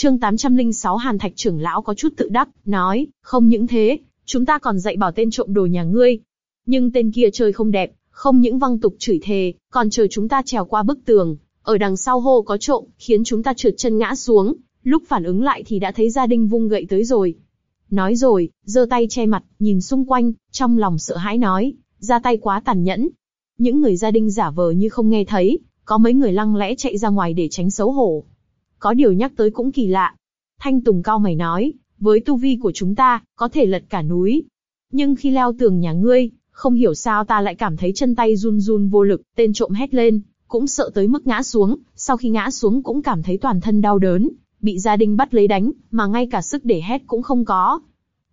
Chương 806 Hàn Thạch trưởng lão có chút tự đắc, nói, không những thế, chúng ta còn dạy bảo tên trộm đồ nhà ngươi. Nhưng tên kia chơi không đẹp, không những văng tục chửi thề, còn chờ chúng ta trèo qua bức tường, ở đằng sau hô có trộm, khiến chúng ta trượt chân ngã xuống, lúc phản ứng lại thì đã thấy gia đình vung gậy tới rồi. Nói rồi, giơ tay che mặt, nhìn xung quanh, trong lòng sợ hãi nói, ra tay quá tàn nhẫn. Những người gia đình giả vờ như không nghe thấy, có mấy người lăng lẽ chạy ra ngoài để tránh xấu hổ. Có điều nhắc tới cũng kỳ lạ. Thanh Tùng cao mày nói, với tu vi của chúng ta, có thể lật cả núi. Nhưng khi leo tường nhà ngươi, không hiểu sao ta lại cảm thấy chân tay run run vô lực, tên trộm hét lên, cũng sợ tới mức ngã xuống, sau khi ngã xuống cũng cảm thấy toàn thân đau đớn, bị gia đình bắt lấy đánh, mà ngay cả sức để hét cũng không có.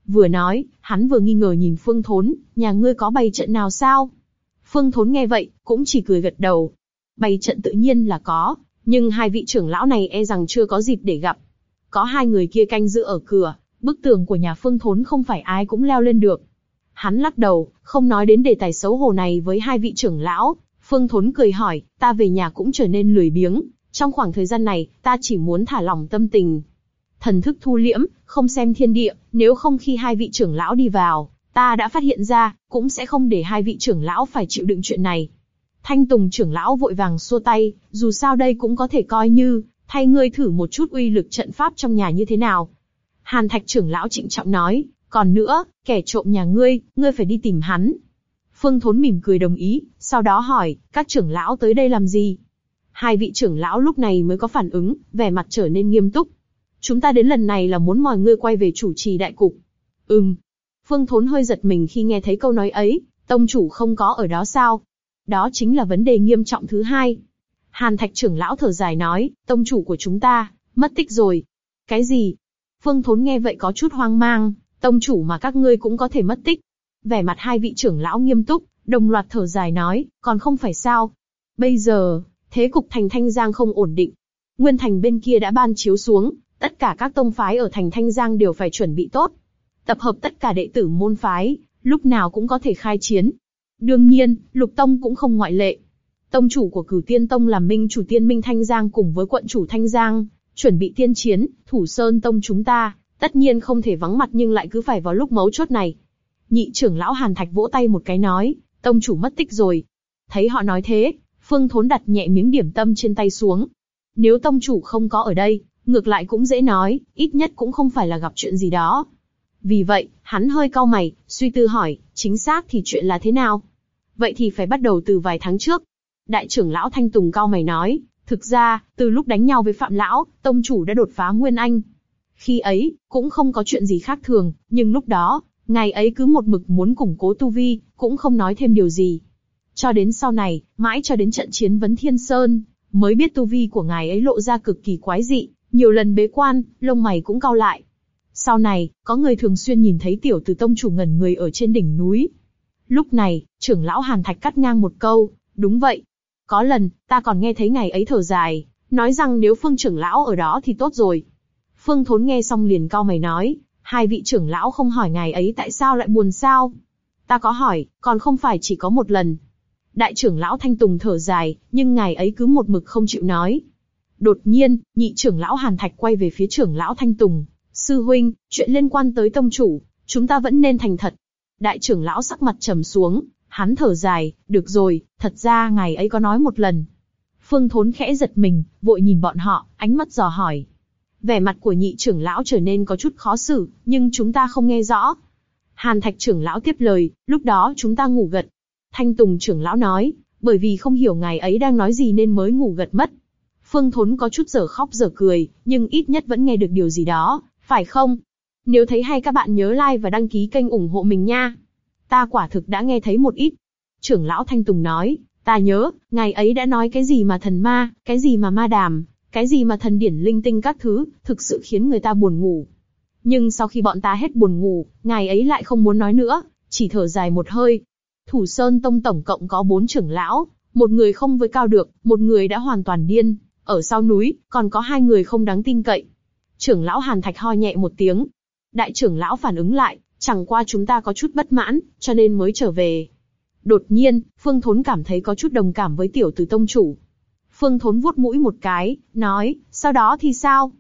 Vừa nói, hắn vừa nghi ngờ nhìn Phương Thốn, nhà ngươi có bày trận nào sao? Phương Thốn nghe vậy, cũng chỉ cười gật đầu. Bày trận tự nhiên là có, nhưng hai vị trưởng lão này e rằng chưa có dịp để gặp. Có hai người kia canh giữ ở cửa, bức tường của nhà Phương Thốn không phải ai cũng leo lên được. Hắn lắc đầu, không nói đến đề tài xấu hổ này với hai vị trưởng lão. Phương Thốn cười hỏi, ta về nhà cũng trở nên lười biếng. Trong khoảng thời gian này, ta chỉ muốn thả lỏng tâm tình. Thần thức thu liễm, không xem thiên địa, nếu không khi hai vị trưởng lão đi vào, ta đã phát hiện ra, cũng sẽ không để hai vị trưởng lão phải chịu đựng chuyện này. Thanh Tùng trưởng lão vội vàng xua tay, dù sao đây cũng có thể coi như, thay ngươi thử một chút uy lực trận pháp trong nhà như thế nào. Hàn Thạch trưởng lão trịnh trọng nói, còn nữa, kẻ trộm nhà ngươi, ngươi phải đi tìm hắn. Phương Thốn mỉm cười đồng ý, sau đó hỏi, các trưởng lão tới đây làm gì? Hai vị trưởng lão lúc này mới có phản ứng, vẻ mặt trở nên nghiêm túc. Chúng ta đến lần này là muốn mời ngươi quay về chủ trì đại cục. Ừm. Phương Thốn hơi giật mình khi nghe thấy câu nói ấy, tông chủ không có ở đó sao? Đó chính là vấn đề nghiêm trọng thứ hai. Hàn Thạch trưởng lão thở dài nói, tông chủ của chúng ta, mất tích rồi. Cái gì? Phương Thốn nghe vậy có chút hoang mang, tông chủ mà các ngươi cũng có thể mất tích. Vẻ mặt hai vị trưởng lão nghiêm túc, đồng loạt thở dài nói, còn không phải sao? Bây giờ, thế cục thành Thanh Giang không ổn định. Nguyên thành bên kia đã ban chiếu xuống, tất cả các tông phái ở thành Thanh Giang đều phải chuẩn bị tốt. Tập hợp tất cả đệ tử môn phái, lúc nào cũng có thể khai chiến. Đương nhiên, Lục Tông cũng không ngoại lệ. Tông chủ của Cửu Tiên Tông là Minh chủ Tiên Minh Thanh Giang cùng với quận chủ Thanh Giang, chuẩn bị tiên chiến, Thủ Sơn Tông chúng ta, tất nhiên không thể vắng mặt nhưng lại cứ phải vào lúc mấu chốt này. Nhị trưởng lão Hàn Thạch vỗ tay một cái nói, tông chủ mất tích rồi. Thấy họ nói thế, Phương Thốn đặt nhẹ miếng điểm tâm trên tay xuống. Nếu tông chủ không có ở đây, ngược lại cũng dễ nói, ít nhất cũng không phải là gặp chuyện gì đó. Vì vậy, hắn hơi cau mày, suy tư hỏi, chính xác thì chuyện là thế nào? Vậy thì phải bắt đầu từ vài tháng trước. Đại trưởng lão Thanh Tùng cau mày nói, thực ra, từ lúc đánh nhau với Phạm Lão, tông chủ đã đột phá Nguyên Anh. Khi ấy, cũng không có chuyện gì khác thường, nhưng lúc đó, ngài ấy cứ một mực muốn củng cố tu vi, cũng không nói thêm điều gì. Cho đến sau này, mãi cho đến trận chiến vấn Thiên Sơn, mới biết tu vi của ngài ấy lộ ra cực kỳ quái dị, nhiều lần bế quan, lông mày cũng cau lại. Sau này, có người thường xuyên nhìn thấy tiểu tử tông chủ ngẩn người ở trên đỉnh núi. Lúc này, trưởng lão Hàn Thạch cắt ngang một câu, đúng vậy. Có lần, ta còn nghe thấy ngày ấy thở dài, nói rằng nếu phương trưởng lão ở đó thì tốt rồi. Phương Thốn nghe xong liền cau mày nói, hai vị trưởng lão không hỏi ngài ấy tại sao lại buồn sao? Ta có hỏi, còn không phải chỉ có một lần. Đại trưởng lão Thanh Tùng thở dài, nhưng ngài ấy cứ một mực không chịu nói. Đột nhiên, nhị trưởng lão Hàn Thạch quay về phía trưởng lão Thanh Tùng, sư huynh, chuyện liên quan tới tông chủ, chúng ta vẫn nên thành thật. Đại trưởng lão sắc mặt trầm xuống, hắn thở dài, được rồi, thật ra ngày ấy có nói một lần. Phương Thốn khẽ giật mình, vội nhìn bọn họ, ánh mắt dò hỏi. Vẻ mặt của nhị trưởng lão trở nên có chút khó xử, nhưng chúng ta không nghe rõ. Hàn Thạch trưởng lão tiếp lời, lúc đó chúng ta ngủ gật. Thanh Tùng trưởng lão nói, bởi vì không hiểu ngài ấy đang nói gì nên mới ngủ gật mất. Phương Thốn có chút giờ khóc giờ cười, nhưng ít nhất vẫn nghe được điều gì đó, phải không? Nếu thấy hay các bạn nhớ like và đăng ký kênh ủng hộ mình nha. Ta quả thực đã nghe thấy một ít. Trưởng lão Thanh Tùng nói, ta nhớ, ngài ấy đã nói cái gì mà thần ma, cái gì mà ma đàm, cái gì mà thần điển linh tinh các thứ, thực sự khiến người ta buồn ngủ. Nhưng sau khi bọn ta hết buồn ngủ, ngài ấy lại không muốn nói nữa, chỉ thở dài một hơi. Thủ Sơn Tông tổng cộng có bốn trưởng lão, một người không với cao được, một người đã hoàn toàn điên, ở sau núi, còn có hai người không đáng tin cậy. Trưởng lão Hàn Thạch ho nhẹ một tiếng. Đại trưởng lão phản ứng lại, chẳng qua chúng ta có chút bất mãn, cho nên mới trở về. Đột nhiên, Phương Thốn cảm thấy có chút đồng cảm với tiểu tử tông chủ. Phương Thốn vuốt mũi một cái, nói, sau đó thì sao?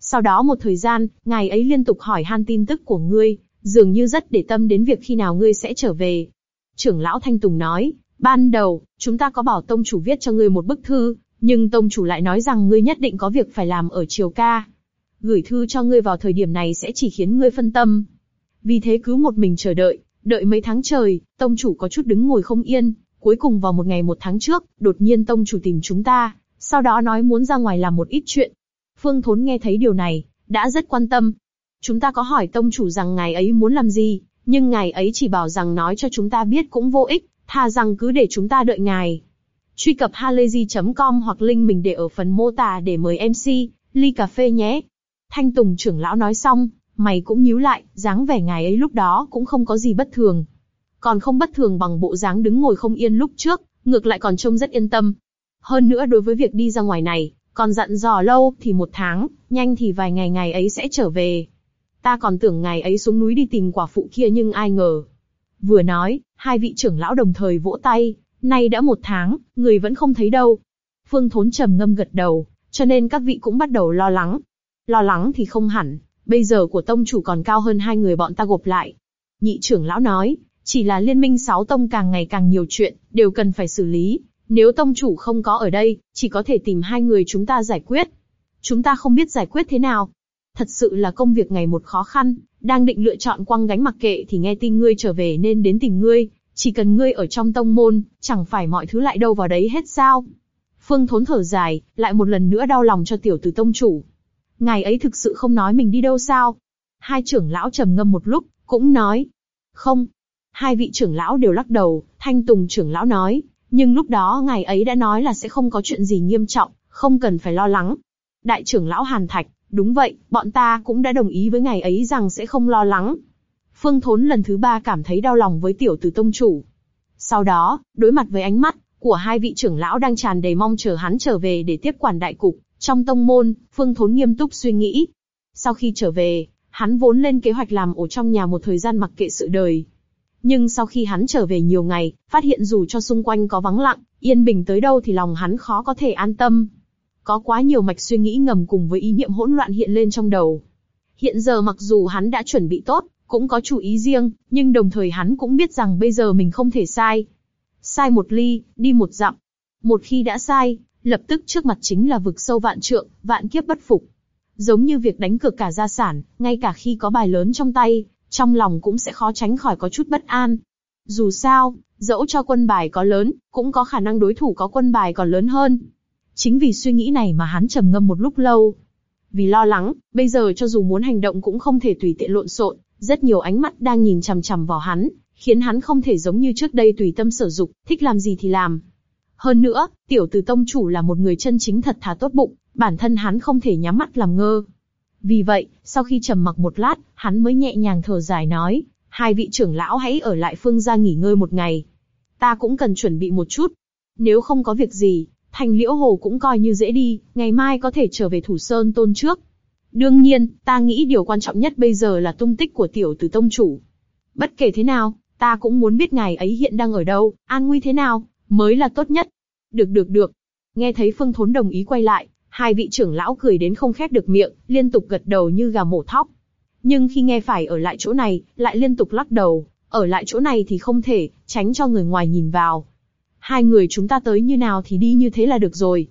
Sau đó một thời gian, ngài ấy liên tục hỏi han tin tức của ngươi, dường như rất để tâm đến việc khi nào ngươi sẽ trở về. Trưởng lão Thanh Tùng nói, ban đầu, chúng ta có bảo tông chủ viết cho ngươi một bức thư, nhưng tông chủ lại nói rằng ngươi nhất định có việc phải làm ở triều ca. Gửi thư cho ngươi vào thời điểm này sẽ chỉ khiến ngươi phân tâm. Vì thế cứ một mình chờ đợi, đợi mấy tháng trời, tông chủ có chút đứng ngồi không yên, cuối cùng vào một ngày một tháng trước, đột nhiên tông chủ tìm chúng ta, sau đó nói muốn ra ngoài làm một ít chuyện. Phương Thốn nghe thấy điều này, đã rất quan tâm. Chúng ta có hỏi tông chủ rằng ngài ấy muốn làm gì, nhưng ngài ấy chỉ bảo rằng nói cho chúng ta biết cũng vô ích, thà rằng cứ để chúng ta đợi ngài. Truy cập halayzi.com hoặc link mình để ở phần mô tả để mời MC, ly cà phê nhé. Thanh Tùng trưởng lão nói xong, mày cũng nhíu lại, dáng vẻ ngài ấy lúc đó cũng không có gì bất thường. Còn không bất thường bằng bộ dáng đứng ngồi không yên lúc trước, ngược lại còn trông rất yên tâm. Hơn nữa đối với việc đi ra ngoài này, còn dặn dò lâu thì một tháng, nhanh thì vài ngày ngày ấy sẽ trở về. Ta còn tưởng ngày ấy xuống núi đi tìm quả phụ kia nhưng ai ngờ. Vừa nói, hai vị trưởng lão đồng thời vỗ tay, nay đã một tháng, người vẫn không thấy đâu. Phương Thốn trầm ngâm gật đầu, cho nên các vị cũng bắt đầu lo lắng. Lo lắng thì không hẳn, bây giờ của tông chủ còn cao hơn hai người bọn ta gộp lại. Nhị trưởng lão nói, chỉ là liên minh sáu tông càng ngày càng nhiều chuyện, đều cần phải xử lý. Nếu tông chủ không có ở đây, chỉ có thể tìm hai người chúng ta giải quyết. Chúng ta không biết giải quyết thế nào. Thật sự là công việc ngày một khó khăn, đang định lựa chọn quăng gánh mặc kệ thì nghe tin ngươi trở về nên đến tìm ngươi. Chỉ cần ngươi ở trong tông môn, chẳng phải mọi thứ lại đâu vào đấy hết sao? Phương Thốn thở dài, lại một lần nữa đau lòng cho tiểu tử tông chủ. Ngài ấy thực sự không nói mình đi đâu sao? Hai trưởng lão trầm ngâm một lúc, cũng nói. Không. Hai vị trưởng lão đều lắc đầu, Thanh Tùng trưởng lão nói, nhưng lúc đó ngài ấy đã nói là sẽ không có chuyện gì nghiêm trọng, không cần phải lo lắng. Đại trưởng lão Hàn Thạch, đúng vậy, bọn ta cũng đã đồng ý với ngài ấy rằng sẽ không lo lắng. Phương Thốn lần thứ ba cảm thấy đau lòng với tiểu tử tông chủ. Sau đó, đối mặt với ánh mắt của hai vị trưởng lão đang tràn đầy mong chờ hắn trở về để tiếp quản đại cục, trong tông môn, Phương Thốn nghiêm túc suy nghĩ. Sau khi trở về, hắn vốn lên kế hoạch làm ổ trong nhà một thời gian mặc kệ sự đời. Nhưng sau khi hắn trở về nhiều ngày, phát hiện dù cho xung quanh có vắng lặng, yên bình tới đâu thì lòng hắn khó có thể an tâm. Có quá nhiều mạch suy nghĩ ngầm cùng với ý niệm hỗn loạn hiện lên trong đầu. Hiện giờ mặc dù hắn đã chuẩn bị tốt, cũng có chủ ý riêng, nhưng đồng thời hắn cũng biết rằng bây giờ mình không thể sai. Sai một ly, đi một dặm. Một khi đã sai, lập tức trước mặt chính là vực sâu vạn trượng, vạn kiếp bất phục. Giống như việc đánh cược cả gia sản, ngay cả khi có bài lớn trong tay, trong lòng cũng sẽ khó tránh khỏi có chút bất an. Dù sao, dẫu cho quân bài có lớn, cũng có khả năng đối thủ có quân bài còn lớn hơn. Chính vì suy nghĩ này mà hắn trầm ngâm một lúc lâu. Vì lo lắng, bây giờ cho dù muốn hành động cũng không thể tùy tiện lộn xộn, rất nhiều ánh mắt đang nhìn chằm chằm vào hắn, khiến hắn không thể giống như trước đây tùy tâm sở dục, thích làm gì thì làm. Hơn nữa, tiểu tử tông chủ là một người chân chính thật thà tốt bụng, bản thân hắn không thể nhắm mắt làm ngơ. Vì vậy, sau khi trầm mặc một lát, hắn mới nhẹ nhàng thở dài nói, hai vị trưởng lão hãy ở lại phương gia nghỉ ngơi một ngày. Ta cũng cần chuẩn bị một chút. Nếu không có việc gì, thành liễu hồ cũng coi như dễ đi, ngày mai có thể trở về thủ sơn tôn trước. Đương nhiên, ta nghĩ điều quan trọng nhất bây giờ là tung tích của tiểu tử tông chủ. Bất kể thế nào, ta cũng muốn biết ngài ấy hiện đang ở đâu, an nguy thế nào, mới là tốt nhất. Được được được. Nghe thấy Phương Thốn đồng ý quay lại, hai vị trưởng lão cười đến không khép được miệng, liên tục gật đầu như gà mổ thóc. Nhưng khi nghe phải ở lại chỗ này, lại liên tục lắc đầu, ở lại chỗ này thì không thể, tránh cho người ngoài nhìn vào. Hai người chúng ta tới như nào thì đi như thế là được rồi.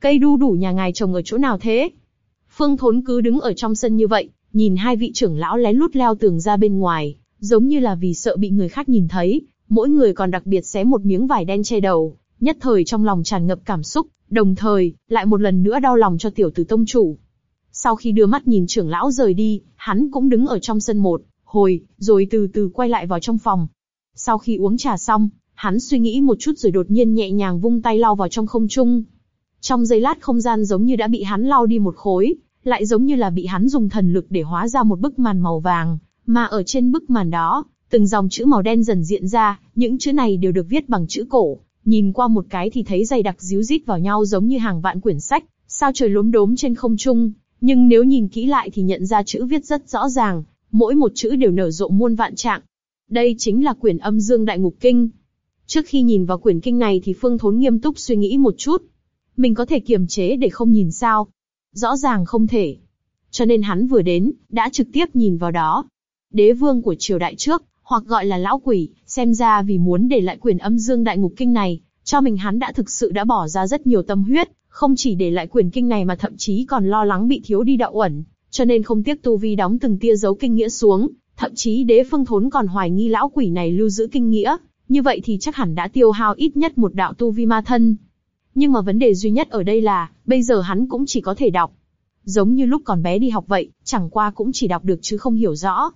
Cây đu đủ nhà ngài trồng ở chỗ nào thế? Phương Thốn cứ đứng ở trong sân như vậy, nhìn hai vị trưởng lão lén lút leo tường ra bên ngoài, giống như là vì sợ bị người khác nhìn thấy, mỗi người còn đặc biệt xé một miếng vải đen che đầu, nhất thời trong lòng tràn ngập cảm xúc, đồng thời lại một lần nữa đau lòng cho tiểu tử tông chủ. Sau khi đưa mắt nhìn trưởng lão rời đi, hắn cũng đứng ở trong sân một hồi, rồi từ từ quay lại vào trong phòng. Sau khi uống trà xong, hắn suy nghĩ một chút rồi đột nhiên nhẹ nhàng vung tay lau vào trong không trung. Trong giây lát không gian giống như đã bị hắn lau đi một khối, lại giống như là bị hắn dùng thần lực để hóa ra một bức màn màu vàng, mà ở trên bức màn đó, từng dòng chữ màu đen dần diện ra, những chữ này đều được viết bằng chữ cổ, nhìn qua một cái thì thấy dày đặc díu dít vào nhau giống như hàng vạn quyển sách, sao trời lốm đốm trên không trung, nhưng nếu nhìn kỹ lại thì nhận ra chữ viết rất rõ ràng, mỗi một chữ đều nở rộ muôn vạn trạng. Đây chính là quyển âm dương đại ngục kinh. Trước khi nhìn vào quyển kinh này thì Phương Thốn nghiêm túc suy nghĩ một chút. Mình có thể kiềm chế để không nhìn sao? Rõ ràng không thể. cho nên hắn vừa đến, đã trực tiếp nhìn vào đó. Đế vương của triều đại trước, hoặc gọi là lão quỷ, xem ra vì muốn để lại quyền âm dương đại ngục kinh này, cho mình hắn đã thực sự đã bỏ ra rất nhiều tâm huyết, không chỉ để lại quyền kinh này mà thậm chí còn lo lắng bị thiếu đi đạo uẩn, cho nên không tiếc tu vi đóng từng tia dấu kinh nghĩa xuống, thậm chí đế phương thốn còn hoài nghi lão quỷ này lưu giữ kinh nghĩa, như vậy thì chắc hẳn đã tiêu hao ít nhất một đạo tu vi ma thân. Nhưng mà vấn đề duy nhất ở đây là, bây giờ hắn cũng chỉ có thể đọc. Giống như lúc còn bé đi học vậy, chẳng qua cũng chỉ đọc được chứ không hiểu rõ.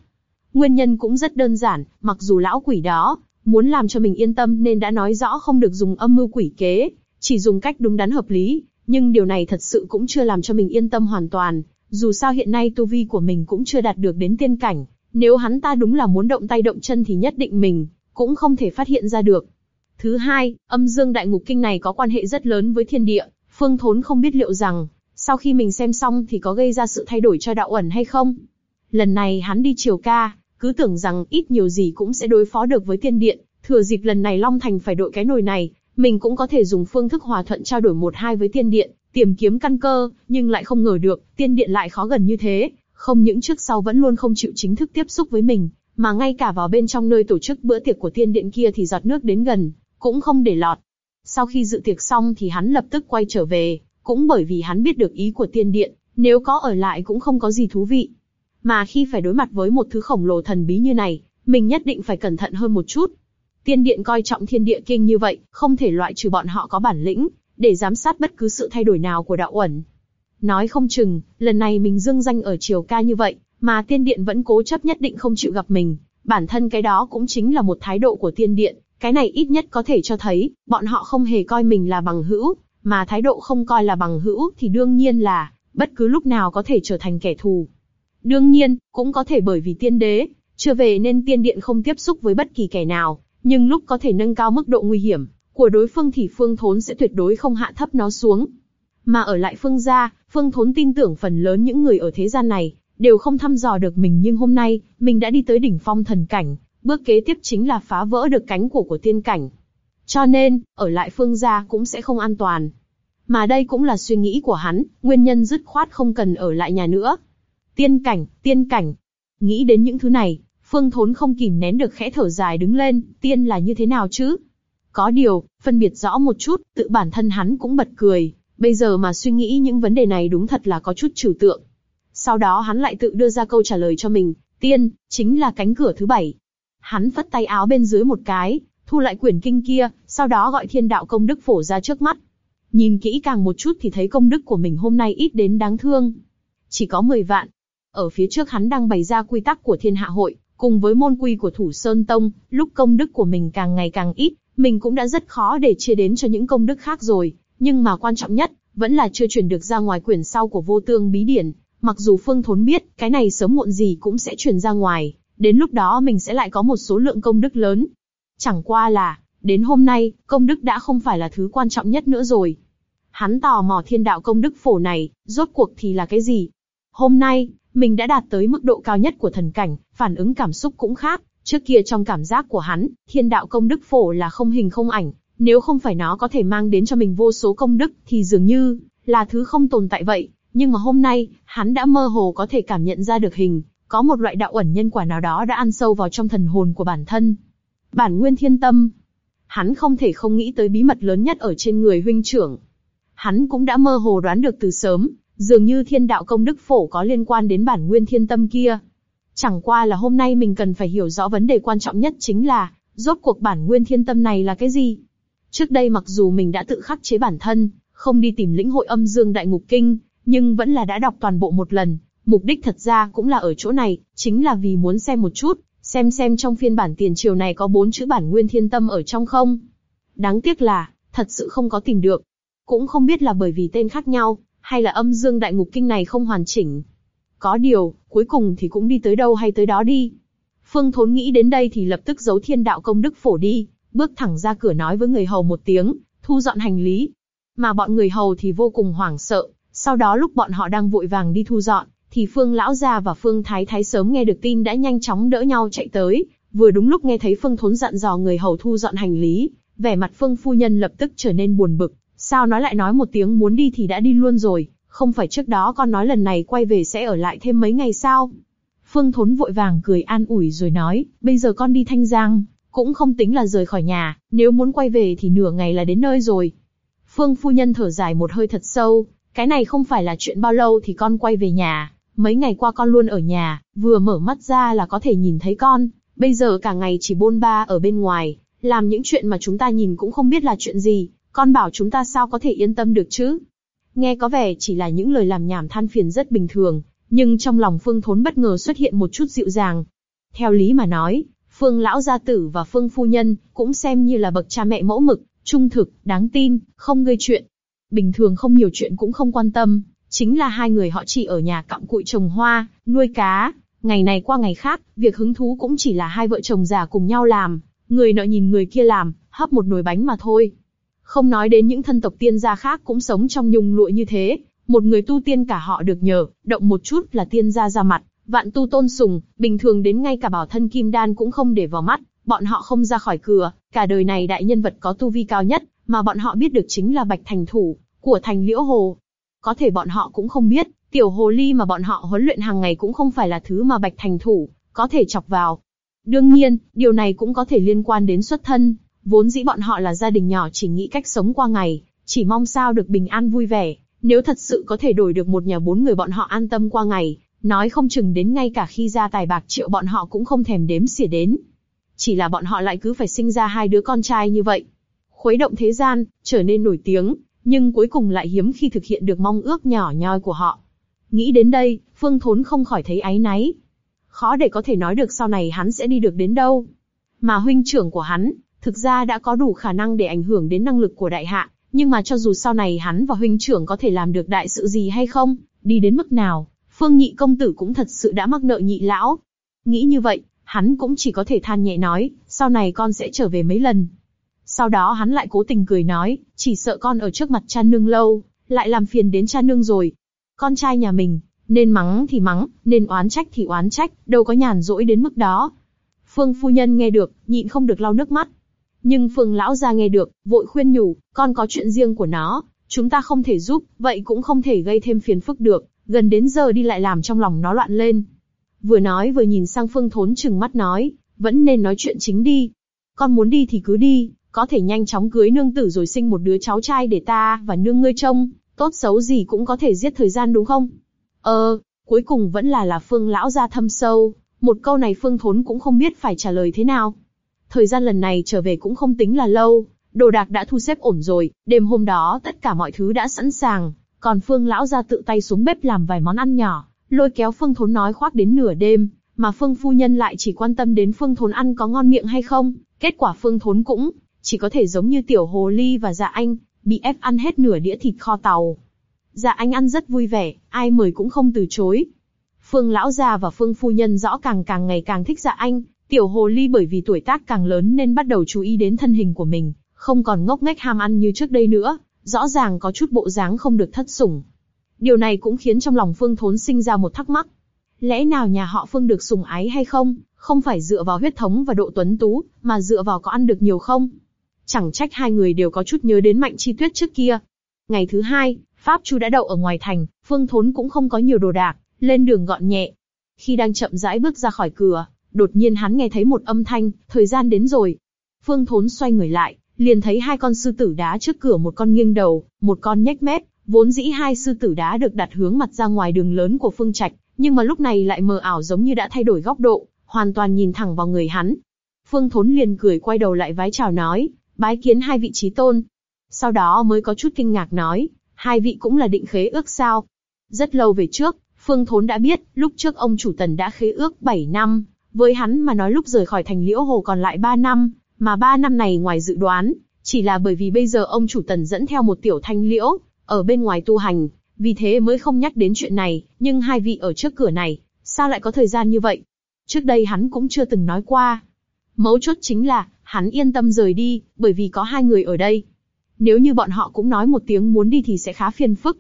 Nguyên nhân cũng rất đơn giản, mặc dù lão quỷ đó, muốn làm cho mình yên tâm nên đã nói rõ không được dùng âm mưu quỷ kế, chỉ dùng cách đúng đắn hợp lý, nhưng điều này thật sự cũng chưa làm cho mình yên tâm hoàn toàn, dù sao hiện nay tu vi của mình cũng chưa đạt được đến tiên cảnh, nếu hắn ta đúng là muốn động tay động chân thì nhất định mình cũng không thể phát hiện ra được. Thứ hai, âm dương đại ngục kinh này có quan hệ rất lớn với thiên địa, Phương Thốn không biết liệu rằng, sau khi mình xem xong thì có gây ra sự thay đổi cho đạo ẩn hay không. Lần này hắn đi triều ca, cứ tưởng rằng ít nhiều gì cũng sẽ đối phó được với tiên điện, thừa dịp lần này Long Thành phải đội cái nồi này, mình cũng có thể dùng phương thức hòa thuận trao đổi một hai với tiên điện, tìm kiếm căn cơ, nhưng lại không ngờ được, tiên điện lại khó gần như thế, không những trước sau vẫn luôn không chịu chính thức tiếp xúc với mình, mà ngay cả vào bên trong nơi tổ chức bữa tiệc của tiên điện kia thì giọt nước đến gần, cũng không để lọt. Sau khi dự tiệc xong thì hắn lập tức quay trở về, cũng bởi vì hắn biết được ý của tiên điện, nếu có ở lại cũng không có gì thú vị. Mà khi phải đối mặt với một thứ khổng lồ thần bí như này, mình nhất định phải cẩn thận hơn một chút. Tiên điện coi trọng thiên địa kinh như vậy, không thể loại trừ bọn họ có bản lĩnh, để giám sát bất cứ sự thay đổi nào của đạo uẩn. Nói không chừng, lần này mình dương danh ở triều ca như vậy, mà tiên điện vẫn cố chấp nhất định không chịu gặp mình, bản thân cái đó cũng chính là một thái độ của tiên điện, cái này ít nhất có thể cho thấy, bọn họ không hề coi mình là bằng hữu, mà thái độ không coi là bằng hữu thì đương nhiên là, bất cứ lúc nào có thể trở thành kẻ thù. Đương nhiên, cũng có thể bởi vì tiên đế, chưa về nên tiên điện không tiếp xúc với bất kỳ kẻ nào, nhưng lúc có thể nâng cao mức độ nguy hiểm của đối phương thì phương thốn sẽ tuyệt đối không hạ thấp nó xuống. Mà ở lại phương gia, phương thốn tin tưởng phần lớn những người ở thế gian này, đều không thăm dò được mình nhưng hôm nay, mình đã đi tới đỉnh phong thần cảnh, bước kế tiếp chính là phá vỡ được cánh cổ của tiên cảnh. Cho nên, ở lại phương gia cũng sẽ không an toàn. Mà đây cũng là suy nghĩ của hắn, nguyên nhân dứt khoát không cần ở lại nhà nữa. Tiên cảnh, tiên cảnh. Nghĩ đến những thứ này, phương thốn không kìm nén được khẽ thở dài đứng lên, tiên là như thế nào chứ? Có điều, phân biệt rõ một chút, tự bản thân hắn cũng bật cười, bây giờ mà suy nghĩ những vấn đề này đúng thật là có chút trừu tượng. Sau đó hắn lại tự đưa ra câu trả lời cho mình, tiên, chính là cánh cửa thứ bảy. Hắn phất tay áo bên dưới một cái, thu lại quyển kinh kia, sau đó gọi thiên đạo công đức phổ ra trước mắt. Nhìn kỹ càng một chút thì thấy công đức của mình hôm nay ít đến đáng thương. Chỉ có 10 vạn. Ở phía trước hắn đang bày ra quy tắc của thiên hạ hội, cùng với môn quy của thủ sơn tông, lúc công đức của mình càng ngày càng ít, mình cũng đã rất khó để chia đến cho những công đức khác rồi. Nhưng mà quan trọng nhất, vẫn là chưa chuyển được ra ngoài quyển sau của vô tương bí điển, Mặc dù Phương Thốn biết, cái này sớm muộn gì cũng sẽ truyền ra ngoài, đến lúc đó mình sẽ lại có một số lượng công đức lớn. Chẳng qua là, đến hôm nay, công đức đã không phải là thứ quan trọng nhất nữa rồi. Hắn tò mò thiên đạo công đức phổ này, rốt cuộc thì là cái gì? Hôm nay, mình đã đạt tới mức độ cao nhất của thần cảnh, phản ứng cảm xúc cũng khác. Trước kia trong cảm giác của hắn, thiên đạo công đức phổ là không hình không ảnh, nếu không phải nó có thể mang đến cho mình vô số công đức, thì dường như là thứ không tồn tại vậy nhưng mà hôm nay, hắn đã mơ hồ có thể cảm nhận ra được hình, có một loại đạo ẩn nhân quả nào đó đã ăn sâu vào trong thần hồn của bản thân. Bản nguyên thiên tâm. Hắn không thể không nghĩ tới bí mật lớn nhất ở trên người huynh trưởng. Hắn cũng đã mơ hồ đoán được từ sớm, dường như thiên đạo công đức phổ có liên quan đến bản nguyên thiên tâm kia. Chẳng qua là hôm nay mình cần phải hiểu rõ vấn đề quan trọng nhất chính là, rốt cuộc bản nguyên thiên tâm này là cái gì? Trước đây mặc dù mình đã tự khắc chế bản thân, không đi tìm lĩnh hội âm dương đại ngục kinh, nhưng vẫn là đã đọc toàn bộ một lần. Mục đích thật ra cũng là ở chỗ này, chính là vì muốn xem một chút, xem xem trong phiên bản tiền triều này có bốn chữ bản nguyên thiên tâm ở trong không. Đáng tiếc là, thật sự không có tìm được. Cũng không biết là bởi vì tên khác nhau, hay là âm dương đại ngục kinh này không hoàn chỉnh. Có điều, cuối cùng thì cũng đi tới đâu hay tới đó đi. Phương Thốn nghĩ đến đây thì lập tức giấu thiên đạo công đức phổ đi, bước thẳng ra cửa nói với người hầu một tiếng, thu dọn hành lý. Mà bọn người hầu thì vô cùng hoảng sợ, sau đó lúc bọn họ đang vội vàng đi thu dọn, thì Phương Lão Gia và Phương Thái Thái sớm nghe được tin đã nhanh chóng đỡ nhau chạy tới, vừa đúng lúc nghe thấy Phương Thốn dặn dò người hầu thu dọn hành lý, vẻ mặt Phương Phu Nhân lập tức trở nên buồn bực, sao nói lại nói một tiếng muốn đi thì đã đi luôn rồi, Không phải trước đó con nói lần này quay về sẽ ở lại thêm mấy ngày sao? Phương Thốn vội vàng cười an ủi rồi nói, bây giờ con đi Thanh Giang, cũng không tính là rời khỏi nhà, nếu muốn quay về thì nửa ngày là đến nơi rồi. Phương phu nhân thở dài một hơi thật sâu, cái này không phải là chuyện bao lâu thì con quay về nhà, mấy ngày qua con luôn ở nhà, vừa mở mắt ra là có thể nhìn thấy con, bây giờ cả ngày chỉ bôn ba ở bên ngoài, làm những chuyện mà chúng ta nhìn cũng không biết là chuyện gì, con bảo chúng ta sao có thể yên tâm được chứ? Nghe có vẻ chỉ là những lời làm nhảm than phiền rất bình thường, nhưng trong lòng Phương Thốn bất ngờ xuất hiện một chút dịu dàng. Theo lý mà nói, Phương lão gia tử và Phương phu nhân cũng xem như là bậc cha mẹ mẫu mực, trung thực, đáng tin, không gây chuyện. Bình thường không nhiều chuyện cũng không quan tâm, chính là hai người họ chỉ ở nhà cặm cụi trồng hoa, nuôi cá, ngày này qua ngày khác, việc hứng thú cũng chỉ là hai vợ chồng già cùng nhau làm, người nọ nhìn người kia làm, hấp một nồi bánh mà thôi. Không nói đến những thân tộc tiên gia khác cũng sống trong nhung lụa như thế, một người tu tiên cả họ được nhờ, động một chút là tiên gia ra mặt, vạn tu tôn sùng, bình thường đến ngay cả bảo thân kim đan cũng không để vào mắt, bọn họ không ra khỏi cửa, cả đời này đại nhân vật có tu vi cao nhất, mà bọn họ biết được chính là bạch thành thủ, của thành liễu hồ. Có thể bọn họ cũng không biết, tiểu hồ ly mà bọn họ huấn luyện hàng ngày cũng không phải là thứ mà bạch thành thủ, có thể chọc vào. Đương nhiên, điều này cũng có thể liên quan đến xuất thân, vốn dĩ bọn họ là gia đình nhỏ chỉ nghĩ cách sống qua ngày, chỉ mong sao được bình an vui vẻ, nếu thật sự có thể đổi được một nhà bốn người bọn họ an tâm qua ngày, nói không chừng đến ngay cả khi ra tài bạc triệu bọn họ cũng không thèm đếm xỉa đến. Chỉ là bọn họ lại cứ phải sinh ra hai đứa con trai như vậy. Khuấy động thế gian, trở nên nổi tiếng, nhưng cuối cùng lại hiếm khi thực hiện được mong ước nhỏ nhoi của họ. Nghĩ đến đây, Phương Thốn không khỏi thấy áy náy. Khó để có thể nói được sau này hắn sẽ đi được đến đâu. Mà huynh trưởng của hắn, thực ra đã có đủ khả năng để ảnh hưởng đến năng lực của đại hạ, nhưng mà cho dù sau này hắn và huynh trưởng có thể làm được đại sự gì hay không, đi đến mức nào, Phương Nhị công tử cũng thật sự đã mắc nợ nhị lão. Nghĩ như vậy, hắn cũng chỉ có thể than nhẹ nói, sau này con sẽ trở về mấy lần. Sau đó hắn lại cố tình cười nói, chỉ sợ con ở trước mặt cha nương lâu, lại làm phiền đến cha nương rồi. Con trai nhà mình, nên mắng thì mắng, nên oán trách thì oán trách, đâu có nhàn rỗi đến mức đó. Phương phu nhân nghe được, nhịn không được lau nước mắt, nhưng Phương lão gia nghe được, vội khuyên nhủ, con có chuyện riêng của nó, chúng ta không thể giúp, vậy cũng không thể gây thêm phiền phức được, gần đến giờ đi lại làm trong lòng nó loạn lên. Vừa nói vừa nhìn sang Phương Thốn chừng mắt nói, vẫn nên nói chuyện chính đi. Con muốn đi thì cứ đi, có thể nhanh chóng cưới nương tử rồi sinh một đứa cháu trai để ta và nương ngươi trông, tốt xấu gì cũng có thể giết thời gian đúng không? Ờ, cuối cùng vẫn là là Phương lão gia thâm sâu, một câu này Phương Thốn cũng không biết phải trả lời thế nào. Thời gian lần này trở về cũng không tính là lâu, đồ đạc đã thu xếp ổn rồi, đêm hôm đó tất cả mọi thứ đã sẵn sàng, còn Phương lão ra tự tay xuống bếp làm vài món ăn nhỏ, lôi kéo Phương Thốn nói khoác đến nửa đêm, mà Phương phu nhân lại chỉ quan tâm đến Phương Thốn ăn có ngon miệng hay không, kết quả Phương Thốn cũng chỉ có thể giống như tiểu hồ ly và dạ anh, bị ép ăn hết nửa đĩa thịt kho tàu. Dạ anh ăn rất vui vẻ, ai mời cũng không từ chối. Phương lão gia và Phương phu nhân rõ càng càng ngày càng thích dạ anh, Tiểu hồ ly bởi vì tuổi tác càng lớn nên bắt đầu chú ý đến thân hình của mình, không còn ngốc nghếch ham ăn như trước đây nữa, rõ ràng có chút bộ dáng không được thất sủng. Điều này cũng khiến trong lòng Phương Thốn sinh ra một thắc mắc. Lẽ nào nhà họ Phương được sủng ái hay không, không phải dựa vào huyết thống và độ tuấn tú, mà dựa vào có ăn được nhiều không? Chẳng trách hai người đều có chút nhớ đến Mạnh Chi Tuyết trước kia. Ngày thứ hai, Pháp Chu đã đậu ở ngoài thành, Phương Thốn cũng không có nhiều đồ đạc, lên đường gọn nhẹ. Khi đang chậm rãi bước ra khỏi cửa, Đột nhiên hắn nghe thấy một âm thanh, thời gian đến rồi. Phương Thốn xoay người lại, liền thấy hai con sư tử đá trước cửa một con nghiêng đầu, một con nhếch mép. Vốn dĩ hai sư tử đá được đặt hướng mặt ra ngoài đường lớn của Phương Trạch, nhưng mà lúc này lại mờ ảo giống như đã thay đổi góc độ, hoàn toàn nhìn thẳng vào người hắn. Phương Thốn liền cười quay đầu lại vái chào nói, bái kiến hai vị trí tôn. Sau đó mới có chút kinh ngạc nói, hai vị cũng là định khế ước sao? Rất lâu về trước, Phương Thốn đã biết, lúc trước ông chủ tần đã khế ước 7 năm, với hắn mà nói lúc rời khỏi thành liễu hồ còn lại 3 năm, mà 3 năm này ngoài dự đoán, chỉ là bởi vì bây giờ ông chủ tần dẫn theo một tiểu thanh liễu, ở bên ngoài tu hành, vì thế mới không nhắc đến chuyện này, nhưng hai vị ở trước cửa này, sao lại có thời gian như vậy? Trước đây hắn cũng chưa từng nói qua. Mấu chốt chính là, hắn yên tâm rời đi, bởi vì có hai người ở đây. Nếu như bọn họ cũng nói một tiếng muốn đi thì sẽ khá phiền phức.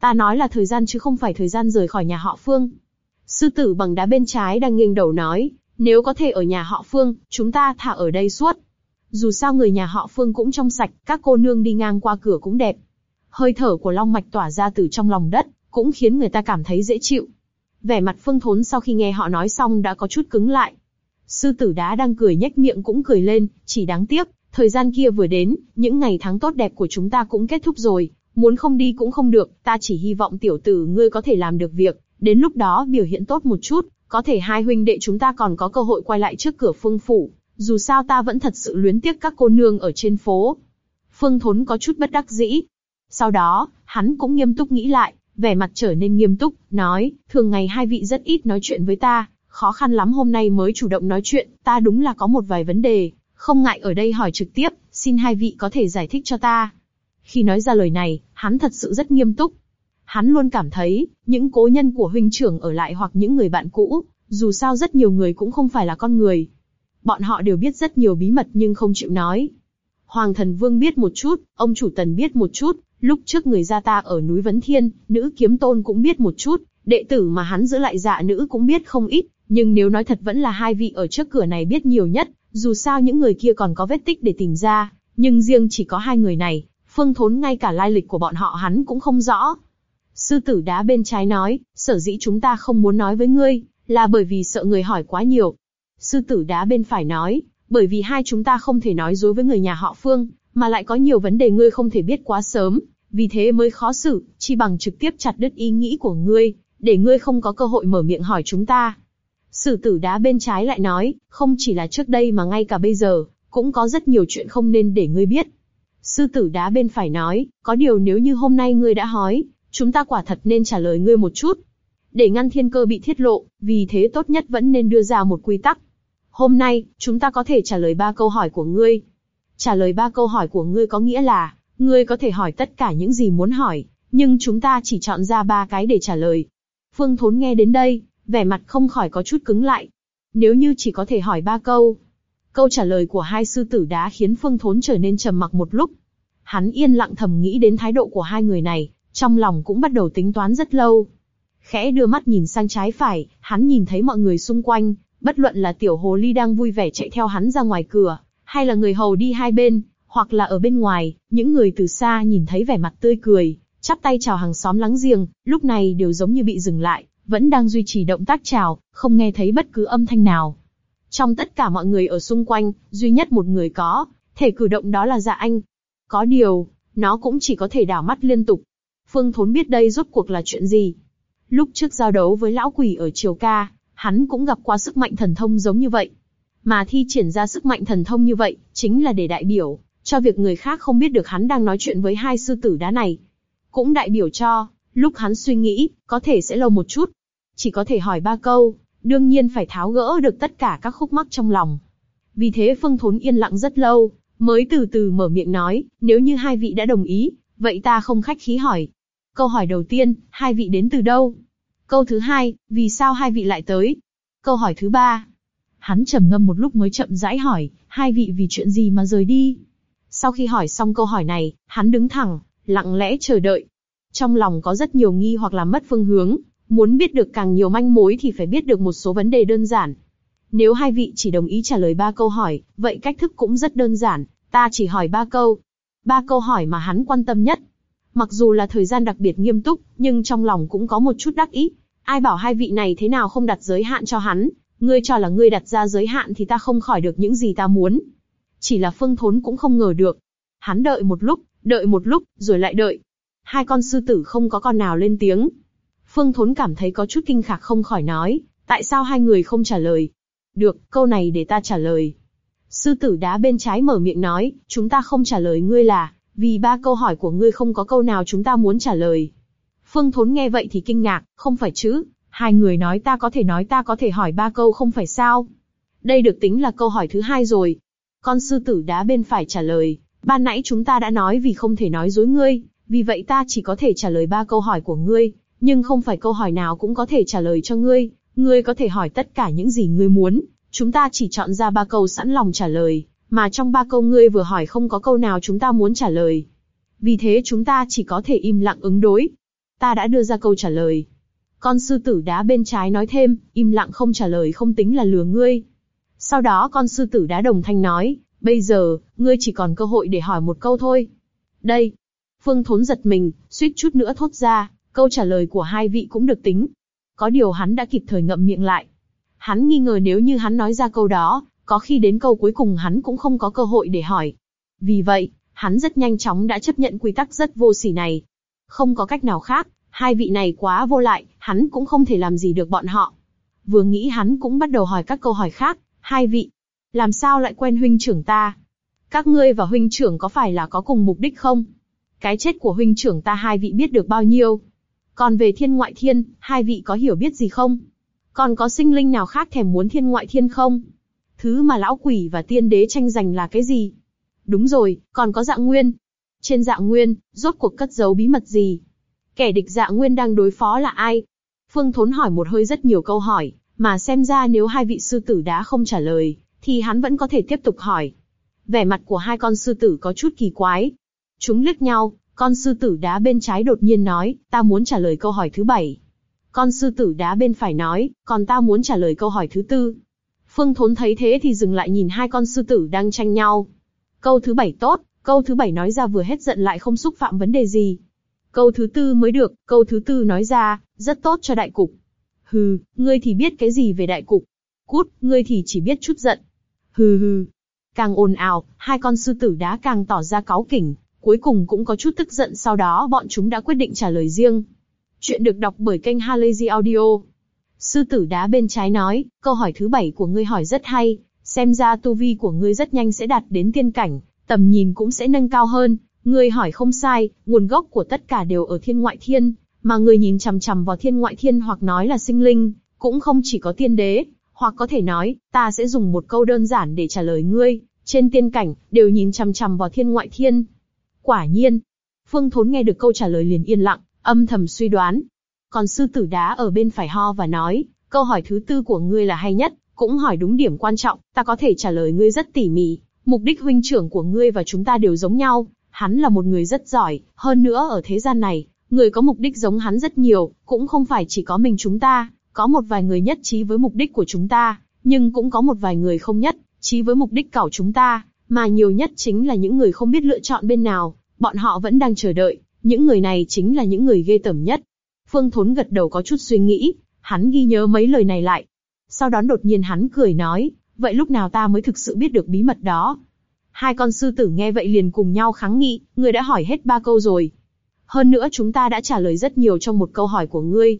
Ta nói là thời gian chứ không phải thời gian rời khỏi nhà họ Phương. Sư tử bằng đá bên trái đang nghiêng đầu nói, nếu có thể ở nhà họ Phương, chúng ta thả ở đây suốt. Dù sao người nhà họ Phương cũng trong sạch, các cô nương đi ngang qua cửa cũng đẹp. Hơi thở của long mạch tỏa ra từ trong lòng đất, cũng khiến người ta cảm thấy dễ chịu. Vẻ mặt Phương Thốn sau khi nghe họ nói xong đã có chút cứng lại. Sư tử đá đang cười nhếch miệng cũng cười lên, chỉ đáng tiếc, thời gian kia vừa đến, những ngày tháng tốt đẹp của chúng ta cũng kết thúc rồi, muốn không đi cũng không được, ta chỉ hy vọng tiểu tử ngươi có thể làm được việc, đến lúc đó biểu hiện tốt một chút, có thể hai huynh đệ chúng ta còn có cơ hội quay lại trước cửa phương phủ, dù sao ta vẫn thật sự luyến tiếc các cô nương ở trên phố. Phương Thốn có chút bất đắc dĩ. Sau đó, hắn cũng nghiêm túc nghĩ lại, vẻ mặt trở nên nghiêm túc, nói, thường ngày hai vị rất ít nói chuyện với ta, khó khăn lắm hôm nay mới chủ động nói chuyện, ta đúng là có một vài vấn đề, không ngại ở đây hỏi trực tiếp, xin hai vị có thể giải thích cho ta. Khi nói ra lời này, hắn thật sự rất nghiêm túc. Hắn luôn cảm thấy, những cố nhân của huynh trưởng ở lại hoặc những người bạn cũ, dù sao rất nhiều người cũng không phải là con người. Bọn họ đều biết rất nhiều bí mật nhưng không chịu nói. Hoàng thần vương biết một chút, ông chủ tần biết một chút, lúc trước người gia ta ở núi Vấn Thiên, nữ kiếm tôn cũng biết một chút, đệ tử mà hắn giữ lại dạ nữ cũng biết không ít, nhưng nếu nói thật vẫn là hai vị ở trước cửa này biết nhiều nhất, dù sao những người kia còn có vết tích để tìm ra, nhưng riêng chỉ có hai người này, Phương Thốn ngay cả lai lịch của bọn họ hắn cũng không rõ. Sư tử đá bên trái nói, sở dĩ chúng ta không muốn nói với ngươi, là bởi vì sợ người hỏi quá nhiều. Sư tử đá bên phải nói, bởi vì hai chúng ta không thể nói dối với người nhà họ Phương, mà lại có nhiều vấn đề ngươi không thể biết quá sớm, vì thế mới khó xử, chi bằng trực tiếp chặt đứt ý nghĩ của ngươi, để ngươi không có cơ hội mở miệng hỏi chúng ta. Sử tử đá bên trái lại nói, không chỉ là trước đây mà ngay cả bây giờ, cũng có rất nhiều chuyện không nên để ngươi biết. Sư tử đá bên phải nói, có điều nếu như hôm nay ngươi đã hỏi, chúng ta quả thật nên trả lời ngươi một chút. Để ngăn thiên cơ bị thiết lộ, vì thế tốt nhất vẫn nên đưa ra một quy tắc. Hôm nay, chúng ta có thể trả lời ba câu hỏi của ngươi. Trả lời ba câu hỏi của ngươi có nghĩa là, ngươi có thể hỏi tất cả những gì muốn hỏi, nhưng chúng ta chỉ chọn ra ba cái để trả lời. Phương Thốn nghe đến đây, vẻ mặt không khỏi có chút cứng lại. Nếu như chỉ có thể hỏi ba câu, câu trả lời của hai sư tử đá khiến Phương Thốn trở nên trầm mặc một lúc. Hắn yên lặng thầm nghĩ đến thái độ của hai người này, trong lòng cũng bắt đầu tính toán rất lâu. Khẽ đưa mắt nhìn sang trái phải, hắn nhìn thấy mọi người xung quanh, bất luận là tiểu hồ ly đang vui vẻ chạy theo hắn ra ngoài cửa, hay là người hầu đi hai bên, hoặc là ở bên ngoài, những người từ xa nhìn thấy vẻ mặt tươi cười, chắp tay chào hàng xóm láng giềng, lúc này đều giống như bị dừng lại, vẫn đang duy trì động tác chào, không nghe thấy bất cứ âm thanh nào. Trong tất cả mọi người ở xung quanh, duy nhất một người có, thể cử động đó là dạ anh. Có điều, nó cũng chỉ có thể đảo mắt liên tục. Phương Thốn biết đây rốt cuộc là chuyện gì. Lúc trước giao đấu với lão quỷ ở Triều Ca, hắn cũng gặp qua sức mạnh thần thông giống như vậy. Mà thi triển ra sức mạnh thần thông như vậy, chính là để đại biểu, cho việc người khác không biết được hắn đang nói chuyện với hai sư tử đá này. Cũng đại biểu cho, lúc hắn suy nghĩ, có thể sẽ lâu một chút. Chỉ có thể hỏi ba câu, đương nhiên phải tháo gỡ được tất cả các khúc mắc trong lòng. Vì thế Phương Thốn yên lặng rất lâu, mới từ từ mở miệng nói, nếu như hai vị đã đồng ý, vậy ta không khách khí hỏi. Câu hỏi đầu tiên, hai vị đến từ đâu? Câu thứ hai, vì sao hai vị lại tới? Câu hỏi thứ ba. Hắn trầm ngâm một lúc mới chậm rãi hỏi, hai vị vì chuyện gì mà rời đi? Sau khi hỏi xong câu hỏi này, hắn đứng thẳng, lặng lẽ chờ đợi. Trong lòng có rất nhiều nghi hoặc làm mất phương hướng, muốn biết được càng nhiều manh mối thì phải biết được một số vấn đề đơn giản. Nếu hai vị chỉ đồng ý trả lời ba câu hỏi, vậy cách thức cũng rất đơn giản, ta chỉ hỏi ba câu. Ba câu hỏi mà hắn quan tâm nhất. Mặc dù là thời gian đặc biệt nghiêm túc, nhưng trong lòng cũng có một chút đắc ý. Ai bảo hai vị này thế nào không đặt giới hạn cho hắn, ngươi cho là ngươi đặt ra giới hạn thì ta không khỏi được những gì ta muốn. Chỉ là Phương Thốn cũng không ngờ được. Hắn đợi một lúc, đợi một lúc, rồi lại đợi. Hai con sư tử không có con nào lên tiếng. Phương Thốn cảm thấy có chút kinh khạc không khỏi nói, tại sao hai người không trả lời? Được, câu này để ta trả lời. Sư tử đá bên trái mở miệng nói, chúng ta không trả lời ngươi là, vì ba câu hỏi của ngươi không có câu nào chúng ta muốn trả lời. Phương Thốn nghe vậy thì kinh ngạc, không phải chứ? Hai người nói ta có thể nói ta có thể hỏi ba câu không phải sao? Đây được tính là câu hỏi thứ hai rồi, con sư tử đá bên phải trả lời, ban nãy chúng ta đã nói vì không thể nói dối ngươi, vì vậy ta chỉ có thể trả lời ba câu hỏi của ngươi, nhưng không phải câu hỏi nào cũng có thể trả lời cho ngươi, ngươi có thể hỏi tất cả những gì ngươi muốn, chúng ta chỉ chọn ra ba câu sẵn lòng trả lời, mà trong ba câu ngươi vừa hỏi không có câu nào chúng ta muốn trả lời. Vì thế chúng ta chỉ có thể im lặng ứng đối. Ta đã đưa ra câu trả lời. Con sư tử đá bên trái nói thêm, im lặng không trả lời không tính là lừa ngươi, sau đó con sư tử đá đồng thanh nói, bây giờ, ngươi chỉ còn cơ hội để hỏi một câu thôi. Đây. Phương Thốn giật mình, suýt chút nữa thốt ra, câu trả lời của hai vị cũng được tính. Có điều hắn đã kịp thời ngậm miệng lại. Hắn nghi ngờ nếu như hắn nói ra câu đó, có khi đến câu cuối cùng hắn cũng không có cơ hội để hỏi. Vì vậy, hắn rất nhanh chóng đã chấp nhận quy tắc rất vô sỉ này. Không có cách nào khác, hai vị này quá vô lại, hắn cũng không thể làm gì được bọn họ. Vừa nghĩ hắn cũng bắt đầu hỏi các câu hỏi khác, hai vị, làm sao lại quen huynh trưởng ta? Các ngươi và huynh trưởng có phải là có cùng mục đích không? Cái chết của huynh trưởng ta hai vị biết được bao nhiêu? Còn về thiên ngoại thiên, hai vị có hiểu biết gì không? Còn có sinh linh nào khác thèm muốn thiên ngoại thiên không? Thứ mà lão quỷ và tiên đế tranh giành là cái gì? Đúng rồi, còn có dạng nguyên. Trên dạng nguyên, rốt cuộc cất giấu bí mật gì? Kẻ địch dạng nguyên đang đối phó là ai? Phương Thốn hỏi một hơi rất nhiều câu hỏi, mà xem ra nếu hai vị sư tử đá không trả lời, thì hắn vẫn có thể tiếp tục hỏi. Vẻ mặt của hai con sư tử có chút kỳ quái. Chúng liếc nhau, con sư tử đá bên trái đột nhiên nói, ta muốn trả lời câu hỏi thứ bảy. Con sư tử đá bên phải nói, còn ta muốn trả lời câu hỏi thứ tư. Phương Thốn thấy thế thì dừng lại nhìn hai con sư tử đang tranh nhau. Câu thứ bảy tốt, câu thứ bảy nói ra vừa hết giận lại không xúc phạm vấn đề gì. Câu thứ tư mới được, câu thứ tư nói ra, rất tốt cho đại cục. Hừ, ngươi thì biết cái gì về đại cục. Cút, ngươi thì chỉ biết chút giận. Hừ hừ. Càng ồn ào, hai con sư tử đá càng tỏ ra cáu kỉnh, cuối cùng cũng có chút tức giận sau đó bọn chúng đã quyết định trả lời riêng. Chuyện được đọc bởi kênh Halazy Audio. Sư tử đá bên trái nói, câu hỏi thứ bảy của ngươi hỏi rất hay, xem ra tu vi của ngươi rất nhanh sẽ đạt đến tiên cảnh, tầm nhìn cũng sẽ nâng cao hơn. Ngươi hỏi không sai, nguồn gốc của tất cả đều ở thiên ngoại thiên, mà người nhìn chằm chằm vào thiên ngoại thiên hoặc nói là sinh linh, cũng không chỉ có tiên đế, hoặc có thể nói, ta sẽ dùng một câu đơn giản để trả lời ngươi, trên tiên cảnh, đều nhìn chằm chằm vào thiên ngoại thiên. Quả nhiên, Phương Thốn nghe được câu trả lời liền yên lặng, âm thầm suy đoán. Còn sư tử đá ở bên phải ho và nói, câu hỏi thứ tư của ngươi là hay nhất, cũng hỏi đúng điểm quan trọng, ta có thể trả lời ngươi rất tỉ mỉ. Mục đích huynh trưởng của ngươi và chúng ta đều giống nhau, hắn là một người rất giỏi, hơn nữa ở thế gian này, người có mục đích giống hắn rất nhiều, cũng không phải chỉ có mình chúng ta, có một vài người nhất trí với mục đích của chúng ta, nhưng cũng có một vài người không nhất trí với mục đích cảo chúng ta, mà nhiều nhất chính là những người không biết lựa chọn bên nào, bọn họ vẫn đang chờ đợi, những người này chính là những người ghê tởm nhất. Phương Thốn gật đầu có chút suy nghĩ, hắn ghi nhớ mấy lời này lại. Sau đó đột nhiên hắn cười nói, vậy lúc nào ta mới thực sự biết được bí mật đó? Hai con sư tử nghe vậy liền cùng nhau kháng nghị, ngươi đã hỏi hết ba câu rồi. Hơn nữa chúng ta đã trả lời rất nhiều trong một câu hỏi của ngươi.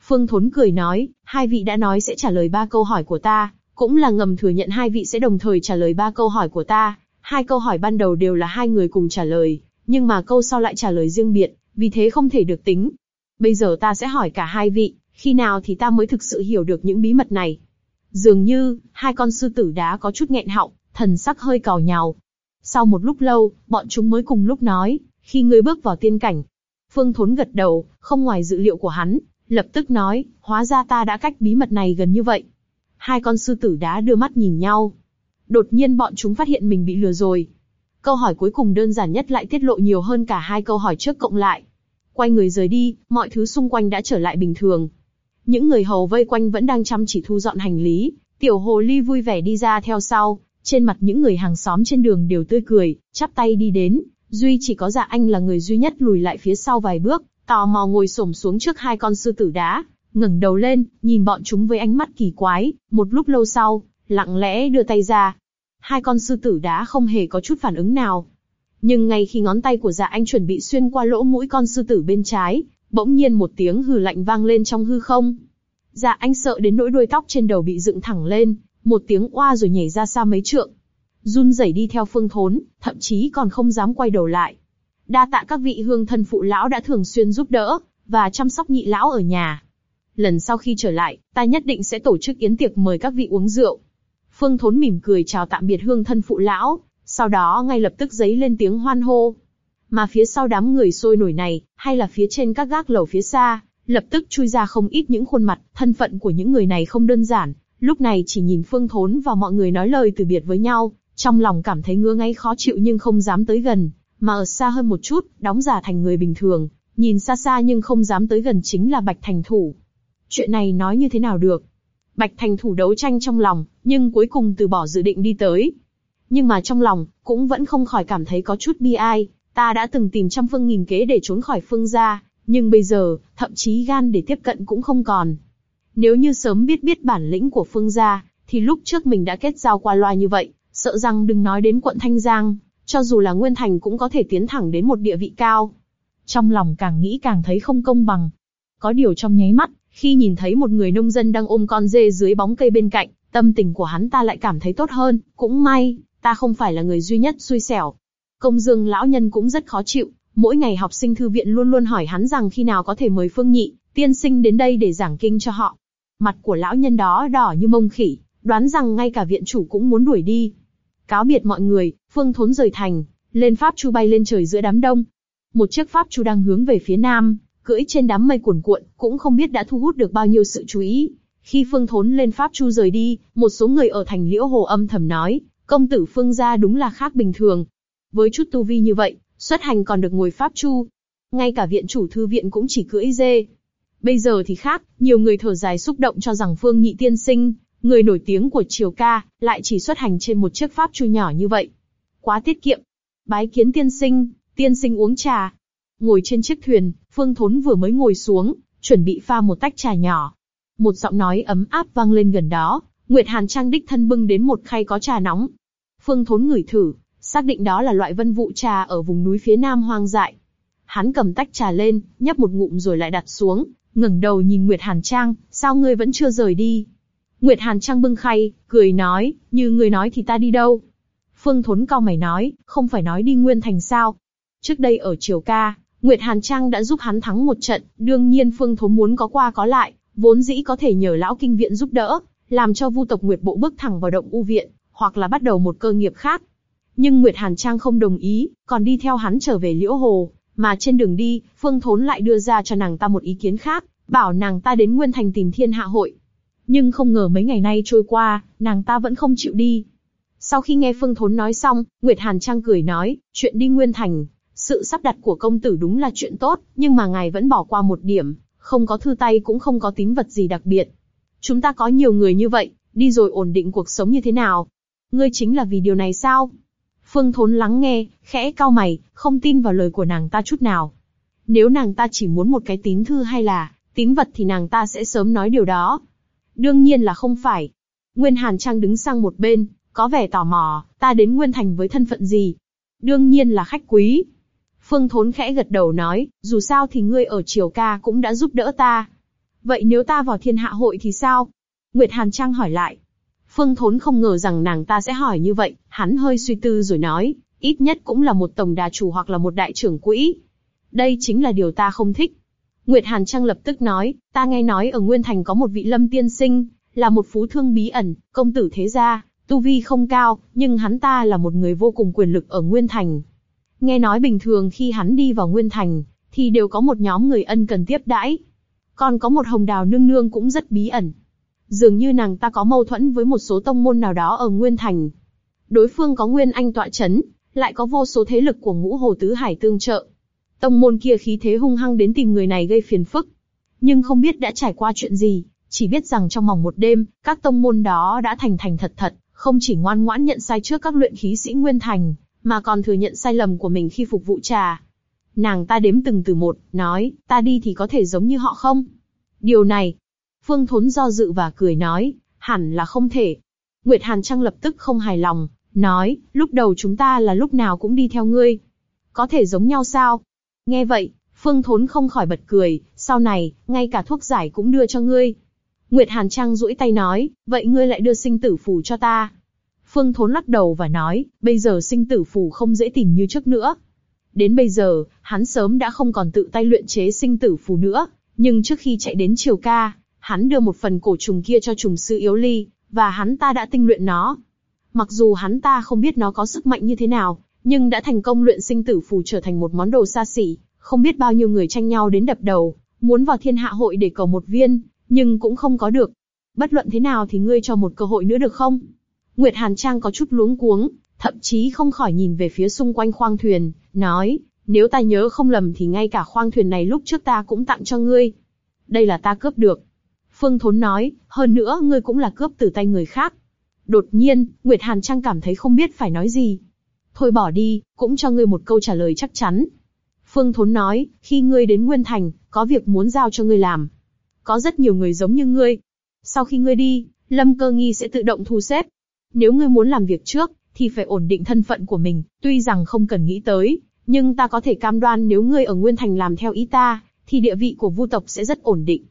Phương Thốn cười nói, hai vị đã nói sẽ trả lời ba câu hỏi của ta, cũng là ngầm thừa nhận hai vị sẽ đồng thời trả lời ba câu hỏi của ta. Hai câu hỏi ban đầu đều là hai người cùng trả lời, nhưng mà câu sau lại trả lời riêng biệt, vì thế không thể được tính. Bây giờ ta sẽ hỏi cả hai vị, khi nào thì ta mới thực sự hiểu được những bí mật này. Dường như, hai con sư tử đá có chút nghẹn họng, thần sắc hơi cào nhào. Sau một lúc lâu, bọn chúng mới cùng lúc nói, khi ngươi bước vào tiên cảnh. Phương Thốn gật đầu, không ngoài dự liệu của hắn, lập tức nói, hóa ra ta đã cách bí mật này gần như vậy. Hai con sư tử đá đưa mắt nhìn nhau. Đột nhiên bọn chúng phát hiện mình bị lừa rồi. Câu hỏi cuối cùng đơn giản nhất lại tiết lộ nhiều hơn cả hai câu hỏi trước cộng lại. Quay người rời đi, mọi thứ xung quanh đã trở lại bình thường. Những người hầu vây quanh vẫn đang chăm chỉ thu dọn hành lý. Tiểu hồ ly vui vẻ đi ra theo sau. Trên mặt những người hàng xóm trên đường đều tươi cười, chắp tay đi đến. Duy chỉ có dạ anh là người duy nhất lùi lại phía sau vài bước, tò mò ngồi xổm xuống trước hai con sư tử đá, ngẩng đầu lên, nhìn bọn chúng với ánh mắt kỳ quái. Một lúc lâu sau, lặng lẽ đưa tay ra, hai con sư tử đá không hề có chút phản ứng nào. Nhưng ngay khi ngón tay của dạ anh chuẩn bị xuyên qua lỗ mũi con sư tử bên trái, bỗng nhiên một tiếng hừ lạnh vang lên trong hư không. Dạ anh sợ đến nỗi đuôi tóc trên đầu bị dựng thẳng lên, một tiếng oa rồi nhảy ra xa mấy trượng. Run rẩy đi theo phương thốn, thậm chí còn không dám quay đầu lại. Đa tạ các vị hương thân phụ lão đã thường xuyên giúp đỡ, và chăm sóc nhị lão ở nhà. Lần sau khi trở lại, ta nhất định sẽ tổ chức yến tiệc mời các vị uống rượu. Phương Thốn mỉm cười chào tạm biệt hương thân phụ lão, sau đó ngay lập tức giấy lên tiếng hoan hô. Mà phía sau đám người sôi nổi này, hay là phía trên các gác lầu phía xa, lập tức chui ra không ít những khuôn mặt, thân phận của những người này không đơn giản. Lúc này chỉ nhìn Phương Thốn và mọi người nói lời từ biệt với nhau, trong lòng cảm thấy ngứa ngáy khó chịu nhưng không dám tới gần, mà ở xa hơn một chút, đóng giả thành người bình thường, nhìn xa xa nhưng không dám tới gần chính là Bạch Thành Thủ. Chuyện này nói như thế nào được? Bạch Thành Thủ đấu tranh trong lòng, nhưng cuối cùng từ bỏ dự định đi tới. Nhưng mà trong lòng, cũng vẫn không khỏi cảm thấy có chút bi ai, Ta đã từng tìm trăm phương nghìn kế để trốn khỏi phương gia, nhưng bây giờ, thậm chí gan để tiếp cận cũng không còn. Nếu như sớm biết biết bản lĩnh của phương gia, thì lúc trước mình đã kết giao qua loa như vậy, sợ rằng đừng nói đến quận Thanh Giang, cho dù là Nguyên Thành cũng có thể tiến thẳng đến một địa vị cao. Trong lòng càng nghĩ càng thấy không công bằng. Có điều trong nháy mắt, khi nhìn thấy một người nông dân đang ôm con dê dưới bóng cây bên cạnh, tâm tình của hắn ta lại cảm thấy tốt hơn, cũng may, ta không phải là người duy nhất xui xẻo. Công dương lão nhân cũng rất khó chịu, mỗi ngày học sinh thư viện luôn luôn hỏi hắn rằng khi nào có thể mời Phương Nhị, tiên sinh đến đây để giảng kinh cho họ. Mặt của lão nhân đó đỏ như mông khỉ, đoán rằng ngay cả viện chủ cũng muốn đuổi đi. Cáo biệt mọi người, Phương Thốn rời thành, lên pháp chu bay lên trời giữa đám đông. Một chiếc pháp chu đang hướng về phía nam, cưỡi trên đám mây cuồn cuộn, cũng không biết đã thu hút được bao nhiêu sự chú ý. Khi Phương Thốn lên pháp chu rời đi, một số người ở thành Liễu Hồ âm thầm nói, công tử Phương gia đúng là khác bình thường. Với chút tu vi như vậy, xuất hành còn được ngồi pháp chu. Ngay cả viện chủ thư viện cũng chỉ cưỡi dê. Bây giờ thì khác, nhiều người thở dài xúc động cho rằng Phương Nhị tiên sinh, người nổi tiếng của triều ca, lại chỉ xuất hành trên một chiếc pháp chu nhỏ như vậy. Quá tiết kiệm. Bái kiến tiên sinh, tiên sinh uống trà. Ngồi trên chiếc thuyền, Phương Thốn vừa mới ngồi xuống, chuẩn bị pha một tách trà nhỏ. Một giọng nói ấm áp vang lên gần đó, Nguyệt Hàn Trang đích thân bưng đến một khay có trà nóng. Phương Thốn ngửi thử, xác định đó là loại vân vụ trà ở vùng núi phía nam hoang dại. Hắn cầm tách trà lên, nhấp một ngụm rồi lại đặt xuống, ngẩng đầu nhìn Nguyệt Hàn Trang, sao ngươi vẫn chưa rời đi? Nguyệt Hàn Trang bưng khay, cười nói, như ngươi nói thì ta đi đâu? Phương Thốn cao mày nói, không phải nói đi Nguyên Thành sao? Trước đây ở Triều Ca, Nguyệt Hàn Trang đã giúp hắn thắng một trận, đương nhiên Phương Thốn muốn có qua có lại, vốn dĩ có thể nhờ lão kinh viện giúp đỡ, làm cho Vu tộc Nguyệt Bộ bước thẳng vào động u viện, hoặc là bắt đầu một cơ nghiệp khác. Nhưng Nguyệt Hàn Trang không đồng ý, còn đi theo hắn trở về Liễu Hồ, mà trên đường đi, Phương Thốn lại đưa ra cho nàng ta một ý kiến khác, bảo nàng ta đến Nguyên Thành tìm Thiên Hạ Hội. Nhưng không ngờ mấy ngày nay trôi qua, nàng ta vẫn không chịu đi. Sau khi nghe Phương Thốn nói xong, Nguyệt Hàn Trang cười nói, chuyện đi Nguyên Thành, sự sắp đặt của công tử đúng là chuyện tốt, nhưng mà ngài vẫn bỏ qua một điểm, không có thư tay cũng không có tín vật gì đặc biệt. Chúng ta có nhiều người như vậy, đi rồi ổn định cuộc sống như thế nào? Ngươi chính là vì điều này sao? Phương Thốn lắng nghe, khẽ cau mày, không tin vào lời của nàng ta chút nào. Nếu nàng ta chỉ muốn một cái tín thư hay là tín vật thì nàng ta sẽ sớm nói điều đó. Đương nhiên là không phải. Nguyên Hàn Trang đứng sang một bên, có vẻ tò mò, ta đến Nguyên Thành với thân phận gì? Đương nhiên là khách quý. Phương Thốn khẽ gật đầu nói, dù sao thì ngươi ở Triều Ca cũng đã giúp đỡ ta. Vậy nếu ta vào thiên hạ hội thì sao? Nguyệt Hàn Trang hỏi lại. Phương Thốn không ngờ rằng nàng ta sẽ hỏi như vậy, hắn hơi suy tư rồi nói, ít nhất cũng là một tổng đà chủ hoặc là một đại trưởng quỹ. Đây chính là điều ta không thích. Nguyệt Hàn Trang lập tức nói, ta nghe nói ở Nguyên Thành có một vị lâm tiên sinh, là một phú thương bí ẩn, công tử thế gia, tu vi không cao, nhưng hắn ta là một người vô cùng quyền lực ở Nguyên Thành. Nghe nói bình thường khi hắn đi vào Nguyên Thành, thì đều có một nhóm người ân cần tiếp đãi. Còn có một hồng đào nương nương cũng rất bí ẩn. Dường như nàng ta có mâu thuẫn với một số tông môn nào đó ở Nguyên Thành. Đối phương có Nguyên Anh tọa chấn, lại có vô số thế lực của ngũ hồ tứ hải tương trợ. Tông môn kia khí thế hung hăng đến tìm người này gây phiền phức. Nhưng không biết đã trải qua chuyện gì, chỉ biết rằng trong vòng một đêm, các tông môn đó đã thành thành thật thật, không chỉ ngoan ngoãn nhận sai trước các luyện khí sĩ Nguyên Thành, mà còn thừa nhận sai lầm của mình khi phục vụ trà. Nàng ta đếm từng từ một, nói, ta đi thì có thể giống như họ không? Điều này, Phương Thốn do dự và cười nói, hẳn là không thể. Nguyệt Hàn Trăng lập tức không hài lòng, nói, lúc đầu chúng ta là lúc nào cũng đi theo ngươi. Có thể giống nhau sao? Nghe vậy, Phương Thốn không khỏi bật cười, sau này, ngay cả thuốc giải cũng đưa cho ngươi. Nguyệt Hàn Trang duỗi tay nói, vậy ngươi lại đưa sinh tử phù cho ta. Phương Thốn lắc đầu và nói, bây giờ sinh tử phù không dễ tìm như trước nữa. Đến bây giờ, hắn sớm đã không còn tự tay luyện chế sinh tử phù nữa, nhưng trước khi chạy đến Triều Ca, hắn đưa một phần cổ trùng kia cho trùng sư yếu ly, và hắn ta đã tinh luyện nó. Mặc dù hắn ta không biết nó có sức mạnh như thế nào, nhưng đã thành công luyện sinh tử phù trở thành một món đồ xa xỉ, không biết bao nhiêu người tranh nhau đến đập đầu, muốn vào thiên hạ hội để cầu một viên, nhưng cũng không có được. Bất luận thế nào thì ngươi cho một cơ hội nữa được không? Nguyệt Hàn Trang có chút luống cuống, thậm chí không khỏi nhìn về phía xung quanh khoang thuyền, nói, nếu ta nhớ không lầm thì ngay cả khoang thuyền này lúc trước ta cũng tặng cho ngươi. Đây là ta cướp được. Phương Thốn nói, hơn nữa ngươi cũng là cướp từ tay người khác. Đột nhiên, Nguyệt Hàn Trang cảm thấy không biết phải nói gì. Thôi bỏ đi, cũng cho ngươi một câu trả lời chắc chắn. Phương Thốn nói, khi ngươi đến Nguyên Thành, có việc muốn giao cho ngươi làm. Có rất nhiều người giống như ngươi. Sau khi ngươi đi, Lâm Cơ Nghi sẽ tự động thu xếp. Nếu ngươi muốn làm việc trước, thì phải ổn định thân phận của mình, tuy rằng không cần nghĩ tới, nhưng ta có thể cam đoan nếu ngươi ở Nguyên Thành làm theo ý ta, thì địa vị của Vu tộc sẽ rất ổn định.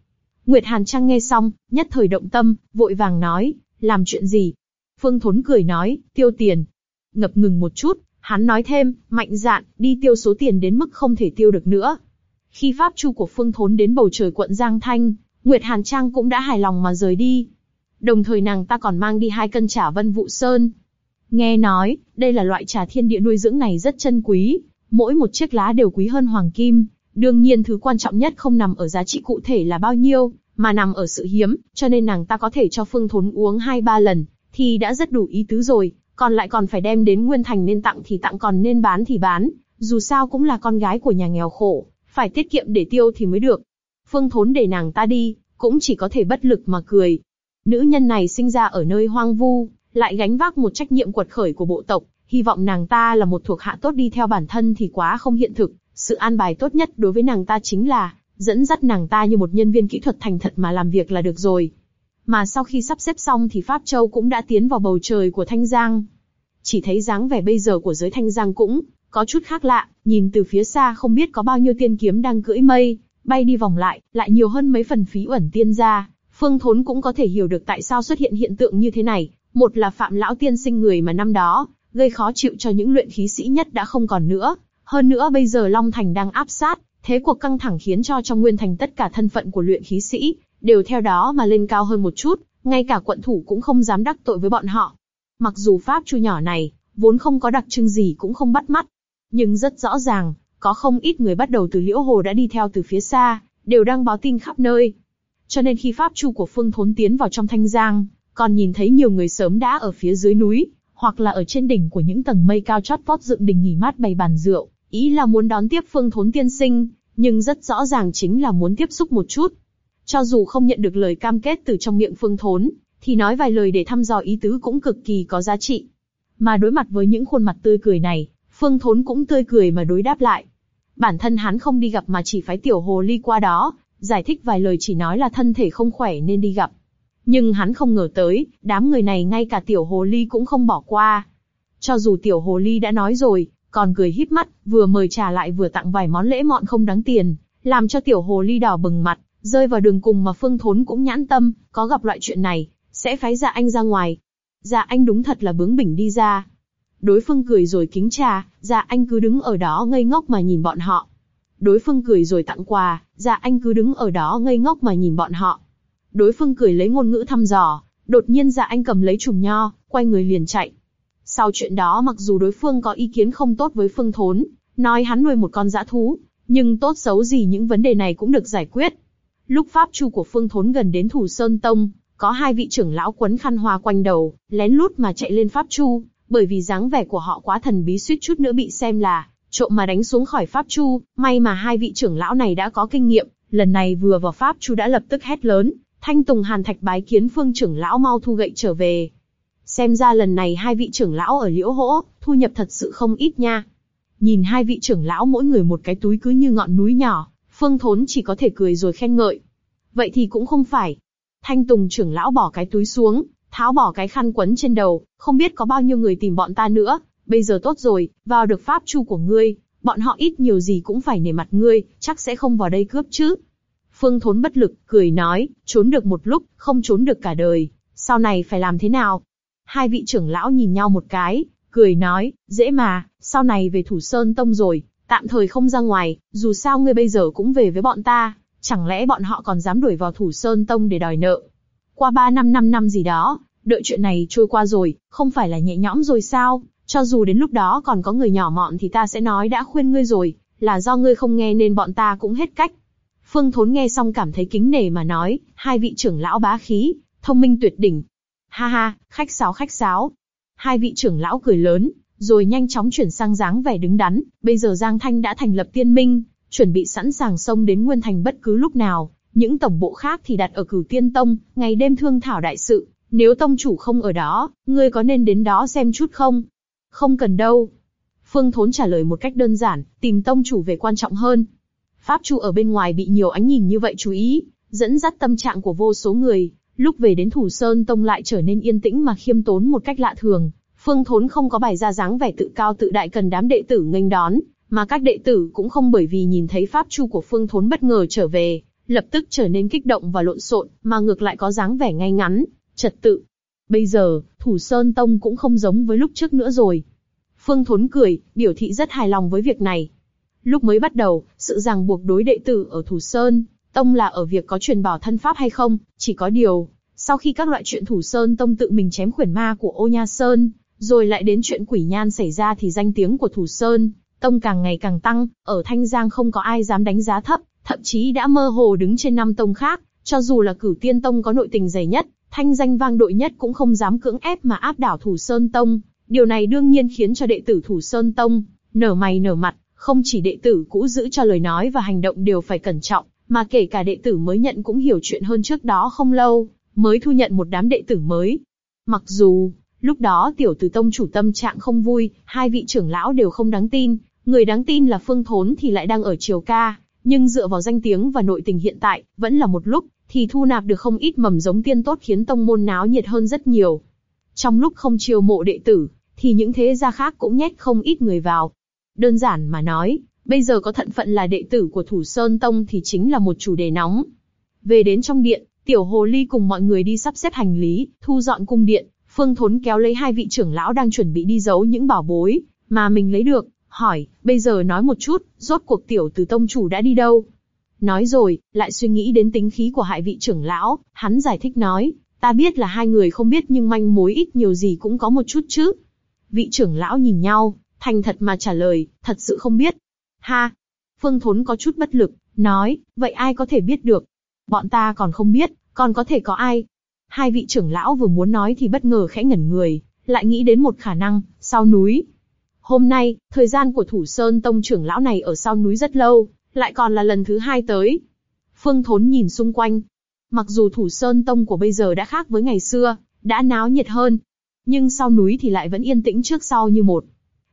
Nguyệt Hàn Trang nghe xong, nhất thời động tâm, vội vàng nói, làm chuyện gì? Phương Thốn cười nói, tiêu tiền. Ngập ngừng một chút, hắn nói thêm, mạnh dạn, đi tiêu số tiền đến mức không thể tiêu được nữa. Khi pháp chu của Phương Thốn đến bầu trời quận Giang Thanh, Nguyệt Hàn Trang cũng đã hài lòng mà rời đi. Đồng thời nàng ta còn mang đi hai cân trả vân vụ sơn. Nghe nói, đây là loại trà thiên địa nuôi dưỡng này rất chân quý, mỗi một chiếc lá đều quý hơn hoàng kim. Đương nhiên thứ quan trọng nhất không nằm ở giá trị cụ thể là bao nhiêu, mà nằm ở sự hiếm, cho nên nàng ta có thể cho Phương Thốn uống hai ba lần, thì đã rất đủ ý tứ rồi, còn lại còn phải đem đến Nguyên Thành nên tặng thì tặng còn nên bán thì bán, dù sao cũng là con gái của nhà nghèo khổ, phải tiết kiệm để tiêu thì mới được. Phương Thốn để nàng ta đi, cũng chỉ có thể bất lực mà cười. Nữ nhân này sinh ra ở nơi hoang vu, lại gánh vác một trách nhiệm quật khởi của bộ tộc, hy vọng nàng ta là một thuộc hạ tốt đi theo bản thân thì quá không hiện thực. Sự an bài tốt nhất đối với nàng ta chính là dẫn dắt nàng ta như một nhân viên kỹ thuật thành thật mà làm việc là được rồi. Mà sau khi sắp xếp xong thì Pháp Châu cũng đã tiến vào bầu trời của Thanh Giang. Chỉ thấy dáng vẻ bây giờ của giới Thanh Giang cũng có chút khác lạ, nhìn từ phía xa không biết có bao nhiêu tiên kiếm đang cưỡi mây, bay đi vòng lại, lại nhiều hơn mấy phần phí uẩn tiên gia. Phương Thốn cũng có thể hiểu được tại sao xuất hiện hiện tượng như thế này. Một là Phạm Lão Tiên sinh người mà năm đó gây khó chịu cho những luyện khí sĩ nhất đã không còn nữa. Hơn nữa bây giờ Long Thành đang áp sát, thế cuộc căng thẳng khiến cho trong Nguyên Thành tất cả thân phận của luyện khí sĩ đều theo đó mà lên cao hơn một chút, ngay cả quận thủ cũng không dám đắc tội với bọn họ. Mặc dù pháp chu nhỏ này vốn không có đặc trưng gì cũng không bắt mắt, nhưng rất rõ ràng có không ít người bắt đầu từ liễu hồ đã đi theo từ phía xa, đều đang báo tin khắp nơi. Cho nên khi pháp chu của Phương Thốn tiến vào trong thanh giang, còn nhìn thấy nhiều người sớm đã ở phía dưới núi, hoặc là ở trên đỉnh của những tầng mây cao chót vót dựng đình nghỉ mát bày bàn rượu, ý là muốn đón tiếp Phương Thốn tiên sinh, nhưng rất rõ ràng chính là muốn tiếp xúc một chút. Cho dù không nhận được lời cam kết từ trong miệng Phương Thốn, thì nói vài lời để thăm dò ý tứ cũng cực kỳ có giá trị. Mà đối mặt với những khuôn mặt tươi cười này, Phương Thốn cũng tươi cười mà đối đáp lại. Bản thân hắn không đi gặp mà chỉ phái tiểu hồ ly qua đó, giải thích vài lời chỉ nói là thân thể không khỏe nên đi gặp. Nhưng hắn không ngờ tới, đám người này ngay cả tiểu hồ ly cũng không bỏ qua. Cho dù tiểu hồ ly đã nói rồi, còn cười híp mắt, vừa mời trà lại vừa tặng vài món lễ mọn không đáng tiền, làm cho tiểu hồ ly đỏ bừng mặt, rơi vào đường cùng mà Phương Thốn cũng nhãn tâm, có gặp loại chuyện này, sẽ phái dạ anh ra ngoài. Dạ anh đúng thật là bướng bỉnh đi ra. Đối phương cười rồi kính trà, dạ anh cứ đứng ở đó ngây ngốc mà nhìn bọn họ. Đối phương cười rồi tặng quà, dạ anh cứ đứng ở đó ngây ngốc mà nhìn bọn họ. Đối phương cười lấy ngôn ngữ thăm dò, đột nhiên dạ anh cầm lấy chùm nho, quay người liền chạy. Sau chuyện đó mặc dù đối phương có ý kiến không tốt với Phương Thốn, nói hắn nuôi một con dã thú, nhưng tốt xấu gì những vấn đề này cũng được giải quyết. Lúc pháp chu của Phương Thốn gần đến Thủ Sơn Tông, có hai vị trưởng lão quấn khăn hoa quanh đầu, lén lút mà chạy lên pháp chu, bởi vì dáng vẻ của họ quá thần bí suýt chút nữa bị xem là trộm mà đánh xuống khỏi pháp chu. May mà hai vị trưởng lão này đã có kinh nghiệm, lần này vừa vào pháp chu đã lập tức hét lớn, Thanh Tùng Hàn Thạch bái kiến Phương trưởng lão mau thu gậy trở về. Xem ra lần này hai vị trưởng lão ở Liễu Hỗ, thu nhập thật sự không ít nha. Nhìn hai vị trưởng lão mỗi người một cái túi cứ như ngọn núi nhỏ, Phương Thốn chỉ có thể cười rồi khen ngợi. Vậy thì cũng không phải. Thanh Tùng trưởng lão bỏ cái túi xuống, tháo bỏ cái khăn quấn trên đầu, không biết có bao nhiêu người tìm bọn ta nữa. Bây giờ tốt rồi, vào được pháp chu của ngươi, bọn họ ít nhiều gì cũng phải nể mặt ngươi, chắc sẽ không vào đây cướp chứ. Phương Thốn bất lực, cười nói, trốn được một lúc, không trốn được cả đời. Sau này phải làm thế nào? Hai vị trưởng lão nhìn nhau một cái, cười nói, dễ mà, sau này về Thủ Sơn Tông rồi, tạm thời không ra ngoài, dù sao ngươi bây giờ cũng về với bọn ta, chẳng lẽ bọn họ còn dám đuổi vào Thủ Sơn Tông để đòi nợ? Qua ba năm năm năm gì đó, đợi chuyện này trôi qua rồi, không phải là nhẹ nhõm rồi sao? Cho dù đến lúc đó còn có người nhỏ mọn thì ta sẽ nói đã khuyên ngươi rồi, là do ngươi không nghe nên bọn ta cũng hết cách. Phương Thốn nghe xong cảm thấy kính nể mà nói, hai vị trưởng lão bá khí, thông minh tuyệt đỉnh. Ha ha, khách sáo khách sáo. Hai vị trưởng lão cười lớn, rồi nhanh chóng chuyển sang dáng vẻ đứng đắn. Bây giờ Giang Thanh đã thành lập tiên minh, chuẩn bị sẵn sàng xông đến Nguyên Thành bất cứ lúc nào. Những tổng bộ khác thì đặt ở Cửu Tiên Tông, ngày đêm thương thảo đại sự. Nếu tông chủ không ở đó, ngươi có nên đến đó xem chút không? Không cần đâu. Phương Thốn trả lời một cách đơn giản, tìm tông chủ về quan trọng hơn. Pháp Chu ở bên ngoài bị nhiều ánh nhìn như vậy chú ý, dẫn dắt tâm trạng của vô số người. Lúc về đến Thủ Sơn Tông lại trở nên yên tĩnh mà khiêm tốn một cách lạ thường. Phương Thốn không có bài ra dáng vẻ tự cao tự đại cần đám đệ tử nghênh đón, mà các đệ tử cũng không bởi vì nhìn thấy pháp chu của Phương Thốn bất ngờ trở về, lập tức trở nên kích động và lộn xộn, mà ngược lại có dáng vẻ ngay ngắn, trật tự. Bây giờ, Thủ Sơn Tông cũng không giống với lúc trước nữa rồi. Phương Thốn cười, biểu thị rất hài lòng với việc này. Lúc mới bắt đầu, sự ràng buộc đối đệ tử ở Thủ Sơn Tông là ở việc có truyền bảo thân pháp hay không, chỉ có điều, sau khi các loại chuyện Thủ Sơn Tông tự mình chém khuyển ma của Ô Nha Sơn, rồi lại đến chuyện quỷ nhan xảy ra thì danh tiếng của Thủ Sơn Tông càng ngày càng tăng, ở Thanh Giang không có ai dám đánh giá thấp, thậm chí đã mơ hồ đứng trên năm tông khác, cho dù là Cửu Tiên Tông có nội tình dày nhất, thanh danh vang đội nhất cũng không dám cưỡng ép mà áp đảo Thủ Sơn Tông. Điều này đương nhiên khiến cho đệ tử Thủ Sơn Tông nở mày nở mặt, không chỉ đệ tử cũ giữ cho lời nói và hành động đều phải cẩn trọng, mà kể cả đệ tử mới nhận cũng hiểu chuyện hơn trước đó không lâu, mới thu nhận một đám đệ tử mới. Mặc dù, lúc đó tiểu tử tông chủ tâm trạng không vui, hai vị trưởng lão đều không đáng tin, người đáng tin là Phương Thốn thì lại đang ở triều ca, nhưng dựa vào danh tiếng và nội tình hiện tại, vẫn là một lúc, thì thu nạp được không ít mầm giống tiên tốt khiến tông môn náo nhiệt hơn rất nhiều. Trong lúc không chiêu mộ đệ tử, thì những thế gia khác cũng nhét không ít người vào. Đơn giản mà nói, bây giờ có thận phận là đệ tử của Thủ Sơn Tông thì chính là một chủ đề nóng. Về đến trong điện, Tiểu Hồ Ly cùng mọi người đi sắp xếp hành lý, thu dọn cung điện, Phương Thốn kéo lấy hai vị trưởng lão đang chuẩn bị đi giấu những bảo bối mà mình lấy được, hỏi, bây giờ nói một chút, rốt cuộc tiểu từ tông chủ đã đi đâu? Nói rồi, lại suy nghĩ đến tính khí của hai vị trưởng lão, hắn giải thích nói, ta biết là hai người không biết nhưng manh mối ít nhiều gì cũng có một chút chứ. Vị trưởng lão nhìn nhau, thành thật mà trả lời, thật sự không biết. Ha! Phương Thốn có chút bất lực, nói, vậy ai có thể biết được? Bọn ta còn không biết, còn có thể có ai? Hai vị trưởng lão vừa muốn nói thì bất ngờ khẽ ngẩn người, lại nghĩ đến một khả năng, sau núi. Hôm nay, thời gian của Thủ Sơn Tông trưởng lão này ở sau núi rất lâu, lại còn là lần thứ hai tới. Phương Thốn nhìn xung quanh. Mặc dù Thủ Sơn Tông của bây giờ đã khác với ngày xưa, đã náo nhiệt hơn, nhưng sau núi thì lại vẫn yên tĩnh trước sau như một.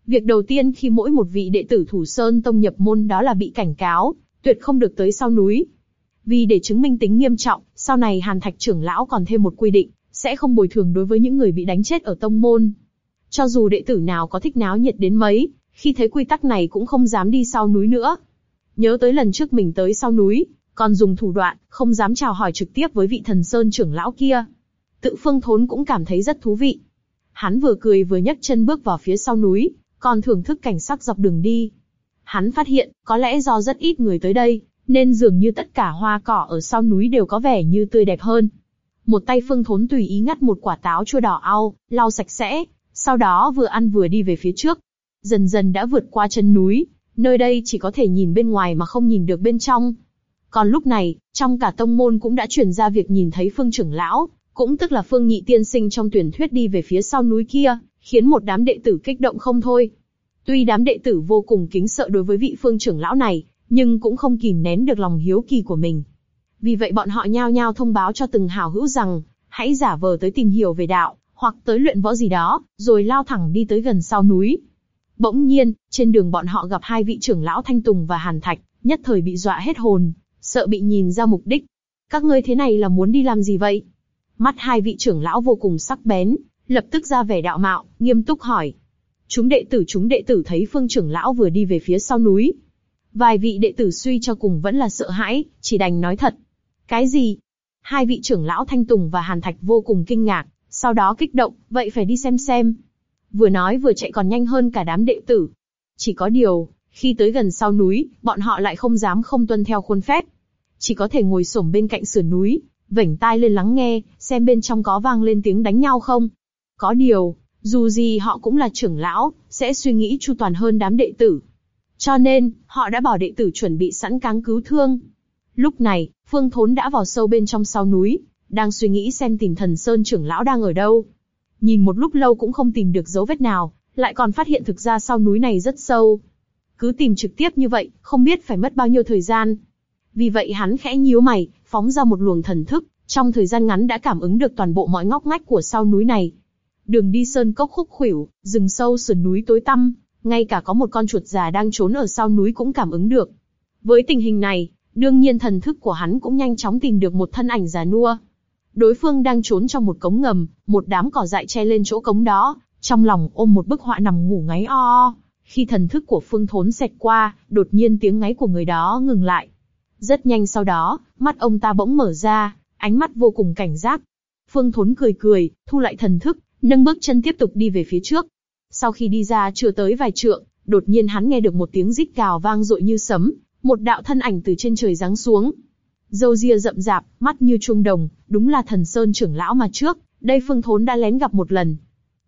Việc đầu tiên khi mỗi một vị đệ tử Thủ Sơn Tông nhập môn đó là bị cảnh cáo, tuyệt không được tới sau núi. Vì để chứng minh tính nghiêm trọng, sau này Hàn Thạch trưởng lão còn thêm một quy định, sẽ không bồi thường đối với những người bị đánh chết ở tông môn. Cho dù đệ tử nào có thích náo nhiệt đến mấy, khi thấy quy tắc này cũng không dám đi sau núi nữa. Nhớ tới lần trước mình tới sau núi, còn dùng thủ đoạn, không dám chào hỏi trực tiếp với vị thần sơn trưởng lão kia. Tự phương thốn cũng cảm thấy rất thú vị. Hắn vừa cười vừa nhấc chân bước vào phía sau núi, còn thưởng thức cảnh sắc dọc đường đi. Hắn phát hiện, có lẽ do rất ít người tới đây, nên dường như tất cả hoa cỏ ở sau núi đều có vẻ như tươi đẹp hơn. Một tay phương thốn tùy ý ngắt một quả táo chua đỏ ao, lau sạch sẽ, sau đó vừa ăn vừa đi về phía trước. Dần dần đã vượt qua chân núi, nơi đây chỉ có thể nhìn bên ngoài mà không nhìn được bên trong. Còn lúc này, trong cả tông môn cũng đã truyền ra việc nhìn thấy phương trưởng lão, cũng tức là phương nhị tiên sinh trong tuyển thuyết đi về phía sau núi kia, khiến một đám đệ tử kích động không thôi. Tuy đám đệ tử vô cùng kính sợ đối với vị phương trưởng lão này, nhưng cũng không kìm nén được lòng hiếu kỳ của mình. Vì vậy bọn họ nhao nhao thông báo cho từng hảo hữu rằng, hãy giả vờ tới tìm hiểu về đạo, hoặc tới luyện võ gì đó, rồi lao thẳng đi tới gần sau núi. Bỗng nhiên, trên đường bọn họ gặp hai vị trưởng lão Thanh Tùng và Hàn Thạch, nhất thời bị dọa hết hồn, sợ bị nhìn ra mục đích. Các ngươi thế này là muốn đi làm gì vậy? Mắt hai vị trưởng lão vô cùng sắc bén, lập tức ra vẻ đạo mạo, nghiêm túc hỏi. Chúng đệ tử chúng đệ tử thấy phương trưởng lão vừa đi về phía sau núi. Vài vị đệ tử suy cho cùng vẫn là sợ hãi, chỉ đành nói thật. Cái gì? Hai vị trưởng lão Thanh Tùng và Hàn Thạch vô cùng kinh ngạc, sau đó kích động, vậy phải đi xem xem. Vừa nói vừa chạy còn nhanh hơn cả đám đệ tử. Chỉ có điều, khi tới gần sau núi, bọn họ lại không dám không tuân theo khuôn phép. Chỉ có thể ngồi xổm bên cạnh sườn núi, vểnh tai lên lắng nghe, xem bên trong có vang lên tiếng đánh nhau không. Có điều, dù gì họ cũng là trưởng lão, sẽ suy nghĩ chu toàn hơn đám đệ tử. Cho nên, họ đã bảo đệ tử chuẩn bị sẵn cáng cứu thương. Lúc này, Phương Thốn đã vào sâu bên trong sau núi, đang suy nghĩ xem tìm thần sơn trưởng lão đang ở đâu. Nhìn một lúc lâu cũng không tìm được dấu vết nào, lại còn phát hiện thực ra sau núi này rất sâu. Cứ tìm trực tiếp như vậy, không biết phải mất bao nhiêu thời gian. Vì vậy hắn khẽ nhíu mày, phóng ra một luồng thần thức, trong thời gian ngắn đã cảm ứng được toàn bộ mọi ngóc ngách của sau núi này. Đường đi sơn cốc khúc khuỷu, rừng sâu sườn núi tối tăm, ngay cả có một con chuột già đang trốn ở sau núi cũng cảm ứng được. Với tình hình này, đương nhiên thần thức của hắn cũng nhanh chóng tìm được một thân ảnh già nua. Đối phương đang trốn trong một cống ngầm, một đám cỏ dại che lên chỗ cống đó, trong lòng ôm một bức họa nằm ngủ ngáy o o. Khi thần thức của Phương Thốn xẹt qua, đột nhiên tiếng ngáy của người đó ngừng lại. Rất nhanh sau đó, mắt ông ta bỗng mở ra, ánh mắt vô cùng cảnh giác. Phương Thốn cười cười, thu lại thần thức, nâng bước chân tiếp tục đi về phía trước. Sau khi đi ra chưa tới vài trượng, đột nhiên hắn nghe được một tiếng rít gào vang dội như sấm, một đạo thân ảnh từ trên trời giáng xuống. Dâu ria rậm rạp, mắt như trung đồng, đúng là thần sơn trưởng lão mà trước, đây Phương Thốn đã lén gặp một lần.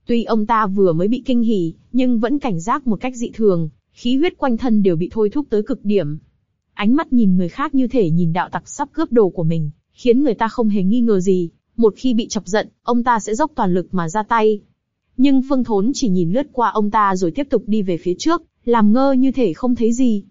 Tuy ông ta vừa mới bị kinh hỉ, nhưng vẫn cảnh giác một cách dị thường, khí huyết quanh thân đều bị thôi thúc tới cực điểm. Ánh mắt nhìn người khác như thể nhìn đạo tặc sắp cướp đồ của mình, khiến người ta không hề nghi ngờ gì. Một khi bị chọc giận, ông ta sẽ dốc toàn lực mà ra tay. Nhưng Phương Thốn chỉ nhìn lướt qua ông ta rồi tiếp tục đi về phía trước, làm ngơ như thể không thấy gì.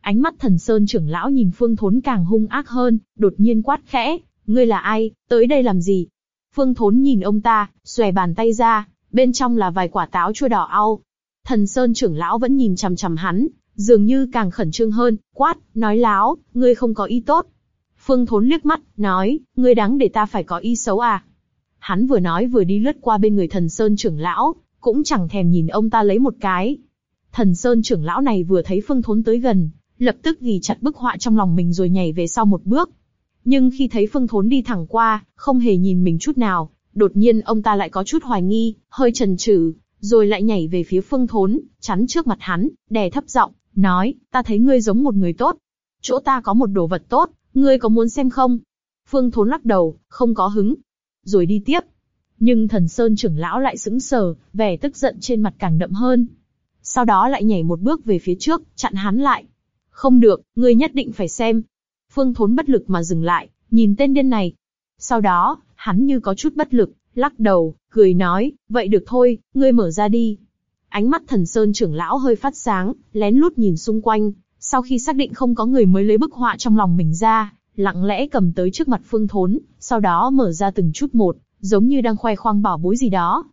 Ánh mắt thần sơn trưởng lão nhìn Phương Thốn càng hung ác hơn, đột nhiên quát khẽ, ngươi là ai, tới đây làm gì? Phương Thốn nhìn ông ta, xòe bàn tay ra, bên trong là vài quả táo chua đỏ au. Thần Sơn trưởng lão vẫn nhìn chằm chằm hắn, dường như càng khẩn trương hơn, quát, nói láo, ngươi không có ý tốt. Phương Thốn liếc mắt, nói, ngươi đáng để ta phải có ý xấu à? Hắn vừa nói vừa đi lướt qua bên người Thần Sơn trưởng lão, cũng chẳng thèm nhìn ông ta lấy một cái. Thần Sơn trưởng lão này vừa thấy Phương Thốn tới gần, lập tức ghi chặt bức họa trong lòng mình rồi nhảy về sau một bước. Nhưng khi thấy Phương Thốn đi thẳng qua, không hề nhìn mình chút nào, đột nhiên ông ta lại có chút hoài nghi, hơi chần chừ, rồi lại nhảy về phía Phương Thốn, chắn trước mặt hắn, đè thấp giọng, nói, ta thấy ngươi giống một người tốt. Chỗ ta có một đồ vật tốt, ngươi có muốn xem không? Phương Thốn lắc đầu, không có hứng. Rồi đi tiếp. Nhưng thần Sơn trưởng lão lại sững sờ, vẻ tức giận trên mặt càng đậm hơn. Sau đó lại nhảy một bước về phía trước, chặn hắn lại. Không được, ngươi nhất định phải xem. Phương Thốn bất lực mà dừng lại, nhìn tên điên này. Sau đó, hắn như có chút bất lực, lắc đầu, cười nói, vậy được thôi, ngươi mở ra đi. Ánh mắt thần sơn trưởng lão hơi phát sáng, lén lút nhìn xung quanh, sau khi xác định không có người mới lấy bức họa trong lòng mình ra, lặng lẽ cầm tới trước mặt Phương Thốn, sau đó mở ra từng chút một, giống như đang khoe khoang bảo bối gì đó.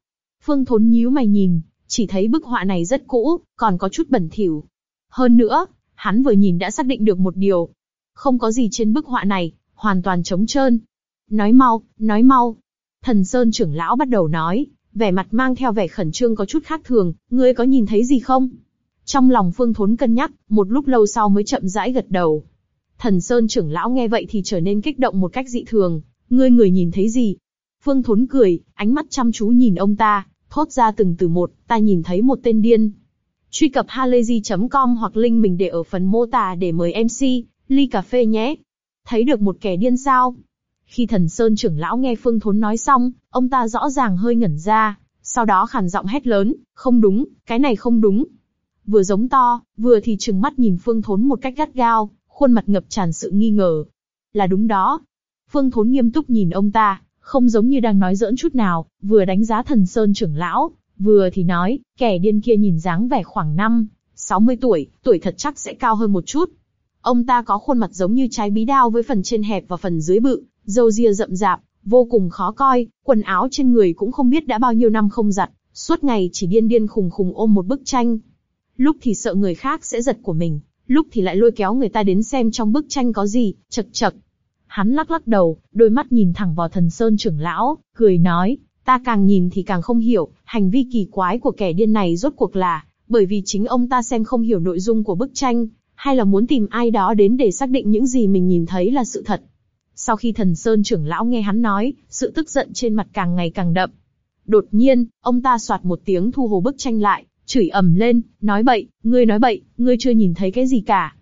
Phương Thốn nhíu mày nhìn, chỉ thấy bức họa này rất cũ, còn có chút bẩn thỉu. Hơn nữa, hắn vừa nhìn đã xác định được một điều, không có gì trên bức họa này, hoàn toàn trống trơn. Nói mau, nói mau. Thần Sơn trưởng lão bắt đầu nói, vẻ mặt mang theo vẻ khẩn trương có chút khác thường, ngươi có nhìn thấy gì không? Trong lòng Phương Thốn cân nhắc, một lúc lâu sau mới chậm rãi gật đầu. Thần Sơn trưởng lão nghe vậy thì trở nên kích động một cách dị thường, ngươi người nhìn thấy gì? Phương Thốn cười, ánh mắt chăm chú nhìn ông ta, thốt ra từng từ một, ta nhìn thấy một tên điên. Truy cập halayzi.com hoặc link mình để ở phần mô tả để mời MC, ly cà phê nhé. Thấy được một kẻ điên sao? Khi thần Sơn trưởng lão nghe Phương Thốn nói xong, ông ta rõ ràng hơi ngẩn ra, sau đó khàn giọng hét lớn, không đúng, cái này không đúng. Vừa giống to, vừa thì trừng mắt nhìn Phương Thốn một cách gắt gao, khuôn mặt ngập tràn sự nghi ngờ. Là đúng đó. Phương Thốn nghiêm túc nhìn ông ta, không giống như đang nói giỡn chút nào, vừa đánh giá thần Sơn trưởng lão, vừa thì nói, kẻ điên kia nhìn dáng vẻ khoảng năm, 60 tuổi, tuổi thật chắc sẽ cao hơn một chút. Ông ta có khuôn mặt giống như trái bí đao với phần trên hẹp và phần dưới bự, râu ria rậm rạp, vô cùng khó coi, quần áo trên người cũng không biết đã bao nhiêu năm không giặt, suốt ngày chỉ điên điên khùng khùng ôm một bức tranh. Lúc thì sợ người khác sẽ giật của mình, lúc thì lại lôi kéo người ta đến xem trong bức tranh có gì, chật chật. Hắn lắc lắc đầu, đôi mắt nhìn thẳng vào thần sơn trưởng lão, cười nói, ta càng nhìn thì càng không hiểu, hành vi kỳ quái của kẻ điên này rốt cuộc là, bởi vì chính ông ta xem không hiểu nội dung của bức tranh, hay là muốn tìm ai đó đến để xác định những gì mình nhìn thấy là sự thật. Sau khi thần Sơn trưởng lão nghe hắn nói, sự tức giận trên mặt càng ngày càng đậm. Đột nhiên, ông ta soạt một tiếng thu hồ bức tranh lại, chửi ầm lên, nói bậy, ngươi nói bậy, ngươi chưa nhìn thấy cái gì cả.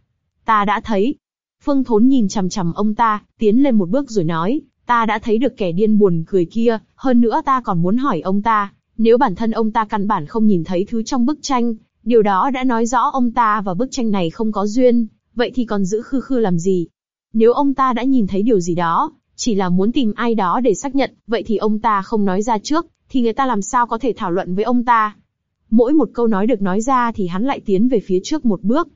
Ta đã thấy. Phương Thốn nhìn chằm chằm ông ta, tiến lên một bước rồi nói, ta đã thấy được kẻ điên buồn cười kia, hơn nữa ta còn muốn hỏi ông ta, nếu bản thân ông ta căn bản không nhìn thấy thứ trong bức tranh, điều đó đã nói rõ ông ta và bức tranh này không có duyên, vậy thì còn giữ khư khư làm gì? Nếu ông ta đã nhìn thấy điều gì đó, chỉ là muốn tìm ai đó để xác nhận, vậy thì ông ta không nói ra trước, thì người ta làm sao có thể thảo luận với ông ta? Mỗi một câu nói được nói ra thì hắn lại tiến về phía trước một bước.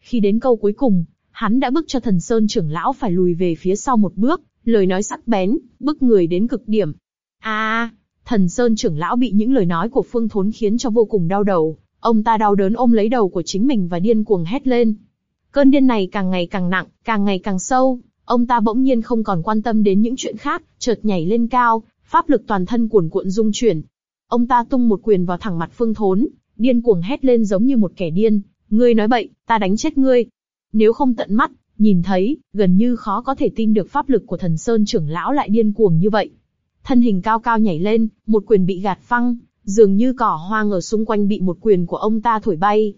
Khi đến câu cuối cùng, hắn đã bức cho thần Sơn trưởng lão phải lùi về phía sau một bước, lời nói sắc bén, bức người đến cực điểm. A, thần Sơn trưởng lão bị những lời nói của Phương Thốn khiến cho vô cùng đau đầu, Ông ta đau đớn ôm lấy đầu của chính mình và điên cuồng hét lên. Cơn điên này càng ngày càng nặng, càng ngày càng sâu, ông ta bỗng nhiên không còn quan tâm đến những chuyện khác, chợt nhảy lên cao, pháp lực toàn thân cuồn cuộn dung chuyển. Ông ta tung một quyền vào thẳng mặt Phương Thốn, điên cuồng hét lên giống như một kẻ điên, ngươi nói bậy, ta đánh chết ngươi. Nếu không tận mắt, nhìn thấy, gần như khó có thể tin được pháp lực của thần Sơn trưởng lão lại điên cuồng như vậy. Thân hình cao cao nhảy lên, một quyền bị gạt phăng, dường như cỏ hoang ở xung quanh bị một quyền của ông ta thổi bay.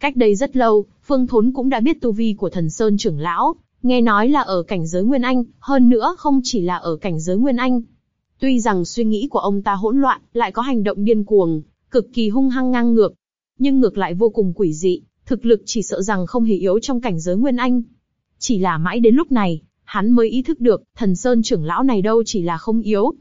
Cách đây rất lâu, Phương Thốn cũng đã biết tu vi của thần Sơn trưởng lão, nghe nói là ở cảnh giới Nguyên Anh, hơn nữa không chỉ là ở cảnh giới Nguyên Anh. Tuy rằng suy nghĩ của ông ta hỗn loạn, lại có hành động điên cuồng, cực kỳ hung hăng ngang ngược, nhưng ngược lại vô cùng quỷ dị, thực lực chỉ sợ rằng không hề yếu trong cảnh giới Nguyên Anh. Chỉ là mãi đến lúc này, hắn mới ý thức được, thần Sơn trưởng lão này đâu chỉ là không yếu.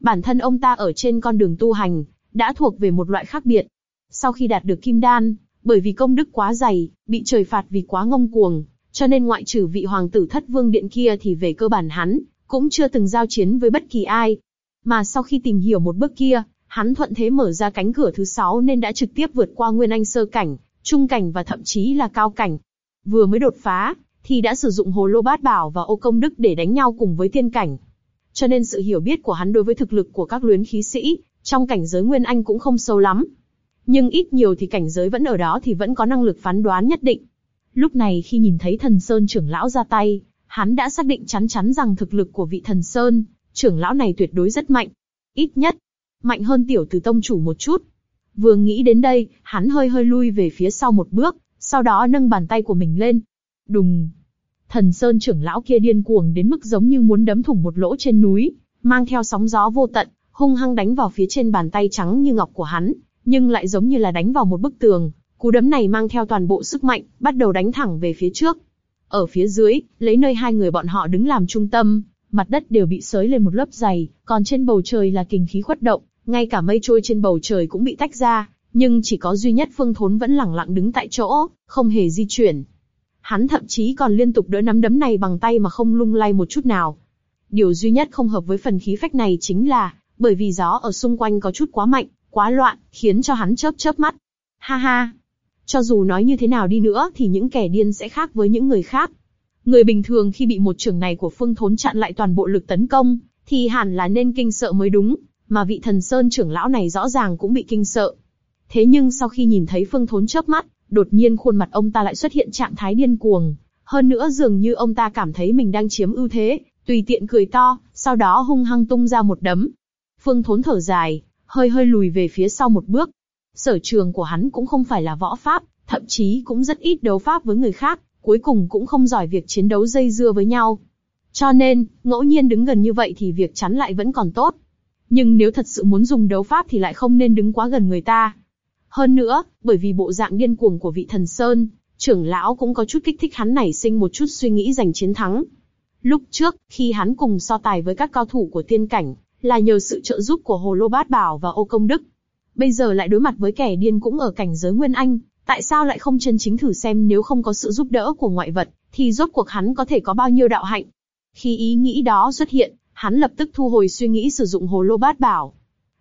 Bản thân ông ta ở trên con đường tu hành, đã thuộc về một loại khác biệt. Sau khi đạt được kim đan, bởi vì công đức quá dày, bị trời phạt vì quá ngông cuồng, cho nên ngoại trừ vị hoàng tử thất vương điện kia thì về cơ bản hắn, cũng chưa từng giao chiến với bất kỳ ai. Mà sau khi tìm hiểu một bước kia, hắn thuận thế mở ra cánh cửa thứ sáu nên đã trực tiếp vượt qua nguyên anh sơ cảnh, trung cảnh và thậm chí là cao cảnh. Vừa mới đột phá, thì đã sử dụng hồ lô bát bảo và ô công đức để đánh nhau cùng với tiên cảnh. Cho nên sự hiểu biết của hắn đối với thực lực của các luyến khí sĩ, trong cảnh giới Nguyên Anh cũng không sâu lắm. Nhưng ít nhiều thì cảnh giới vẫn ở đó thì vẫn có năng lực phán đoán nhất định. Lúc này khi nhìn thấy thần Sơn trưởng lão ra tay, hắn đã xác định chắn chắn rằng thực lực của vị thần Sơn, trưởng lão này tuyệt đối rất mạnh. Ít nhất, mạnh hơn tiểu từ tông chủ một chút. Vừa nghĩ đến đây, hắn hơi hơi lui về phía sau một bước, sau đó nâng bàn tay của mình lên. Đùng! Thần Sơn trưởng lão kia điên cuồng đến mức giống như muốn đấm thủng một lỗ trên núi, mang theo sóng gió vô tận, hung hăng đánh vào phía trên bàn tay trắng như ngọc của hắn, nhưng lại giống như là đánh vào một bức tường. Cú đấm này mang theo toàn bộ sức mạnh, bắt đầu đánh thẳng về phía trước. Ở phía dưới, lấy nơi hai người bọn họ đứng làm trung tâm, mặt đất đều bị sới lên một lớp dày, còn trên bầu trời là kình khí khuất động, ngay cả mây trôi trên bầu trời cũng bị tách ra, nhưng chỉ có duy nhất Phương Thốn vẫn lẳng lặng đứng tại chỗ, không hề di chuyển. Hắn thậm chí còn liên tục đỡ nắm đấm này bằng tay mà không lung lay một chút nào. Điều duy nhất không hợp với phần khí phách này chính là, bởi vì gió ở xung quanh có chút quá mạnh, quá loạn, khiến cho hắn chớp chớp mắt. Ha ha! Cho dù nói như thế nào đi nữa thì những kẻ điên sẽ khác với những người khác. Người bình thường khi bị một trường này của Phương Thốn chặn lại toàn bộ lực tấn công, thì hẳn là nên kinh sợ mới đúng, mà vị thần sơn trưởng lão này rõ ràng cũng bị kinh sợ. Thế nhưng sau khi nhìn thấy Phương Thốn chớp mắt, đột nhiên khuôn mặt ông ta lại xuất hiện trạng thái điên cuồng. Hơn nữa dường như ông ta cảm thấy mình đang chiếm ưu thế, tùy tiện cười to, sau đó hung hăng tung ra một đấm. Phương Thốn thở dài, hơi hơi lùi về phía sau một bước. Sở trường của hắn cũng không phải là võ pháp, thậm chí cũng rất ít đấu pháp với người khác, cuối cùng cũng không giỏi việc chiến đấu dây dưa với nhau. Cho nên, ngẫu nhiên đứng gần như vậy thì việc chắn lại vẫn còn tốt. Nhưng nếu thật sự muốn dùng đấu pháp thì lại không nên đứng quá gần người ta. Hơn nữa, bởi vì bộ dạng điên cuồng của vị thần Sơn, trưởng lão cũng có chút kích thích hắn nảy sinh một chút suy nghĩ giành chiến thắng. Lúc trước, khi hắn cùng so tài với các cao thủ của tiên cảnh, là nhờ sự trợ giúp của Hồ Lô Bát Bảo và Ô Công Đức. Bây giờ lại đối mặt với kẻ điên cũng ở cảnh giới Nguyên Anh, tại sao lại không chân chính thử xem nếu không có sự giúp đỡ của ngoại vật, thì rốt cuộc hắn có thể có bao nhiêu đạo hạnh? Khi ý nghĩ đó xuất hiện, hắn lập tức thu hồi suy nghĩ sử dụng Hồ Lô Bát Bảo.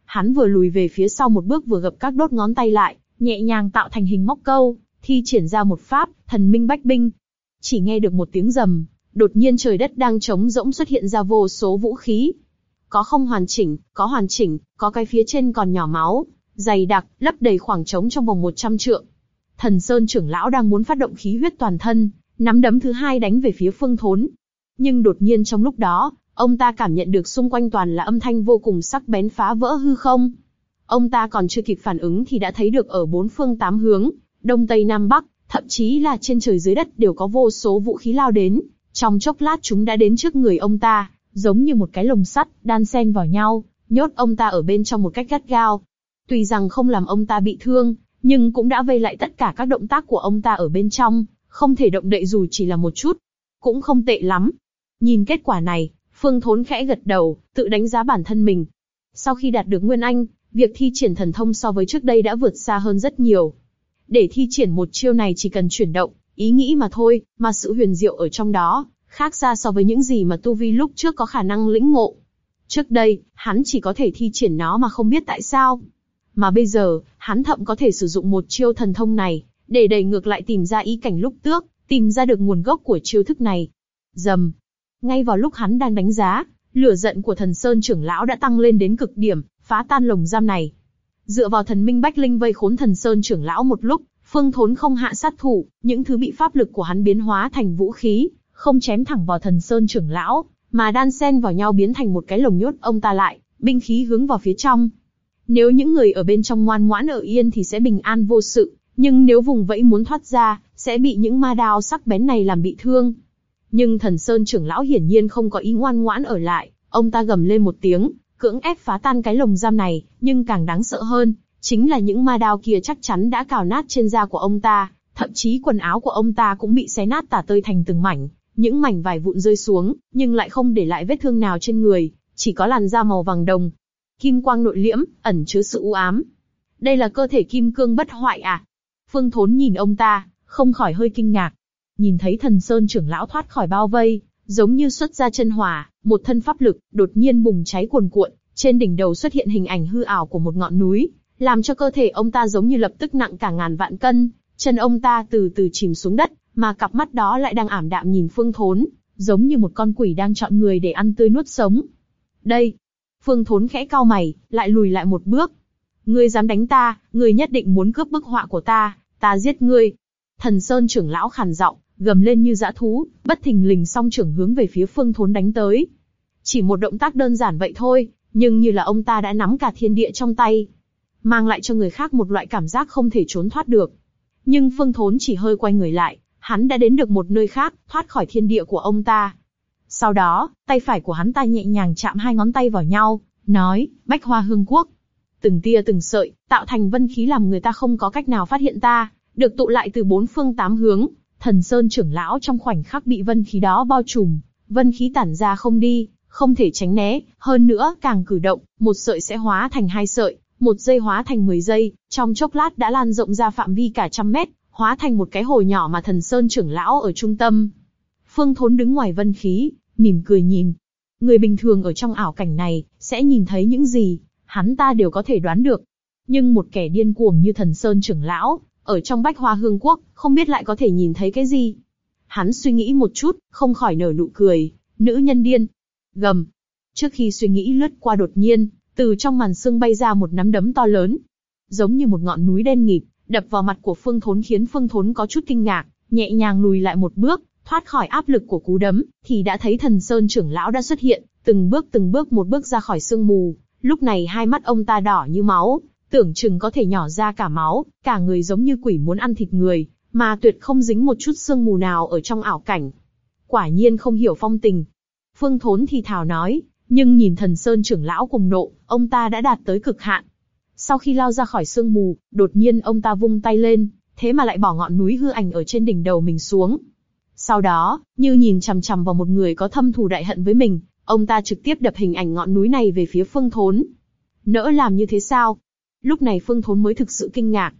Hắn vừa lùi về phía sau một bước vừa gập các đốt ngón tay lại, nhẹ nhàng tạo thành hình móc câu, thi triển ra một pháp, thần minh bách binh. Chỉ nghe được một tiếng rầm, đột nhiên trời đất đang trống rỗng xuất hiện ra vô số vũ khí, có không hoàn chỉnh, có hoàn chỉnh, có cái phía trên còn nhỏ máu, dày đặc, lấp đầy khoảng trống trong vòng 100 trượng. Thần Sơn trưởng lão đang muốn phát động khí huyết toàn thân, nắm đấm thứ hai đánh về phía Phương Thốn. Nhưng đột nhiên trong lúc đó, ông ta cảm nhận được xung quanh toàn là âm thanh vô cùng sắc bén phá vỡ hư không. Ông ta còn chưa kịp phản ứng thì đã thấy được ở bốn phương tám hướng, đông tây nam bắc, thậm chí là trên trời dưới đất đều có vô số vũ khí lao đến. Trong chốc lát chúng đã đến trước người ông ta, giống như một cái lồng sắt, đan xen vào nhau, nhốt ông ta ở bên trong một cách gắt gao. Tuy rằng không làm ông ta bị thương, nhưng cũng đã vây lại tất cả các động tác của ông ta ở bên trong, không thể động đậy dù chỉ là một chút. Cũng không tệ lắm. Nhìn kết quả này, Phương Thốn khẽ gật đầu, tự đánh giá bản thân mình. Sau khi đạt được Nguyên Anh, việc thi triển thần thông so với trước đây đã vượt xa hơn rất nhiều. Để thi triển một chiêu này chỉ cần chuyển động, ý nghĩ mà thôi, mà sự huyền diệu ở trong đó, khác xa so với những gì mà Tu Vi lúc trước có khả năng lĩnh ngộ. Trước đây, hắn chỉ có thể thi triển nó mà không biết tại sao. Mà bây giờ, hắn thậm có thể sử dụng một chiêu thần thông này, để đẩy ngược lại tìm ra ý cảnh lúc tước, tìm ra được nguồn gốc của chiêu thức này. Dầm. Ngay vào lúc hắn đang đánh giá, lửa giận của thần Sơn trưởng lão đã tăng lên đến cực điểm, phá tan lồng giam này. Dựa vào thần minh bách linh vây khốn thần Sơn trưởng lão một lúc, Phương Thốn không hạ sát thủ, những thứ bị pháp lực của hắn biến hóa thành vũ khí, không chém thẳng vào thần Sơn trưởng lão, mà đan xen vào nhau biến thành một cái lồng nhốt ông ta lại, binh khí hướng vào phía trong. Nếu những người ở bên trong ngoan ngoãn ở yên thì sẽ bình an vô sự, nhưng nếu vùng vẫy muốn thoát ra, sẽ bị những ma đao sắc bén này làm bị thương. Nhưng thần Sơn trưởng lão hiển nhiên không có ý ngoan ngoãn ở lại, ông ta gầm lên một tiếng, cưỡng ép phá tan cái lồng giam này, nhưng càng đáng sợ hơn, chính là những ma đao kia chắc chắn đã cào nát trên da của ông ta, thậm chí quần áo của ông ta cũng bị xé nát tả tơi thành từng mảnh, những mảnh vải vụn rơi xuống, nhưng lại không để lại vết thương nào trên người, chỉ có làn da màu vàng đồng. Kim quang nội liễm, ẩn chứa sự u ám. Đây là cơ thể kim cương bất hoại à? Phương Thốn nhìn ông ta, không khỏi hơi kinh ngạc. Nhìn thấy thần sơn trưởng lão thoát khỏi bao vây, giống như xuất ra chân hỏa, một thân pháp lực đột nhiên bùng cháy cuồn cuộn, trên đỉnh đầu xuất hiện hình ảnh hư ảo của một ngọn núi, làm cho cơ thể ông ta giống như lập tức nặng cả ngàn vạn cân, chân ông ta từ từ chìm xuống đất, mà cặp mắt đó lại đang ảm đạm nhìn Phương Thốn, giống như một con quỷ đang chọn người để ăn tươi nuốt sống. Đây, Phương Thốn khẽ cau mày, lại lùi lại một bước. Ngươi dám đánh ta, ngươi nhất định muốn cướp bức họa của ta, ta giết ngươi. Thần Sơn trưởng lão khàn giọng, gầm lên như dã thú, bất thình lình song trưởng hướng về phía Phương Thốn đánh tới. Chỉ một động tác đơn giản vậy thôi, nhưng như là ông ta đã nắm cả thiên địa trong tay, mang lại cho người khác một loại cảm giác không thể trốn thoát được. Nhưng Phương Thốn chỉ hơi quay người lại, hắn đã đến được một nơi khác, thoát khỏi thiên địa của ông ta. Sau đó, tay phải của hắn ta nhẹ nhàng chạm hai ngón tay vào nhau, nói, Bách Hoa Hương Quốc. Từng tia từng sợi, tạo thành vân khí làm người ta không có cách nào phát hiện ta, được tụ lại từ bốn phương tám hướng. Thần Sơn trưởng lão trong khoảnh khắc bị vân khí đó bao trùm, vân khí tản ra không đi, không thể tránh né, hơn nữa càng cử động, một sợi sẽ hóa thành hai sợi, một giây hóa thành 10 giây, trong chốc lát đã lan rộng ra phạm vi cả trăm mét, hóa thành một cái hồ nhỏ mà thần sơn trưởng lão ở trung tâm. Phương Thốn đứng ngoài vân khí, mỉm cười nhìn. Người bình thường ở trong ảo cảnh này, sẽ nhìn thấy những gì, hắn ta đều có thể đoán được. Nhưng một kẻ điên cuồng như thần sơn trưởng lão, ở trong bách hoa hương quốc, không biết lại có thể nhìn thấy cái gì. Hắn suy nghĩ một chút, không khỏi nở nụ cười, nữ nhân điên. Gầm. Trước khi suy nghĩ lướt qua đột nhiên, từ trong màn sương bay ra một nắm đấm to lớn, giống như một ngọn núi đen nghịt, đập vào mặt của Phương Thốn khiến Phương Thốn có chút kinh ngạc, nhẹ nhàng lùi lại một bước, thoát khỏi áp lực của cú đấm, thì đã thấy Thần Sơn trưởng lão đã xuất hiện, từng bước từng bước một bước ra khỏi sương mù. Lúc này hai mắt ông ta đỏ như máu, tưởng chừng có thể nhỏ ra cả máu, cả người giống như quỷ muốn ăn thịt người, mà tuyệt không dính một chút sương mù nào ở trong ảo cảnh. Quả nhiên không hiểu phong tình. Phương Thốn thì thào nói, nhưng nhìn thần sơn trưởng lão cùng nộ, ông ta đã đạt tới cực hạn. Sau khi lao ra khỏi sương mù, đột nhiên ông ta vung tay lên, thế mà lại bỏ ngọn núi hư ảnh ở trên đỉnh đầu mình xuống. Sau đó, như nhìn chằm chằm vào một người có thâm thù đại hận với mình, ông ta trực tiếp đập hình ảnh ngọn núi này về phía Phương Thốn. Nỡ làm như thế sao? Lúc này Phương Thốn mới thực sự kinh ngạc.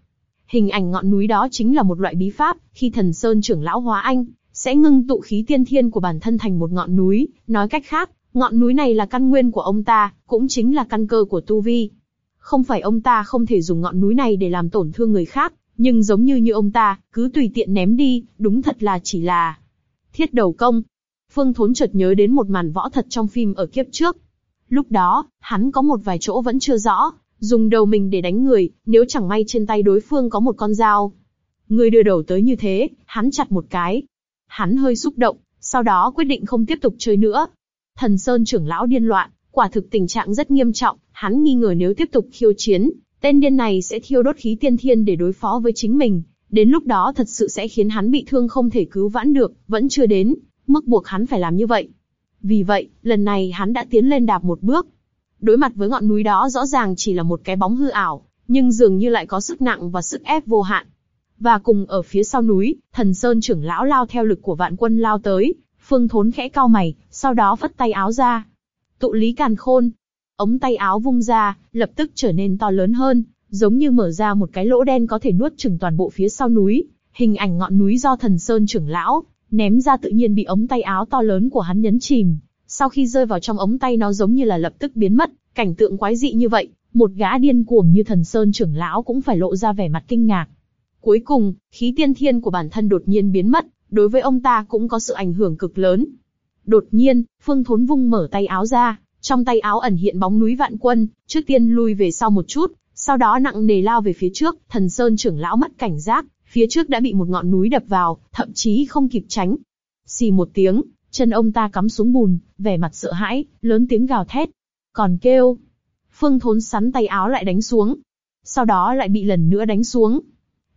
Hình ảnh ngọn núi đó chính là một loại bí pháp, khi thần sơn trưởng lão hóa anh, sẽ ngưng tụ khí tiên thiên của bản thân thành một ngọn núi, nói cách khác, Ngọn núi này là căn nguyên của ông ta, cũng chính là căn cơ của tu vi. Không phải ông ta không thể dùng ngọn núi này để làm tổn thương người khác, nhưng giống như như ông ta, cứ tùy tiện ném đi, đúng thật là chỉ là thiết đầu công. Phương Thốn chợt nhớ đến một màn võ thật trong phim ở kiếp trước. Lúc đó, hắn có một vài chỗ vẫn chưa rõ, dùng đầu mình để đánh người, nếu chẳng may trên tay đối phương có một con dao. Người đưa đầu tới như thế, hắn chặt một cái. Hắn hơi xúc động, sau đó quyết định không tiếp tục chơi nữa, Thần Sơn trưởng lão điên loạn, quả thực tình trạng rất nghiêm trọng, hắn nghi ngờ nếu tiếp tục khiêu chiến, tên điên này sẽ thiêu đốt khí tiên thiên để đối phó với chính mình. Đến lúc đó thật sự sẽ khiến hắn bị thương không thể cứu vãn được, vẫn chưa đến, mức buộc hắn phải làm như vậy. Vì vậy, lần này hắn đã tiến lên đạp một bước. Đối mặt với ngọn núi đó rõ ràng chỉ là một cái bóng hư ảo, nhưng dường như lại có sức nặng và sức ép vô hạn. Và cùng ở phía sau núi, thần sơn trưởng lão lao theo lực của vạn quân lao tới, Phương Thốn khẽ cau mày, sau đó phất tay áo ra. Tụ lý càn khôn. Ống tay áo vung ra, lập tức trở nên to lớn hơn, giống như mở ra một cái lỗ đen có thể nuốt chửng toàn bộ phía sau núi. Hình ảnh ngọn núi do thần sơn trưởng lão ném ra tự nhiên bị ống tay áo to lớn của hắn nhấn chìm. Sau khi rơi vào trong ống tay nó giống như là lập tức biến mất. Cảnh tượng quái dị như vậy, một gã điên cuồng như thần Sơn trưởng lão cũng phải lộ ra vẻ mặt kinh ngạc. Cuối cùng, khí tiên thiên của bản thân đột nhiên biến mất, đối với ông ta cũng có sự ảnh hưởng cực lớn. Đột nhiên, Phương Thốn vung mở tay áo ra, trong tay áo ẩn hiện bóng núi vạn quân, trước tiên lui về sau một chút, sau đó nặng nề lao về phía trước, thần Sơn trưởng lão mất cảnh giác, phía trước đã bị một ngọn núi đập vào, thậm chí không kịp tránh. Xì một tiếng, chân ông ta cắm xuống bùn, vẻ mặt sợ hãi, lớn tiếng gào thét. Còn kêu, Phương Thốn sắn tay áo lại đánh xuống. Sau đó lại bị lần nữa đánh xuống.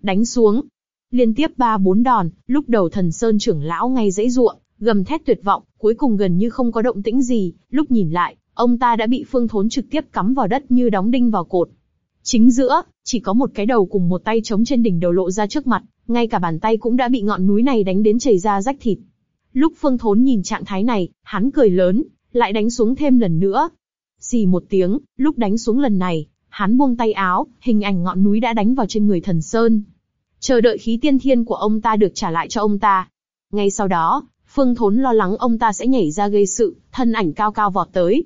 Đánh xuống. Liên tiếp ba bốn đòn, lúc đầu thần Sơn trưởng lão ngay dãy ruộng, gầm thét tuyệt vọng, cuối cùng gần như không có động tĩnh gì, lúc nhìn lại, ông ta đã bị Phương Thốn trực tiếp cắm vào đất như đóng đinh vào cột. Chính giữa, chỉ có một cái đầu cùng một tay chống trên đỉnh đầu lộ ra trước mặt, ngay cả bàn tay cũng đã bị ngọn núi này đánh đến chảy ra rách thịt. Lúc Phương Thốn nhìn trạng thái này, hắn cười lớn, lại đánh xuống thêm lần nữa, Xì một tiếng, lúc đánh xuống lần này, hắn buông tay áo, hình ảnh ngọn núi đã đánh vào trên người thần Sơn. Chờ đợi khí tiên thiên của ông ta được trả lại cho ông ta. Ngay sau đó, Phương Thốn lo lắng ông ta sẽ nhảy ra gây sự, thân ảnh cao cao vọt tới.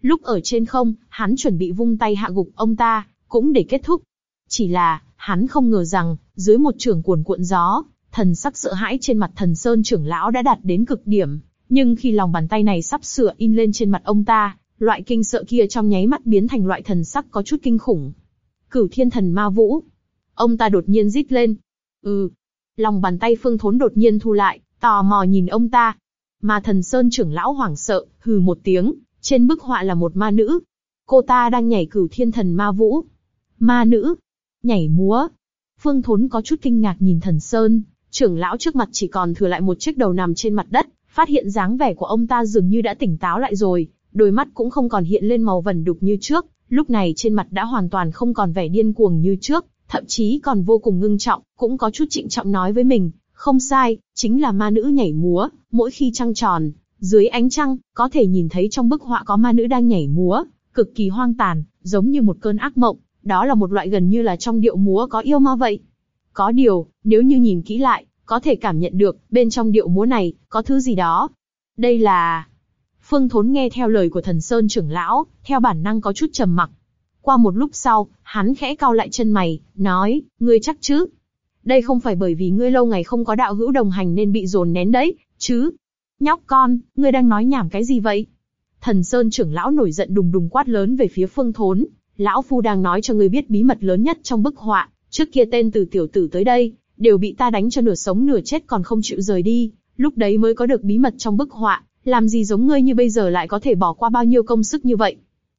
Lúc ở trên không, hắn chuẩn bị vung tay hạ gục ông ta, cũng để kết thúc. Chỉ là, hắn không ngờ rằng, dưới một trường cuồn cuộn gió, thần sắc sợ hãi trên mặt thần Sơn trưởng lão đã đạt đến cực điểm. Nhưng khi lòng bàn tay này sắp sửa in lên trên mặt ông ta, Loại kinh sợ kia trong nháy mắt biến thành loại thần sắc có chút kinh khủng. Cửu thiên thần ma vũ. Ông ta đột nhiên rít lên. Ừ. Lòng bàn tay phương thốn đột nhiên thu lại, tò mò nhìn ông ta. Mà thần sơn trưởng lão hoảng sợ, hừ một tiếng, trên bức họa là một ma nữ. Cô ta đang nhảy cửu thiên thần ma vũ. Ma nữ. Nhảy múa. Phương thốn có chút kinh ngạc nhìn thần sơn, trưởng lão trước mặt chỉ còn thừa lại một chiếc đầu nằm trên mặt đất, phát hiện dáng vẻ của ông ta dường như đã tỉnh táo lại rồi, đôi mắt cũng không còn hiện lên màu vẩn đục như trước, lúc này trên mặt đã hoàn toàn không còn vẻ điên cuồng như trước, thậm chí còn vô cùng ngưng trọng, cũng có chút trịnh trọng nói với mình, không sai, chính là ma nữ nhảy múa, mỗi khi trăng tròn, dưới ánh trăng, có thể nhìn thấy trong bức họa có ma nữ đang nhảy múa, cực kỳ hoang tàn, giống như một cơn ác mộng, đó là một loại gần như là trong điệu múa có yêu ma vậy. Có điều, nếu như nhìn kỹ lại, có thể cảm nhận được, bên trong điệu múa này, có thứ gì đó. Đây là... Phương Thốn nghe theo lời của thần Sơn trưởng lão, theo bản năng có chút trầm mặc. Qua một lúc sau, hắn khẽ cau lại chân mày, nói, ngươi chắc chứ? Đây không phải bởi vì ngươi lâu ngày không có đạo hữu đồng hành nên bị dồn nén đấy, chứ? Nhóc con, ngươi đang nói nhảm cái gì vậy? Thần Sơn trưởng lão nổi giận đùng đùng quát lớn về phía Phương Thốn. Lão phu đang nói cho ngươi biết bí mật lớn nhất trong bức họa. Trước kia tên từ tiểu tử tới đây, đều bị ta đánh cho nửa sống nửa chết còn không chịu rời đi. Lúc đấy mới có được bí mật trong bức họa. Làm gì giống ngươi như bây giờ lại có thể bỏ qua bao nhiêu công sức như vậy?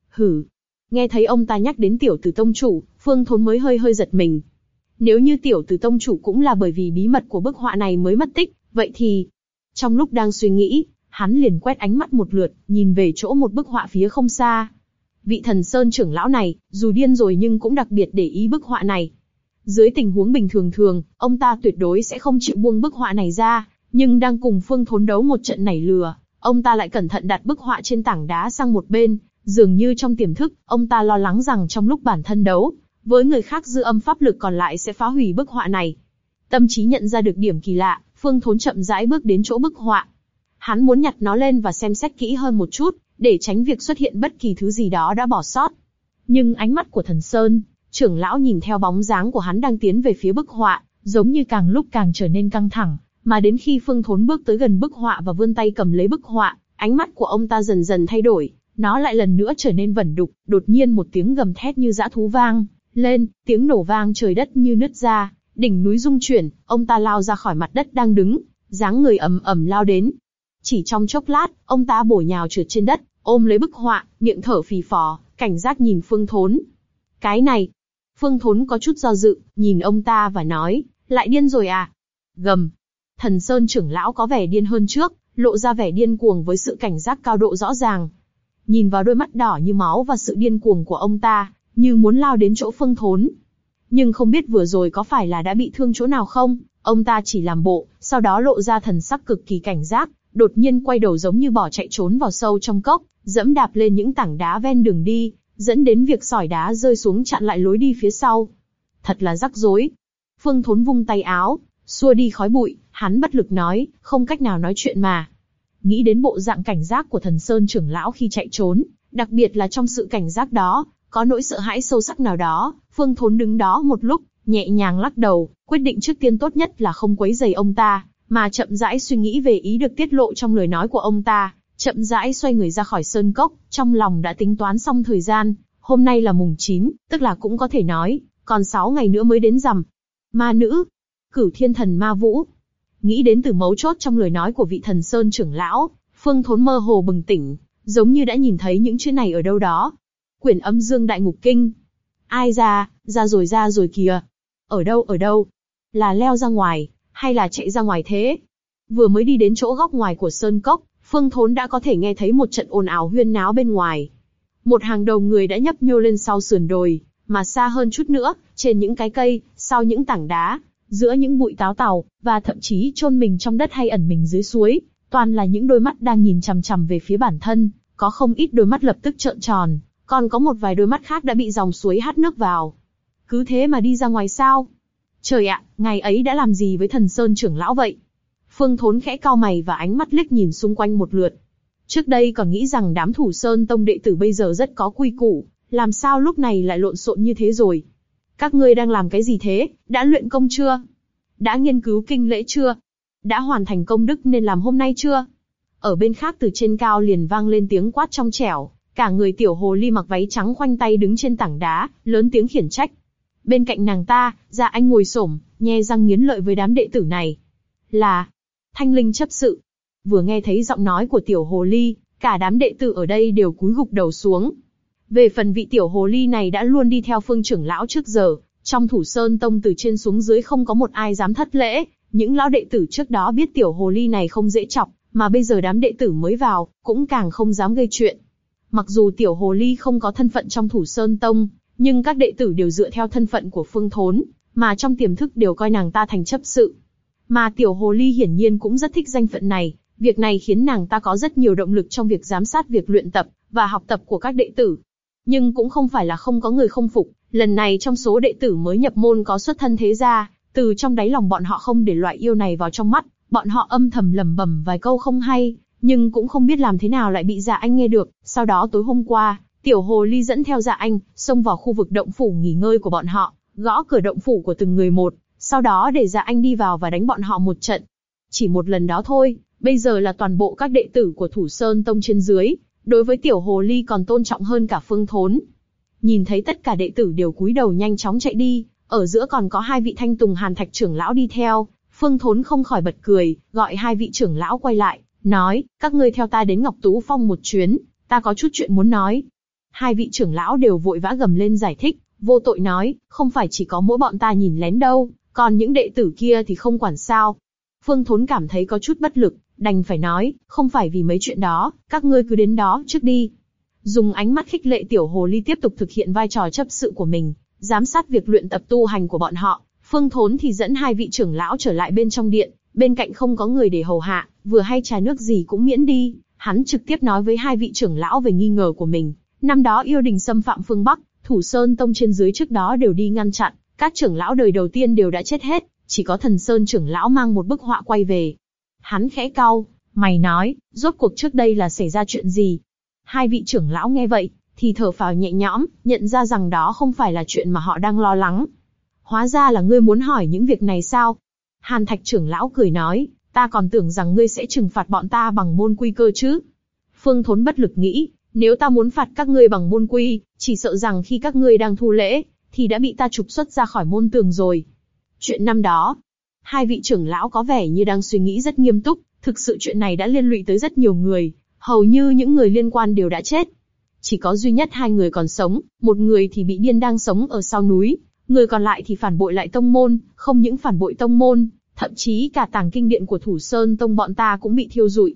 Hử! Nghe thấy ông ta nhắc đến tiểu tử tông chủ, Phương Thốn mới hơi hơi giật mình. Nếu như tiểu tử tông chủ cũng là bởi vì bí mật của bức họa này mới mất tích, vậy thì... Trong lúc đang suy nghĩ, hắn liền quét ánh mắt một lượt, nhìn về chỗ một bức họa phía không xa. Vị thần sơn trưởng lão này, dù điên rồi nhưng cũng đặc biệt để ý bức họa này. Dưới tình huống bình thường thường, ông ta tuyệt đối sẽ không chịu buông bức họa này ra, nhưng đang cùng Phương Thốn đấu một trận nảy lừa, Ông ta lại cẩn thận đặt bức họa trên tảng đá sang một bên, dường như trong tiềm thức, ông ta lo lắng rằng trong lúc bản thân đấu, với người khác dư âm pháp lực còn lại sẽ phá hủy bức họa này. Tâm trí nhận ra được điểm kỳ lạ, Phương Thốn chậm rãi bước đến chỗ bức họa. Hắn muốn nhặt nó lên và xem xét kỹ hơn một chút, để tránh việc xuất hiện bất kỳ thứ gì đó đã bỏ sót. Nhưng ánh mắt của thần Sơn, trưởng lão nhìn theo bóng dáng của hắn đang tiến về phía bức họa, giống như càng lúc càng trở nên căng thẳng, mà đến khi Phương Thốn bước tới gần bức họa và vươn tay cầm lấy bức họa, ánh mắt của ông ta dần dần thay đổi, nó lại lần nữa trở nên vẩn đục. Đột nhiên một tiếng gầm thét như dã thú vang lên, tiếng nổ vang trời đất như nứt ra, đỉnh núi rung chuyển, ông ta lao ra khỏi mặt đất đang đứng, dáng người ầm ầm lao đến. Chỉ trong chốc lát, ông ta bổ nhào trượt trên đất, ôm lấy bức họa, miệng thở phì phò, cảnh giác nhìn Phương Thốn. Cái này, Phương Thốn có chút do dự, nhìn ông ta và nói, lại điên rồi à? Gầm, Thần Sơn trưởng lão có vẻ điên hơn trước, lộ ra vẻ điên cuồng với sự cảnh giác cao độ rõ ràng. Nhìn vào đôi mắt đỏ như máu và sự điên cuồng của ông ta, như muốn lao đến chỗ phương thốn. Nhưng không biết vừa rồi có phải là đã bị thương chỗ nào không, ông ta chỉ làm bộ, sau đó lộ ra thần sắc cực kỳ cảnh giác, đột nhiên quay đầu giống như bỏ chạy trốn vào sâu trong cốc, dẫm đạp lên những tảng đá ven đường đi, dẫn đến việc sỏi đá rơi xuống chặn lại lối đi phía sau. Thật là rắc rối. Phương Thốn vung tay áo, xua đi khói bụi, Hắn bất lực nói, không cách nào nói chuyện mà. Nghĩ đến bộ dạng cảnh giác của thần Sơn trưởng lão khi chạy trốn, đặc biệt là trong sự cảnh giác đó, có nỗi sợ hãi sâu sắc nào đó, Phương Thốn đứng đó một lúc, nhẹ nhàng lắc đầu, quyết định trước tiên tốt nhất là không quấy rầy ông ta, mà chậm rãi suy nghĩ về ý được tiết lộ trong lời nói của ông ta, chậm rãi xoay người ra khỏi sơn cốc, trong lòng đã tính toán xong thời gian, hôm nay là mùng 9, tức là cũng có thể nói, còn 6 ngày nữa mới đến rằm. Ma nữ, cửu thiên thần ma vũ. Nghĩ đến từ mấu chốt trong lời nói của vị thần sơn trưởng lão, Phương Thốn mơ hồ bừng tỉnh, giống như đã nhìn thấy những chữ này ở đâu đó. Quyển âm dương đại ngục kinh. Ai ra, ra rồi ra rồi kìa. Ở đâu ở đâu? Là leo ra ngoài, hay là chạy ra ngoài thế? Vừa mới đi đến chỗ góc ngoài của sơn cốc, Phương Thốn đã có thể nghe thấy một trận ồn ào huyên náo bên ngoài. Một hàng đầu người đã nhấp nhô lên sau sườn đồi, mà xa hơn chút nữa, trên những cái cây, sau những tảng đá, giữa những bụi táo tàu, và thậm chí chôn mình trong đất hay ẩn mình dưới suối, toàn là những đôi mắt đang nhìn chằm chằm về phía bản thân, có không ít đôi mắt lập tức trợn tròn, còn có một vài đôi mắt khác đã bị dòng suối hắt nước vào. Cứ thế mà đi ra ngoài sao? Trời ạ, ngày ấy đã làm gì với thần sơn trưởng lão vậy? Phương Thốn khẽ cao mày và ánh mắt liếc nhìn xung quanh một lượt. Trước đây còn nghĩ rằng đám thủ sơn tông đệ tử bây giờ rất có quy củ, làm sao lúc này lại lộn xộn như thế rồi? Các ngươi đang làm cái gì thế? Đã luyện công chưa? Đã nghiên cứu kinh lễ chưa? Đã hoàn thành công đức nên làm hôm nay chưa? Ở bên khác từ trên cao liền vang lên tiếng quát trong trẻo, cả người tiểu hồ ly mặc váy trắng khoanh tay đứng trên tảng đá, lớn tiếng khiển trách. Bên cạnh nàng ta, gia anh ngồi xổm, nhe răng nghiến lợi với đám đệ tử này. Là, thanh linh chấp sự. Vừa nghe thấy giọng nói của tiểu hồ ly, cả đám đệ tử ở đây đều cúi gục đầu xuống. Về phần vị tiểu hồ ly này đã luôn đi theo phương trưởng lão trước giờ, trong thủ sơn tông từ trên xuống dưới không có một ai dám thất lễ, những lão đệ tử trước đó biết tiểu hồ ly này không dễ chọc, mà bây giờ đám đệ tử mới vào, cũng càng không dám gây chuyện. Mặc dù tiểu hồ ly không có thân phận trong thủ sơn tông, nhưng các đệ tử đều dựa theo thân phận của phương thốn, mà trong tiềm thức đều coi nàng ta thành chấp sự. Mà tiểu hồ ly hiển nhiên cũng rất thích danh phận này, việc này khiến nàng ta có rất nhiều động lực trong việc giám sát việc luyện tập và học tập của các đệ tử. Nhưng cũng không phải là không có người không phục, lần này trong số đệ tử mới nhập môn có xuất thân thế gia, từ trong đáy lòng bọn họ không để loại yêu này vào trong mắt, bọn họ âm thầm lẩm bẩm vài câu không hay, nhưng cũng không biết làm thế nào lại bị dạ anh nghe được. Sau đó tối hôm qua, tiểu hồ ly dẫn theo dạ anh, xông vào khu vực động phủ nghỉ ngơi của bọn họ, gõ cửa động phủ của từng người một, sau đó để dạ anh đi vào và đánh bọn họ một trận. Chỉ một lần đó thôi, bây giờ là toàn bộ các đệ tử của Thủ Sơn Tông trên dưới, đối với tiểu hồ ly còn tôn trọng hơn cả phương thốn. Nhìn thấy tất cả đệ tử đều cúi đầu nhanh chóng chạy đi, ở giữa còn có hai vị thanh tùng hàn thạch trưởng lão đi theo, phương thốn không khỏi bật cười, gọi hai vị trưởng lão quay lại, nói, các ngươi theo ta đến Ngọc Tú Phong một chuyến, ta có chút chuyện muốn nói. Hai vị trưởng lão đều vội vã gầm lên giải thích, vô tội nói, không phải chỉ có mỗi bọn ta nhìn lén đâu, còn những đệ tử kia thì không quản sao. Phương Thốn cảm thấy có chút bất lực, đành phải nói, không phải vì mấy chuyện đó, các ngươi cứ đến đó trước đi. Dùng ánh mắt khích lệ tiểu hồ ly tiếp tục thực hiện vai trò chấp sự của mình, giám sát việc luyện tập tu hành của bọn họ. Phương Thốn thì dẫn hai vị trưởng lão trở lại bên trong điện, bên cạnh không có người để hầu hạ, vừa hay trà nước gì cũng miễn đi. Hắn trực tiếp nói với hai vị trưởng lão về nghi ngờ của mình. Năm đó yêu đình xâm phạm phương Bắc, thủ sơn tông trên dưới trước đó đều đi ngăn chặn, các trưởng lão đời đầu tiên đều đã chết hết, chỉ có thần sơn trưởng lão mang một bức họa quay về. Hắn khẽ cau, mày nói, rốt cuộc trước đây là xảy ra chuyện gì? Hai vị trưởng lão nghe vậy, thì thở phào nhẹ nhõm, nhận ra rằng đó không phải là chuyện mà họ đang lo lắng. Hóa ra là ngươi muốn hỏi những việc này sao? Hàn Thạch trưởng lão cười nói, ta còn tưởng rằng ngươi sẽ trừng phạt bọn ta bằng môn quy cơ chứ. Phương Thốn bất lực nghĩ, nếu ta muốn phạt các ngươi bằng môn quy, chỉ sợ rằng khi các ngươi đang thu lễ, thì đã bị ta trục xuất ra khỏi môn tường rồi. Chuyện năm đó, hai vị trưởng lão có vẻ như đang suy nghĩ rất nghiêm túc, thực sự chuyện này đã liên lụy tới rất nhiều người, hầu như những người liên quan đều đã chết. Chỉ có duy nhất hai người còn sống, một người thì bị điên đang sống ở sau núi, người còn lại thì phản bội lại tông môn, không những phản bội tông môn, thậm chí cả tàng kinh điện của Thủ Sơn tông bọn ta cũng bị thiêu rụi.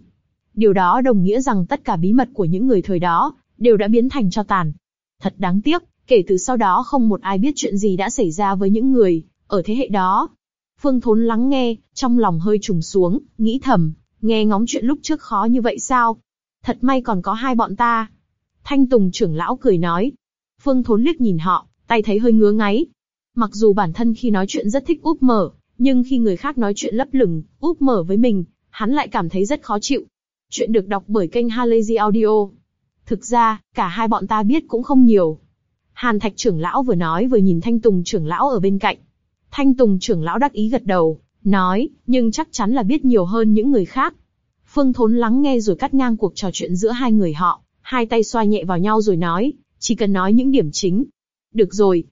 Điều đó đồng nghĩa rằng tất cả bí mật của những người thời đó đều đã biến thành cho tàn. Thật đáng tiếc, kể từ sau đó không một ai biết chuyện gì đã xảy ra với những người ở thế hệ đó. Phương Thốn lắng nghe, trong lòng hơi trùng xuống, nghĩ thầm, nghe ngóng chuyện lúc trước khó như vậy sao? Thật may còn có hai bọn ta. Thanh Tùng trưởng lão cười nói. Phương Thốn liếc nhìn họ, tay thấy hơi ngứa ngáy. Mặc dù bản thân khi nói chuyện rất thích úp mở, nhưng khi người khác nói chuyện lấp lửng, úp mở với mình, hắn lại cảm thấy rất khó chịu. Chuyện được đọc bởi kênh Halazy Audio. Thực ra, cả hai bọn ta biết cũng không nhiều. Hàn Thạch trưởng lão vừa nói vừa nhìn Thanh Tùng trưởng lão ở bên cạnh. Thanh Tùng trưởng lão đắc ý gật đầu, nói, nhưng chắc chắn là biết nhiều hơn những người khác. Phương Thốn lắng nghe rồi cắt ngang cuộc trò chuyện giữa hai người họ, hai tay xoa nhẹ vào nhau rồi nói, chỉ cần nói những điểm chính. Được rồi.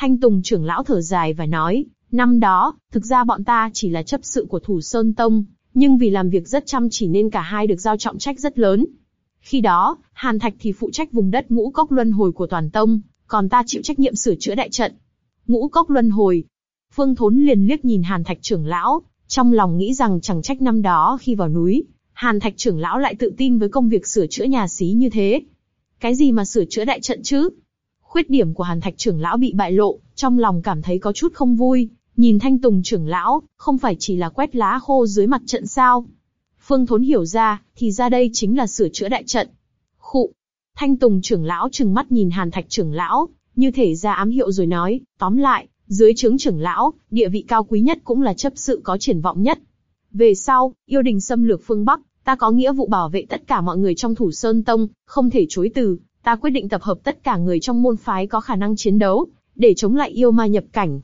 Thanh Tùng trưởng lão thở dài và nói, năm đó, thực ra bọn ta chỉ là chấp sự của Thủ Sơn Tông, nhưng vì làm việc rất chăm chỉ nên cả hai được giao trọng trách rất lớn. Khi đó, Hàn Thạch thì phụ trách vùng đất ngũ cốc luân hồi của toàn tông, còn ta chịu trách nhiệm sửa chữa đại trận. Ngũ cốc luân hồi. Phương Thốn liền liếc nhìn Hàn Thạch trưởng lão, trong lòng nghĩ rằng chẳng trách năm đó khi vào núi, Hàn Thạch trưởng lão lại tự tin với công việc sửa chữa nhà xí như thế. Cái gì mà sửa chữa đại trận chứ? Khuyết điểm của Hàn Thạch trưởng lão bị bại lộ, trong lòng cảm thấy có chút không vui. Nhìn Thanh Tùng trưởng lão, không phải chỉ là quét lá khô dưới mặt trận sao? Phương Thốn hiểu ra, thì ra đây chính là sửa chữa đại trận. Khụ. Thanh Tùng trưởng lão trừng mắt nhìn Hàn Thạch trưởng lão, như thể ra ám hiệu rồi nói, tóm lại, dưới trướng trưởng lão, địa vị cao quý nhất cũng là chấp sự có triển vọng nhất. Về sau, yêu đình xâm lược phương Bắc, ta có nghĩa vụ bảo vệ tất cả mọi người trong thủ sơn tông, không thể chối từ. Ta quyết định tập hợp tất cả người trong môn phái có khả năng chiến đấu, để chống lại yêu ma nhập cảnh.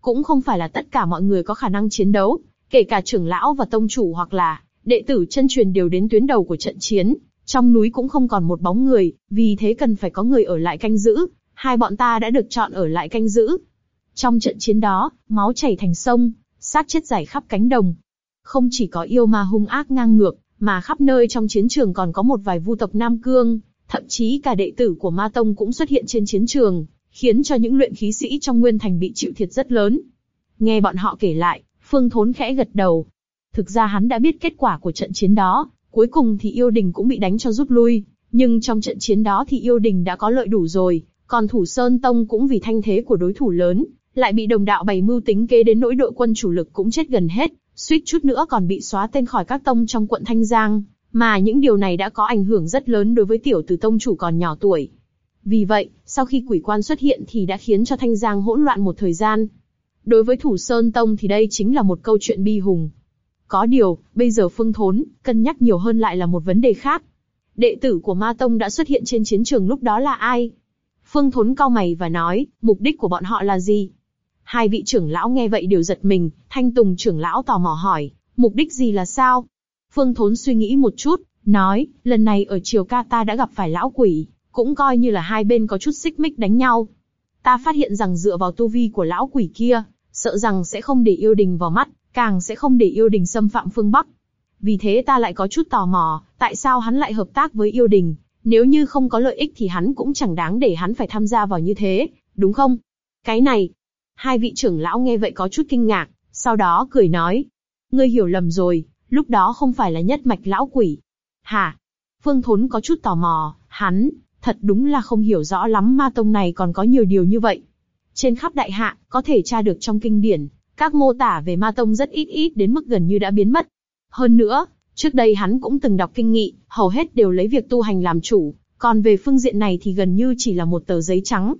Cũng không phải là tất cả mọi người có khả năng chiến đấu, kể cả trưởng lão và tông chủ hoặc là đệ tử chân truyền đều đến tuyến đầu của trận chiến. Trong núi cũng không còn một bóng người, vì thế cần phải có người ở lại canh giữ. Hai bọn ta đã được chọn ở lại canh giữ. Trong trận chiến đó, máu chảy thành sông, xác chết rải khắp cánh đồng. Không chỉ có yêu ma hung ác ngang ngược, mà khắp nơi trong chiến trường còn có một vài vu tộc Nam Cương, thậm chí cả đệ tử của Ma Tông cũng xuất hiện trên chiến trường, khiến cho những luyện khí sĩ trong Nguyên Thành bị chịu thiệt rất lớn. Nghe bọn họ kể lại, Phương Thốn khẽ gật đầu. Thực ra hắn đã biết kết quả của trận chiến đó, cuối cùng thì yêu đình cũng bị đánh cho rút lui, nhưng trong trận chiến đó thì yêu đình đã có lợi đủ rồi, còn Thủ Sơn Tông cũng vì thanh thế của đối thủ lớn, lại bị đồng đạo bày mưu tính kế đến nỗi đội quân chủ lực cũng chết gần hết, suýt chút nữa còn bị xóa tên khỏi các tông trong quận Thanh Giang, mà những điều này đã có ảnh hưởng rất lớn đối với tiểu tử tông chủ còn nhỏ tuổi. Vì vậy, sau khi quỷ quan xuất hiện thì đã khiến cho Thanh Giang hỗn loạn một thời gian. Đối với Thủ Sơn Tông thì đây chính là một câu chuyện bi hùng. Có điều, bây giờ Phương Thốn, cân nhắc nhiều hơn lại là một vấn đề khác. Đệ tử của Ma Tông đã xuất hiện trên chiến trường lúc đó là ai? Phương Thốn cau mày và nói, mục đích của bọn họ là gì? Hai vị trưởng lão nghe vậy đều giật mình, Thanh Tùng trưởng lão tò mò hỏi, mục đích gì là sao? Phương Thốn suy nghĩ một chút, nói, lần này ở triều ca ta đã gặp phải lão quỷ, cũng coi như là hai bên có chút xích mích đánh nhau. Ta phát hiện rằng dựa vào tu vi của lão quỷ kia, sợ rằng sẽ không để yêu đình vào mắt, càng sẽ không để yêu đình xâm phạm phương Bắc. Vì thế ta lại có chút tò mò, tại sao hắn lại hợp tác với yêu đình? Nếu như không có lợi ích thì hắn cũng chẳng đáng để hắn phải tham gia vào như thế, đúng không? Cái này, Hai vị trưởng lão nghe vậy có chút kinh ngạc, sau đó cười nói. Ngươi hiểu lầm rồi, lúc đó không phải là nhất mạch lão quỷ. Hả? Phương Thốn có chút tò mò, hắn, thật đúng là không hiểu rõ lắm ma tông này còn có nhiều điều như vậy. Trên khắp đại hạ, có thể tra được trong kinh điển, các mô tả về ma tông rất ít ít đến mức gần như đã biến mất. Hơn nữa, trước đây hắn cũng từng đọc kinh nghị, hầu hết đều lấy việc tu hành làm chủ, còn về phương diện này thì gần như chỉ là một tờ giấy trắng.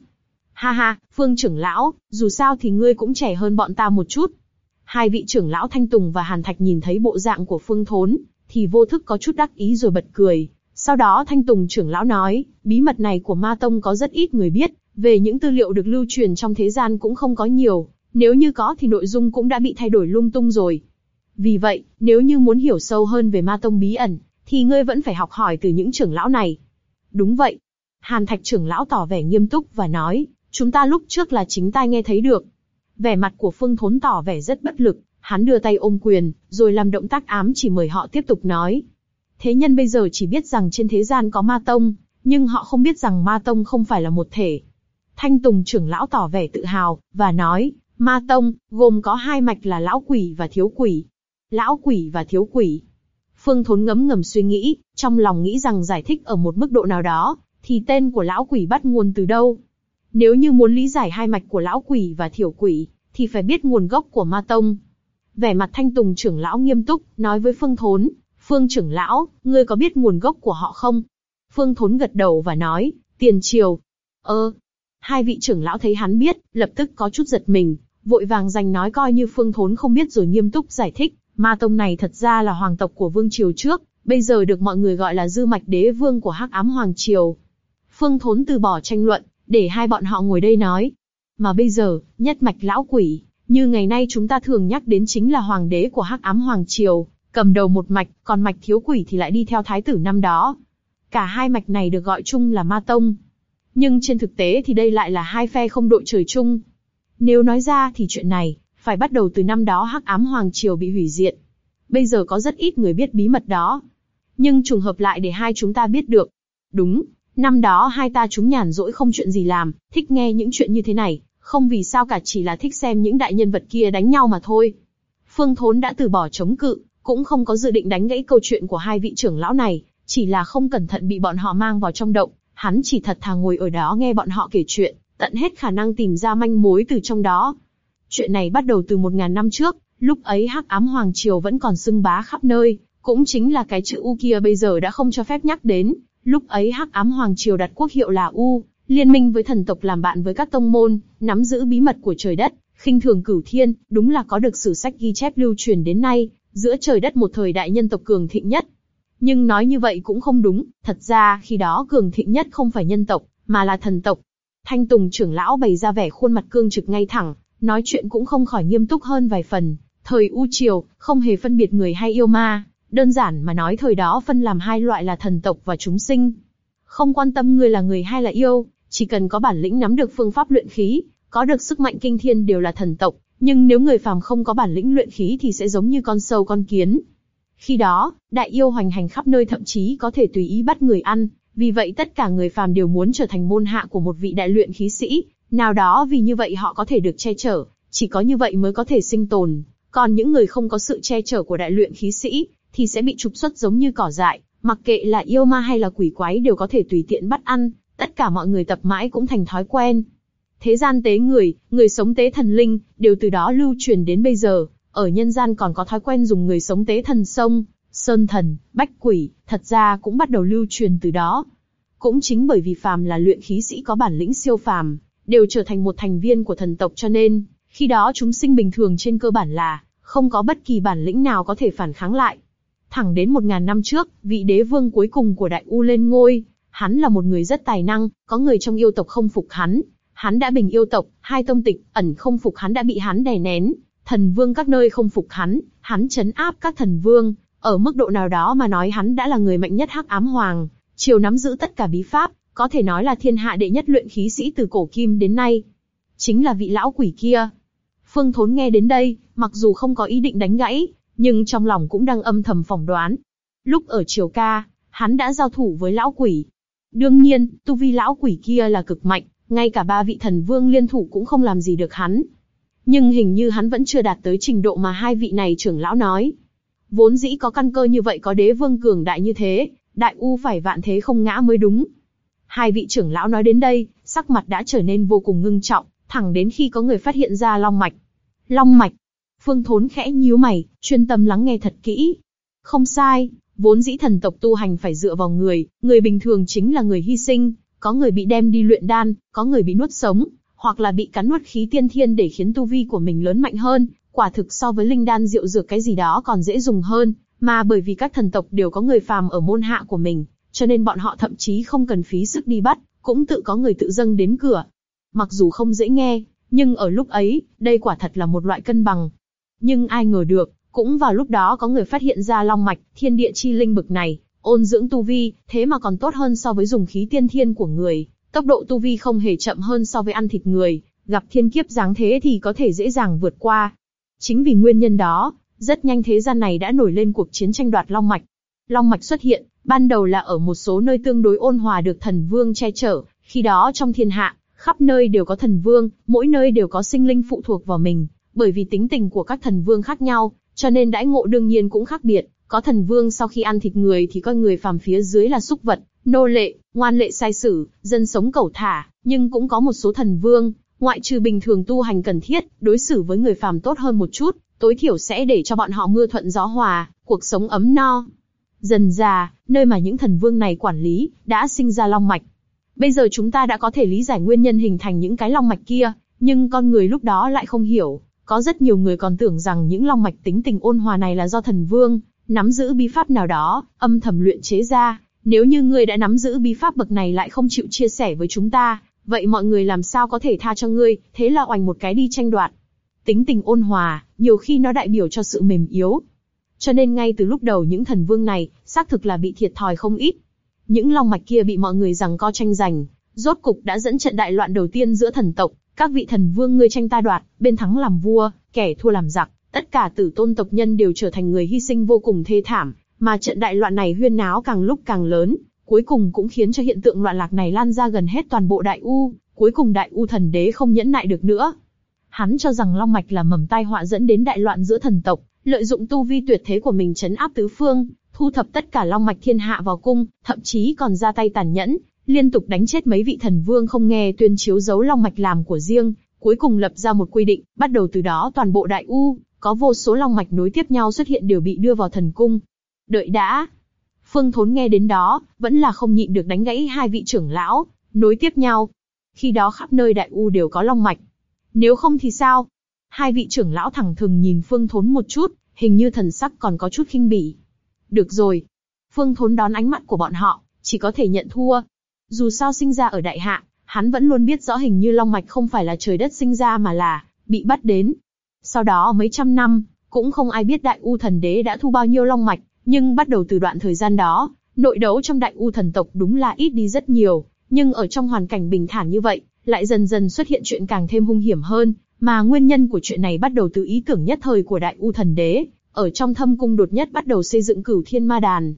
Ha ha, Phương trưởng lão, dù sao thì ngươi cũng trẻ hơn bọn ta một chút. Hai vị trưởng lão Thanh Tùng và Hàn Thạch nhìn thấy bộ dạng của Phương Thốn, thì vô thức có chút đắc ý rồi bật cười. Sau đó Thanh Tùng trưởng lão nói, bí mật này của Ma Tông có rất ít người biết, về những tư liệu được lưu truyền trong thế gian cũng không có nhiều, nếu như có thì nội dung cũng đã bị thay đổi lung tung rồi. Vì vậy, nếu như muốn hiểu sâu hơn về Ma Tông bí ẩn, thì ngươi vẫn phải học hỏi từ những trưởng lão này. Đúng vậy. Hàn Thạch trưởng lão tỏ vẻ nghiêm túc và nói, Chúng ta lúc trước là chính tai nghe thấy được. Vẻ mặt của Phương Thốn tỏ vẻ rất bất lực, hắn đưa tay ôm quyền, rồi làm động tác ám chỉ mời họ tiếp tục nói. Thế nhân bây giờ chỉ biết rằng trên thế gian có ma tông, nhưng họ không biết rằng ma tông không phải là một thể. Thanh Tùng trưởng lão tỏ vẻ tự hào, và nói, ma tông, gồm có hai mạch là lão quỷ và thiếu quỷ. Lão quỷ và thiếu quỷ. Phương Thốn ngấm ngầm suy nghĩ, trong lòng nghĩ rằng giải thích ở một mức độ nào đó, thì tên của lão quỷ bắt nguồn từ đâu. Nếu như muốn lý giải hai mạch của lão quỷ và thiểu quỷ, thì phải biết nguồn gốc của ma tông. Vẻ mặt thanh tùng trưởng lão nghiêm túc, nói với Phương Thốn, Phương trưởng lão, ngươi có biết nguồn gốc của họ không? Phương Thốn gật đầu và nói, tiền triều. Ơ, hai vị trưởng lão thấy hắn biết, lập tức có chút giật mình, vội vàng giành nói coi như Phương Thốn không biết rồi nghiêm túc giải thích, ma tông này thật ra là hoàng tộc của vương triều trước, bây giờ được mọi người gọi là dư mạch đế vương của hắc ám hoàng triều. Phương Thốn từ bỏ tranh luận, để hai bọn họ ngồi đây nói. Mà bây giờ, nhất mạch lão quỷ, như ngày nay chúng ta thường nhắc đến chính là hoàng đế của hắc ám hoàng triều, cầm đầu một mạch, còn mạch thiếu quỷ thì lại đi theo thái tử năm đó. Cả hai mạch này được gọi chung là ma tông. Nhưng trên thực tế thì đây lại là hai phe không đội trời chung. Nếu nói ra thì chuyện này, phải bắt đầu từ năm đó hắc ám hoàng triều bị hủy diệt. Bây giờ có rất ít người biết bí mật đó. Nhưng trùng hợp lại để hai chúng ta biết được. Đúng, năm đó hai ta chúng nhàn rỗi không chuyện gì làm, thích nghe những chuyện như thế này, không vì sao cả chỉ là thích xem những đại nhân vật kia đánh nhau mà thôi. Phương Thốn đã từ bỏ chống cự, cũng không có dự định đánh gãy câu chuyện của hai vị trưởng lão này, chỉ là không cẩn thận bị bọn họ mang vào trong động, hắn chỉ thật thà ngồi ở đó nghe bọn họ kể chuyện, tận hết khả năng tìm ra manh mối từ trong đó. Chuyện này bắt đầu từ một ngàn năm trước, lúc ấy Hắc Ám Hoàng Triều vẫn còn xưng bá khắp nơi, cũng chính là cái chữ U kia bây giờ đã không cho phép nhắc đến. Lúc ấy Hắc Ám Hoàng Triều đặt quốc hiệu là U, liên minh với thần tộc làm bạn với các tông môn, nắm giữ bí mật của trời đất, khinh thường cửu thiên, đúng là có được sử sách ghi chép lưu truyền đến nay, giữa trời đất một thời đại nhân tộc cường thịnh nhất. Nhưng nói như vậy cũng không đúng, thật ra khi đó cường thịnh nhất không phải nhân tộc, mà là thần tộc. Thanh Tùng trưởng lão bày ra vẻ khuôn mặt cương trực ngay thẳng, nói chuyện cũng không khỏi nghiêm túc hơn vài phần. Thời U Triều, không hề phân biệt người hay yêu ma, đơn giản mà nói thời đó phân làm hai loại là thần tộc và chúng sinh. Không quan tâm người là người hay là yêu, chỉ cần có bản lĩnh nắm được phương pháp luyện khí, có được sức mạnh kinh thiên đều là thần tộc, nhưng nếu người phàm không có bản lĩnh luyện khí thì sẽ giống như con sâu con kiến. Khi đó, đại yêu hoành hành khắp nơi thậm chí có thể tùy ý bắt người ăn, vì vậy tất cả người phàm đều muốn trở thành môn hạ của một vị đại luyện khí sĩ, nào đó vì như vậy họ có thể được che chở, chỉ có như vậy mới có thể sinh tồn. Còn những người không có sự che chở của đại luyện khí sĩ, thì sẽ bị trục xuất giống như cỏ dại, mặc kệ là yêu ma hay là quỷ quái đều có thể tùy tiện bắt ăn, tất cả mọi người tập mãi cũng thành thói quen. Thế gian tế người, người sống tế thần linh, đều từ đó lưu truyền đến bây giờ, ở nhân gian còn có thói quen dùng người sống tế thần sông, sơn thần, bách quỷ, thật ra cũng bắt đầu lưu truyền từ đó. Cũng chính bởi vì phàm là luyện khí sĩ có bản lĩnh siêu phàm, đều trở thành một thành viên của thần tộc cho nên, khi đó chúng sinh bình thường trên cơ bản là, không có bất kỳ bản lĩnh nào có thể phản kháng lại. Thẳng đến một ngàn năm trước, vị đế vương cuối cùng của Đại U lên ngôi, hắn là một người rất tài năng, có người trong yêu tộc không phục hắn, hắn đã bình yêu tộc, hai tông tịch ẩn không phục hắn đã bị hắn đè nén, thần vương các nơi không phục hắn, hắn chấn áp các thần vương, ở mức độ nào đó mà nói hắn đã là người mạnh nhất hắc ám hoàng, triều nắm giữ tất cả bí pháp, có thể nói là thiên hạ đệ nhất luyện khí sĩ từ cổ kim đến nay. Chính là vị lão quỷ kia. Phương Thốn nghe đến đây, mặc dù không có ý định đánh gãy, nhưng trong lòng cũng đang âm thầm phỏng đoán. Lúc ở triều ca, hắn đã giao thủ với lão quỷ. Đương nhiên, tu vi lão quỷ kia là cực mạnh, ngay cả ba vị thần vương liên thủ cũng không làm gì được hắn. Nhưng hình như hắn vẫn chưa đạt tới trình độ mà hai vị này trưởng lão nói. Vốn dĩ có căn cơ như vậy có đế vương cường đại như thế, đại u phải vạn thế không ngã mới đúng. Hai vị trưởng lão nói đến đây, sắc mặt đã trở nên vô cùng ngưng trọng, thẳng đến khi có người phát hiện ra long mạch. Long mạch. Phương Thốn khẽ nhíu mày, chuyên tâm lắng nghe thật kỹ. Không sai, vốn dĩ thần tộc tu hành phải dựa vào người, người bình thường chính là người hy sinh, có người bị đem đi luyện đan, có người bị nuốt sống, hoặc là bị cắn nuốt khí tiên thiên để khiến tu vi của mình lớn mạnh hơn, quả thực so với linh đan rượu dược cái gì đó còn dễ dùng hơn, mà bởi vì các thần tộc đều có người phàm ở môn hạ của mình, cho nên bọn họ thậm chí không cần phí sức đi bắt, cũng tự có người tự dâng đến cửa. Mặc dù không dễ nghe, nhưng ở lúc ấy, đây quả thật là một loại cân bằng. Nhưng ai ngờ được, cũng vào lúc đó có người phát hiện ra long mạch, thiên địa chi linh bực này, ôn dưỡng tu vi, thế mà còn tốt hơn so với dùng khí tiên thiên của người, tốc độ tu vi không hề chậm hơn so với ăn thịt người, gặp thiên kiếp dáng thế thì có thể dễ dàng vượt qua. Chính vì nguyên nhân đó, rất nhanh thế gian này đã nổi lên cuộc chiến tranh đoạt long mạch. Long mạch xuất hiện, ban đầu là ở một số nơi tương đối ôn hòa được thần vương che chở, khi đó trong thiên hạ, khắp nơi đều có thần vương, mỗi nơi đều có sinh linh phụ thuộc vào mình, bởi vì tính tình của các thần vương khác nhau, cho nên đãi ngộ đương nhiên cũng khác biệt. Có thần vương sau khi ăn thịt người thì coi người phàm phía dưới là súc vật, nô lệ, ngoan lệ sai sử, dân sống cẩu thả, nhưng cũng có một số thần vương, ngoại trừ bình thường tu hành cần thiết, đối xử với người phàm tốt hơn một chút, tối thiểu sẽ để cho bọn họ mưa thuận gió hòa, cuộc sống ấm no. Dần già, nơi mà những thần vương này quản lý, đã sinh ra long mạch. Bây giờ chúng ta đã có thể lý giải nguyên nhân hình thành những cái long mạch kia, nhưng con người lúc đó lại không hiểu. Có rất nhiều người còn tưởng rằng những long mạch tính tình ôn hòa này là do thần vương, nắm giữ bí pháp nào đó, âm thầm luyện chế ra. Nếu như ngươi đã nắm giữ bí pháp bậc này lại không chịu chia sẻ với chúng ta, vậy mọi người làm sao có thể tha cho ngươi, thế là oành một cái đi tranh đoạt. Tính tình ôn hòa, nhiều khi nó đại biểu cho sự mềm yếu. Cho nên ngay từ lúc đầu những thần vương này, xác thực là bị thiệt thòi không ít. Những long mạch kia bị mọi người rằng co tranh giành, rốt cục đã dẫn trận đại loạn đầu tiên giữa thần tộc, các vị thần vương ngươi tranh ta đoạt, bên thắng làm vua, kẻ thua làm giặc, tất cả tử tôn tộc nhân đều trở thành người hy sinh vô cùng thê thảm, mà trận đại loạn này huyên náo càng lúc càng lớn, cuối cùng cũng khiến cho hiện tượng loạn lạc này lan ra gần hết toàn bộ đại u, cuối cùng đại u thần đế không nhẫn nại được nữa. Hắn cho rằng long mạch là mầm tai họa dẫn đến đại loạn giữa thần tộc, lợi dụng tu vi tuyệt thế của mình chấn áp tứ phương, thu thập tất cả long mạch thiên hạ vào cung, thậm chí còn ra tay tàn nhẫn, liên tục đánh chết mấy vị thần vương không nghe tuyên chiếu giấu long mạch làm của riêng, cuối cùng lập ra một quy định, bắt đầu từ đó toàn bộ đại u, có vô số long mạch nối tiếp nhau xuất hiện đều bị đưa vào thần cung. Đợi đã. Phương Thốn nghe đến đó, vẫn là không nhịn được đánh gãy hai vị trưởng lão, nối tiếp nhau. Khi đó khắp nơi đại u đều có long mạch. Nếu không thì sao? Hai vị trưởng lão thẳng thừng nhìn Phương Thốn một chút, hình như thần sắc còn có chút khinh bỉ. Được rồi. Phương Thốn đón ánh mắt của bọn họ, chỉ có thể nhận thua. Dù sao sinh ra ở đại hạ, hắn vẫn luôn biết rõ hình như long mạch không phải là trời đất sinh ra mà là bị bắt đến. Sau đó mấy trăm năm, cũng không ai biết đại u thần đế đã thu bao nhiêu long mạch, nhưng bắt đầu từ đoạn thời gian đó, nội đấu trong đại u thần tộc đúng là ít đi rất nhiều, nhưng ở trong hoàn cảnh bình thản như vậy, lại dần dần xuất hiện chuyện càng thêm hung hiểm hơn, mà nguyên nhân của chuyện này bắt đầu từ ý tưởng nhất thời của đại u thần đế, ở trong thâm cung đột nhất bắt đầu xây dựng cửu thiên ma đàn.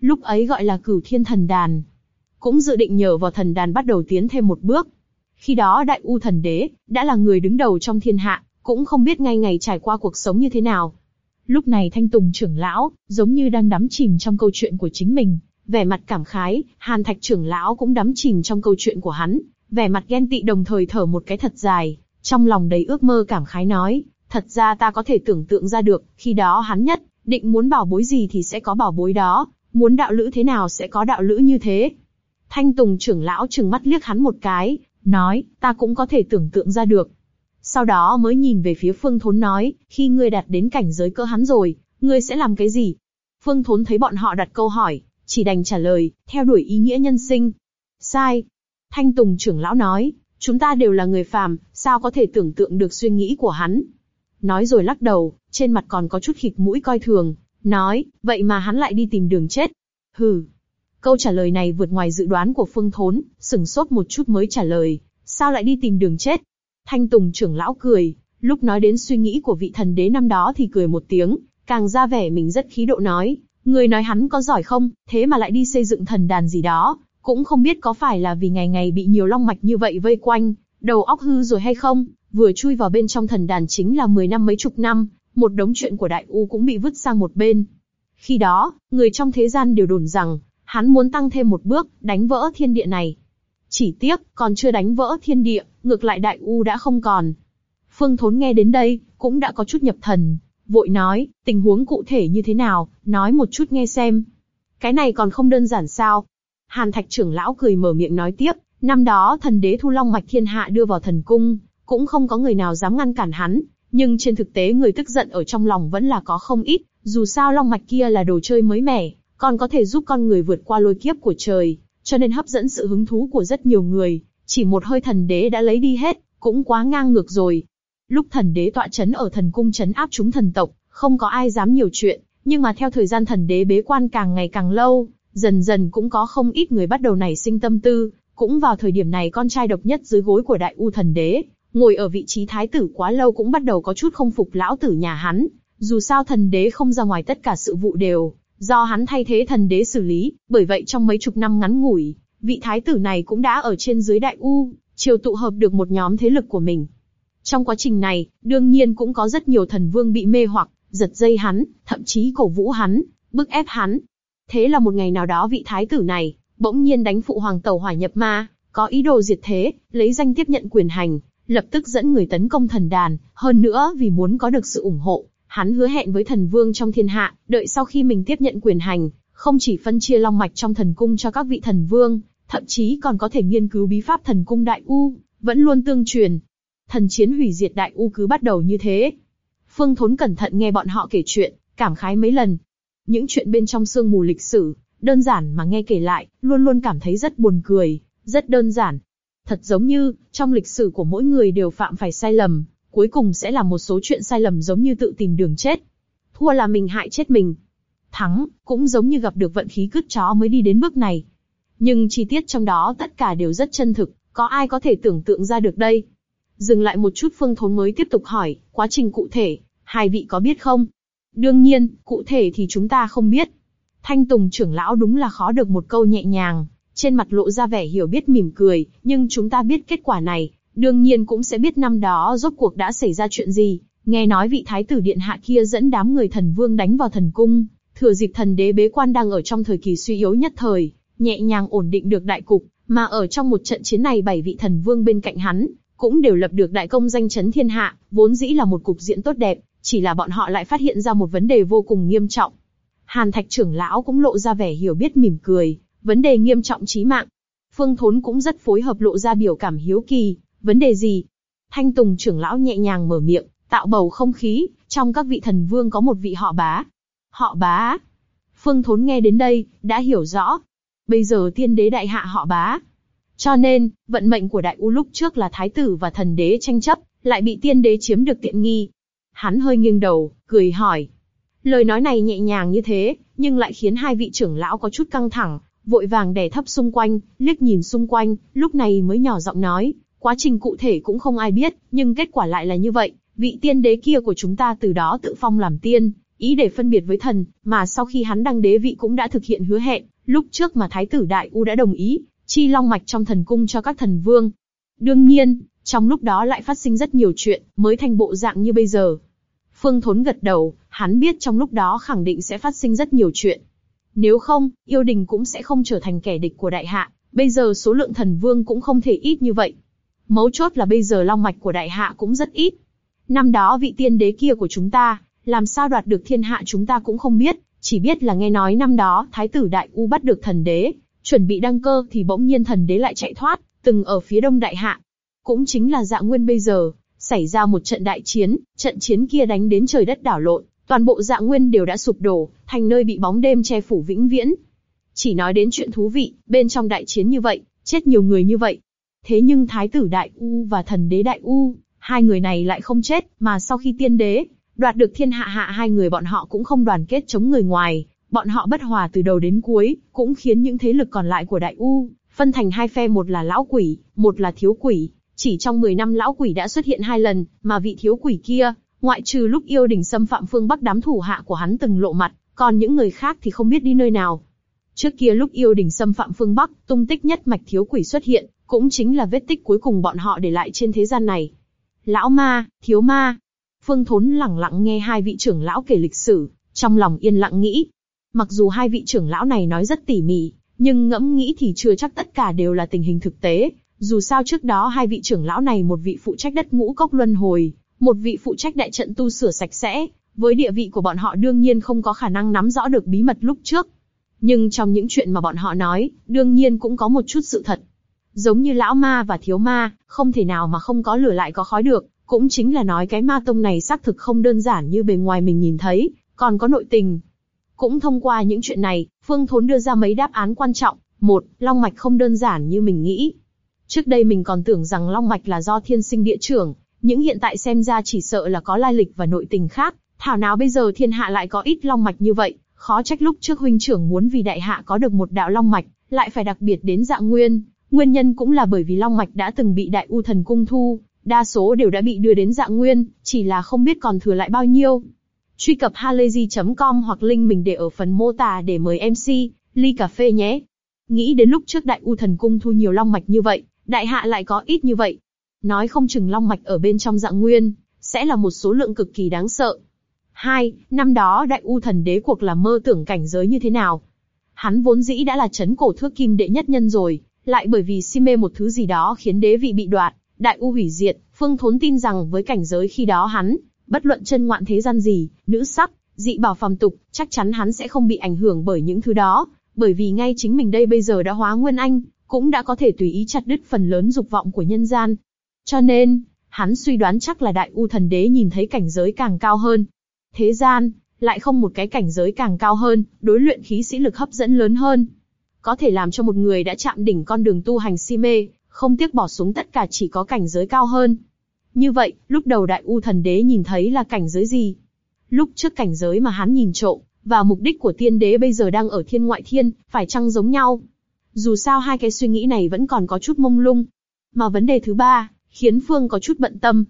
Lúc ấy gọi là cửu thiên thần đàn. Cũng dự định nhờ vào thần đàn bắt đầu tiến thêm một bước. Khi đó đại u thần đế, đã là người đứng đầu trong thiên hạ, cũng không biết ngay ngày trải qua cuộc sống như thế nào. Lúc này Thanh Tùng trưởng lão, giống như đang đắm chìm trong câu chuyện của chính mình, vẻ mặt cảm khái, Hàn Thạch trưởng lão cũng đắm chìm trong câu chuyện của hắn, vẻ mặt ghen tị đồng thời thở một cái thật dài, trong lòng đầy ước mơ cảm khái nói, thật ra ta có thể tưởng tượng ra được, khi đó hắn nhất, định muốn bảo bối gì thì sẽ có bảo bối đó, muốn đạo lữ thế nào sẽ có đạo lữ như thế. Thanh Tùng trưởng lão trừng mắt liếc hắn một cái, nói, ta cũng có thể tưởng tượng ra được. Sau đó mới nhìn về phía Phương Thốn nói, khi ngươi đạt đến cảnh giới cơ hắn rồi, ngươi sẽ làm cái gì? Phương Thốn thấy bọn họ đặt câu hỏi, chỉ đành trả lời, theo đuổi ý nghĩa nhân sinh. Sai. Thanh Tùng trưởng lão nói, chúng ta đều là người phàm, sao có thể tưởng tượng được suy nghĩ của hắn? Nói rồi lắc đầu, trên mặt còn có chút khịt mũi coi thường, nói, vậy mà hắn lại đi tìm đường chết. Hừ. Câu trả lời này vượt ngoài dự đoán của Phương Thốn, sừng sốt một chút mới trả lời, sao lại đi tìm đường chết? Thanh Tùng trưởng lão cười, lúc nói đến suy nghĩ của vị thần đế năm đó thì cười một tiếng, càng ra vẻ mình rất khí độ nói, người nói hắn có giỏi không, thế mà lại đi xây dựng thần đàn gì đó, cũng không biết có phải là vì ngày ngày bị nhiều long mạch như vậy vây quanh, đầu óc hư rồi hay không, vừa chui vào bên trong thần đàn chính là 10 năm mấy chục năm, một đống chuyện của đại u cũng bị vứt sang một bên. Khi đó, người trong thế gian đều đồn rằng, hắn muốn tăng thêm một bước, đánh vỡ thiên địa này. Chỉ tiếc, còn chưa đánh vỡ thiên địa, ngược lại đại u đã không còn. Phương Thốn nghe đến đây, cũng đã có chút nhập thần, vội nói, tình huống cụ thể như thế nào, nói một chút nghe xem. Cái này còn không đơn giản sao? Hàn Thạch trưởng lão cười mở miệng nói tiếp, năm đó thần đế Thu Long mạch thiên hạ đưa vào thần cung, cũng không có người nào dám ngăn cản hắn, nhưng trên thực tế người tức giận ở trong lòng vẫn là có không ít, dù sao Long mạch kia là đồ chơi mới mẻ, còn có thể giúp con người vượt qua lôi kiếp của trời, cho nên hấp dẫn sự hứng thú của rất nhiều người. Chỉ một hơi thần đế đã lấy đi hết, cũng quá ngang ngược rồi. Lúc thần đế tọa chấn ở thần cung chấn áp chúng thần tộc, không có ai dám nhiều chuyện, nhưng mà theo thời gian thần đế bế quan càng ngày càng lâu, dần dần cũng có không ít người bắt đầu nảy sinh tâm tư. Cũng vào thời điểm này con trai độc nhất dưới gối của đại u thần đế, ngồi ở vị trí thái tử quá lâu cũng bắt đầu có chút không phục lão tử nhà hắn. Dù sao thần đế không ra ngoài tất cả sự vụ đều do hắn thay thế thần đế xử lý, bởi vậy trong mấy chục năm ngắn ngủi, vị thái tử này cũng đã ở trên dưới đại u, triều tụ hợp được một nhóm thế lực của mình. Trong quá trình này, đương nhiên cũng có rất nhiều thần vương bị mê hoặc, giật dây hắn, thậm chí cổ vũ hắn, bức ép hắn. Thế là một ngày nào đó vị thái tử này, bỗng nhiên đánh phụ hoàng tàu hỏa nhập ma, có ý đồ diệt thế, lấy danh tiếp nhận quyền hành, lập tức dẫn người tấn công thần đàn, hơn nữa vì muốn có được sự ủng hộ, Hắn hứa hẹn với thần vương trong thiên hạ, đợi sau khi mình tiếp nhận quyền hành, không chỉ phân chia long mạch trong thần cung cho các vị thần vương, thậm chí còn có thể nghiên cứu bí pháp thần cung đại u, vẫn luôn tương truyền. Thần chiến hủy diệt đại u cứ bắt đầu như thế. Phương Thốn cẩn thận nghe bọn họ kể chuyện, cảm khái mấy lần. Những chuyện bên trong sương mù lịch sử, đơn giản mà nghe kể lại, luôn luôn cảm thấy rất buồn cười, rất đơn giản. Thật giống như, trong lịch sử của mỗi người đều phạm phải sai lầm, cuối cùng sẽ là một số chuyện sai lầm giống như tự tìm đường chết. Thua là mình hại chết mình. Thắng, cũng giống như gặp được vận khí cứt chó mới đi đến bước này. Nhưng chi tiết trong đó tất cả đều rất chân thực, có ai có thể tưởng tượng ra được đây? Dừng lại một chút Phương Thốn mới tiếp tục hỏi, quá trình cụ thể, hai vị có biết không? Đương nhiên, cụ thể thì chúng ta không biết. Thanh Tùng trưởng lão đúng là khó được một câu nhẹ nhàng, trên mặt lộ ra vẻ hiểu biết mỉm cười, nhưng chúng ta biết kết quả này, đương nhiên cũng sẽ biết năm đó rốt cuộc đã xảy ra chuyện gì. Nghe nói vị thái tử điện hạ kia dẫn đám người thần vương đánh vào thần cung, thừa dịp thần đế bế quan đang ở trong thời kỳ suy yếu nhất thời, nhẹ nhàng ổn định được đại cục, mà ở trong một trận chiến này bảy vị thần vương bên cạnh hắn, cũng đều lập được đại công danh chấn thiên hạ, vốn dĩ là một cục diện tốt đẹp, chỉ là bọn họ lại phát hiện ra một vấn đề vô cùng nghiêm trọng. Hàn Thạch trưởng lão cũng lộ ra vẻ hiểu biết mỉm cười, vấn đề nghiêm trọng chí mạng. Phương Thốn cũng rất phối hợp lộ ra biểu cảm hiếu kỳ, vấn đề gì? Thanh Tùng trưởng lão nhẹ nhàng mở miệng, tạo bầu không khí, trong các vị thần vương có một vị họ bá. Họ bá. Phương Thốn nghe đến đây, đã hiểu rõ. Bây giờ tiên đế đại hạ họ bá. Cho nên, vận mệnh của đại u lúc trước là thái tử và thần đế tranh chấp, lại bị tiên đế chiếm được tiện nghi. Hắn hơi nghiêng đầu, cười hỏi. Lời nói này nhẹ nhàng như thế, nhưng lại khiến hai vị trưởng lão có chút căng thẳng, vội vàng đè thấp xung quanh, liếc nhìn xung quanh, lúc này mới nhỏ giọng nói, quá trình cụ thể cũng không ai biết, nhưng kết quả lại là như vậy, vị tiên đế kia của chúng ta từ đó tự phong làm tiên, ý để phân biệt với thần, mà sau khi hắn đăng đế vị cũng đã thực hiện hứa hẹn, lúc trước mà thái tử đại u đã đồng ý, chi long mạch trong thần cung cho các thần vương. Đương nhiên, trong lúc đó lại phát sinh rất nhiều chuyện, mới thành bộ dạng như bây giờ. Phương Thốn gật đầu, hắn biết trong lúc đó khẳng định sẽ phát sinh rất nhiều chuyện. Nếu không, yêu đình cũng sẽ không trở thành kẻ địch của đại hạ, bây giờ số lượng thần vương cũng không thể ít như vậy. Mấu chốt là bây giờ long mạch của đại hạ cũng rất ít. Năm đó vị tiên đế kia của chúng ta, làm sao đoạt được thiên hạ chúng ta cũng không biết, chỉ biết là nghe nói năm đó thái tử đại u bắt được thần đế, chuẩn bị đăng cơ thì bỗng nhiên thần đế lại chạy thoát, từng ở phía đông đại hạ. Cũng chính là dạ nguyên bây giờ, xảy ra một trận đại chiến, trận chiến kia đánh đến trời đất đảo lộn, toàn bộ dạ nguyên đều đã sụp đổ, thành nơi bị bóng đêm che phủ vĩnh viễn. Chỉ nói đến chuyện thú vị, bên trong đại chiến như vậy, chết nhiều người như vậy. Thế nhưng Thái tử Đại U và Thần đế Đại U, hai người này lại không chết, mà sau khi tiên đế, đoạt được thiên hạ hạ hai người bọn họ cũng không đoàn kết chống người ngoài, bọn họ bất hòa từ đầu đến cuối, cũng khiến những thế lực còn lại của Đại U, phân thành hai phe một là lão quỷ, một là thiếu quỷ. Chỉ trong 10 năm lão quỷ đã xuất hiện hai lần, mà vị thiếu quỷ kia, ngoại trừ lúc yêu đình xâm phạm phương Bắc đám thủ hạ của hắn từng lộ mặt, còn những người khác thì không biết đi nơi nào. Trước kia lúc yêu đình xâm phạm phương Bắc, tung tích nhất mạch thiếu quỷ xuất hiện, cũng chính là vết tích cuối cùng bọn họ để lại trên thế gian này. Lão ma, thiếu ma. Phương Thốn lẳng lặng nghe hai vị trưởng lão kể lịch sử, trong lòng yên lặng nghĩ. Mặc dù hai vị trưởng lão này nói rất tỉ mỉ, nhưng ngẫm nghĩ thì chưa chắc tất cả đều là tình hình thực tế. Dù sao trước đó hai vị trưởng lão này một vị phụ trách đất ngũ cốc luân hồi, một vị phụ trách đại trận tu sửa sạch sẽ, với địa vị của bọn họ đương nhiên không có khả năng nắm rõ được bí mật lúc trước. Nhưng trong những chuyện mà bọn họ nói, đương nhiên cũng có một chút sự thật. Giống như lão ma và thiếu ma, không thể nào mà không có lửa lại có khói được, cũng chính là nói cái ma tông này xác thực không đơn giản như bề ngoài mình nhìn thấy, còn có nội tình. Cũng thông qua những chuyện này, Phương Thốn đưa ra mấy đáp án quan trọng. Một, Long Mạch không đơn giản như mình nghĩ. Trước đây mình còn tưởng rằng Long Mạch là do thiên sinh địa trưởng, những hiện tại xem ra chỉ sợ là có lai lịch và nội tình khác. Thảo nào bây giờ thiên hạ lại có ít Long Mạch như vậy, khó trách lúc trước huynh trưởng muốn vì đại hạ có được một đạo Long Mạch, lại phải đặc biệt đến dạng nguyên. Nguyên nhân cũng là bởi vì Long Mạch đã từng bị đại u thần cung thu, đa số đều đã bị đưa đến dạng nguyên, chỉ là không biết còn thừa lại bao nhiêu. Truy cập halayzi.com hoặc link mình để ở phần mô tả để mời MC, ly cà phê nhé. Nghĩ đến lúc trước đại u thần cung thu nhiều long mạch như vậy, đại hạ lại có ít như vậy. Nói không chừng long mạch ở bên trong dạng nguyên, sẽ là một số lượng cực kỳ đáng sợ. Hai, năm đó đại u thần đế cuộc là mơ tưởng cảnh giới như thế nào? Hắn vốn dĩ đã là chấn cổ thước kim đệ nhất nhân rồi, lại bởi vì si mê một thứ gì đó khiến đế vị bị đoạt, đại u hủy diệt, phương thốn tin rằng với cảnh giới khi đó hắn, bất luận chân ngoạn thế gian gì, nữ sắc, dị bảo phàm tục, chắc chắn hắn sẽ không bị ảnh hưởng bởi những thứ đó, bởi vì ngay chính mình đây bây giờ đã hóa nguyên anh, cũng đã có thể tùy ý chặt đứt phần lớn dục vọng của nhân gian. Cho nên, hắn suy đoán chắc là đại u thần đế nhìn thấy cảnh giới càng cao hơn. Thế gian, lại không một cái cảnh giới càng cao hơn, đối luyện khí sĩ lực hấp dẫn lớn hơn. Có thể làm cho một người đã chạm đỉnh con đường tu hành si mê, không tiếc bỏ xuống tất cả chỉ có cảnh giới cao hơn. Như vậy, lúc đầu đại u thần đế nhìn thấy là cảnh giới gì? Lúc trước cảnh giới mà hắn nhìn trộm, và mục đích của tiên đế bây giờ đang ở thiên ngoại thiên, phải chăng giống nhau? Dù sao hai cái suy nghĩ này vẫn còn có chút mông lung. Mà vấn đề thứ ba, khiến Phương có chút bận tâm.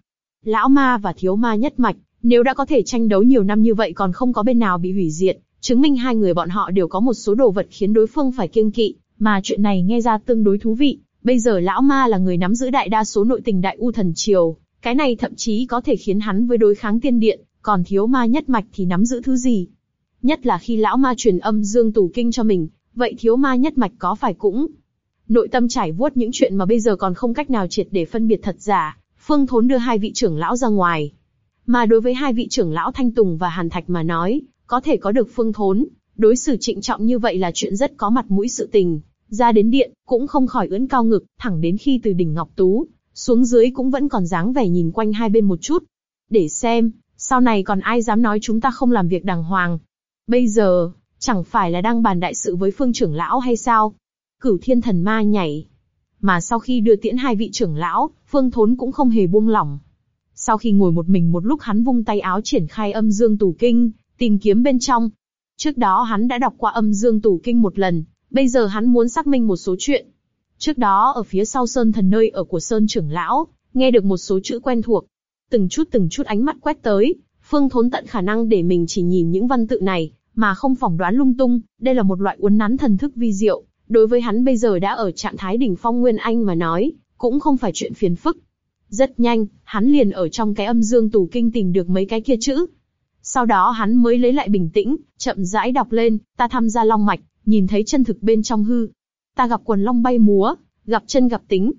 Lão ma và thiếu ma nhất mạch, nếu đã có thể tranh đấu nhiều năm như vậy còn không có bên nào bị hủy diệt, chứng minh hai người bọn họ đều có một số đồ vật khiến đối phương phải kiêng kỵ, mà chuyện này nghe ra tương đối thú vị. Bây giờ lão ma là người nắm giữ đại đa số nội tình đại u thần triều, cái này thậm chí có thể khiến hắn với đối kháng tiên điện, còn thiếu ma nhất mạch thì nắm giữ thứ gì? Nhất là khi lão ma truyền âm dương tù kinh cho mình, vậy thiếu ma nhất mạch có phải cũng nội tâm trải vuốt những chuyện mà bây giờ còn không cách nào triệt để phân biệt thật giả, Phương Thốn đưa hai vị trưởng lão ra ngoài. Mà đối với hai vị trưởng lão Thanh Tùng và Hàn Thạch mà nói, có thể có được Phương Thốn, đối xử trịnh trọng như vậy là chuyện rất có mặt mũi sự tình. Ra đến điện, cũng không khỏi ưỡn cao ngực, thẳng đến khi từ đỉnh Ngọc Tú, xuống dưới cũng vẫn còn dáng vẻ nhìn quanh hai bên một chút. Để xem, sau này còn ai dám nói chúng ta không làm việc đàng hoàng. Bây giờ, chẳng phải là đang bàn đại sự với phương trưởng lão hay sao? Cửu thiên thần ma nhảy. Mà sau khi đưa tiễn hai vị trưởng lão, phương thốn cũng không hề buông lỏng. Sau khi ngồi một mình một lúc hắn vung tay áo triển khai âm dương tù kinh, tìm kiếm bên trong. Trước đó hắn đã đọc qua âm dương tủ kinh một lần, bây giờ hắn muốn xác minh một số chuyện. Trước đó ở phía sau sơn thần nơi ở của sơn trưởng lão, nghe được một số chữ quen thuộc. Từng chút từng chút ánh mắt quét tới, phương thốn tận khả năng để mình chỉ nhìn những văn tự này, mà không phỏng đoán lung tung, đây là một loại uốn nắn thần thức vi diệu. Đối với hắn bây giờ đã ở trạng thái đỉnh phong nguyên anh mà nói, cũng không phải chuyện phiền phức. Rất nhanh, hắn liền ở trong cái âm dương tù kinh tìm được mấy cái kia chữ. Sau đó hắn mới lấy lại bình tĩnh, chậm rãi đọc lên, ta tham gia long mạch, nhìn thấy chân thực bên trong hư. Ta gặp quần long bay múa, gặp chân gặp tính.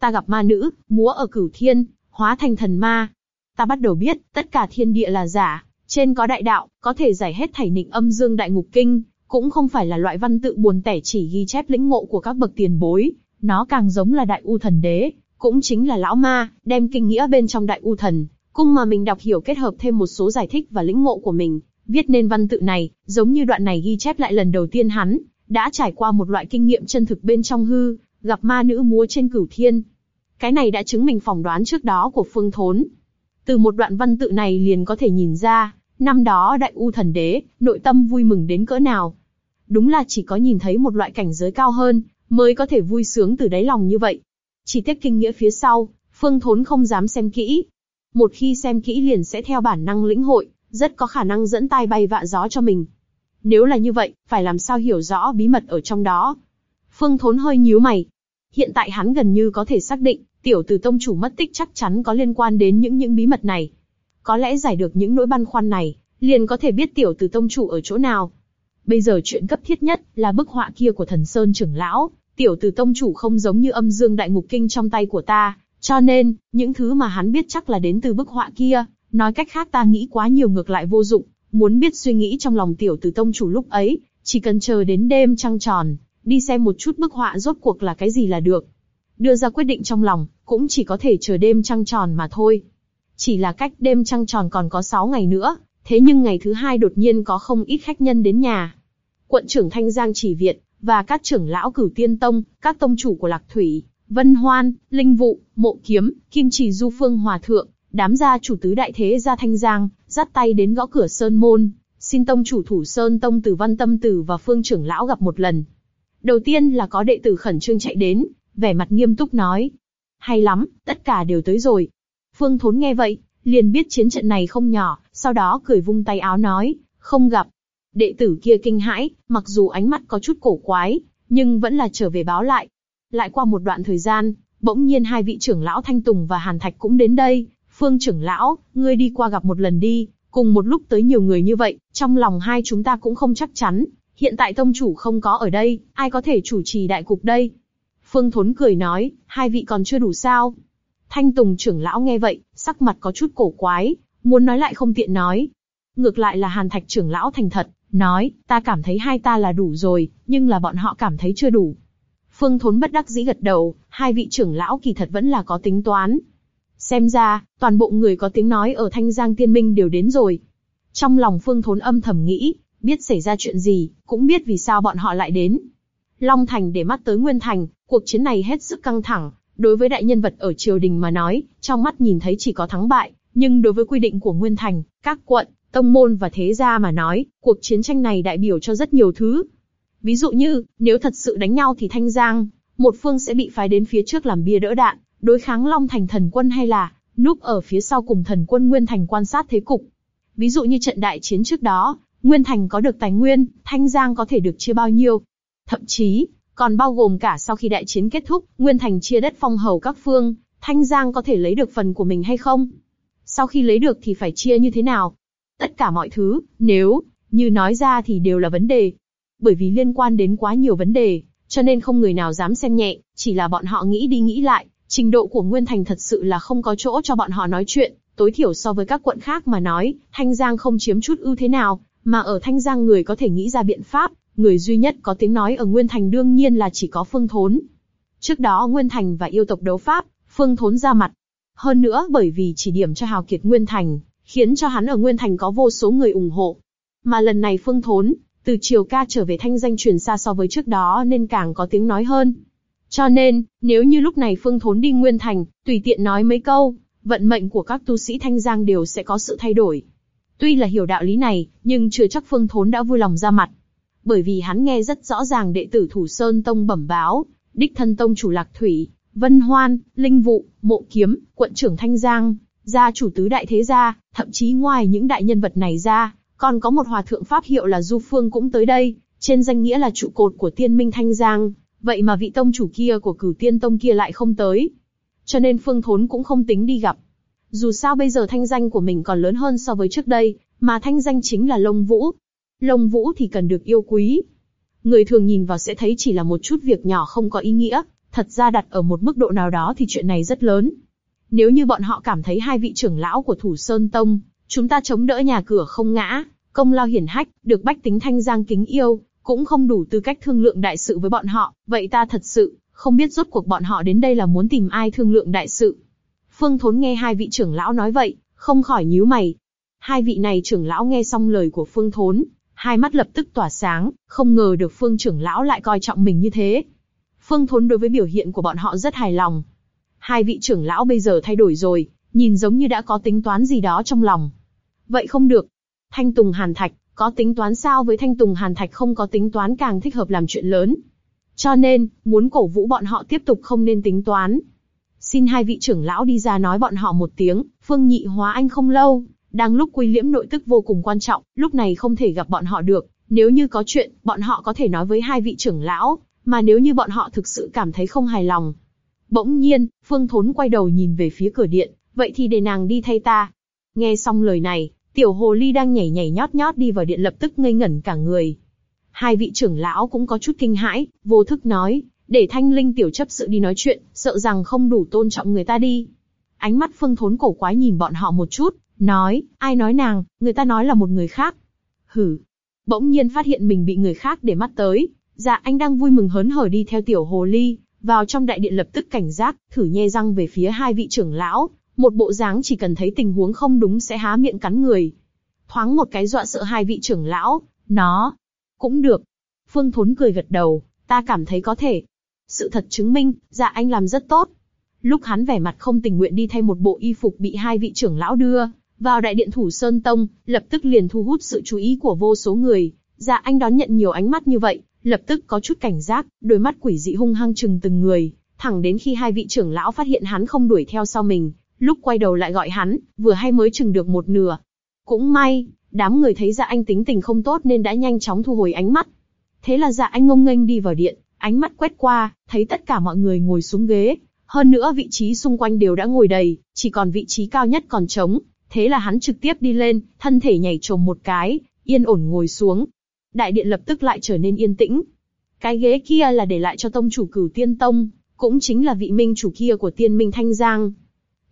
Ta gặp ma nữ, múa ở cửu thiên, hóa thành thần ma. Ta bắt đầu biết, tất cả thiên địa là giả, trên có đại đạo, có thể giải hết thảy nịnh âm dương đại ngục kinh, cũng không phải là loại văn tự buồn tẻ chỉ ghi chép lĩnh ngộ của các bậc tiền bối, nó càng giống là đại u thần đế, cũng chính là lão ma, đem kinh nghĩa bên trong đại u thần, cung mà mình đọc hiểu kết hợp thêm một số giải thích và lĩnh ngộ của mình, viết nên văn tự này, giống như đoạn này ghi chép lại lần đầu tiên hắn, đã trải qua một loại kinh nghiệm chân thực bên trong hư, gặp ma nữ múa trên cửu thiên. Cái này đã chứng minh phỏng đoán trước đó của Phương Thốn. Từ một đoạn văn tự này liền có thể nhìn ra, Năm đó đại u thần đế, nội tâm vui mừng đến cỡ nào. Đúng là chỉ có nhìn thấy một loại cảnh giới cao hơn, mới có thể vui sướng từ đáy lòng như vậy. Chỉ tiếc kinh nghĩa phía sau, phương thốn không dám xem kỹ. Một khi xem kỹ liền sẽ theo bản năng lĩnh hội, rất có khả năng dẫn tai bay vạ gió cho mình. Nếu là như vậy, phải làm sao hiểu rõ bí mật ở trong đó? Phương Thốn hơi nhíu mày. Hiện tại hắn gần như có thể xác định, tiểu tử tông chủ mất tích chắc chắn có liên quan đến những những bí mật này. Có lẽ giải được những nỗi băn khoăn này, liền có thể biết tiểu tử tông chủ ở chỗ nào. Bây giờ chuyện cấp thiết nhất là bức họa kia của thần sơn trưởng lão, tiểu tử tông chủ không giống như âm dương đại ngục kinh trong tay của ta, cho nên, những thứ mà hắn biết chắc là đến từ bức họa kia, nói cách khác ta nghĩ quá nhiều ngược lại vô dụng, muốn biết suy nghĩ trong lòng tiểu tử tông chủ lúc ấy, chỉ cần chờ đến đêm trăng tròn, đi xem một chút bức họa rốt cuộc là cái gì là được. Đưa ra quyết định trong lòng, cũng chỉ có thể chờ đêm trăng tròn mà thôi. Chỉ là cách đêm trăng tròn còn có 6 ngày nữa, thế nhưng ngày thứ hai đột nhiên có không ít khách nhân đến nhà. Quận trưởng Thanh Giang chỉ viện, và các trưởng lão cửu tiên tông, các tông chủ của Lạc Thủy, Vân Hoan, Linh Vụ, Mộ Kiếm, Kim Chỉ Du Phương Hòa Thượng, đám gia chủ tứ đại thế gia Thanh Giang, dắt tay đến gõ cửa Sơn Môn, xin tông chủ thủ Sơn Tông Tử Văn Tâm Tử và Phương trưởng lão gặp một lần. Đầu tiên là có đệ tử khẩn trương chạy đến, vẻ mặt nghiêm túc nói. Hay lắm, tất cả đều tới rồi, Phương Thốn nghe vậy, liền biết chiến trận này không nhỏ, sau đó cười vung tay áo nói, không gặp. Đệ tử kia kinh hãi, mặc dù ánh mắt có chút cổ quái, nhưng vẫn là trở về báo lại. Lại qua một đoạn thời gian, bỗng nhiên hai vị trưởng lão Thanh Tùng và Hàn Thạch cũng đến đây. Phương trưởng lão, ngươi đi qua gặp một lần đi, cùng một lúc tới nhiều người như vậy, trong lòng hai chúng ta cũng không chắc chắn. Hiện tại tông chủ không có ở đây, ai có thể chủ trì đại cục đây? Phương Thốn cười nói, hai vị còn chưa đủ sao? Thanh Tùng trưởng lão nghe vậy, sắc mặt có chút cổ quái, muốn nói lại không tiện nói. Ngược lại là Hàn Thạch trưởng lão thành thật, nói, ta cảm thấy hai ta là đủ rồi, nhưng là bọn họ cảm thấy chưa đủ. Phương Thốn bất đắc dĩ gật đầu, hai vị trưởng lão kỳ thật vẫn là có tính toán. Xem ra, toàn bộ người có tiếng nói ở Thanh Giang Tiên Minh đều đến rồi. Trong lòng Phương Thốn âm thầm nghĩ, biết xảy ra chuyện gì, cũng biết vì sao bọn họ lại đến. Long Thành để mắt tới Nguyên Thành, cuộc chiến này hết sức căng thẳng, Đối với đại nhân vật ở triều đình mà nói, trong mắt nhìn thấy chỉ có thắng bại, nhưng đối với quy định của Nguyên Thành, các quận, tông môn và thế gia mà nói, cuộc chiến tranh này đại biểu cho rất nhiều thứ. Ví dụ như, nếu thật sự đánh nhau thì Thanh Giang, một phương sẽ bị phái đến phía trước làm bia đỡ đạn, đối kháng Long Thành thần quân hay là núp ở phía sau cùng thần quân Nguyên Thành quan sát thế cục. Ví dụ như trận đại chiến trước đó, Nguyên Thành có được tài nguyên, Thanh Giang có thể được chia bao nhiêu. Thậm chí, còn bao gồm cả sau khi đại chiến kết thúc, Nguyên Thành chia đất phong hầu các phương, Thanh Giang có thể lấy được phần của mình hay không? Sau khi lấy được thì phải chia như thế nào? Tất cả mọi thứ, nếu, như nói ra thì đều là vấn đề. Bởi vì liên quan đến quá nhiều vấn đề, cho nên không người nào dám xem nhẹ, chỉ là bọn họ nghĩ đi nghĩ lại, trình độ của Nguyên Thành thật sự là không có chỗ cho bọn họ nói chuyện, tối thiểu so với các quận khác mà nói, Thanh Giang không chiếm chút ưu thế nào, mà ở Thanh Giang người có thể nghĩ ra biện pháp, người duy nhất có tiếng nói ở Nguyên Thành đương nhiên là chỉ có Phương Thốn. Trước đó Nguyên Thành và yêu tộc đấu pháp, Phương Thốn ra mặt. Hơn nữa bởi vì chỉ điểm cho Hào Kiệt Nguyên Thành, khiến cho hắn ở Nguyên Thành có vô số người ủng hộ. Mà lần này Phương Thốn, từ Triều Ca trở về thanh danh truyền xa so với trước đó nên càng có tiếng nói hơn. Cho nên, nếu như lúc này Phương Thốn đi Nguyên Thành, tùy tiện nói mấy câu, vận mệnh của các tu sĩ Thanh Giang đều sẽ có sự thay đổi. Tuy là hiểu đạo lý này, nhưng chưa chắc Phương Thốn đã vui lòng ra mặt. Bởi vì hắn nghe rất rõ ràng đệ tử Thủ Sơn Tông bẩm báo, đích thân tông chủ Lạc Thủy, Vân Hoan, Linh Vụ, Mộ Kiếm, quận trưởng Thanh Giang, gia chủ tứ đại thế gia, thậm chí ngoài những đại nhân vật này ra, còn có một hòa thượng pháp hiệu là Du Phương cũng tới đây, trên danh nghĩa là trụ cột của Tiên Minh Thanh Giang, vậy mà vị tông chủ kia của Cửu Tiên Tông kia lại không tới. Cho nên Phương Thốn cũng không tính đi gặp. Dù sao bây giờ thanh danh của mình còn lớn hơn so với trước đây, mà thanh danh chính là Long Vũ. Long Vũ thì cần được yêu quý. Người thường nhìn vào sẽ thấy chỉ là một chút việc nhỏ không có ý nghĩa, thật ra đặt ở một mức độ nào đó thì chuyện này rất lớn. Nếu như bọn họ cảm thấy hai vị trưởng lão của Thủ Sơn Tông, chúng ta chống đỡ nhà cửa không ngã, công lao hiển hách, được bách tính thanh giang kính yêu, cũng không đủ tư cách thương lượng đại sự với bọn họ, vậy ta thật sự, không biết rốt cuộc bọn họ đến đây là muốn tìm ai thương lượng đại sự. Phương Thốn nghe hai vị trưởng lão nói vậy, không khỏi nhíu mày. Hai vị này trưởng lão nghe xong lời của Phương Thốn, hai mắt lập tức tỏa sáng, không ngờ được Phương trưởng lão lại coi trọng mình như thế. Phương Thốn đối với biểu hiện của bọn họ rất hài lòng. Hai vị trưởng lão bây giờ thay đổi rồi, nhìn giống như đã có tính toán gì đó trong lòng. Vậy không được. Thanh Tùng Hàn Thạch, có tính toán sao với Thanh Tùng Hàn Thạch không có tính toán càng thích hợp làm chuyện lớn. Cho nên, muốn cổ vũ bọn họ tiếp tục không nên tính toán. Xin hai vị trưởng lão đi ra nói bọn họ một tiếng, Phương Nhị Hóa Anh không lâu, đang lúc quy liễm nội tức vô cùng quan trọng, lúc này không thể gặp bọn họ được. Nếu như có chuyện, bọn họ có thể nói với hai vị trưởng lão, mà nếu như bọn họ thực sự cảm thấy không hài lòng. Bỗng nhiên, Phương Thốn quay đầu nhìn về phía cửa điện, vậy thì để nàng đi thay ta. Nghe xong lời này, tiểu hồ ly đang nhảy nhảy nhót nhót đi vào điện lập tức ngây ngẩn cả người. Hai vị trưởng lão cũng có chút kinh hãi, vô thức nói, để thanh linh tiểu chấp sự đi nói chuyện, sợ rằng không đủ tôn trọng người ta đi. Ánh mắt phương thốn cổ quái nhìn bọn họ một chút, nói, ai nói nàng, người ta nói là một người khác. Hử. Bỗng nhiên phát hiện mình bị người khác để mắt tới, dạ anh đang vui mừng hớn hở đi theo tiểu hồ ly, vào trong đại điện lập tức cảnh giác, thử nhe răng về phía hai vị trưởng lão, một bộ dáng chỉ cần thấy tình huống không đúng sẽ há miệng cắn người. Thoáng một cái dọa sợ hai vị trưởng lão, nó, cũng được. Phương Thốn cười gật đầu, ta cảm thấy có thể. Sự thật chứng minh, dạ anh làm rất tốt. Lúc hắn vẻ mặt không tình nguyện đi thay một bộ y phục bị hai vị trưởng lão đưa, vào đại điện thủ Sơn Tông, lập tức liền thu hút sự chú ý của vô số người. Dạ anh đón nhận nhiều ánh mắt như vậy, lập tức có chút cảnh giác, đôi mắt quỷ dị hung hăng chừng từng người, thẳng đến khi hai vị trưởng lão phát hiện hắn không đuổi theo sau mình, lúc quay đầu lại gọi hắn, vừa hay mới chừng được một nửa. Cũng may, đám người thấy dạ anh tính tình không tốt nên đã nhanh chóng thu hồi ánh mắt. Thế là dạ anh ngông nghênh đi vào điện, ánh mắt quét qua, thấy tất cả mọi người ngồi xuống ghế. Hơn nữa vị trí xung quanh đều đã ngồi đầy, chỉ còn vị trí cao nhất còn trống. Thế là hắn trực tiếp đi lên, thân thể nhảy trồm một cái, yên ổn ngồi xuống. Đại điện lập tức lại trở nên yên tĩnh. Cái ghế kia là để lại cho tông chủ cửu tiên tông, cũng chính là vị minh chủ kia của tiên minh thanh giang.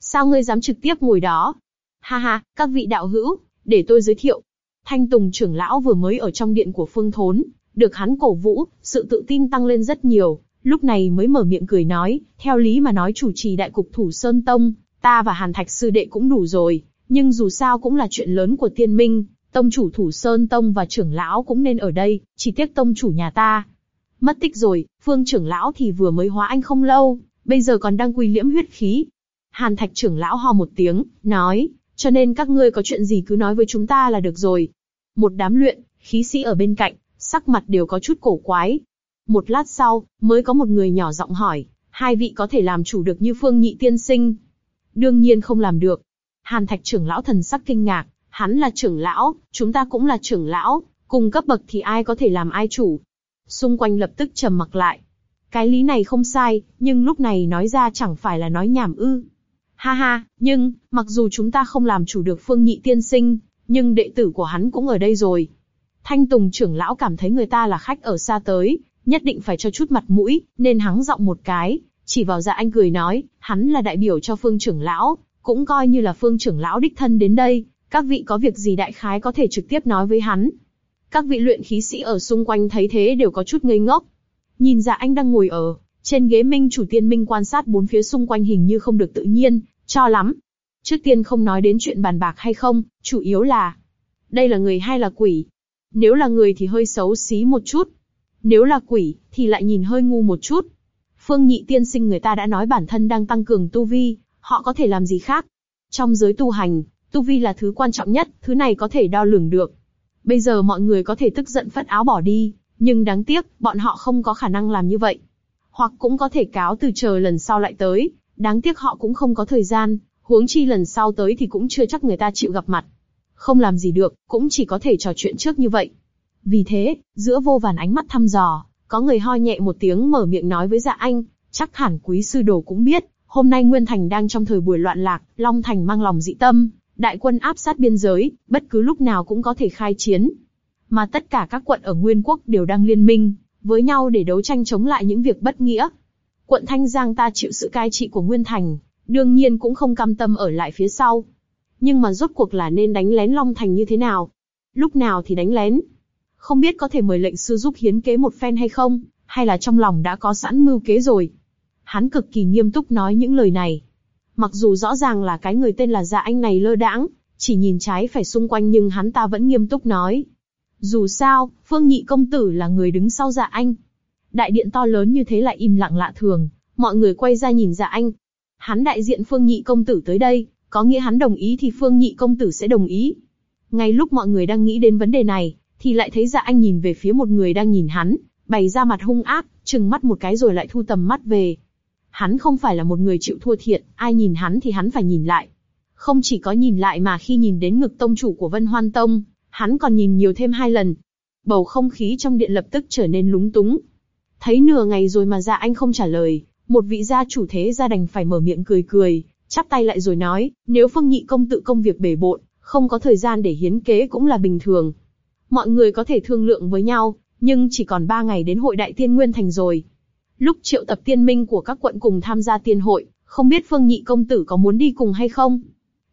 Sao ngươi dám trực tiếp ngồi đó? Ha ha, các vị đạo hữu, để tôi giới thiệu. Thanh Tùng trưởng lão vừa mới ở trong điện của Phương Thốn, được hắn cổ vũ, sự tự tin tăng lên rất nhiều, lúc này mới mở miệng cười nói, theo lý mà nói chủ trì đại cục thủ Sơn Tông, ta và Hàn Thạch sư đệ cũng đủ rồi, nhưng dù sao cũng là chuyện lớn của tiên minh, tông chủ thủ Sơn Tông và trưởng lão cũng nên ở đây, chỉ tiếc tông chủ nhà ta. Mất tích rồi, phương trưởng lão thì vừa mới hóa anh không lâu, bây giờ còn đang quy liễm huyết khí. Hàn Thạch trưởng lão ho một tiếng, nói, cho nên các ngươi có chuyện gì cứ nói với chúng ta là được rồi. Một đám luyện, khí sĩ ở bên cạnh, sắc mặt đều có chút cổ quái. Một lát sau, mới có một người nhỏ giọng hỏi, hai vị có thể làm chủ được như Phương Nhị tiên sinh. Đương nhiên không làm được. Hàn Thạch trưởng lão thần sắc kinh ngạc, hắn là trưởng lão, chúng ta cũng là trưởng lão, cùng cấp bậc thì ai có thể làm ai chủ. Xung quanh lập tức trầm mặc lại. Cái lý này không sai, nhưng lúc này nói ra chẳng phải là nói nhảm ư. Ha ha, nhưng, mặc dù chúng ta không làm chủ được phương nhị tiên sinh, nhưng đệ tử của hắn cũng ở đây rồi. Thanh Tùng trưởng lão cảm thấy người ta là khách ở xa tới, nhất định phải cho chút mặt mũi, nên hắng giọng một cái, chỉ vào dạ anh cười nói, hắn là đại biểu cho phương trưởng lão, cũng coi như là phương trưởng lão đích thân đến đây, các vị có việc gì đại khái có thể trực tiếp nói với hắn. Các vị luyện khí sĩ ở xung quanh thấy thế đều có chút ngây ngốc. Nhìn dạ anh đang ngồi ở trên ghế minh chủ tiên minh quan sát bốn phía xung quanh hình như không được tự nhiên, cho lắm. Trước tiên không nói đến chuyện bàn bạc hay không, chủ yếu là đây là người hay là quỷ. Nếu là người thì hơi xấu xí một chút. Nếu là quỷ, thì lại nhìn hơi ngu một chút. Phương nhị tiên sinh người ta đã nói bản thân đang tăng cường tu vi, họ có thể làm gì khác. Trong giới tu hành, tu vi là thứ quan trọng nhất, thứ này có thể đo lường được. Bây giờ mọi người có thể tức giận phất áo bỏ đi, nhưng đáng tiếc, bọn họ không có khả năng làm như vậy. Hoặc cũng có thể cáo từ chờ lần sau lại tới, đáng tiếc họ cũng không có thời gian, huống chi lần sau tới thì cũng chưa chắc người ta chịu gặp mặt. Không làm gì được, cũng chỉ có thể trò chuyện trước như vậy. Vì thế, giữa vô vàn ánh mắt thăm dò, có người ho nhẹ một tiếng mở miệng nói với dạ anh, chắc hẳn quý sư đồ cũng biết, hôm nay Nguyên Thành đang trong thời buổi loạn lạc, Long Thành mang lòng dị tâm, đại quân áp sát biên giới, bất cứ lúc nào cũng có thể khai chiến. Mà tất cả các quận ở Nguyên Quốc đều đang liên minh, với nhau để đấu tranh chống lại những việc bất nghĩa. Quận Thanh Giang ta chịu sự cai trị của Nguyên Thành, đương nhiên cũng không cam tâm ở lại phía sau. Nhưng mà rốt cuộc là nên đánh lén Long Thành như thế nào? Lúc nào thì đánh lén? Không biết có thể mời lệnh sư giúp hiến kế một phen hay không, hay là trong lòng đã có sẵn mưu kế rồi? Hắn cực kỳ nghiêm túc nói những lời này. Mặc dù rõ ràng là cái người tên là Dạ Anh này lơ đãng, chỉ nhìn trái phải xung quanh nhưng hắn ta vẫn nghiêm túc nói. Dù sao, Phương Nhị Công Tử là người đứng sau Dạ Anh. Đại điện to lớn như thế lại im lặng lạ thường, mọi người quay ra nhìn Dạ Anh. Hắn đại diện Phương Nhị Công Tử tới đây, có nghĩa hắn đồng ý thì Phương Nhị Công Tử sẽ đồng ý. Ngay lúc mọi người đang nghĩ đến vấn đề này, thì lại thấy Dạ Anh nhìn về phía một người đang nhìn hắn, bày ra mặt hung ác, chừng mắt một cái rồi lại thu tầm mắt về. Hắn không phải là một người chịu thua thiệt, ai nhìn hắn thì hắn phải nhìn lại. Không chỉ có nhìn lại mà khi nhìn đến ngực tông chủ của Vân Hoan Tông, hắn còn nhìn nhiều thêm hai lần. Bầu không khí trong điện lập tức trở nên lúng túng. Thấy nửa ngày rồi mà gia anh không trả lời, một vị gia chủ thế gia đành phải mở miệng cười cười, chắp tay lại rồi nói, nếu Phương Nhị công tự công việc bể bộn, không có thời gian để hiến kế cũng là bình thường. Mọi người có thể thương lượng với nhau, nhưng chỉ còn ba ngày đến hội đại tiên nguyên thành rồi. Lúc triệu tập tiên minh của các quận cùng tham gia tiên hội, không biết Phương Nhị công tử có muốn đi cùng hay không?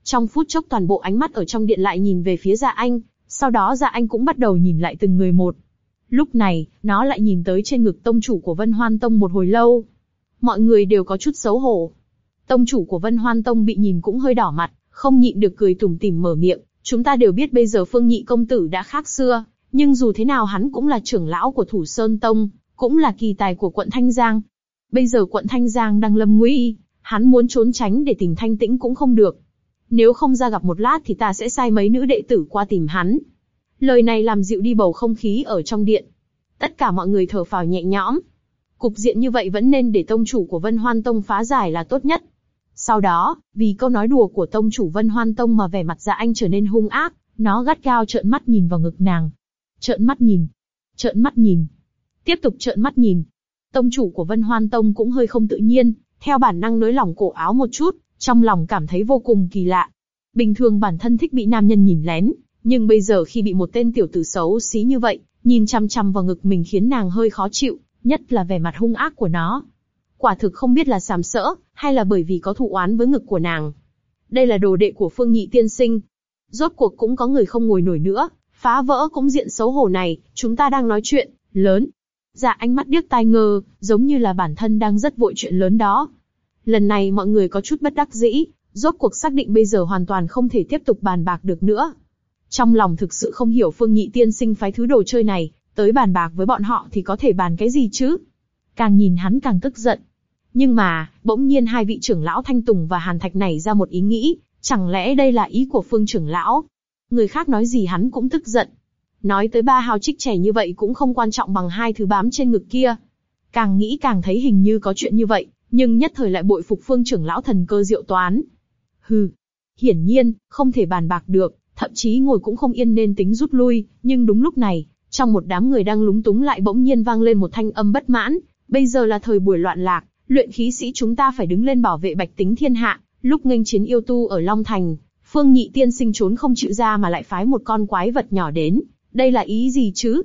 Trong phút chốc toàn bộ ánh mắt ở trong điện lại nhìn về phía Dạ Anh, sau đó Dạ Anh cũng bắt đầu nhìn lại từng người một. Lúc này, nó lại nhìn tới trên ngực tông chủ của Vân Hoan Tông một hồi lâu. Mọi người đều có chút xấu hổ. Tông chủ của Vân Hoan Tông bị nhìn cũng hơi đỏ mặt, không nhịn được cười tủm tỉm mở miệng. Chúng ta đều biết bây giờ Phương Nhị công tử đã khác xưa, nhưng dù thế nào hắn cũng là trưởng lão của Thủ Sơn Tông, cũng là kỳ tài của quận Thanh Giang. Bây giờ quận Thanh Giang đang lâm nguy, hắn muốn trốn tránh để tỉnh thanh tĩnh cũng không được. Nếu không ra gặp một lát thì ta sẽ sai mấy nữ đệ tử qua tìm hắn. Lời này làm dịu đi bầu không khí ở trong điện. Tất cả mọi người thở phào nhẹ nhõm. Cục diện như vậy vẫn nên để tông chủ của Vân Hoan Tông phá giải là tốt nhất. Sau đó, vì câu nói đùa của tông chủ Vân Hoan Tông mà vẻ mặt dạ anh trở nên hung ác, nó gắt gao trợn mắt nhìn vào ngực nàng. Trợn mắt nhìn. Trợn mắt nhìn. Tiếp tục trợn mắt nhìn. Tông chủ của Vân Hoan Tông cũng hơi không tự nhiên, theo bản năng nới lỏng cổ áo một chút, trong lòng cảm thấy vô cùng kỳ lạ. Bình thường bản thân thích bị nam nhân nhìn lén, nhưng bây giờ khi bị một tên tiểu tử xấu xí như vậy, nhìn chăm chăm vào ngực mình khiến nàng hơi khó chịu, nhất là vẻ mặt hung ác của nó. Quả thực không biết là sàm sỡ, hay là bởi vì có thù oán với ngực của nàng. Đây là đồ đệ của Phương Nhị tiên sinh. Rốt cuộc cũng có người không ngồi nổi nữa, phá vỡ cũng diện xấu hổ này, chúng ta đang nói chuyện, lớn. Dạ ánh mắt điếc tai ngơ, giống như là bản thân đang rất vội chuyện lớn đó. Lần này mọi người có chút bất đắc dĩ, rốt cuộc xác định bây giờ hoàn toàn không thể tiếp tục bàn bạc được nữa. Trong lòng thực sự không hiểu Phương Nhị tiên sinh phái thứ đồ chơi này, tới bàn bạc với bọn họ thì có thể bàn cái gì chứ? Càng nhìn hắn càng tức giận. Nhưng mà, bỗng nhiên hai vị trưởng lão Thanh Tùng và Hàn Thạch này ra một ý nghĩ, chẳng lẽ đây là ý của Phương trưởng lão? Người khác nói gì hắn cũng tức giận. Nói tới ba hào trích trẻ như vậy cũng không quan trọng bằng hai thứ bám trên ngực kia. Càng nghĩ càng thấy hình như có chuyện như vậy, nhưng nhất thời lại bội phục Phương trưởng lão thần cơ diệu toán. Hừ, hiển nhiên, không thể bàn bạc được, thậm chí ngồi cũng không yên nên tính rút lui, nhưng đúng lúc này, trong một đám người đang lúng túng lại bỗng nhiên vang lên một thanh âm bất mãn, bây giờ là thời buổi loạn lạc, luyện khí sĩ chúng ta phải đứng lên bảo vệ bạch tính thiên hạ, lúc nghênh chiến yêu tu ở Long Thành, Phương Nhị tiên sinh trốn không chịu ra mà lại phái một con quái vật nhỏ đến, đây là ý gì chứ?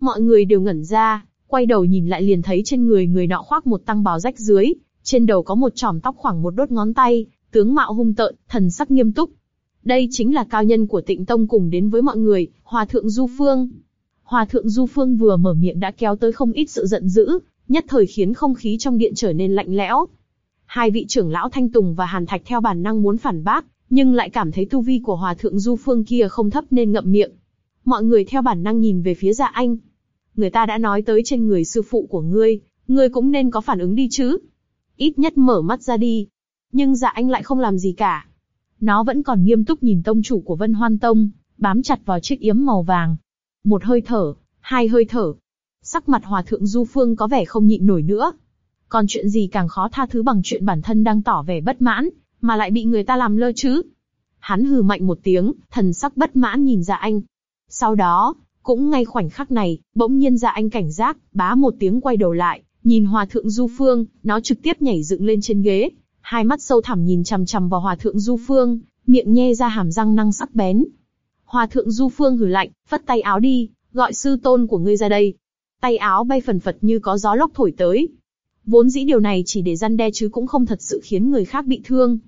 Mọi người đều ngẩn ra, quay đầu nhìn lại liền thấy trên người người nọ khoác một tăng bào rách dưới, trên đầu có một chòm tóc khoảng một đốt ngón tay, tướng mạo hung tợn, thần sắc nghiêm túc. Đây chính là cao nhân của tịnh tông cùng đến với mọi người, Hòa Thượng Du Phương. Hòa Thượng Du Phương vừa mở miệng đã kéo tới không ít sự giận dữ, nhất thời khiến không khí trong điện trở nên lạnh lẽo. Hai vị trưởng lão Thanh Tùng và Hàn Thạch theo bản năng muốn phản bác, nhưng lại cảm thấy tu vi của Hòa Thượng Du Phương kia không thấp nên ngậm miệng. Mọi người theo bản năng nhìn về phía Dạ Anh. Người ta đã nói tới trên người sư phụ của ngươi, ngươi cũng nên có phản ứng đi chứ. Ít nhất mở mắt ra đi. Nhưng Dạ Anh lại không làm gì cả. Nó vẫn còn nghiêm túc nhìn tông chủ của Vân Hoan Tông, bám chặt vào chiếc yếm màu vàng. Một hơi thở, hai hơi thở. Sắc mặt Hòa Thượng Du Phương có vẻ không nhịn nổi nữa. Còn chuyện gì càng khó tha thứ bằng chuyện bản thân đang tỏ vẻ bất mãn, mà lại bị người ta làm lơ chứ? Hắn hừ mạnh một tiếng, thần sắc bất mãn nhìn Dạ Anh. Sau đó, cũng ngay khoảnh khắc này, bỗng nhiên Dạ Anh cảnh giác, bá một tiếng quay đầu lại, nhìn Hòa Thượng Du Phương, nó trực tiếp nhảy dựng lên trên ghế, hai mắt sâu thẳm nhìn chằm chằm vào Hòa Thượng Du Phương, miệng nhe ra hàm răng năng sắc bén. Hòa Thượng Du Phương hừ lạnh, phất tay áo đi, gọi sư tôn của ngươi ra đây. Tay áo bay phần phật như có gió lốc thổi tới. Vốn dĩ điều này chỉ để răn đe chứ cũng không thật sự khiến người khác bị thương.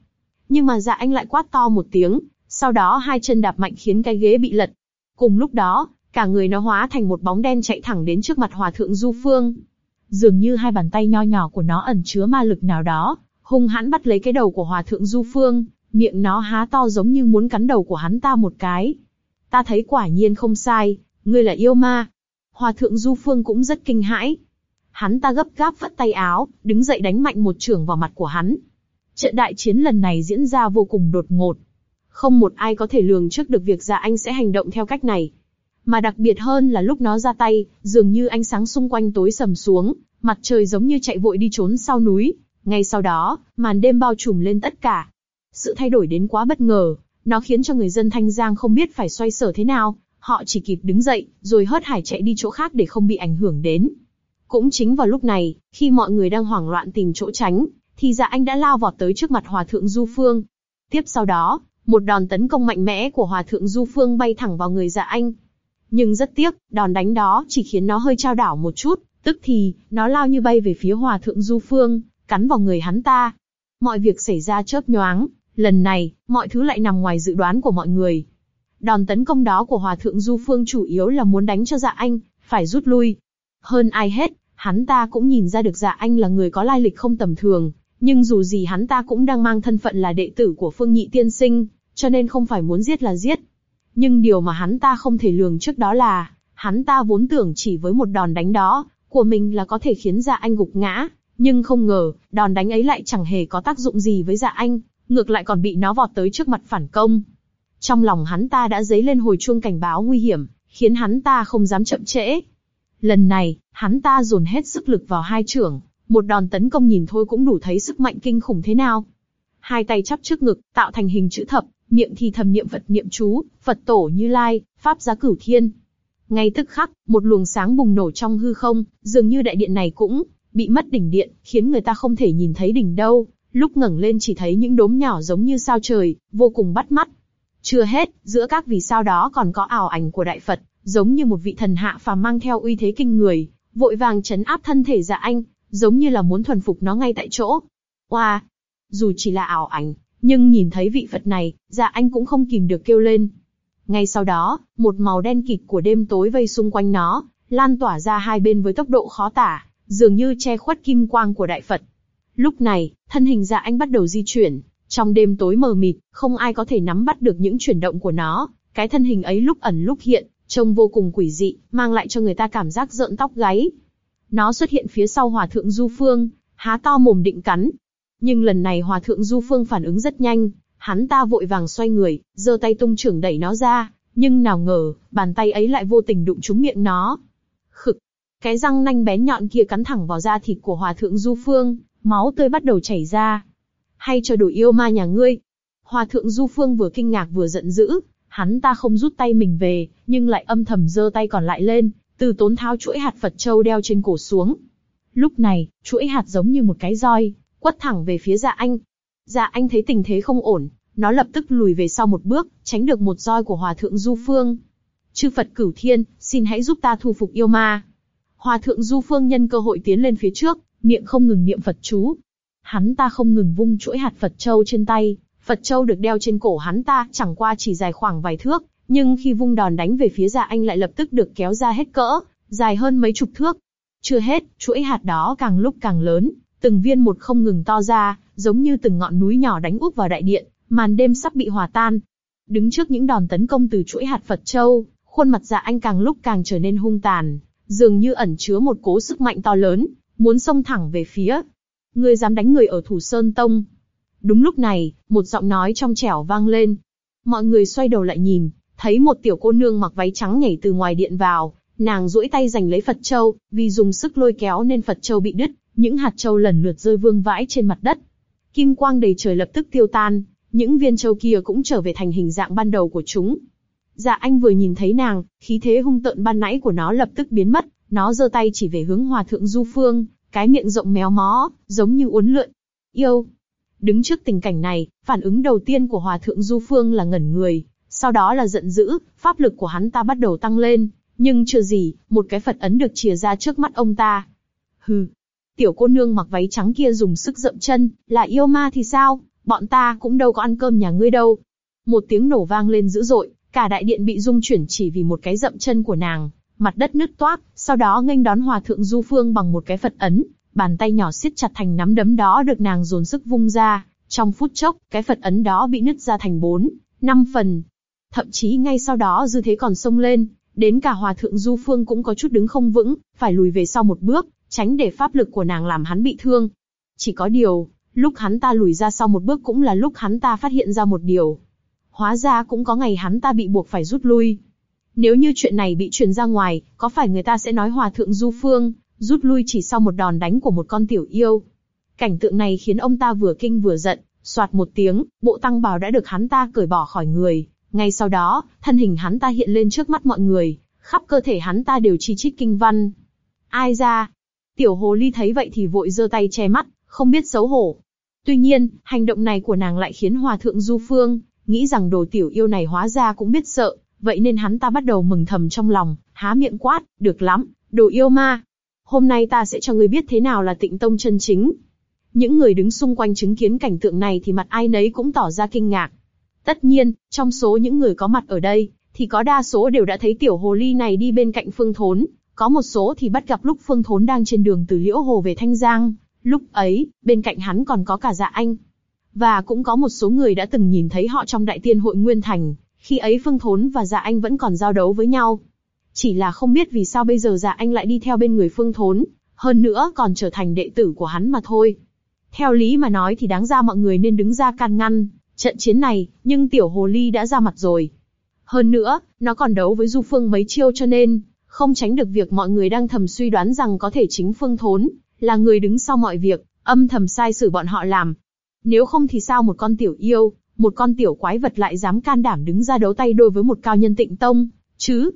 Nhưng mà dạ anh lại quát to một tiếng, sau đó hai chân đạp mạnh khiến cái ghế bị lật. Cùng lúc đó, cả người nó hóa thành một bóng đen chạy thẳng đến trước mặt Hòa Thượng Du Phương. Dường như hai bàn tay nho nhỏ của nó ẩn chứa ma lực nào đó, hung hãn bắt lấy cái đầu của Hòa Thượng Du Phương, miệng nó há to giống như muốn cắn đầu của hắn ta một cái. Ta thấy quả nhiên không sai, ngươi là yêu ma. Hòa Thượng Du Phương cũng rất kinh hãi. Hắn ta gấp gáp vắt tay áo, đứng dậy đánh mạnh một chưởng vào mặt của hắn. Trận đại chiến lần này diễn ra vô cùng đột ngột. Không một ai có thể lường trước được việc Dạ Anh sẽ hành động theo cách này. Mà đặc biệt hơn là lúc nó ra tay, dường như ánh sáng xung quanh tối sầm xuống, mặt trời giống như chạy vội đi trốn sau núi. Ngay sau đó, màn đêm bao trùm lên tất cả. Sự thay đổi đến quá bất ngờ, nó khiến cho người dân Thanh Giang không biết phải xoay sở thế nào, họ chỉ kịp đứng dậy, rồi hớt hải chạy đi chỗ khác để không bị ảnh hưởng đến. Cũng chính vào lúc này, khi mọi người đang hoảng loạn tìm chỗ tránh, thì dạ anh đã lao vọt tới trước mặt Hòa Thượng Du Phương. Tiếp sau đó, một đòn tấn công mạnh mẽ của Hòa Thượng Du Phương bay thẳng vào người dạ anh. Nhưng rất tiếc, đòn đánh đó chỉ khiến nó hơi trao đảo một chút, tức thì, nó lao như bay về phía Hòa Thượng Du Phương, cắn vào người hắn ta. Mọi việc xảy ra chớp nhoáng, lần này, mọi thứ lại nằm ngoài dự đoán của mọi người. Đòn tấn công đó của Hòa Thượng Du Phương chủ yếu là muốn đánh cho dạ anh, phải rút lui. Hơn ai hết, hắn ta cũng nhìn ra được dạ anh là người có lai lịch không tầm thường, nhưng dù gì hắn ta cũng đang mang thân phận là đệ tử của Phương Nhị Tiên Sinh, cho nên không phải muốn giết là giết. Nhưng điều mà hắn ta không thể lường trước đó là, hắn ta vốn tưởng chỉ với một đòn đánh đó, của mình là có thể khiến dạ anh gục ngã, nhưng không ngờ, đòn đánh ấy lại chẳng hề có tác dụng gì với dạ anh, ngược lại còn bị nó vọt tới trước mặt phản công. Trong lòng hắn ta đã dấy lên hồi chuông cảnh báo nguy hiểm, khiến hắn ta không dám chậm trễ. Lần này, hắn ta dồn hết sức lực vào hai trưởng, một đòn tấn công nhìn thôi cũng đủ thấy sức mạnh kinh khủng thế nào. Hai tay chắp trước ngực, tạo thành hình chữ thập, miệng thì thầm niệm Phật niệm chú, Phật tổ như lai, Pháp giá cửu thiên. Ngay tức khắc, một luồng sáng bùng nổ trong hư không, dường như đại điện này cũng bị mất đỉnh điện, khiến người ta không thể nhìn thấy đỉnh đâu, lúc ngẩng lên chỉ thấy những đốm nhỏ giống như sao trời, vô cùng bắt mắt. Chưa hết, giữa các vì sao đó còn có ảo ảnh của đại Phật, giống như một vị thần hạ phàm mang theo uy thế kinh người, vội vàng chấn áp thân thể dạ anh, giống như là muốn thuần phục nó ngay tại chỗ. Oa, wow. dù chỉ là ảo ảnh, nhưng nhìn thấy vị Phật này, dạ anh cũng không kìm được kêu lên. Ngay sau đó, một màu đen kịt của đêm tối vây xung quanh nó, lan tỏa ra hai bên với tốc độ khó tả, dường như che khuất kim quang của đại Phật. Lúc này, thân hình dạ anh bắt đầu di chuyển, trong đêm tối mờ mịt, không ai có thể nắm bắt được những chuyển động của nó, cái thân hình ấy lúc ẩn lúc hiện, trông vô cùng quỷ dị, mang lại cho người ta cảm giác rợn tóc gáy. Nó xuất hiện phía sau hòa thượng Du Phương, há to mồm định cắn. Nhưng lần này hòa thượng Du Phương phản ứng rất nhanh, hắn ta vội vàng xoay người, giơ tay tung trưởng đẩy nó ra, nhưng nào ngờ, bàn tay ấy lại vô tình đụng trúng miệng nó. Khực, cái răng nanh bén nhọn kia cắn thẳng vào da thịt của hòa thượng Du Phương, máu tươi bắt đầu chảy ra. Hay cho đủ yêu ma nhà ngươi. Hòa thượng Du Phương vừa kinh ngạc vừa giận dữ, hắn ta không rút tay mình về, nhưng lại âm thầm giơ tay còn lại lên, từ tốn tháo chuỗi hạt Phật Châu đeo trên cổ xuống. Lúc này, chuỗi hạt giống như một cái roi, quất thẳng về phía dạ anh. Dạ anh thấy tình thế không ổn, nó lập tức lùi về sau một bước, tránh được một roi của Hòa thượng Du Phương. Chư Phật cửu thiên, xin hãy giúp ta thu phục yêu ma. Hòa thượng Du Phương nhân cơ hội tiến lên phía trước, miệng không ngừng niệm Phật chú. Hắn ta không ngừng vung chuỗi hạt Phật Châu trên tay, Phật Châu được đeo trên cổ hắn ta chẳng qua chỉ dài khoảng vài thước, nhưng khi vung đòn đánh về phía dạ anh lại lập tức được kéo ra hết cỡ, dài hơn mấy chục thước. Chưa hết, chuỗi hạt đó càng lúc càng lớn, từng viên một không ngừng to ra, giống như từng ngọn núi nhỏ đánh úp vào đại điện, màn đêm sắp bị hòa tan. Đứng trước những đòn tấn công từ chuỗi hạt Phật Châu, khuôn mặt dạ anh càng lúc càng trở nên hung tàn, dường như ẩn chứa một cố sức mạnh to lớn, muốn xông thẳng về phía. Ngươi dám đánh người ở Thủ Sơn Tông. Đúng lúc này, một giọng nói trong trẻo vang lên. Mọi người xoay đầu lại nhìn, thấy một tiểu cô nương mặc váy trắng nhảy từ ngoài điện vào, nàng duỗi tay giành lấy Phật Châu, vì dùng sức lôi kéo nên Phật Châu bị đứt, những hạt châu lần lượt rơi vương vãi trên mặt đất. Kim quang đầy trời lập tức tiêu tan, những viên châu kia cũng trở về thành hình dạng ban đầu của chúng. Dạ anh vừa nhìn thấy nàng, khí thế hung tợn ban nãy của nó lập tức biến mất, nó giơ tay chỉ về hướng hòa thượng Du Phương, cái miệng rộng méo mó, giống như uốn lượn. Yêu! Đứng trước tình cảnh này, phản ứng đầu tiên của hòa thượng Du Phương là ngẩn người, sau đó là giận dữ, pháp lực của hắn ta bắt đầu tăng lên, nhưng chưa gì, một cái Phật ấn được chìa ra trước mắt ông ta. Hừ, tiểu cô nương mặc váy trắng kia dùng sức dậm chân, là yêu ma thì sao, bọn ta cũng đâu có ăn cơm nhà ngươi đâu. Một tiếng nổ vang lên dữ dội, cả đại điện bị rung chuyển chỉ vì một cái dậm chân của nàng, mặt đất nứt toác, sau đó nghênh đón hòa thượng Du Phương bằng một cái Phật ấn, bàn tay nhỏ siết chặt thành nắm đấm đó được nàng dồn sức vung ra, trong phút chốc, cái Phật ấn đó bị nứt ra thành bốn, năm phần. Thậm chí ngay sau đó dư thế còn sông lên, đến cả hòa thượng Du Phương cũng có chút đứng không vững, phải lùi về sau một bước, tránh để pháp lực của nàng làm hắn bị thương. Chỉ có điều, lúc hắn ta lùi ra sau một bước cũng là lúc hắn ta phát hiện ra một điều. Hóa ra cũng có ngày hắn ta bị buộc phải rút lui. Nếu như chuyện này bị truyền ra ngoài, có phải người ta sẽ nói hòa thượng Du Phương, rút lui chỉ sau một đòn đánh của một con tiểu yêu. Cảnh tượng này khiến ông ta vừa kinh vừa giận, soạt một tiếng, bộ tăng bào đã được hắn ta cởi bỏ khỏi người. Ngay sau đó, thân hình hắn ta hiện lên trước mắt mọi người, khắp cơ thể hắn ta đều chi chít kinh văn. Ai ra? Tiểu hồ ly thấy vậy thì vội giơ tay che mắt, không biết xấu hổ. Tuy nhiên, hành động này của nàng lại khiến hòa thượng Du Phương, nghĩ rằng đồ tiểu yêu này hóa ra cũng biết sợ, vậy nên hắn ta bắt đầu mừng thầm trong lòng, há miệng quát, được lắm, đồ yêu ma, hôm nay ta sẽ cho ngươi biết thế nào là tịnh tông chân chính. Những người đứng xung quanh chứng kiến cảnh tượng này thì mặt ai nấy cũng tỏ ra kinh ngạc. Tất nhiên, trong số những người có mặt ở đây, thì có đa số đều đã thấy tiểu hồ ly này đi bên cạnh Phương Thốn, có một số thì bắt gặp lúc Phương Thốn đang trên đường từ Liễu Hồ về Thanh Giang, lúc ấy, bên cạnh hắn còn có cả Dạ Anh. Và cũng có một số người đã từng nhìn thấy họ trong Đại Tiên Hội Nguyên Thành, khi ấy Phương Thốn và Dạ Anh vẫn còn giao đấu với nhau. Chỉ là không biết vì sao bây giờ dạ anh lại đi theo bên người Phương Thốn, hơn nữa còn trở thành đệ tử của hắn mà thôi. Theo lý mà nói thì đáng ra mọi người nên đứng ra can ngăn, trận chiến này, nhưng tiểu hồ ly đã ra mặt rồi. Hơn nữa, nó còn đấu với Du Phương mấy chiêu cho nên, không tránh được việc mọi người đang thầm suy đoán rằng có thể chính Phương Thốn, là người đứng sau mọi việc, âm thầm sai xử bọn họ làm. Nếu không thì sao một con tiểu yêu, một con tiểu quái vật lại dám can đảm đứng ra đấu tay đôi với một cao nhân tịnh tông, chứ?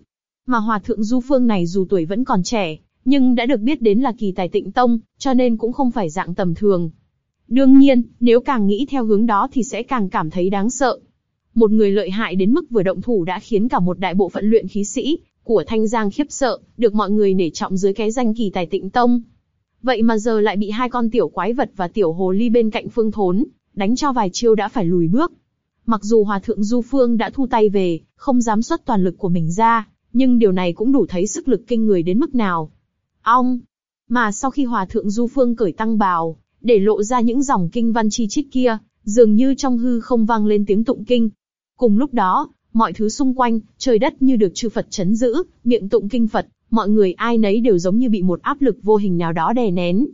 Mà hòa thượng Du Phương này dù tuổi vẫn còn trẻ, nhưng đã được biết đến là kỳ tài tịnh tông, cho nên cũng không phải dạng tầm thường. Đương nhiên, nếu càng nghĩ theo hướng đó thì sẽ càng cảm thấy đáng sợ. Một người lợi hại đến mức vừa động thủ đã khiến cả một đại bộ phận luyện khí sĩ của Thanh Giang khiếp sợ, được mọi người nể trọng dưới cái danh kỳ tài tịnh tông. Vậy mà giờ lại bị hai con tiểu quái vật và tiểu hồ ly bên cạnh phương thốn, đánh cho vài chiêu đã phải lùi bước. Mặc dù Hòa Thượng Du Phương đã thu tay về, không dám xuất toàn lực của mình ra, nhưng điều này cũng đủ thấy sức lực kinh người đến mức nào. Ong! Mà sau khi Hòa Thượng Du Phương cởi tăng bào, để lộ ra những dòng kinh văn chi chít kia, dường như trong hư không vang lên tiếng tụng kinh. Cùng lúc đó, mọi thứ xung quanh, trời đất như được chư Phật chấn giữ, miệng tụng kinh Phật, mọi người ai nấy đều giống như bị một áp lực vô hình nào đó đè nén.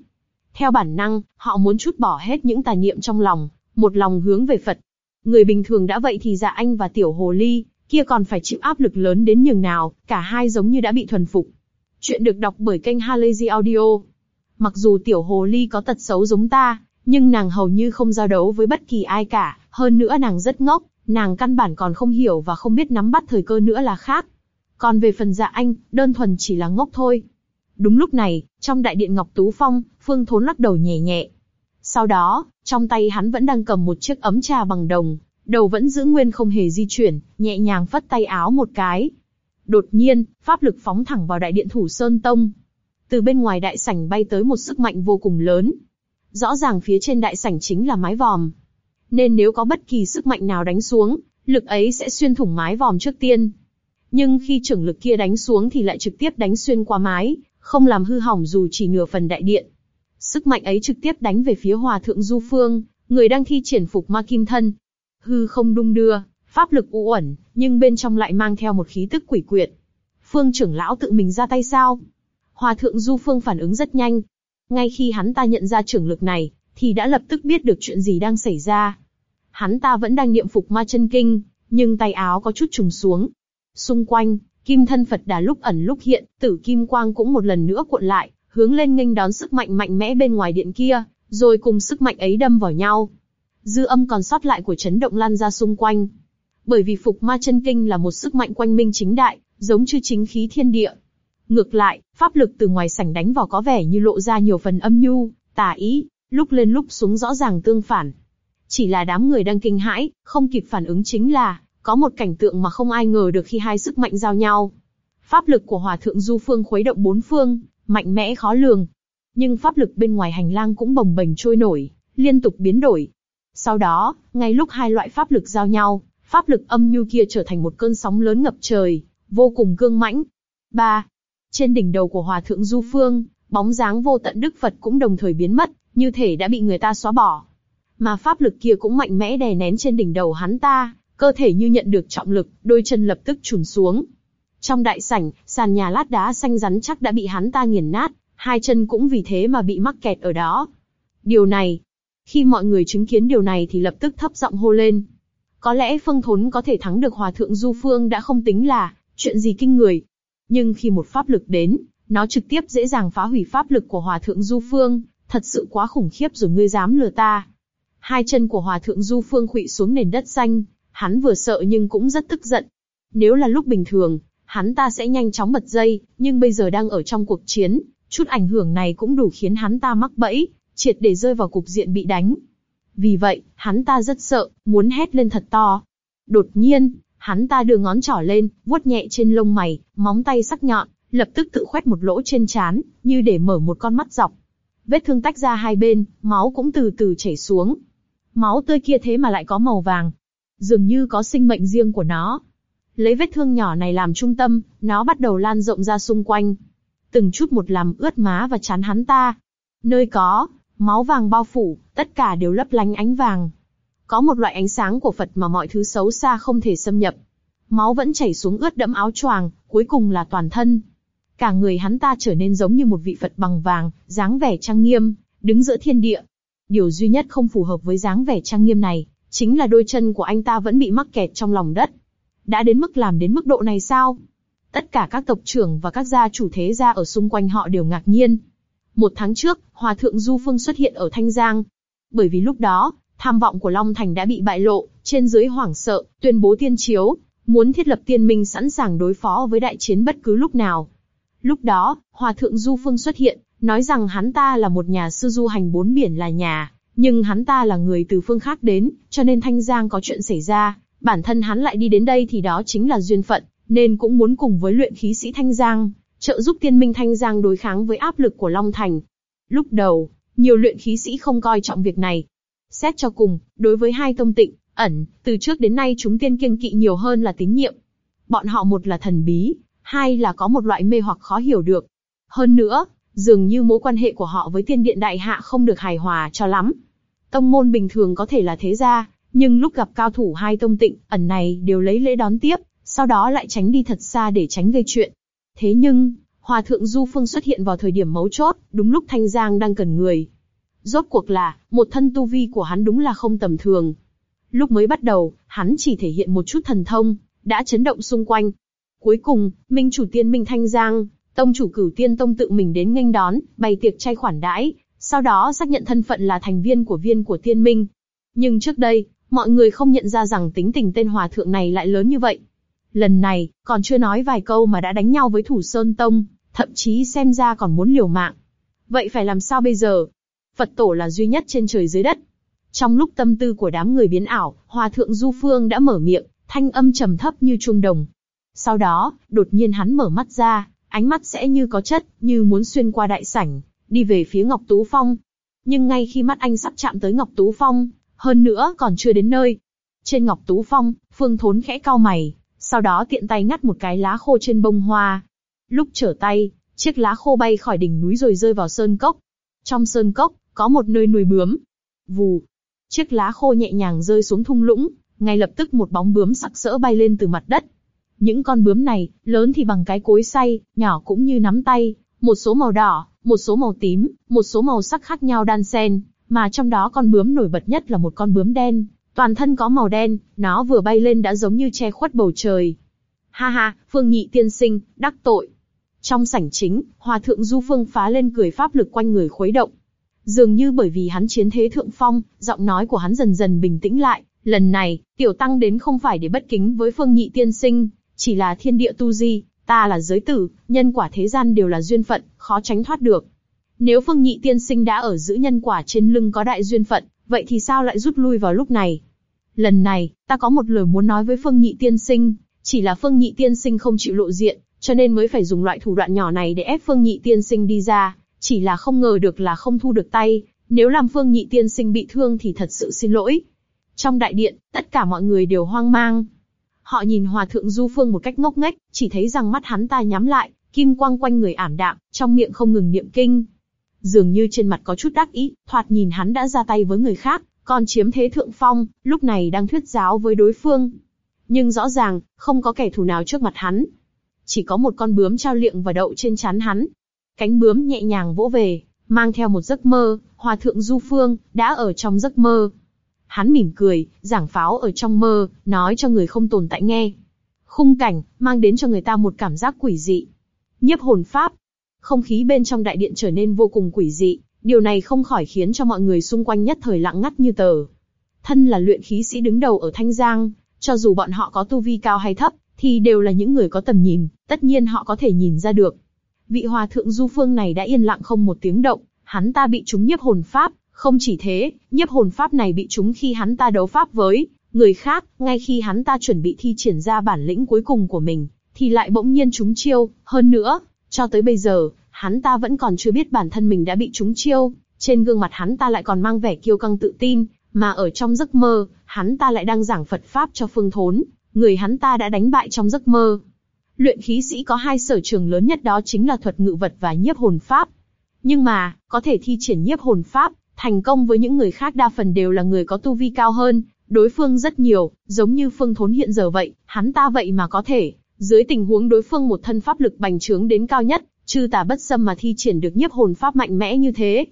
Theo bản năng, họ muốn chút bỏ hết những tà niệm trong lòng, một lòng hướng về Phật. Người bình thường đã vậy thì dạ anh và tiểu hồ ly, kia còn phải chịu áp lực lớn đến nhường nào, cả hai giống như đã bị thuần phục. Chuyện được đọc bởi kênh Halazy Audio. Mặc dù tiểu hồ ly có tật xấu giống ta, nhưng nàng hầu như không giao đấu với bất kỳ ai cả, hơn nữa nàng rất ngốc, nàng căn bản còn không hiểu và không biết nắm bắt thời cơ nữa là khác. Còn về phần dạ anh, đơn thuần chỉ là ngốc thôi. Đúng lúc này, trong đại điện Ngọc Tú Phong, Phương Thốn lắc đầu nhẹ nhẹ. Sau đó, trong tay hắn vẫn đang cầm một chiếc ấm trà bằng đồng, đầu vẫn giữ nguyên không hề di chuyển, nhẹ nhàng phất tay áo một cái. Đột nhiên, pháp lực phóng thẳng vào đại điện Thủ Sơn Tông. Từ bên ngoài đại sảnh bay tới một sức mạnh vô cùng lớn. Rõ ràng phía trên đại sảnh chính là mái vòm. Nên nếu có bất kỳ sức mạnh nào đánh xuống, lực ấy sẽ xuyên thủng mái vòm trước tiên. Nhưng khi trưởng lực kia đánh xuống thì lại trực tiếp đánh xuyên qua mái, không làm hư hỏng dù chỉ nửa phần đại điện. Sức mạnh ấy trực tiếp đánh về phía Hòa thượng Du Phương, người đang thi triển phục ma kim thân. Hư không đung đưa, pháp lực u uẩn, nhưng bên trong lại mang theo một khí tức quỷ quyệt. Phương trưởng lão tự mình ra tay sao? Hòa thượng Du Phương phản ứng rất nhanh. Ngay khi hắn ta nhận ra trưởng lực này, thì đã lập tức biết được chuyện gì đang xảy ra. Hắn ta vẫn đang niệm phục ma chân kinh, nhưng tay áo có chút trùng xuống. Xung quanh, kim thân Phật đà lúc ẩn lúc hiện, tử kim quang cũng một lần nữa cuộn lại, hướng lên nghênh đón sức mạnh mạnh mẽ bên ngoài điện kia, rồi cùng sức mạnh ấy đâm vào nhau. Dư âm còn sót lại của chấn động lan ra xung quanh. Bởi vì phục ma chân kinh là một sức mạnh quanh minh chính đại, giống như chính khí thiên địa. Ngược lại, pháp lực từ ngoài sảnh đánh vào có vẻ như lộ ra nhiều phần âm nhu, tà ý, lúc lên lúc xuống rõ ràng tương phản. Chỉ là đám người đang kinh hãi, không kịp phản ứng chính là, có một cảnh tượng mà không ai ngờ được khi hai sức mạnh giao nhau. Pháp lực của Hòa Thượng Du Phương khuấy động bốn phương, mạnh mẽ khó lường. Nhưng pháp lực bên ngoài hành lang cũng bồng bềnh trôi nổi, liên tục biến đổi. Sau đó, ngay lúc hai loại pháp lực giao nhau, pháp lực âm nhu kia trở thành một cơn sóng lớn ngập trời, vô cùng cương mãnh. 3. Trên đỉnh đầu của Hòa Thượng Du Phương, bóng dáng vô tận Đức Phật cũng đồng thời biến mất, như thể đã bị người ta xóa bỏ. Mà pháp lực kia cũng mạnh mẽ đè nén trên đỉnh đầu hắn ta, cơ thể như nhận được trọng lực, đôi chân lập tức chùn xuống. Trong đại sảnh, sàn nhà lát đá xanh rắn chắc đã bị hắn ta nghiền nát, hai chân cũng vì thế mà bị mắc kẹt ở đó. Điều này, khi mọi người chứng kiến điều này thì lập tức thấp giọng hô lên. Có lẽ Phương Thốn có thể thắng được Hòa Thượng Du Phương đã không tính là chuyện gì kinh người. Nhưng khi một pháp lực đến, nó trực tiếp dễ dàng phá hủy pháp lực của Hòa Thượng Du Phương, thật sự quá khủng khiếp rồi ngươi dám lừa ta. Hai chân của Hòa Thượng Du Phương khuỵu xuống nền đất xanh, hắn vừa sợ nhưng cũng rất tức giận. Nếu là lúc bình thường, hắn ta sẽ nhanh chóng bật dây, nhưng bây giờ đang ở trong cuộc chiến, chút ảnh hưởng này cũng đủ khiến hắn ta mắc bẫy, triệt để rơi vào cục diện bị đánh. Vì vậy, hắn ta rất sợ, muốn hét lên thật to. Đột nhiên, hắn ta đưa ngón trỏ lên, vuốt nhẹ trên lông mày, móng tay sắc nhọn, lập tức tự khoét một lỗ trên trán, như để mở một con mắt dọc. Vết thương tách ra hai bên, máu cũng từ từ chảy xuống. Máu tươi kia thế mà lại có màu vàng. Dường như có sinh mệnh riêng của nó. Lấy vết thương nhỏ này làm trung tâm, nó bắt đầu lan rộng ra xung quanh. Từng chút một làm ướt má và chán hắn ta. Nơi có, máu vàng bao phủ, tất cả đều lấp lánh ánh vàng. Có một loại ánh sáng của Phật mà mọi thứ xấu xa không thể xâm nhập. Máu vẫn chảy xuống ướt đẫm áo choàng, cuối cùng là toàn thân. Cả người hắn ta trở nên giống như một vị Phật bằng vàng, dáng vẻ trang nghiêm, đứng giữa thiên địa. Điều duy nhất không phù hợp với dáng vẻ trang nghiêm này, chính là đôi chân của anh ta vẫn bị mắc kẹt trong lòng đất. Đã đến mức làm đến mức độ này sao? Tất cả các tộc trưởng và các gia chủ thế gia ở xung quanh họ đều ngạc nhiên. Một tháng trước, Hòa thượng Du Phương xuất hiện ở Thanh Giang. Bởi vì lúc đó, tham vọng của Long Thành đã bị bại lộ, trên dưới hoảng sợ, tuyên bố tiên chiếu, muốn thiết lập tiên minh sẵn sàng đối phó với đại chiến bất cứ lúc nào. Lúc đó, Hòa thượng Du Phương xuất hiện, nói rằng hắn ta là một nhà sư du hành bốn biển là nhà, nhưng hắn ta là người từ phương khác đến, cho nên Thanh Giang có chuyện xảy ra, bản thân hắn lại đi đến đây thì đó chính là duyên phận, nên cũng muốn cùng với luyện khí sĩ Thanh Giang, trợ giúp tiên minh Thanh Giang đối kháng với áp lực của Long Thành. Lúc đầu, nhiều luyện khí sĩ không coi trọng việc này. Xét cho cùng, đối với hai tông tịnh, ẩn, từ trước đến nay chúng tiên kiêng kỵ nhiều hơn là tín nhiệm. Bọn họ một là thần bí, hai là có một loại mê hoặc khó hiểu được. Hơn nữa, dường như mối quan hệ của họ với tiên điện đại hạ không được hài hòa cho lắm. Tông môn bình thường có thể là thế gia, nhưng lúc gặp cao thủ hai tông tịnh, ẩn này đều lấy lễ đón tiếp, sau đó lại tránh đi thật xa để tránh gây chuyện. Thế nhưng, Hòa thượng Du Phương xuất hiện vào thời điểm mấu chốt, đúng lúc Thanh Giang đang cần người. Rốt cuộc là, một thân tu vi của hắn đúng là không tầm thường. Lúc mới bắt đầu, hắn chỉ thể hiện một chút thần thông, đã chấn động xung quanh. Cuối cùng, Minh chủ tiên Minh Thanh Giang, tông chủ cửu tiên tông tự mình đến nghênh đón, bày tiệc chay khoản đãi, sau đó xác nhận thân phận là thành viên của viên của tiên minh. Nhưng trước đây, mọi người không nhận ra rằng tính tình tên hòa thượng này lại lớn như vậy. Lần này, còn chưa nói vài câu mà đã đánh nhau với thủ sơn tông, thậm chí xem ra còn muốn liều mạng. Vậy phải làm sao bây giờ? Phật tổ là duy nhất trên trời dưới đất. Trong lúc tâm tư của đám người biến ảo, Hòa thượng Du Phương đã mở miệng, thanh âm trầm thấp như trung đồng. Sau đó, đột nhiên hắn mở mắt ra, ánh mắt sẽ như có chất, như muốn xuyên qua đại sảnh, đi về phía Ngọc Tú Phong. Nhưng ngay khi mắt anh sắp chạm tới Ngọc Tú Phong, hơn nữa còn chưa đến nơi. Trên Ngọc Tú Phong, Phương Thốn khẽ cau mày, sau đó tiện tay ngắt một cái lá khô trên bông hoa. Lúc trở tay, chiếc lá khô bay khỏi đỉnh núi rồi rơi vào sơn cốc. Trong sơn cốc, có một nơi nuôi bướm. Vù, chiếc lá khô nhẹ nhàng rơi xuống thung lũng, ngay lập tức một bóng bướm sặc sỡ bay lên từ mặt đất. Những con bướm này, lớn thì bằng cái cối xay, nhỏ cũng như nắm tay, một số màu đỏ, một số màu tím, một số màu sắc khác nhau đan xen, mà trong đó con bướm nổi bật nhất là một con bướm đen, toàn thân có màu đen, nó vừa bay lên đã giống như che khuất bầu trời. Ha ha, Phương Nhị tiên sinh, đắc tội. Trong sảnh chính, Hòa thượng Du Phương phá lên cười pháp lực quanh người khuấy động. Dường như bởi vì hắn chiến thế thượng phong, giọng nói của hắn dần dần bình tĩnh lại. Lần này, tiểu tăng đến không phải để bất kính với Phương Nhị tiên sinh, chỉ là thiên địa tu di, ta là giới tử, nhân quả thế gian đều là duyên phận, khó tránh thoát được. Nếu Phương Nhị tiên sinh đã ở giữ nhân quả trên lưng có đại duyên phận, vậy thì sao lại rút lui vào lúc này? Lần này, ta có một lời muốn nói với Phương Nhị tiên sinh, chỉ là Phương Nhị tiên sinh không chịu lộ diện, cho nên mới phải dùng loại thủ đoạn nhỏ này để ép Phương Nhị tiên sinh đi ra, chỉ là không ngờ được là không thu được tay, nếu làm Phương Nhị tiên sinh bị thương thì thật sự xin lỗi. Trong đại điện, tất cả mọi người đều hoang mang. Họ nhìn Hòa thượng Du Phương một cách ngốc nghếch, chỉ thấy rằng mắt hắn ta nhắm lại, kim quang quanh người ảm đạm, trong miệng không ngừng niệm kinh. Dường như trên mặt có chút đắc ý, thoạt nhìn hắn đã ra tay với người khác, còn chiếm thế thượng phong, lúc này đang thuyết giáo với đối phương. Nhưng rõ ràng, không có kẻ thù nào trước mặt hắn. Chỉ có một con bướm trao liệng và đậu trên chán hắn. Cánh bướm nhẹ nhàng vỗ về, mang theo một giấc mơ, hòa thượng Du Phương, đã ở trong giấc mơ. Hắn mỉm cười, giảng pháo ở trong mơ, nói cho người không tồn tại nghe. Khung cảnh, mang đến cho người ta một cảm giác quỷ dị. Nhiếp hồn pháp. Không khí bên trong đại điện trở nên vô cùng quỷ dị, điều này không khỏi khiến cho mọi người xung quanh nhất thời lặng ngắt như tờ. Thân là luyện khí sĩ đứng đầu ở Thanh Giang, cho dù bọn họ có tu vi cao hay thấp, thì đều là những người có tầm nhìn, tất nhiên họ có thể nhìn ra được. Vị hòa thượng du phương này đã yên lặng không một tiếng động, hắn ta bị trúng nhiếp hồn pháp, không chỉ thế, nhiếp hồn pháp này bị chúng khi hắn ta đấu pháp với người khác, ngay khi hắn ta chuẩn bị thi triển ra bản lĩnh cuối cùng của mình, thì lại bỗng nhiên trúng chiêu, hơn nữa, cho tới bây giờ, hắn ta vẫn còn chưa biết bản thân mình đã bị trúng chiêu, trên gương mặt hắn ta lại còn mang vẻ kiêu căng tự tin, mà ở trong giấc mơ, hắn ta lại đang giảng Phật Pháp cho Phương Thốn, người hắn ta đã đánh bại trong giấc mơ. Luyện khí sĩ có hai sở trường lớn nhất đó chính là thuật ngự vật và nhiếp hồn pháp. Nhưng mà, có thể thi triển nhiếp hồn pháp, thành công với những người khác đa phần đều là người có tu vi cao hơn, đối phương rất nhiều, giống như Phương Thốn hiện giờ vậy, hắn ta vậy mà có thể, dưới tình huống đối phương một thân pháp lực bành trướng đến cao nhất, chư tà bất xâm mà thi triển được nhiếp hồn pháp mạnh mẽ như thế.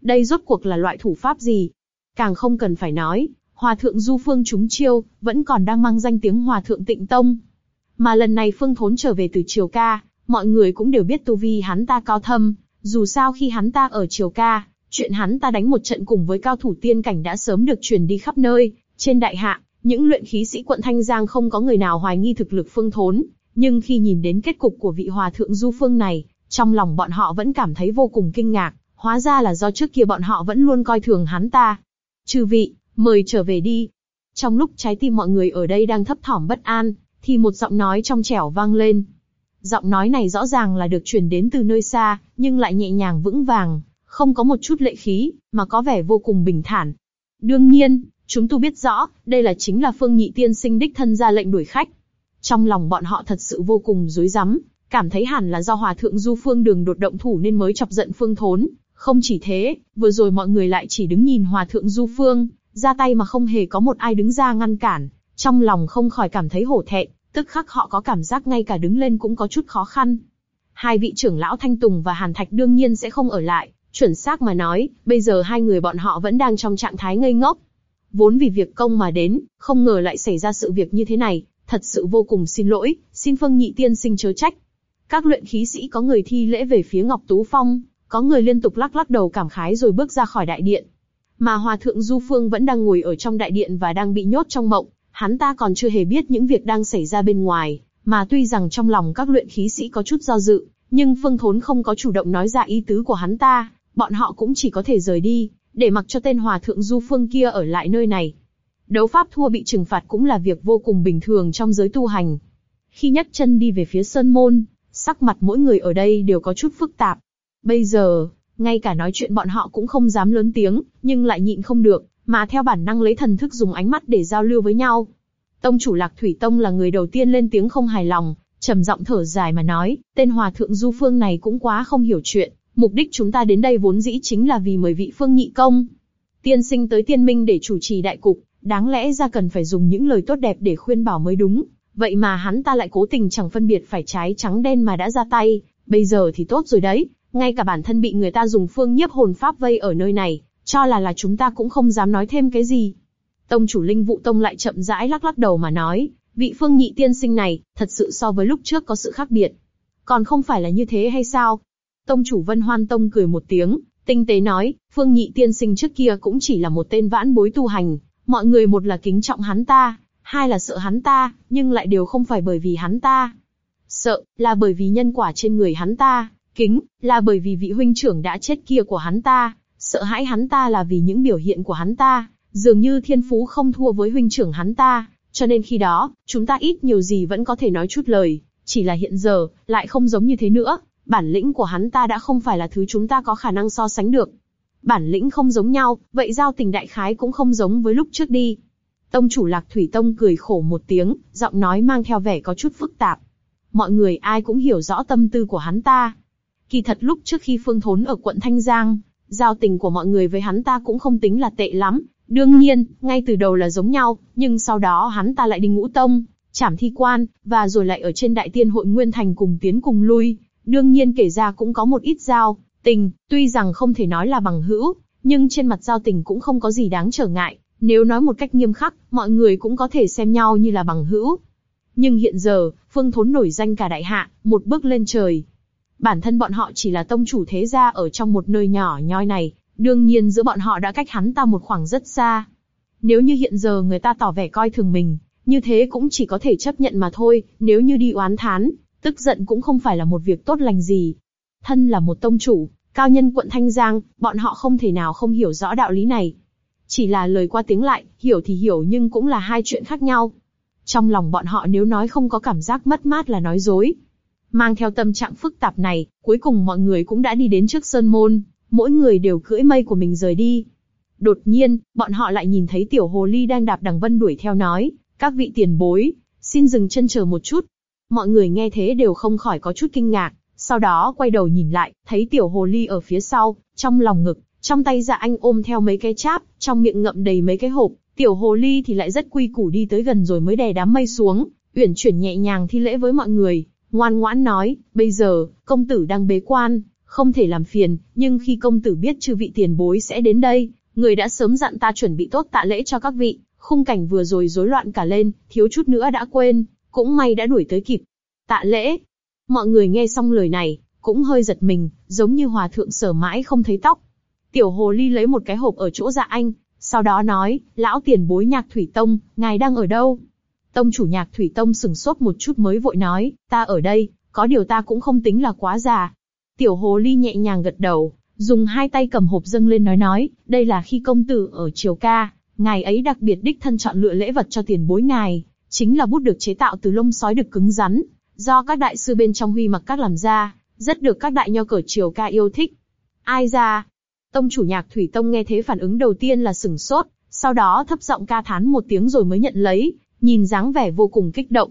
Đây rốt cuộc là loại thủ pháp gì? Càng không cần phải nói, Hòa thượng Du Phương chúng chiêu, vẫn còn đang mang danh tiếng Hòa thượng Tịnh Tông. Mà lần này Phương Thốn trở về từ Triều Ca, mọi người cũng đều biết tu vi hắn ta cao thâm, dù sao khi hắn ta ở Triều Ca, chuyện hắn ta đánh một trận cùng với cao thủ tiên cảnh đã sớm được truyền đi khắp nơi, trên đại hạ, những luyện khí sĩ quận Thanh Giang không có người nào hoài nghi thực lực Phương Thốn, nhưng khi nhìn đến kết cục của vị hòa thượng Du Phương này, trong lòng bọn họ vẫn cảm thấy vô cùng kinh ngạc, hóa ra là do trước kia bọn họ vẫn luôn coi thường hắn ta. Chư vị, mời trở về đi. Trong lúc trái tim mọi người ở đây đang thấp thỏm bất an, thì một giọng nói trong trẻo vang lên. Giọng nói này rõ ràng là được truyền đến từ nơi xa, nhưng lại nhẹ nhàng vững vàng, không có một chút lệ khí, mà có vẻ vô cùng bình thản. Đương nhiên, chúng tu biết rõ, đây là chính là Phương Nhị Tiên sinh đích thân ra lệnh đuổi khách. Trong lòng bọn họ thật sự vô cùng rối rắm, cảm thấy hẳn là do Hòa thượng Du Phương Đường đột động thủ nên mới chọc giận Phương Thốn. Không chỉ thế, vừa rồi mọi người lại chỉ đứng nhìn Hòa thượng Du Phương, ra tay mà không hề có một ai đứng ra ngăn cản, trong lòng không khỏi cảm thấy hổ thẹn, tức khắc họ có cảm giác ngay cả đứng lên cũng có chút khó khăn. Hai vị trưởng lão Thanh Tùng và Hàn Thạch đương nhiên sẽ không ở lại, Chuẩn xác mà nói, bây giờ hai người bọn họ vẫn đang trong trạng thái ngây ngốc. Vốn vì việc công mà đến, không ngờ lại xảy ra sự việc như thế này, thật sự vô cùng xin lỗi, xin Phương Nhị Tiên sinh chớ trách. Các luyện khí sĩ có người thi lễ về phía Ngọc Tú Phong, có người liên tục lắc lắc đầu cảm khái rồi bước ra khỏi đại điện. Mà Hòa Thượng Du Phương vẫn đang ngồi ở trong đại điện và đang bị nhốt trong mộng, hắn ta còn chưa hề biết những việc đang xảy ra bên ngoài, mà tuy rằng trong lòng các luyện khí sĩ có chút do dự, nhưng Phương Thốn không có chủ động nói ra ý tứ của hắn ta, bọn họ cũng chỉ có thể rời đi, để mặc cho tên Hòa Thượng Du Phương kia ở lại nơi này. Đấu pháp thua bị trừng phạt cũng là việc vô cùng bình thường trong giới tu hành. Khi nhấc chân đi về phía Sơn Môn, sắc mặt mỗi người ở đây đều có chút phức tạp. Bây giờ, ngay cả nói chuyện bọn họ cũng không dám lớn tiếng, nhưng lại nhịn không được, mà theo bản năng lấy thần thức dùng ánh mắt để giao lưu với nhau. Tông chủ Lạc Thủy Tông là người đầu tiên lên tiếng không hài lòng, trầm giọng thở dài mà nói, tên hòa thượng Du Phương này cũng quá không hiểu chuyện, mục đích chúng ta đến đây vốn dĩ chính là vì mời vị Phương Nhị Công. Tiên sinh tới tiên minh để chủ trì đại cục, đáng lẽ ra cần phải dùng những lời tốt đẹp để khuyên bảo mới đúng, vậy mà hắn ta lại cố tình chẳng phân biệt phải trái trắng đen mà đã ra tay, bây giờ thì tốt rồi đấy, ngay cả bản thân bị người ta dùng phương nhiếp hồn pháp vây ở nơi này, cho là là chúng ta cũng không dám nói thêm cái gì. Tông chủ linh vụ tông lại chậm rãi lắc lắc đầu mà nói, vị phương nhị tiên sinh này, thật sự so với lúc trước có sự khác biệt. Còn không phải là như thế hay sao? Tông chủ vân hoan tông cười một tiếng, tinh tế nói, phương nhị tiên sinh trước kia cũng chỉ là một tên vãn bối tu hành, mọi người một là kính trọng hắn ta, hai là sợ hắn ta, nhưng lại đều không phải bởi vì hắn ta. Sợ, là bởi vì nhân quả trên người hắn ta, kính, là bởi vì vị huynh trưởng đã chết kia của hắn ta, sợ hãi hắn ta là vì những biểu hiện của hắn ta, dường như thiên phú không thua với huynh trưởng hắn ta, cho nên khi đó, chúng ta ít nhiều gì vẫn có thể nói chút lời, chỉ là hiện giờ, lại không giống như thế nữa, bản lĩnh của hắn ta đã không phải là thứ chúng ta có khả năng so sánh được. Bản lĩnh không giống nhau, vậy giao tình đại khái cũng không giống với lúc trước đi. Tông chủ Lạc Thủy Tông cười khổ một tiếng, giọng nói mang theo vẻ có chút phức tạp. Mọi người ai cũng hiểu rõ tâm tư của hắn ta. Kỳ thật lúc trước khi Phương Thốn ở quận Thanh Giang, giao tình của mọi người với hắn ta cũng không tính là tệ lắm. Đương nhiên, ngay từ đầu là giống nhau, nhưng sau đó hắn ta lại đi ngũ tông, chảm thi quan, và rồi lại ở trên đại tiên hội Nguyên Thành cùng tiến cùng lui. Đương nhiên kể ra cũng có một ít giao tình, tuy rằng không thể nói là bằng hữu, nhưng trên mặt giao tình cũng không có gì đáng trở ngại. Nếu nói một cách nghiêm khắc, mọi người cũng có thể xem nhau như là bằng hữu. Nhưng hiện giờ, Phương Thốn nổi danh cả đại hạ, một bước lên trời, Bản thân bọn họ chỉ là tông chủ thế gia ở trong một nơi nhỏ nhoi này, đương nhiên giữa bọn họ đã cách hắn ta một khoảng rất xa. Nếu như hiện giờ người ta tỏ vẻ coi thường mình, như thế cũng chỉ có thể chấp nhận mà thôi, nếu như đi oán thán, tức giận cũng không phải là một việc tốt lành gì. Thân là một tông chủ, cao nhân quận Thanh Giang, bọn họ không thể nào không hiểu rõ đạo lý này. Chỉ là lời qua tiếng lại, hiểu thì hiểu nhưng cũng là hai chuyện khác nhau. Trong lòng bọn họ nếu nói không có cảm giác mất mát là nói dối. Mang theo tâm trạng phức tạp này, cuối cùng mọi người cũng đã đi đến trước sơn môn, mỗi người đều cưỡi mây của mình rời đi. Đột nhiên, bọn họ lại nhìn thấy tiểu hồ ly đang đạp đằng vân đuổi theo nói, các vị tiền bối, xin dừng chân chờ một chút. Mọi người nghe thế đều không khỏi có chút kinh ngạc, sau đó quay đầu nhìn lại, thấy tiểu hồ ly ở phía sau, trong lòng ngực, trong tay dạ anh ôm theo mấy cái cháp, trong miệng ngậm đầy mấy cái hộp, tiểu hồ ly thì lại rất quy củ đi tới gần rồi mới đè đám mây xuống, uyển chuyển nhẹ nhàng thi lễ với mọi người, ngoan ngoãn nói, bây giờ, công tử đang bế quan, không thể làm phiền, nhưng khi công tử biết chư vị tiền bối sẽ đến đây, người đã sớm dặn ta chuẩn bị tốt tạ lễ cho các vị, khung cảnh vừa rồi rối loạn cả lên, thiếu chút nữa đã quên, cũng may đã đuổi tới kịp. Tạ lễ. Mọi người nghe xong lời này, cũng hơi giật mình, giống như hòa thượng sở mãi không thấy tóc. Tiểu hồ ly lấy một cái hộp ở chỗ dạ anh, sau đó nói, lão tiền bối nhạc thủy tông, ngài đang ở đâu? Tông chủ nhạc Thủy Tông sừng sốt một chút mới vội nói, ta ở đây, có điều ta cũng không tính là quá già. Tiểu hồ ly nhẹ nhàng gật đầu, dùng hai tay cầm hộp dâng lên nói nói, đây là khi công tử ở triều ca, ngài ấy đặc biệt đích thân chọn lựa lễ vật cho tiền bối ngài, chính là bút được chế tạo từ lông sói được cứng rắn, do các đại sư bên trong huy mặc các làm ra, rất được các đại nho cờ triều ca yêu thích. Ai ra? Tông chủ nhạc Thủy Tông nghe thế phản ứng đầu tiên là sừng sốt, sau đó thấp giọng ca thán một tiếng rồi mới nhận lấy, nhìn dáng vẻ vô cùng kích động.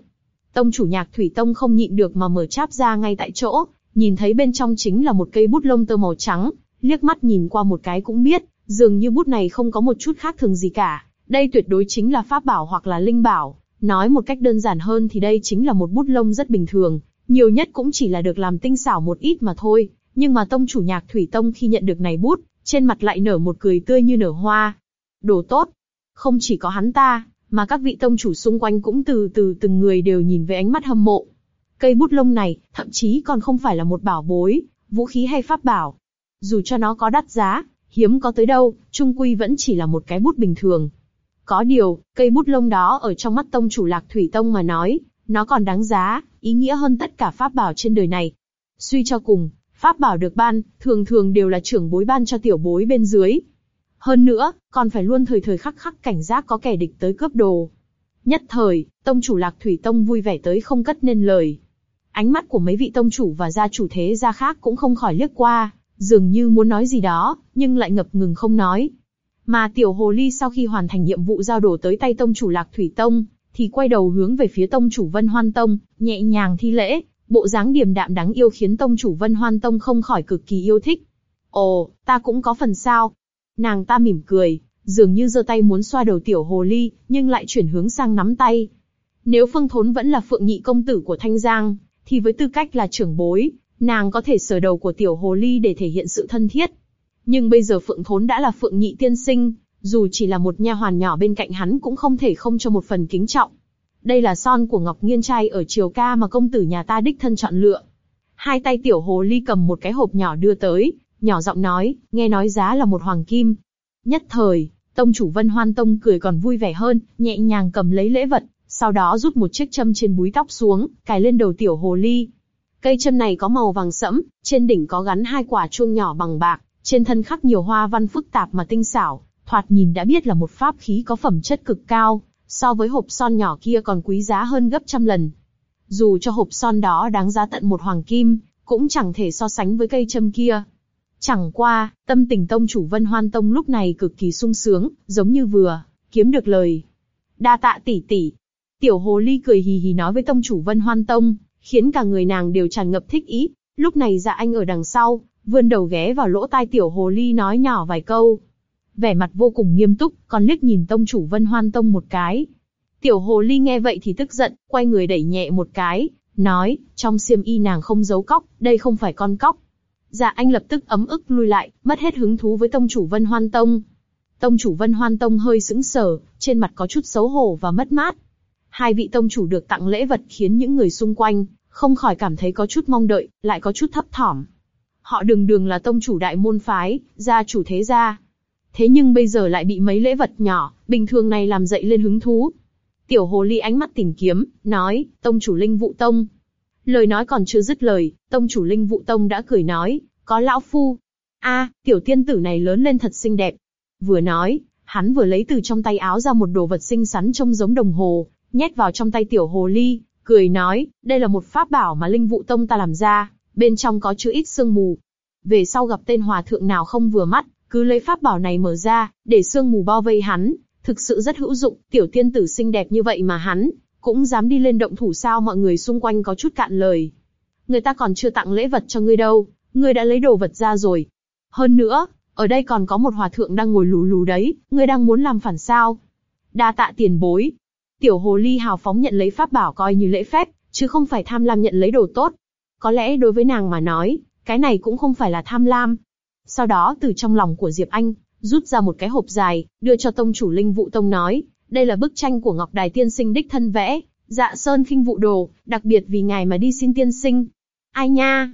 Tông chủ nhạc thủy tông không nhịn được mà mở cháp ra ngay tại chỗ, nhìn thấy bên trong chính là một cây bút lông tơ màu trắng, liếc mắt nhìn qua một cái cũng biết, dường như bút này không có một chút khác thường gì cả. Đây tuyệt đối chính là pháp bảo hoặc là linh bảo. Nói một cách đơn giản hơn thì đây chính là một bút lông rất bình thường, nhiều nhất cũng chỉ là được làm tinh xảo một ít mà thôi. Nhưng mà tông chủ nhạc thủy tông khi nhận được này bút, trên mặt lại nở một cười tươi như nở hoa. Đồ tốt. Không chỉ có hắn ta, mà các vị tông chủ xung quanh cũng từ từ từng người đều nhìn với ánh mắt hâm mộ. Cây bút lông này, thậm chí còn không phải là một bảo bối, vũ khí hay pháp bảo. Dù cho nó có đắt giá, hiếm có tới đâu, trung quy vẫn chỉ là một cái bút bình thường. Có điều, cây bút lông đó ở trong mắt tông chủ lạc thủy tông mà nói, nó còn đáng giá, ý nghĩa hơn tất cả pháp bảo trên đời này. Suy cho cùng, pháp bảo được ban, thường thường đều là trưởng bối ban cho tiểu bối bên dưới. Hơn nữa, còn phải luôn thời thời khắc khắc cảnh giác có kẻ địch tới cướp đồ. Nhất thời, tông chủ lạc thủy tông vui vẻ tới không cất nên lời. Ánh mắt của mấy vị tông chủ và gia chủ thế gia khác cũng không khỏi liếc qua, dường như muốn nói gì đó, nhưng lại ngập ngừng không nói. Mà tiểu hồ ly sau khi hoàn thành nhiệm vụ giao đổ tới tay tông chủ lạc thủy tông, thì quay đầu hướng về phía tông chủ vân hoan tông, nhẹ nhàng thi lễ, bộ dáng điềm đạm đáng yêu khiến tông chủ vân hoan tông không khỏi cực kỳ yêu thích. Ồ, ta cũng có phần sao. Nàng ta mỉm cười, dường như giơ tay muốn xoa đầu tiểu hồ ly, nhưng lại chuyển hướng sang nắm tay. Nếu Phương Thốn vẫn là phượng nhị công tử của Thanh Giang, thì với tư cách là trưởng bối, nàng có thể sờ đầu của tiểu hồ ly để thể hiện sự thân thiết. Nhưng bây giờ Phượng Thốn đã là Phượng Nhị tiên sinh, dù chỉ là một nha hoàn nhỏ bên cạnh hắn cũng không thể không cho một phần kính trọng. Đây là son của Ngọc Nghiên trai ở Triều Ca mà công tử nhà ta đích thân chọn lựa. Hai tay tiểu hồ ly cầm một cái hộp nhỏ đưa tới, nhỏ giọng nói, nghe nói giá là một hoàng kim. Nhất thời, tông chủ Vân Hoan Tông cười còn vui vẻ hơn, nhẹ nhàng cầm lấy lễ vật, sau đó rút một chiếc châm trên búi tóc xuống, cài lên đầu tiểu hồ ly. Cây châm này có màu vàng sẫm, trên đỉnh có gắn hai quả chuông nhỏ bằng bạc, trên thân khắc nhiều hoa văn phức tạp mà tinh xảo, thoạt nhìn đã biết là một pháp khí có phẩm chất cực cao, so với hộp son nhỏ kia còn quý giá hơn gấp trăm lần. Dù cho hộp son đó đáng giá tận một hoàng kim, cũng chẳng thể so sánh với cây châm kia. Chẳng qua, tâm tình tông chủ Vân Hoan Tông lúc này cực kỳ sung sướng, giống như vừa kiếm được lời. Đa tạ tỷ tỷ. Tiểu hồ ly cười hì hì nói với tông chủ Vân Hoan Tông, khiến cả người nàng đều tràn ngập thích ý. Lúc này dạ anh ở đằng sau, vươn đầu ghé vào lỗ tai tiểu hồ ly nói nhỏ vài câu. Vẻ mặt vô cùng nghiêm túc, còn liếc nhìn tông chủ Vân Hoan Tông một cái. Tiểu hồ ly nghe vậy thì tức giận, quay người đẩy nhẹ một cái, nói, trong xiêm y nàng không giấu cóc, đây không phải con cóc. Dạ anh lập tức ấm ức lui lại, mất hết hứng thú với tông chủ Vân Hoan Tông. Tông chủ Vân Hoan Tông hơi sững sờ, trên mặt có chút xấu hổ và mất mát. Hai vị tông chủ được tặng lễ vật khiến những người xung quanh không khỏi cảm thấy có chút mong đợi, lại có chút thấp thỏm. Họ đường đường là tông chủ đại môn phái, gia chủ thế gia. Thế nhưng bây giờ lại bị mấy lễ vật nhỏ, bình thường này làm dậy lên hứng thú. Tiểu hồ ly ánh mắt tìm kiếm, nói, tông chủ linh vụ tông. Lời nói còn chưa dứt lời, tông chủ linh vụ tông đã cười nói, có lão phu. a tiểu tiên tử này lớn lên thật xinh đẹp. Vừa nói, hắn vừa lấy từ trong tay áo ra một đồ vật xinh xắn trông giống đồng hồ, nhét vào trong tay tiểu hồ ly, cười nói, đây là một pháp bảo mà linh vụ tông ta làm ra, bên trong có chứa ít sương mù. Về sau gặp tên hòa thượng nào không vừa mắt, cứ lấy pháp bảo này mở ra, để sương mù bao vây hắn, thực sự rất hữu dụng, tiểu tiên tử xinh đẹp như vậy mà hắn, cũng dám đi lên động thủ sao mọi người xung quanh có chút cạn lời. Người ta còn chưa tặng lễ vật cho ngươi đâu, ngươi đã lấy đồ vật ra rồi. Hơn nữa, ở đây còn có một hòa thượng đang ngồi lù lù đấy, ngươi đang muốn làm phản sao? Đa tạ tiền bối. Tiểu hồ ly hào phóng nhận lấy pháp bảo coi như lễ phép, chứ không phải tham lam nhận lấy đồ tốt. Có lẽ đối với nàng mà nói, cái này cũng không phải là tham lam. Sau đó từ trong lòng của Diệp Anh, rút ra một cái hộp dài, đưa cho tông chủ linh vụ tông nói, đây là bức tranh của Ngọc Đài tiên sinh đích thân vẽ, dạ sơn khinh vụ đồ, đặc biệt vì ngài mà đi xin tiên sinh. Ai nha?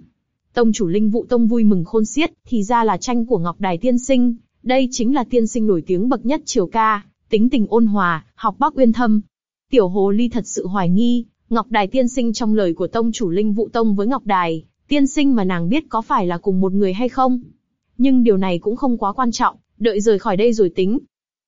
Tông chủ linh vụ tông vui mừng khôn xiết, thì ra là tranh của Ngọc Đài tiên sinh, đây chính là tiên sinh nổi tiếng bậc nhất triều ca, tính tình ôn hòa, học bác uyên thâm. Tiểu hồ ly thật sự hoài nghi, Ngọc Đài tiên sinh trong lời của tông chủ linh vụ tông với Ngọc Đài, tiên sinh mà nàng biết có phải là cùng một người hay không. Nhưng điều này cũng không quá quan trọng, đợi rời khỏi đây rồi tính.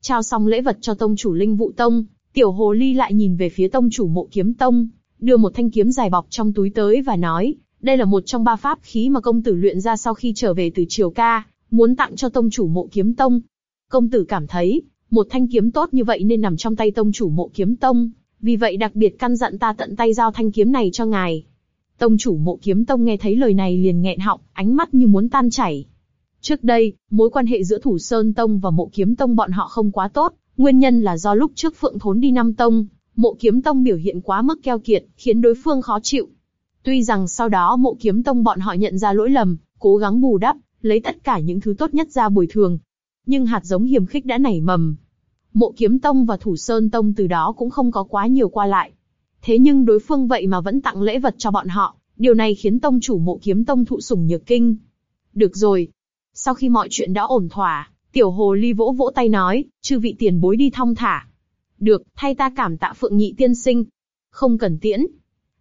Trao xong lễ vật cho tông chủ linh vụ tông, tiểu hồ ly lại nhìn về phía tông chủ mộ kiếm tông, đưa một thanh kiếm dài bọc trong túi tới và nói, đây là một trong ba pháp khí mà công tử luyện ra sau khi trở về từ triều ca, muốn tặng cho tông chủ mộ kiếm tông. Công tử cảm thấy, một thanh kiếm tốt như vậy nên nằm trong tay tông chủ mộ kiếm tông, vì vậy đặc biệt căn dặn ta tận tay giao thanh kiếm này cho ngài. Tông chủ mộ kiếm tông nghe thấy lời này liền nghẹn họng, ánh mắt như muốn tan chảy. Trước đây, mối quan hệ giữa Thủ Sơn Tông và Mộ Kiếm Tông bọn họ không quá tốt, nguyên nhân là do lúc trước Phượng Thốn đi năm Tông, Mộ Kiếm Tông biểu hiện quá mức keo kiệt, khiến đối phương khó chịu. Tuy rằng sau đó Mộ Kiếm Tông bọn họ nhận ra lỗi lầm, cố gắng bù đắp, lấy tất cả những thứ tốt nhất ra bồi thường. Nhưng hạt giống hiềm khích đã nảy mầm. Mộ kiếm tông và thủ sơn tông từ đó cũng không có quá nhiều qua lại. Thế nhưng đối phương vậy mà vẫn tặng lễ vật cho bọn họ, điều này khiến tông chủ mộ kiếm tông thụ sủng nhược kinh. Được rồi. Sau khi mọi chuyện đã ổn thỏa, tiểu hồ ly vỗ vỗ tay nói, chư vị tiền bối đi thong thả. Được, thay ta cảm tạ phượng nhị tiên sinh. Không cần tiễn.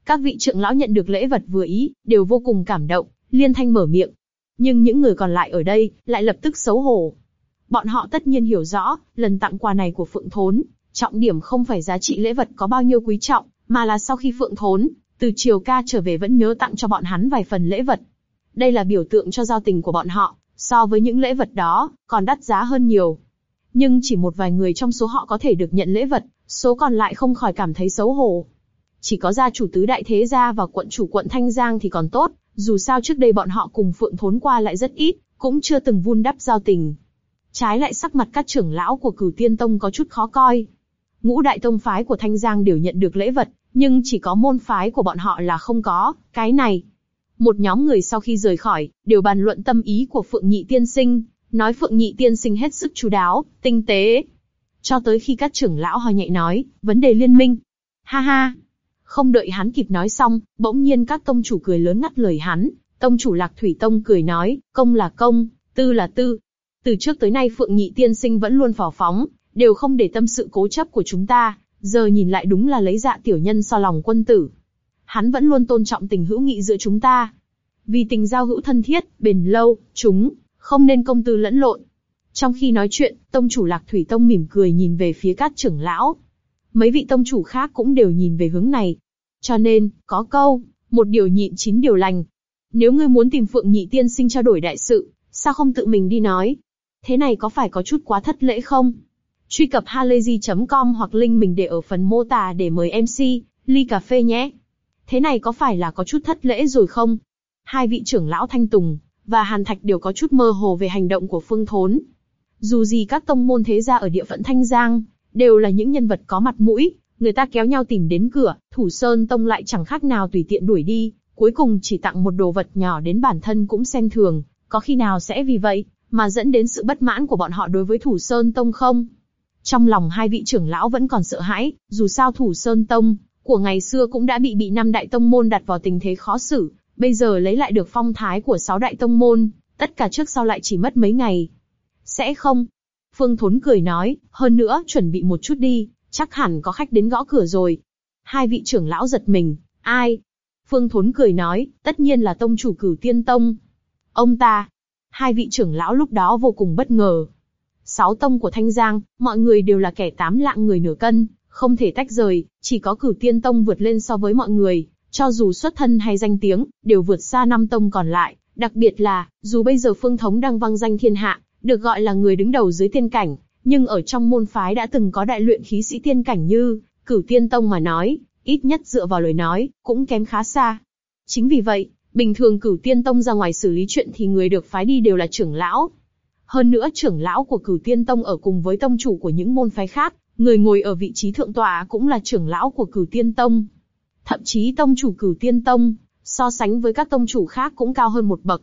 Các vị trưởng lão nhận được lễ vật vừa ý, đều vô cùng cảm động, liên thanh mở miệng. Nhưng những người còn lại ở đây, lại lập tức xấu hổ. Bọn họ tất nhiên hiểu rõ, lần tặng quà này của Phượng Thốn, trọng điểm không phải giá trị lễ vật có bao nhiêu quý trọng, mà là sau khi Phượng Thốn, từ triều ca trở về vẫn nhớ tặng cho bọn hắn vài phần lễ vật. Đây là biểu tượng cho giao tình của bọn họ, so với những lễ vật đó, còn đắt giá hơn nhiều. Nhưng chỉ một vài người trong số họ có thể được nhận lễ vật, số còn lại không khỏi cảm thấy xấu hổ. Chỉ có gia chủ tứ đại thế gia và quận chủ quận Thanh Giang thì còn tốt, dù sao trước đây bọn họ cùng Phượng Thốn qua lại rất ít, cũng chưa từng vun đắp giao tình. Trái lại sắc mặt các trưởng lão của Cửu Tiên Tông có chút khó coi. Ngũ đại tông phái của Thanh Giang đều nhận được lễ vật, nhưng chỉ có môn phái của bọn họ là không có, cái này. Một nhóm người sau khi rời khỏi, đều bàn luận tâm ý của Phượng Nhị Tiên Sinh, nói Phượng Nhị Tiên Sinh hết sức chú đáo, tinh tế. Cho tới khi các trưởng lão hò nhạy nói, vấn đề liên minh. Ha ha, không đợi hắn kịp nói xong, bỗng nhiên các tông chủ cười lớn ngắt lời hắn. Tông chủ Lạc Thủy Tông cười nói, công là công, tư là tư. Từ trước tới nay Phượng Nhị Tiên Sinh vẫn luôn phò phóng, đều không để tâm sự cố chấp của chúng ta, giờ nhìn lại đúng là lấy dạ tiểu nhân so lòng quân tử. Hắn vẫn luôn tôn trọng tình hữu nghị giữa chúng ta. Vì tình giao hữu thân thiết, bền lâu, chúng, không nên công tư lẫn lộn. Trong khi nói chuyện, tông chủ Lạc Thủy Tông mỉm cười nhìn về phía các trưởng lão, mấy vị tông chủ khác cũng đều nhìn về hướng này. Cho nên, có câu, một điều nhịn chín điều lành. Nếu ngươi muốn tìm Phượng Nhị Tiên Sinh trao đổi đại sự, sao không tự mình đi nói? Thế này có phải có chút quá thất lễ không? Truy cập halayzi.com hoặc link mình để ở phần mô tả để mời MC, ly cà phê nhé. Thế này có phải là có chút thất lễ rồi không? Hai vị trưởng lão Thanh Tùng và Hàn Thạch đều có chút mơ hồ về hành động của Phương Thốn. Dù gì các tông môn thế gia ở địa phận Thanh Giang đều là những nhân vật có mặt mũi, người ta kéo nhau tìm đến cửa, Thủ Sơn Tông lại chẳng khác nào tùy tiện đuổi đi, cuối cùng chỉ tặng một đồ vật nhỏ đến bản thân cũng xem thường, có khi nào sẽ vì vậy mà dẫn đến sự bất mãn của bọn họ đối với Thủ Sơn Tông không? Trong lòng hai vị trưởng lão vẫn còn sợ hãi, dù sao Thủ Sơn Tông của ngày xưa cũng đã bị bị năm đại tông môn đặt vào tình thế khó xử, bây giờ lấy lại được phong thái của sáu đại tông môn, tất cả trước sau lại chỉ mất mấy ngày. Sẽ không, Phương Thốn cười nói, hơn nữa, chuẩn bị một chút đi, chắc hẳn có khách đến gõ cửa rồi. Hai vị trưởng lão giật mình, ai? Phương Thốn cười nói, tất nhiên là tông chủ cửu tiên tông. Ông ta. Hai vị trưởng lão lúc đó vô cùng bất ngờ. Sáu tông của Thanh Giang, mọi người đều là kẻ tám lạng người nửa cân, không thể tách rời, chỉ có cửu tiên tông vượt lên so với mọi người, cho dù xuất thân hay danh tiếng, đều vượt xa năm tông còn lại. Đặc biệt là, dù bây giờ Phương Thống đang vang danh thiên hạ, được gọi là người đứng đầu dưới tiên cảnh, nhưng ở trong môn phái đã từng có đại luyện khí sĩ tiên cảnh như Cửu Tiên Tông mà nói, ít nhất dựa vào lời nói, cũng kém khá xa. Chính vì vậy, bình thường Cửu Tiên Tông ra ngoài xử lý chuyện thì người được phái đi đều là trưởng lão. Hơn nữa trưởng lão của Cửu Tiên Tông ở cùng với tông chủ của những môn phái khác, người ngồi ở vị trí thượng tọa cũng là trưởng lão của Cửu Tiên Tông. Thậm chí tông chủ Cửu Tiên Tông, so sánh với các tông chủ khác cũng cao hơn một bậc.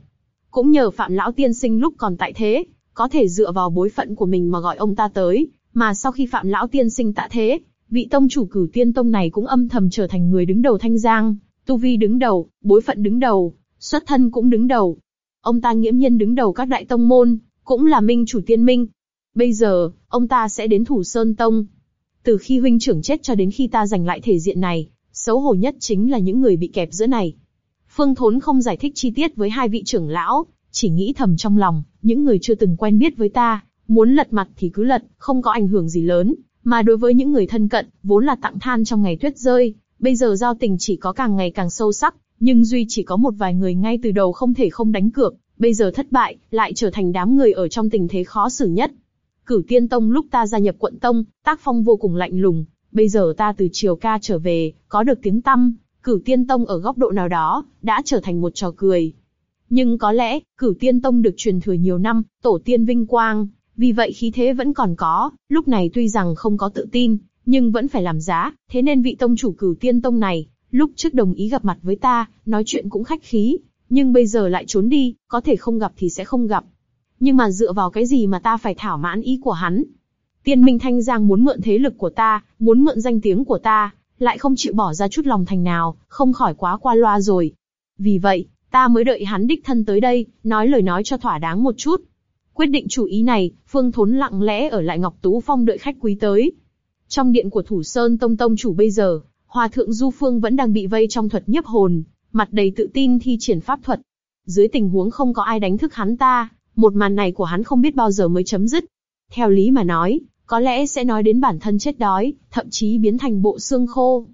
Cũng nhờ Phạm Lão Tiên Sinh lúc còn tại thế, có thể dựa vào bối phận của mình mà gọi ông ta tới, mà sau khi Phạm Lão Tiên sinh tạ thế, vị tông chủ cửu tiên tông này cũng âm thầm trở thành người đứng đầu thanh giang, tu vi đứng đầu, bối phận đứng đầu, xuất thân cũng đứng đầu. Ông ta nghiễm nhiên đứng đầu các đại tông môn, cũng là minh chủ tiên minh. Bây giờ, ông ta sẽ đến thủ sơn tông. Từ khi huynh trưởng chết cho đến khi ta giành lại thể diện này, xấu hổ nhất chính là những người bị kẹp giữa này. Phương Thốn không giải thích chi tiết với hai vị trưởng lão, chỉ nghĩ thầm trong lòng, những người chưa từng quen biết với ta, muốn lật mặt thì cứ lật, không có ảnh hưởng gì lớn, mà đối với những người thân cận, vốn là tặng than trong ngày tuyết rơi, bây giờ giao tình chỉ có càng ngày càng sâu sắc, nhưng duy chỉ có một vài người ngay từ đầu không thể không đánh cược, bây giờ thất bại, lại trở thành đám người ở trong tình thế khó xử nhất. Cửu Tiên Tông lúc ta gia nhập quận Tông, tác phong vô cùng lạnh lùng, bây giờ ta từ triều ca trở về, có được tiếng tăm, Cửu Tiên Tông ở góc độ nào đó, đã trở thành một trò cười. Nhưng có lẽ, cửu tiên tông được truyền thừa nhiều năm, tổ tiên vinh quang, vì vậy khí thế vẫn còn có, lúc này tuy rằng không có tự tin, nhưng vẫn phải làm giá, thế nên vị tông chủ cửu tiên tông này, lúc trước đồng ý gặp mặt với ta, nói chuyện cũng khách khí, nhưng bây giờ lại trốn đi, có thể không gặp thì sẽ không gặp. Nhưng mà dựa vào cái gì mà ta phải thảo mãn ý của hắn? Tiên Minh Thanh Giang muốn mượn thế lực của ta, muốn mượn danh tiếng của ta, lại không chịu bỏ ra chút lòng thành nào, không khỏi quá qua loa rồi. Vì vậy, ta mới đợi hắn đích thân tới đây, nói lời nói cho thỏa đáng một chút. Quyết định chủ ý này, Phương Thốn lặng lẽ ở lại Ngọc Tú Phong đợi khách quý tới. Trong điện của Thủ Sơn Tông Tông chủ bây giờ, Hòa thượng Du Phương vẫn đang bị vây trong thuật nhiếp hồn, mặt đầy tự tin thi triển pháp thuật. Dưới tình huống không có ai đánh thức hắn ta, một màn này của hắn không biết bao giờ mới chấm dứt. Theo lý mà nói, có lẽ sẽ nói đến bản thân chết đói, thậm chí biến thành bộ xương khô.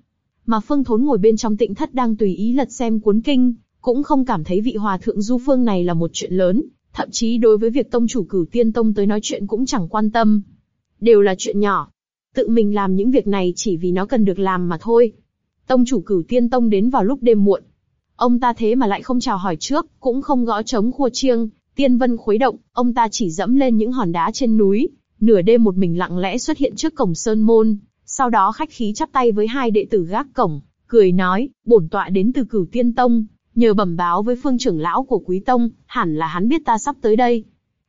Mà Phương Thốn ngồi bên trong tịnh thất đang tùy ý lật xem cuốn kinh, cũng không cảm thấy vị hòa thượng du phương này là một chuyện lớn, thậm chí đối với việc tông chủ cửu tiên tông tới nói chuyện cũng chẳng quan tâm. Đều là chuyện nhỏ. Tự mình làm những việc này chỉ vì nó cần được làm mà thôi. Tông chủ cửu tiên tông đến vào lúc đêm muộn. Ông ta thế mà lại không chào hỏi trước, cũng không gõ trống khua chiêng, tiên vân khuấy động, ông ta chỉ dẫm lên những hòn đá trên núi, nửa đêm một mình lặng lẽ xuất hiện trước cổng sơn môn, sau đó khách khí chắp tay với hai đệ tử gác cổng, cười nói, bổn tọa đến từ cửu tiên tông, nhờ bẩm báo với phương trưởng lão của quý tông, hẳn là hắn biết ta sắp tới đây.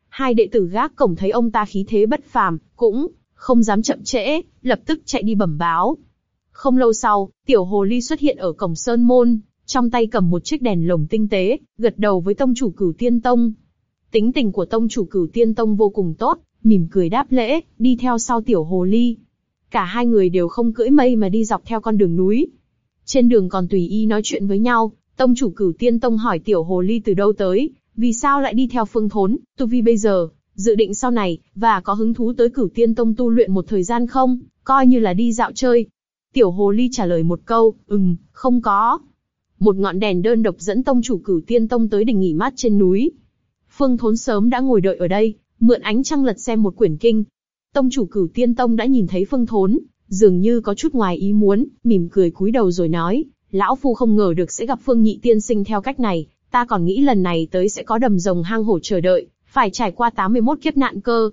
Hai đệ tử gác cổng thấy ông ta khí thế bất phàm, cũng không dám chậm trễ, lập tức chạy đi bẩm báo. Không lâu sau, tiểu hồ ly xuất hiện ở cổng sơn môn, trong tay cầm một chiếc đèn lồng tinh tế, gật đầu với tông chủ cửu tiên tông. Tính tình của tông chủ cửu tiên tông vô cùng tốt, mỉm cười đáp lễ, đi theo sau tiểu hồ ly. Cả hai người đều không cưỡi mây mà đi dọc theo con đường núi. Trên đường còn tùy ý nói chuyện với nhau, tông chủ cửu tiên tông hỏi tiểu hồ ly từ đâu tới, vì sao lại đi theo phương thốn, tu vi bây giờ, dự định sau này, và có hứng thú tới cửu tiên tông tu luyện một thời gian không, coi như là đi dạo chơi. Tiểu hồ ly trả lời một câu, ừm, không có. Một ngọn đèn đơn độc dẫn tông chủ cửu tiên tông tới đỉnh nghỉ mát trên núi. Phương Thốn sớm đã ngồi đợi ở đây, mượn ánh trăng lật xem một quyển kinh. Tông chủ cửu tiên tông đã nhìn thấy Phương Thốn, dường như có chút ngoài ý muốn, mỉm cười cúi đầu rồi nói, lão phu không ngờ được sẽ gặp Phương Nhị tiên sinh theo cách này, ta còn nghĩ lần này tới sẽ có đầm rồng hang hổ chờ đợi, phải trải qua 81 kiếp nạn cơ.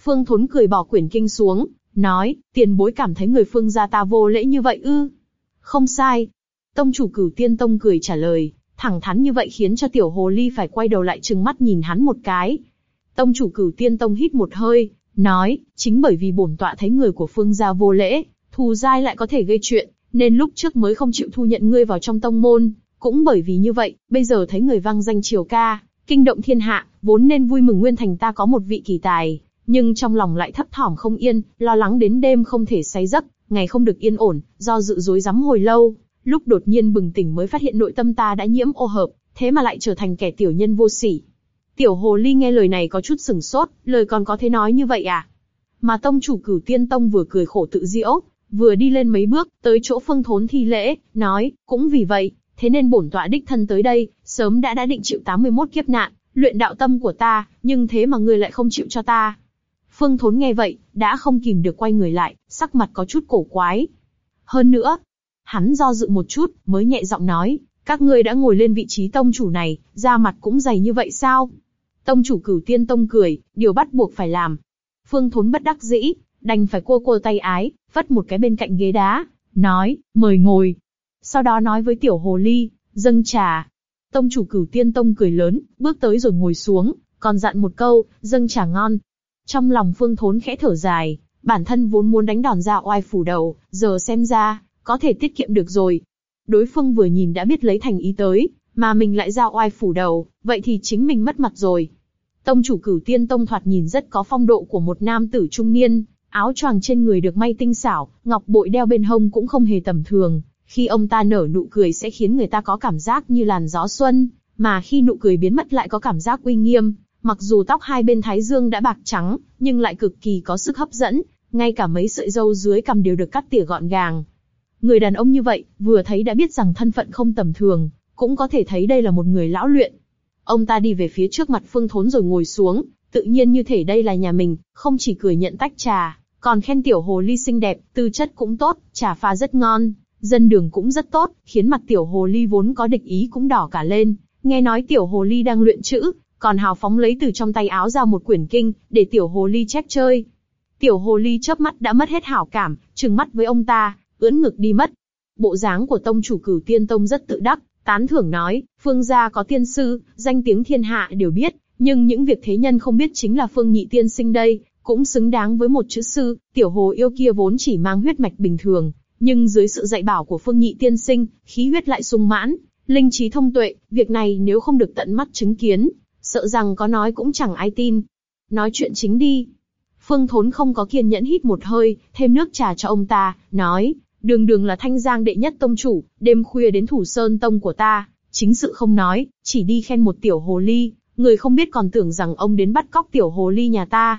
Phương Thốn cười bỏ quyển kinh xuống, nói, tiền bối cảm thấy người Phương gia ta vô lễ như vậy ư? Không sai. Tông chủ cửu tiên tông cười trả lời, thẳng thắn như vậy khiến cho tiểu hồ ly phải quay đầu lại trừng mắt nhìn hắn một cái, Tông chủ cửu tiên tông hít một hơi, nói, chính bởi vì bổn tọa thấy người của phương gia vô lễ, thù dai lại có thể gây chuyện, nên lúc trước mới không chịu thu nhận ngươi vào trong tông môn. Cũng bởi vì như vậy, bây giờ thấy người vang danh triều ca, kinh động thiên hạ, vốn nên vui mừng nguyên thành ta có một vị kỳ tài, nhưng trong lòng lại thấp thỏm không yên, lo lắng đến đêm không thể say giấc, ngày không được yên ổn, do dự dối rắm hồi lâu, lúc đột nhiên bừng tỉnh mới phát hiện nội tâm ta đã nhiễm ô hợp, thế mà lại trở thành kẻ tiểu nhân vô sỉ, Tiểu hồ ly nghe lời này có chút sừng sốt, lời còn có thế nói như vậy à? Mà tông chủ cửu tiên tông vừa cười khổ tự diễu, vừa đi lên mấy bước, tới chỗ phương thốn thi lễ, nói, cũng vì vậy, thế nên bổn tọa đích thân tới đây, sớm đã đã định chịu 81 kiếp nạn, luyện đạo tâm của ta, nhưng thế mà ngươi lại không chịu cho ta. Phương thốn nghe vậy, đã không kìm được quay người lại, sắc mặt có chút cổ quái. Hơn nữa, hắn do dự một chút, mới nhẹ giọng nói, các ngươi đã ngồi lên vị trí tông chủ này, da mặt cũng dày như vậy sao? Tông chủ cửu tiên tông cười, điều bắt buộc phải làm. Phương Thốn bất đắc dĩ, đành phải cua cua tay ái, vất một cái bên cạnh ghế đá, nói, mời ngồi. Sau đó nói với tiểu hồ ly, dâng trà. Tông chủ cửu tiên tông cười lớn, bước tới rồi ngồi xuống, còn dặn một câu, dâng trà ngon. Trong lòng Phương Thốn khẽ thở dài, bản thân vốn muốn đánh đòn ra oai phủ đầu, giờ xem ra, có thể tiết kiệm được rồi. Đối phương vừa nhìn đã biết lấy thành ý tới, mà mình lại ra oai phủ đầu, vậy thì chính mình mất mặt rồi. Tông chủ cửu tiên tông thoạt nhìn rất có phong độ của một nam tử trung niên, áo choàng trên người được may tinh xảo, ngọc bội đeo bên hông cũng không hề tầm thường. Khi ông ta nở nụ cười sẽ khiến người ta có cảm giác như làn gió xuân, mà khi nụ cười biến mất lại có cảm giác uy nghiêm. Mặc dù tóc hai bên thái dương đã bạc trắng, nhưng lại cực kỳ có sức hấp dẫn, ngay cả mấy sợi râu dưới cằm đều được cắt tỉa gọn gàng. Người đàn ông như vậy, vừa thấy đã biết rằng thân phận không tầm thường, cũng có thể thấy đây là một người lão luyện. Ông ta đi về phía trước mặt Phương Thốn rồi ngồi xuống, tự nhiên như thể đây là nhà mình, không chỉ cười nhận tách trà, còn khen tiểu hồ ly xinh đẹp, tư chất cũng tốt, trà pha rất ngon, dân đường cũng rất tốt, khiến mặt tiểu hồ ly vốn có địch ý cũng đỏ cả lên. Nghe nói tiểu hồ ly đang luyện chữ, còn hào phóng lấy từ trong tay áo ra một quyển kinh, để tiểu hồ ly chép chơi. Tiểu hồ ly chớp mắt đã mất hết hảo cảm, trừng mắt với ông ta, ưỡn ngực đi mất. Bộ dáng của tông chủ cửu tiên tông rất tự đắc, tán thưởng nói, Phương gia có tiên sư, danh tiếng thiên hạ đều biết, nhưng những việc thế nhân không biết chính là Phương Nhị tiên sinh đây, cũng xứng đáng với một chữ sư, tiểu hồ yêu kia vốn chỉ mang huyết mạch bình thường, nhưng dưới sự dạy bảo của Phương Nhị tiên sinh, khí huyết lại sung mãn, linh trí thông tuệ, việc này nếu không được tận mắt chứng kiến, sợ rằng có nói cũng chẳng ai tin. Nói chuyện chính đi. Phương Thốn không có kiên nhẫn hít một hơi, thêm nước trà cho ông ta, nói, đường đường là thanh giang đệ nhất tông chủ, đêm khuya đến thủ sơn tông của ta, chính sự không nói, chỉ đi khen một tiểu hồ ly, người không biết còn tưởng rằng ông đến bắt cóc tiểu hồ ly nhà ta.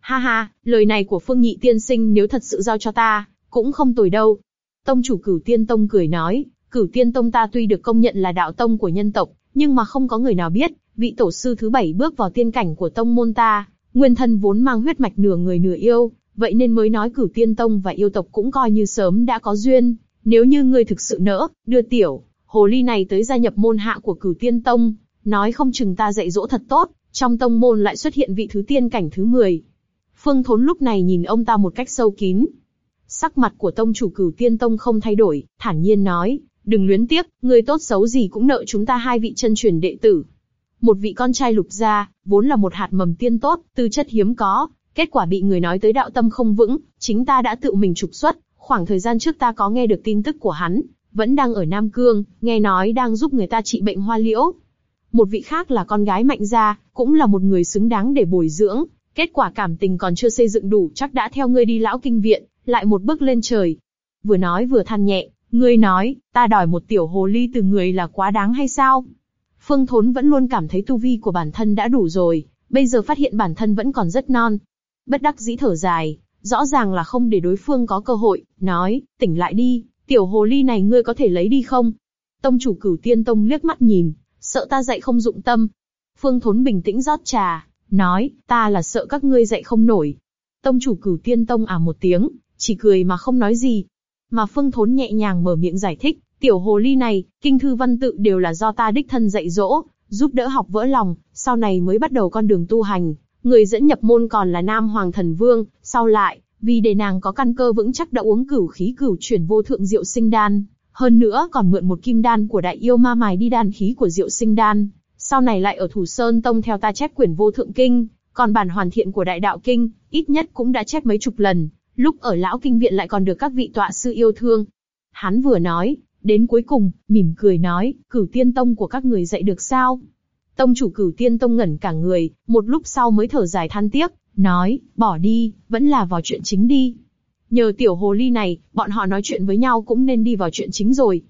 Ha ha, lời này của Phương Nhị tiên sinh nếu thật sự giao cho ta, cũng không tồi đâu. Tông chủ Cửu Tiên Tông cười nói, Cửu Tiên Tông ta tuy được công nhận là đạo tông của nhân tộc, nhưng mà không có người nào biết, vị tổ sư thứ bảy bước vào tiên cảnh của tông môn ta, nguyên thân vốn mang huyết mạch nửa người nửa yêu, vậy nên mới nói Cửu Tiên Tông và yêu tộc cũng coi như sớm đã có duyên. Nếu như ngươi thực sự nỡ, đưa tiểu hồ ly này tới gia nhập môn hạ của Cửu Tiên Tông, nói không chừng ta dạy dỗ thật tốt, trong tông môn lại xuất hiện vị thứ tiên cảnh thứ 10. Phương Thốn lúc này nhìn ông ta một cách sâu kín. Sắc mặt của tông chủ cửu tiên tông không thay đổi, thản nhiên nói, đừng luyến tiếc, người tốt xấu gì cũng nợ chúng ta hai vị chân truyền đệ tử. Một vị con trai lục gia, vốn là một hạt mầm tiên tốt, tư chất hiếm có, kết quả bị người nói tới đạo tâm không vững, chính ta đã tự mình trục xuất. Khoảng thời gian trước ta có nghe được tin tức của hắn, vẫn đang ở Nam Cương, nghe nói đang giúp người ta trị bệnh hoa liễu. Một vị khác là con gái mạnh gia, cũng là một người xứng đáng để bồi dưỡng, Kết quả cảm tình còn chưa xây dựng đủ chắc đã theo ngươi đi lão kinh viện, lại một bước lên trời. Vừa nói vừa than nhẹ, ngươi nói, ta đòi một tiểu hồ ly từ người là quá đáng hay sao? Phương Thốn vẫn luôn cảm thấy tu vi của bản thân đã đủ rồi, bây giờ phát hiện bản thân vẫn còn rất non. Bất đắc dĩ thở dài, rõ ràng là không để đối phương có cơ hội, nói, tỉnh lại đi, tiểu hồ ly này ngươi có thể lấy đi không? Tông chủ cửu tiên tông liếc mắt nhìn, sợ ta dạy không dụng tâm. Phương Thốn bình tĩnh rót trà, nói, ta là sợ các ngươi dạy không nổi. Tông chủ cửu tiên tông à một tiếng, chỉ cười mà không nói gì. Mà Phương Thốn nhẹ nhàng mở miệng giải thích, tiểu hồ ly này, kinh thư văn tự đều là do ta đích thân dạy dỗ, giúp đỡ học vỡ lòng, sau này mới bắt đầu con đường tu hành. Người dẫn nhập môn còn là Nam Hoàng Thần Vương, sau lại, vì để nàng có căn cơ vững chắc đã uống cửu khí cửu chuyển vô thượng diệu sinh đan, hơn nữa còn mượn một kim đan của đại yêu ma mài đi đan khí của diệu sinh đan, sau này lại ở Thủ Sơn Tông theo ta chép quyển vô thượng kinh, còn bản hoàn thiện của đại đạo kinh, ít nhất cũng đã chép mấy chục lần, lúc ở lão kinh viện lại còn được các vị tọa sư yêu thương. Hắn vừa nói, đến cuối cùng, mỉm cười nói, cửu tiên tông của các người dạy được sao? Tông chủ cửu tiên tông ngẩn cả người, một lúc sau mới thở dài than tiếc, nói, bỏ đi, vẫn là vào chuyện chính đi. Nhờ tiểu hồ ly này, bọn họ nói chuyện với nhau cũng nên đi vào chuyện chính rồi.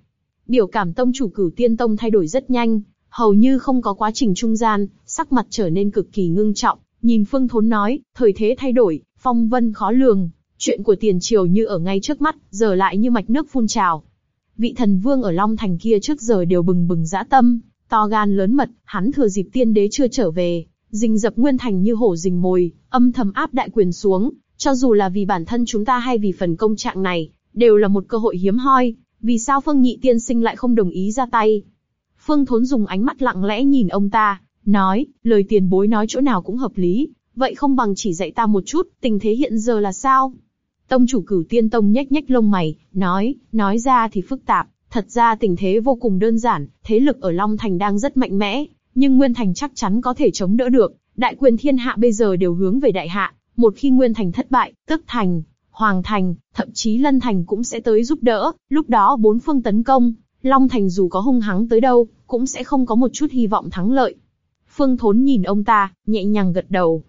Biểu cảm tông chủ cửu tiên tông thay đổi rất nhanh, hầu như không có quá trình trung gian, sắc mặt trở nên cực kỳ ngưng trọng, nhìn Phương Thốn nói, thời thế thay đổi, phong vân khó lường, chuyện của tiền triều như ở ngay trước mắt, giờ lại như mạch nước phun trào. Vị thần vương ở Long Thành kia trước giờ đều bừng bừng dã tâm, to gan lớn mật, hắn thừa dịp tiên đế chưa trở về, rình dập nguyên thành như hổ rình mồi, âm thầm áp đại quyền xuống, cho dù là vì bản thân chúng ta hay vì phần công trạng này, đều là một cơ hội hiếm hoi. Vì sao Phương Nhị Tiên Sinh lại không đồng ý ra tay? Phương Thốn dùng ánh mắt lặng lẽ nhìn ông ta, nói, lời tiền bối nói chỗ nào cũng hợp lý, vậy không bằng chỉ dạy ta một chút, tình thế hiện giờ là sao? Tông chủ cửu tiên tông nhếch nhếch lông mày, nói, nói ra thì phức tạp, thật ra tình thế vô cùng đơn giản, thế lực ở Long Thành đang rất mạnh mẽ, nhưng Nguyên Thành chắc chắn có thể chống đỡ được, đại quyền thiên hạ bây giờ đều hướng về đại hạ, một khi Nguyên Thành thất bại, tức Thành, Hoàng Thành, thậm chí Lân Thành cũng sẽ tới giúp đỡ, lúc đó bốn phương tấn công, Long Thành dù có hung hăng tới đâu, cũng sẽ không có một chút hy vọng thắng lợi. Phương Thốn nhìn ông ta, nhẹ nhàng gật đầu.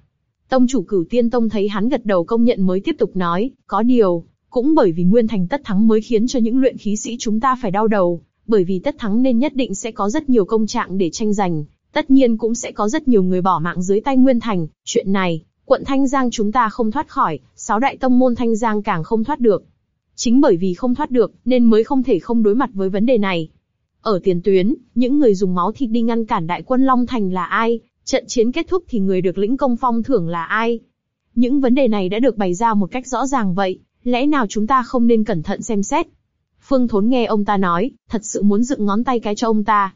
Tông chủ cửu tiên tông thấy hắn gật đầu công nhận mới tiếp tục nói, có điều, cũng bởi vì Nguyên Thành tất thắng mới khiến cho những luyện khí sĩ chúng ta phải đau đầu, bởi vì tất thắng nên nhất định sẽ có rất nhiều công trạng để tranh giành, tất nhiên cũng sẽ có rất nhiều người bỏ mạng dưới tay Nguyên Thành. Chuyện này, quận Thanh Giang chúng ta không thoát khỏi, sáu đại tông môn Thanh Giang càng không thoát được. Chính bởi vì không thoát được, nên mới không thể không đối mặt với vấn đề này. Ở tiền tuyến, những người dùng máu thịt đi ngăn cản đại quân Long Thành là ai? Trận chiến kết thúc thì người được lĩnh công phong thưởng là ai? Những vấn đề này đã được bày ra một cách rõ ràng vậy, lẽ nào chúng ta không nên cẩn thận xem xét? Phương Thốn nghe ông ta nói, thật sự muốn dựng ngón tay cái cho ông ta.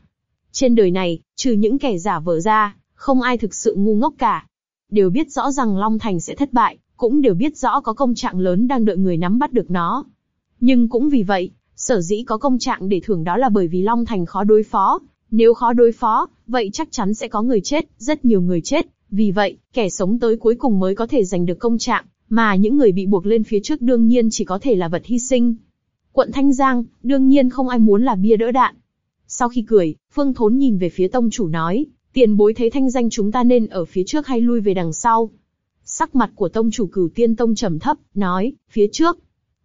Trên đời này, trừ những kẻ giả vờ ra, không ai thực sự ngu ngốc cả. Đều biết rõ rằng Long Thành sẽ thất bại, cũng đều biết rõ có công trạng lớn đang đợi người nắm bắt được nó. Nhưng cũng vì vậy, Sở dĩ có công trạng để thưởng đó là bởi vì Long Thành khó đối phó, nếu khó đối phó, vậy chắc chắn sẽ có người chết, rất nhiều người chết, vì vậy, kẻ sống tới cuối cùng mới có thể giành được công trạng, mà những người bị buộc lên phía trước đương nhiên chỉ có thể là vật hy sinh. Quận Thanh Giang, đương nhiên không ai muốn là bia đỡ đạn. Sau khi cười, Phương Thốn nhìn về phía tông chủ nói, tiền bối thấy thanh danh chúng ta nên ở phía trước hay lui về đằng sau. Sắc mặt của tông chủ cửu tiên tông trầm thấp, nói, phía trước.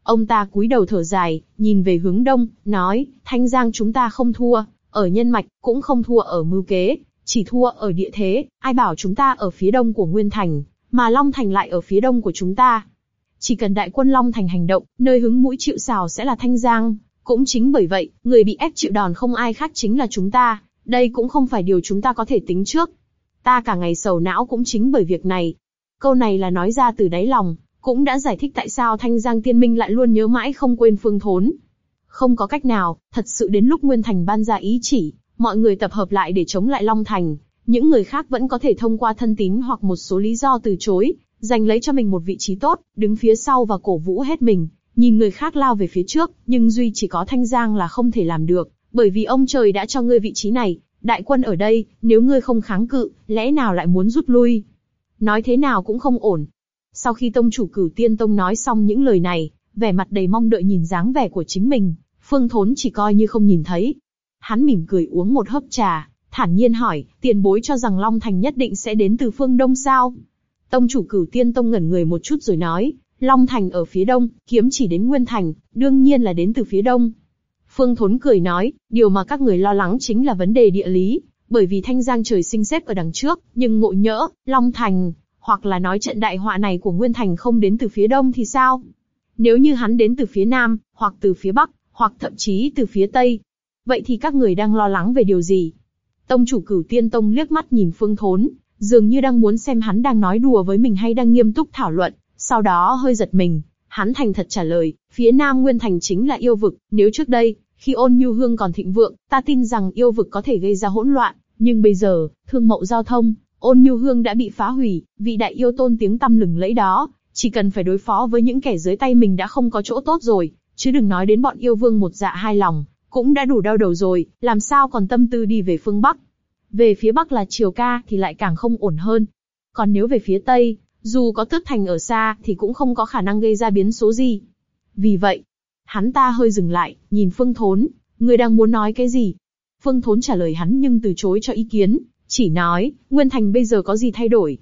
Ông ta cúi đầu thở dài, nhìn về hướng đông, nói, thanh giang chúng ta không thua, ở nhân mạch, cũng không thua ở mưu kế, chỉ thua ở địa thế, ai bảo chúng ta ở phía đông của Nguyên Thành, mà Long Thành lại ở phía đông của chúng ta. Chỉ cần đại quân Long Thành hành động, nơi hứng mũi chịu sào sẽ là Thanh Giang. Cũng chính bởi vậy, người bị ép chịu đòn không ai khác chính là chúng ta. Đây cũng không phải điều chúng ta có thể tính trước. Ta cả ngày sầu não cũng chính bởi việc này. Câu này là nói ra từ đáy lòng, cũng đã giải thích tại sao Thanh Giang Tiên Minh lại luôn nhớ mãi không quên Phương Thốn. Không có cách nào, thật sự đến lúc Nguyên Thành ban ra ý chỉ, mọi người tập hợp lại để chống lại Long Thành, những người khác vẫn có thể thông qua thân tín hoặc một số lý do từ chối, giành lấy cho mình một vị trí tốt, đứng phía sau và cổ vũ hết mình, nhìn người khác lao về phía trước, nhưng duy chỉ có Thanh Giang là không thể làm được, bởi vì ông trời đã cho ngươi vị trí này, đại quân ở đây, nếu ngươi không kháng cự, lẽ nào lại muốn rút lui? Nói thế nào cũng không ổn. Sau khi tông chủ cửu tiên tông nói xong những lời này, vẻ mặt đầy mong đợi nhìn dáng vẻ của chính mình, Phương Thốn chỉ coi như không nhìn thấy. Hắn mỉm cười uống một hớp trà, thản nhiên hỏi, tiền bối cho rằng Long Thành nhất định sẽ đến từ phương Đông sao? Tông chủ cửu tiên tông ngẩn người một chút rồi nói, Long Thành ở phía Đông, kiếm chỉ đến Nguyên Thành, đương nhiên là đến từ phía Đông. Phương Thốn cười nói, điều mà các người lo lắng chính là vấn đề địa lý, bởi vì Thanh Giang trời sinh xếp ở đằng trước, nhưng ngộ nhỡ, Long Thành, hoặc là nói trận đại họa này của Nguyên Thành không đến từ phía Đông thì sao? Nếu như hắn đến từ phía Nam, hoặc từ phía Bắc, hoặc thậm chí từ phía Tây, vậy thì các người đang lo lắng về điều gì? Tông chủ cửu tiên tông liếc mắt nhìn Phương Thốn, dường như đang muốn xem hắn đang nói đùa với mình hay đang nghiêm túc thảo luận, sau đó hơi giật mình, hắn thành thật trả lời, phía Nam Nguyên Thành chính là yêu vực, nếu trước đây, khi ôn nhu hương còn thịnh vượng, ta tin rằng yêu vực có thể gây ra hỗn loạn, nhưng bây giờ, thương mậu giao thông, ôn nhu hương đã bị phá hủy, vị đại yêu tôn tiếng tăm lừng lẫy đó, chỉ cần phải đối phó với những kẻ dưới tay mình đã không có chỗ tốt rồi, chứ đừng nói đến bọn yêu vương một dạ hai lòng, cũng đã đủ đau đầu rồi, làm sao còn tâm tư đi về phương Bắc. Về phía Bắc là Triều Ca thì lại càng không ổn hơn. Còn nếu về phía Tây, dù có tước thành ở xa thì cũng không có khả năng gây ra biến số gì. Vì vậy, hắn ta hơi dừng lại, nhìn Phương Thốn, người đang muốn nói cái gì? Phương Thốn trả lời hắn nhưng từ chối cho ý kiến, chỉ nói, Nguyên Thành bây giờ có gì thay đổi?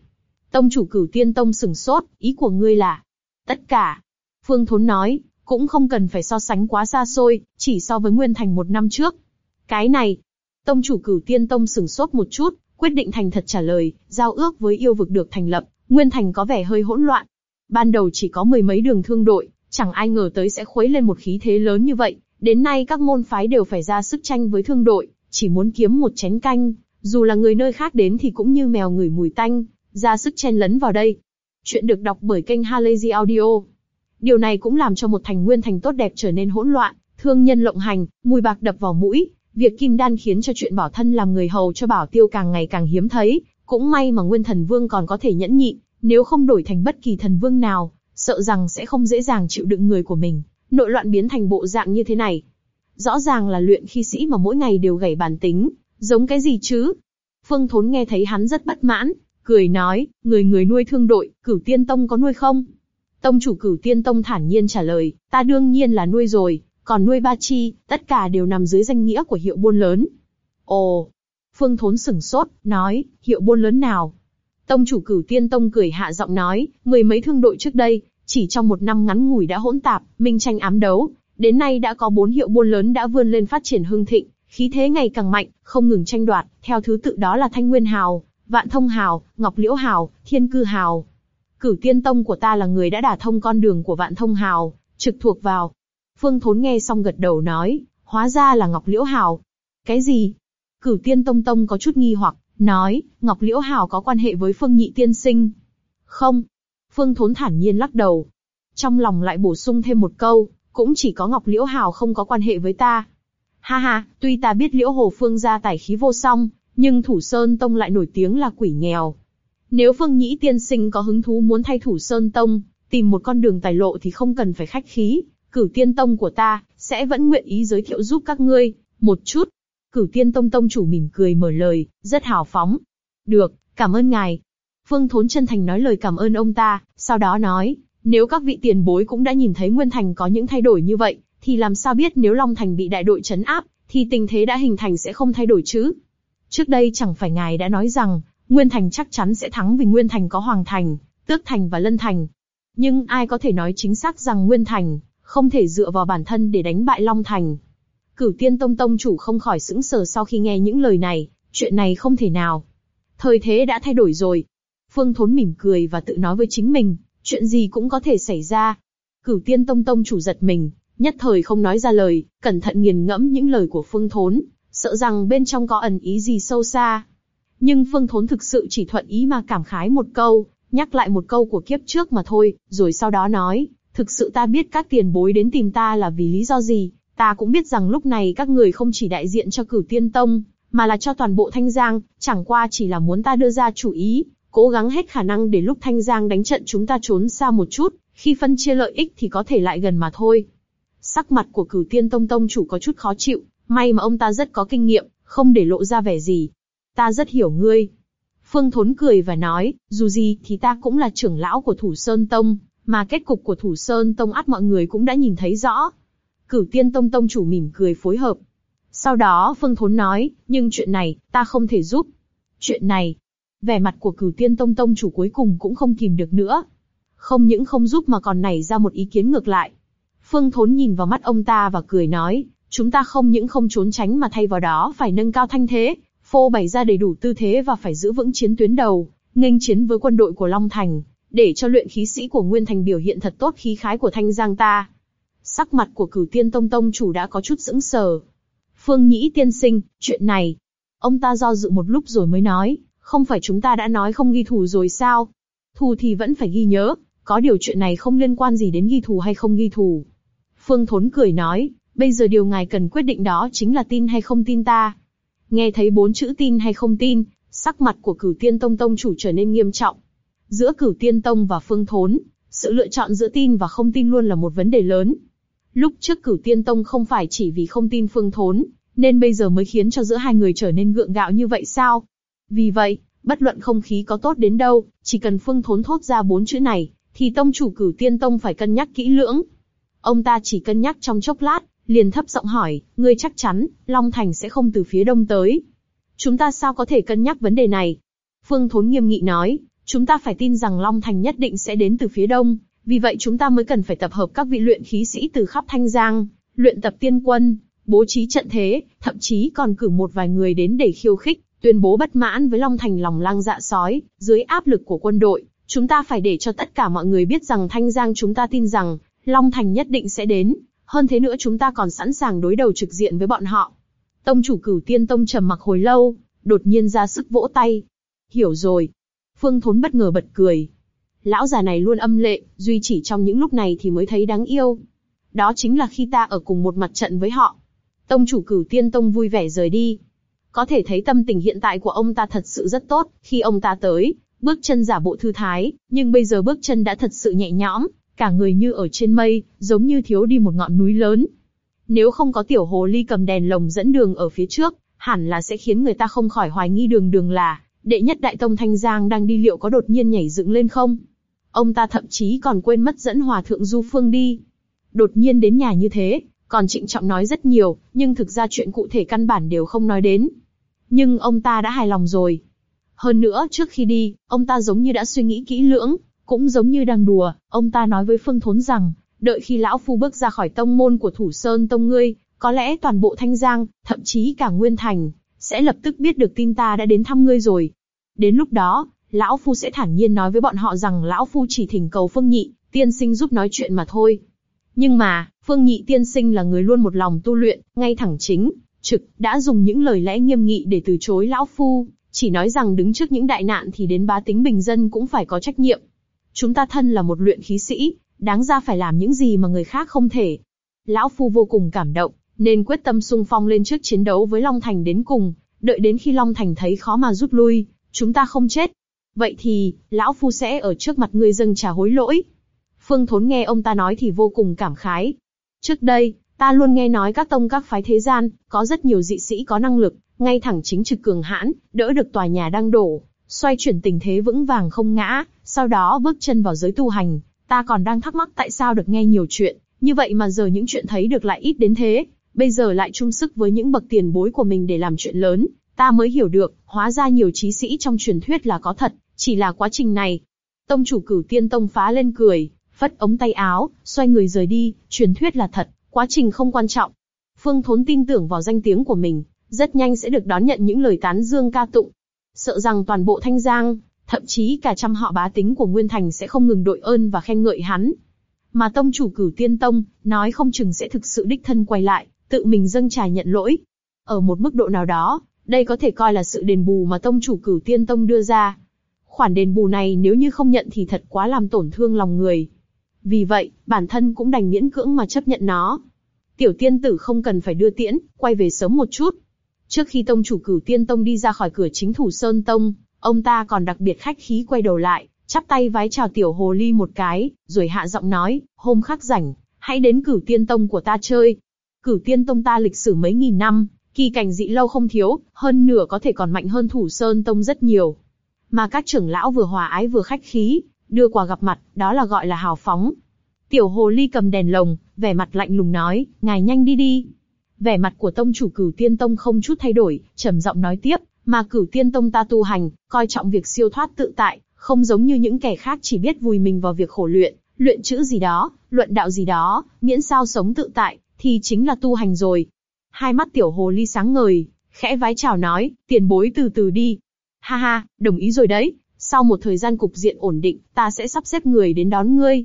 Tông chủ cửu tiên tông sừng sốt, ý của ngươi là, tất cả. Phương Thốn nói, cũng không cần phải so sánh quá xa xôi, chỉ so với Nguyên Thành một năm trước. Cái này, tông chủ cửu tiên tông sửng sốt một chút, quyết định thành thật trả lời, giao ước với yêu vực được thành lập, Nguyên Thành có vẻ hơi hỗn loạn. Ban đầu chỉ có mười mấy đường thương đội, chẳng ai ngờ tới sẽ khuấy lên một khí thế lớn như vậy. Đến nay các môn phái đều phải ra sức tranh với thương đội, chỉ muốn kiếm một chén canh, dù là người nơi khác đến thì cũng như mèo ngửi mùi tanh, ra sức chen lấn vào đây. Chuyện được đọc bởi kênh Halazy Audio. Điều này cũng làm cho một thành nguyên thành tốt đẹp trở nên hỗn loạn, thương nhân lộng hành, mùi bạc đập vào mũi. Việc kim đan khiến cho chuyện bảo thân làm người hầu cho bảo tiêu càng ngày càng hiếm thấy. Cũng may mà nguyên thần vương còn có thể nhẫn nhịn, nếu không đổi thành bất kỳ thần vương nào, sợ rằng sẽ không dễ dàng chịu đựng người của mình. Nội loạn biến thành bộ dạng như thế này. Rõ ràng là luyện khi sĩ mà mỗi ngày đều gảy bản tính, giống cái gì chứ? Phương Thốn nghe thấy hắn rất bất mãn, cười nói, người người nuôi thương đội, cửu tiên tông có nuôi không? Tông chủ cửu tiên tông thản nhiên trả lời, ta đương nhiên là nuôi rồi, còn nuôi ba chi, tất cả đều nằm dưới danh nghĩa của hiệu buôn lớn. Ồ, Phương Thốn sửng sốt, nói, hiệu buôn lớn nào? Tông chủ cửu tiên tông cười hạ giọng nói, mười mấy thương đội trước đây, chỉ trong một năm ngắn ngủi đã hỗn tạp, minh tranh ám đấu, đến nay đã có bốn hiệu buôn lớn đã vươn lên phát triển hưng thịnh, khí thế ngày càng mạnh, không ngừng tranh đoạt, theo thứ tự đó là Thanh Nguyên Hào, Vạn Thông Hào, Ngọc Liễu Hào, Thiên Cư Hào, Cửu tiên tông của ta là người đã đả thông con đường của vạn thông hào, trực thuộc vào. Phương Thốn nghe xong gật đầu nói, hóa ra là Ngọc Liễu Hào. Cái gì? Cửu tiên tông tông có chút nghi hoặc, nói, Ngọc Liễu Hào có quan hệ với Phương Nhị tiên sinh. Không. Phương Thốn thản nhiên lắc đầu. Trong lòng lại bổ sung thêm một câu, cũng chỉ có Ngọc Liễu Hào không có quan hệ với ta. Ha ha, tuy ta biết Liễu Hồ Phương gia tài khí vô song, nhưng Thủ Sơn Tông lại nổi tiếng là quỷ nghèo, nếu Phương Nhĩ tiên sinh có hứng thú muốn thay thủ Sơn Tông, tìm một con đường tài lộ thì không cần phải khách khí, Cửu tiên tông của ta, sẽ vẫn nguyện ý giới thiệu giúp các ngươi, một chút. Cửu tiên tông tông chủ mỉm cười mở lời, rất hào phóng. Được, cảm ơn ngài. Phương Thốn chân thành nói lời cảm ơn ông ta, sau đó nói, nếu các vị tiền bối cũng đã nhìn thấy Nguyên Thành có những thay đổi như vậy, thì làm sao biết nếu Long Thành bị đại đội chấn áp, thì tình thế đã hình thành sẽ không thay đổi chứ? Trước đây chẳng phải ngài đã nói rằng, Nguyên Thành chắc chắn sẽ thắng vì Nguyên Thành có Hoàng Thành, Tước Thành và Lân Thành. Nhưng ai có thể nói chính xác rằng Nguyên Thành không thể dựa vào bản thân để đánh bại Long Thành? Cửu Tiên Tông Tông chủ không khỏi sững sờ sau khi nghe những lời này, chuyện này không thể nào. Thời thế đã thay đổi rồi. Phương Thốn mỉm cười và tự nói với chính mình, chuyện gì cũng có thể xảy ra. Cửu Tiên Tông Tông chủ giật mình, nhất thời không nói ra lời, cẩn thận nghiền ngẫm những lời của Phương Thốn, sợ rằng bên trong có ẩn ý gì sâu xa. Nhưng Phương Thốn thực sự chỉ thuận ý mà cảm khái một câu, nhắc lại một câu của kiếp trước mà thôi, rồi sau đó nói, thực sự ta biết các tiền bối đến tìm ta là vì lý do gì, ta cũng biết rằng lúc này các người không chỉ đại diện cho cửu tiên tông, mà là cho toàn bộ Thanh Giang, chẳng qua chỉ là muốn ta đưa ra chủ ý, cố gắng hết khả năng để lúc Thanh Giang đánh trận chúng ta trốn xa một chút, khi phân chia lợi ích thì có thể lại gần mà thôi. Sắc mặt của cửu tiên tông tông chủ có chút khó chịu, may mà ông ta rất có kinh nghiệm, không để lộ ra vẻ gì. Ta rất hiểu ngươi. Phương Thốn cười và nói, dù gì thì ta cũng là trưởng lão của Thủ Sơn Tông, mà kết cục của Thủ Sơn Tông ắt mọi người cũng đã nhìn thấy rõ. Cửu Tiên Tông Tông chủ mỉm cười phối hợp. Sau đó Phương Thốn nói, nhưng chuyện này, ta không thể giúp. Chuyện này, vẻ mặt của Cửu Tiên Tông Tông chủ cuối cùng cũng không kìm được nữa. Không những không giúp mà còn nảy ra một ý kiến ngược lại. Phương Thốn nhìn vào mắt ông ta và cười nói, chúng ta không những không trốn tránh mà thay vào đó phải nâng cao thanh thế, phô bày ra đầy đủ tư thế và phải giữ vững chiến tuyến đầu, nghênh chiến với quân đội của Long Thành, để cho luyện khí sĩ của Nguyên Thành biểu hiện thật tốt khí khái của Thanh Giang ta. Sắc mặt của Cửu Tiên Tông Tông chủ đã có chút sững sờ. Phương Nhĩ tiên sinh, chuyện này, ông ta do dự một lúc rồi mới nói, không phải chúng ta đã nói không ghi thù rồi sao? Thù thì vẫn phải ghi nhớ, có điều chuyện này không liên quan gì đến ghi thù hay không ghi thù. Phương Thốn cười nói, bây giờ điều ngài cần quyết định đó chính là tin hay không tin ta. Nghe thấy bốn chữ tin hay không tin, sắc mặt của cửu tiên tông tông chủ trở nên nghiêm trọng. Giữa cửu tiên tông và phương thốn, sự lựa chọn giữa tin và không tin luôn là một vấn đề lớn. Lúc trước cửu tiên tông không phải chỉ vì không tin phương thốn, nên bây giờ mới khiến cho giữa hai người trở nên gượng gạo như vậy sao? Vì vậy, bất luận không khí có tốt đến đâu, chỉ cần phương thốn thốt ra bốn chữ này, thì tông chủ cửu tiên tông phải cân nhắc kỹ lưỡng. Ông ta chỉ cân nhắc trong chốc lát, liền thấp giọng hỏi, ngươi chắc chắn, Long Thành sẽ không từ phía đông tới. Chúng ta sao có thể cân nhắc vấn đề này? Phương Thốn nghiêm nghị nói, chúng ta phải tin rằng Long Thành nhất định sẽ đến từ phía đông, vì vậy chúng ta mới cần phải tập hợp các vị luyện khí sĩ từ khắp Thanh Giang, luyện tập tiên quân, bố trí trận thế, thậm chí còn cử một vài người đến để khiêu khích, tuyên bố bất mãn với Long Thành lòng lang dạ sói, dưới áp lực của quân đội, chúng ta phải để cho tất cả mọi người biết rằng Thanh Giang chúng ta tin rằng Long Thành nhất định sẽ đến, hơn thế nữa chúng ta còn sẵn sàng đối đầu trực diện với bọn họ. Tông chủ cửu tiên tông trầm mặc hồi lâu, đột nhiên ra sức vỗ tay. Hiểu rồi. Phương Thốn bất ngờ bật cười. Lão già này luôn âm lệ, duy chỉ trong những lúc này thì mới thấy đáng yêu. Đó chính là khi ta ở cùng một mặt trận với họ. Tông chủ cửu tiên tông vui vẻ rời đi. Có thể thấy tâm tình hiện tại của ông ta thật sự rất tốt, khi ông ta tới, bước chân giả bộ thư thái, nhưng bây giờ bước chân đã thật sự nhẹ nhõm, cả người như ở trên mây, giống như thiếu đi một ngọn núi lớn. Nếu không có tiểu hồ ly cầm đèn lồng dẫn đường ở phía trước, hẳn là sẽ khiến người ta không khỏi hoài nghi đường đường là, đệ nhất đại tông Thanh Giang đang đi liệu có đột nhiên nhảy dựng lên không? Ông ta thậm chí còn quên mất dẫn hòa thượng Du Phương đi. Đột nhiên đến nhà như thế, còn trịnh trọng nói rất nhiều, nhưng thực ra chuyện cụ thể căn bản đều không nói đến. Nhưng ông ta đã hài lòng rồi. Hơn nữa, trước khi đi, ông ta giống như đã suy nghĩ kỹ lưỡng, cũng giống như đang đùa, ông ta nói với Phương Thốn rằng, đợi khi lão phu bước ra khỏi tông môn của Thủ Sơn Tông ngươi, có lẽ toàn bộ Thanh Giang, thậm chí cả Nguyên Thành, sẽ lập tức biết được tin ta đã đến thăm ngươi rồi. Đến lúc đó, lão phu sẽ thản nhiên nói với bọn họ rằng lão phu chỉ thỉnh cầu Phương Nhị tiên sinh giúp nói chuyện mà thôi. Nhưng mà, Phương Nhị tiên sinh là người luôn một lòng tu luyện, ngay thẳng chính, trực, đã dùng những lời lẽ nghiêm nghị để từ chối lão phu, chỉ nói rằng đứng trước những đại nạn thì đến bá tính bình dân cũng phải có trách nhiệm. Chúng ta thân là một luyện khí sĩ, đáng ra phải làm những gì mà người khác không thể. Lão Phu vô cùng cảm động, nên quyết tâm sung phong lên trước chiến đấu với Long Thành đến cùng, đợi đến khi Long Thành thấy khó mà rút lui, chúng ta không chết. Vậy thì, Lão Phu sẽ ở trước mặt ngươi dâng trà hối lỗi. Phương Thốn nghe ông ta nói thì vô cùng cảm khái. Trước đây, ta luôn nghe nói các tông các phái thế gian, có rất nhiều dị sĩ có năng lực, ngay thẳng chính trực cường hãn, đỡ được tòa nhà đang đổ, xoay chuyển tình thế vững vàng không ngã, sau đó bước chân vào giới tu hành. Ta còn đang thắc mắc tại sao được nghe nhiều chuyện, như vậy mà giờ những chuyện thấy được lại ít đến thế, bây giờ lại chung sức với những bậc tiền bối của mình để làm chuyện lớn, ta mới hiểu được, hóa ra nhiều trí sĩ trong truyền thuyết là có thật, chỉ là quá trình này. Tông chủ cửu tiên tông phá lên cười, phất ống tay áo, xoay người rời đi, truyền thuyết là thật, quá trình không quan trọng. Phương Thốn tin tưởng vào danh tiếng của mình, rất nhanh sẽ được đón nhận những lời tán dương ca tụng. Sợ rằng toàn bộ Thanh Giang, thậm chí cả trăm họ bá tính của Nguyên Thành sẽ không ngừng đội ơn và khen ngợi hắn. Mà tông chủ cửu tiên tông, nói không chừng sẽ thực sự đích thân quay lại, tự mình dâng trà nhận lỗi. Ở một mức độ nào đó, đây có thể coi là sự đền bù mà tông chủ cửu tiên tông đưa ra. Khoản đền bù này nếu như không nhận thì thật quá làm tổn thương lòng người. Vì vậy, bản thân cũng đành miễn cưỡng mà chấp nhận nó. Tiểu tiên tử không cần phải đưa tiễn, quay về sớm một chút. Trước khi tông chủ cửu tiên tông đi ra khỏi cửa chính thủ sơn tông, ông ta còn đặc biệt khách khí quay đầu lại, chắp tay vái chào tiểu hồ ly một cái, rồi hạ giọng nói, hôm khắc rảnh, hãy đến cửu tiên tông của ta chơi. Cửu tiên tông ta lịch sử mấy nghìn năm, kỳ cảnh dị lâu không thiếu, hơn nửa có thể còn mạnh hơn thủ sơn tông rất nhiều. Mà các trưởng lão vừa hòa ái vừa khách khí, đưa quà gặp mặt, đó là gọi là hào phóng. Tiểu hồ ly cầm đèn lồng, vẻ mặt lạnh lùng nói, ngài nhanh đi đi. Vẻ mặt của tông chủ cửu tiên tông không chút thay đổi, trầm giọng nói tiếp, mà cửu tiên tông ta tu hành, coi trọng việc siêu thoát tự tại, không giống như những kẻ khác chỉ biết vùi mình vào việc khổ luyện, luyện chữ gì đó, luận đạo gì đó, miễn sao sống tự tại, thì chính là tu hành rồi. Hai mắt tiểu hồ ly sáng ngời, khẽ vái chào nói, tiền bối từ từ đi. Ha ha, đồng ý rồi đấy, sau một thời gian cục diện ổn định, ta sẽ sắp xếp người đến đón ngươi.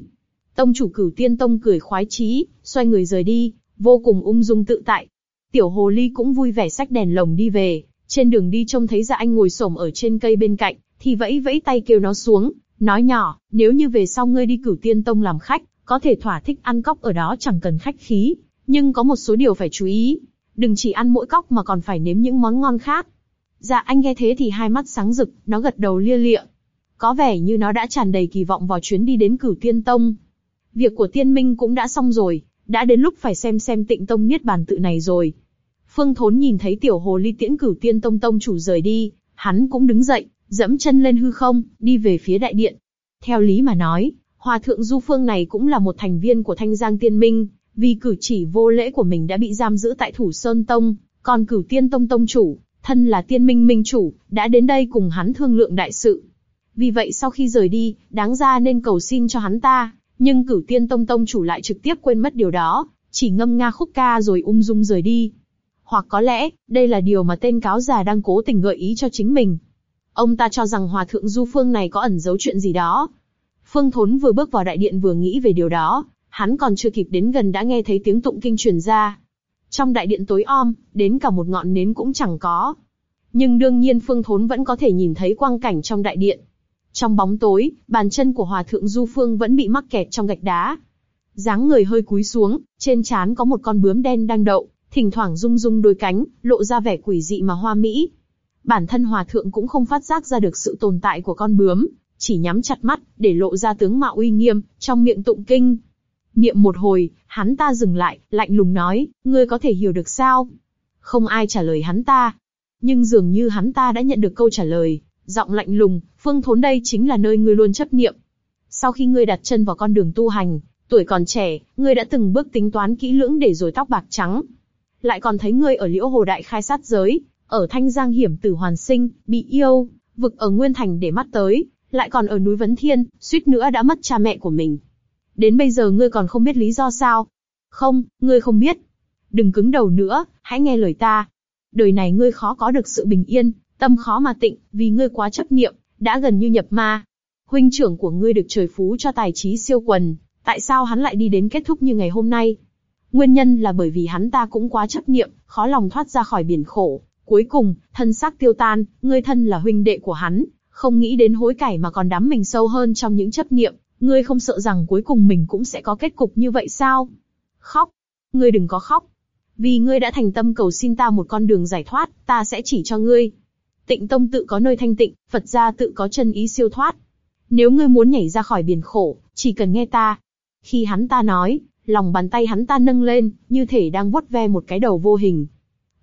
Tông chủ cửu tiên tông cười khoái chí, xoay người rời đi, vô cùng ung dung tự tại. Tiểu hồ ly cũng vui vẻ xách đèn lồng đi về, trên đường đi trông thấy dạ anh ngồi xổm ở trên cây bên cạnh, thì vẫy vẫy tay kêu nó xuống, nói nhỏ, nếu như về sau ngươi đi cửu tiên tông làm khách, có thể thỏa thích ăn cóc ở đó chẳng cần khách khí, nhưng có một số điều phải chú ý, đừng chỉ ăn mỗi cóc mà còn phải nếm những món ngon khác. Dạ anh nghe thế thì hai mắt sáng rực, nó gật đầu lia lịa. Có vẻ như nó đã tràn đầy kỳ vọng vào chuyến đi đến cửu tiên tông. Việc của tiên minh cũng đã xong rồi, đã đến lúc phải xem xem tịnh tông niết bàn tự này rồi. Phương Thốn nhìn thấy tiểu hồ ly tiễn cửu tiên tông tông chủ rời đi, hắn cũng đứng dậy, dẫm chân lên hư không, đi về phía đại điện. Theo lý mà nói, hòa thượng du phương này cũng là một thành viên của thanh giang tiên minh, vì cử chỉ vô lễ của mình đã bị giam giữ tại thủ sơn tông, còn cửu tiên tông tông chủ, thân là tiên minh minh chủ, đã đến đây cùng hắn thương lượng đại sự. Vì vậy sau khi rời đi, đáng ra nên cầu xin cho hắn ta, nhưng cửu tiên tông tông chủ lại trực tiếp quên mất điều đó, chỉ ngâm nga khúc ca rồi ung dung rời đi. Hoặc có lẽ, đây là điều mà tên cáo già đang cố tình gợi ý cho chính mình. Ông ta cho rằng hòa thượng du phương này có ẩn giấu chuyện gì đó. Phương Thốn vừa bước vào đại điện vừa nghĩ về điều đó, hắn còn chưa kịp đến gần đã nghe thấy tiếng tụng kinh truyền ra. Trong đại điện tối om, đến cả một ngọn nến cũng chẳng có. Nhưng đương nhiên Phương Thốn vẫn có thể nhìn thấy quang cảnh trong đại điện. Trong bóng tối, bàn chân của Hòa thượng Du Phương vẫn bị mắc kẹt trong gạch đá. dáng người hơi cúi xuống, trên trán có một con bướm đen đang đậu, thỉnh thoảng rung rung đôi cánh, lộ ra vẻ quỷ dị mà hoa mỹ. Bản thân Hòa thượng cũng không phát giác ra được sự tồn tại của con bướm, chỉ nhắm chặt mắt, để lộ ra tướng mạo uy nghiêm, trong miệng tụng kinh. Niệm một hồi, hắn ta dừng lại, lạnh lùng nói, ngươi có thể hiểu được sao? Không ai trả lời hắn ta. Nhưng dường như hắn ta đã nhận được câu trả lời, giọng lạnh lùng, phương thốn đây chính là nơi ngươi luôn chấp niệm. Sau khi ngươi đặt chân vào con đường tu hành, tuổi còn trẻ, ngươi đã từng bước tính toán kỹ lưỡng để rồi tóc bạc trắng. Lại còn thấy ngươi ở liễu hồ đại khai sát giới, ở thanh giang hiểm tử hoàn sinh, bị yêu, vực ở nguyên thành để mắt tới, lại còn ở núi vấn thiên, suýt nữa đã mất cha mẹ của mình. Đến bây giờ ngươi còn không biết lý do sao? Không, ngươi không biết. Đừng cứng đầu nữa, hãy nghe lời ta. Đời này ngươi khó có được sự bình yên, tâm khó mà tịnh, vì ngươi quá chấp niệm, đã gần như nhập ma. Huynh trưởng của ngươi được trời phú cho tài trí siêu quần, tại sao hắn lại đi đến kết thúc như ngày hôm nay? Nguyên nhân là bởi vì hắn ta cũng quá chấp niệm, khó lòng thoát ra khỏi biển khổ. Cuối cùng, thân xác tiêu tan, ngươi thân là huynh đệ của hắn, không nghĩ đến hối cải mà còn đắm mình sâu hơn trong những chấp niệm, ngươi không sợ rằng cuối cùng mình cũng sẽ có kết cục như vậy sao? Khóc, ngươi đừng có khóc, vì ngươi đã thành tâm cầu xin ta một con đường giải thoát, ta sẽ chỉ cho ngươi. Tịnh Tông tự có nơi thanh tịnh, Phật gia tự có chân ý siêu thoát. Nếu ngươi muốn nhảy ra khỏi biển khổ, chỉ cần nghe ta. Khi hắn ta nói, lòng bàn tay hắn ta nâng lên, như thể đang vuốt ve một cái đầu vô hình.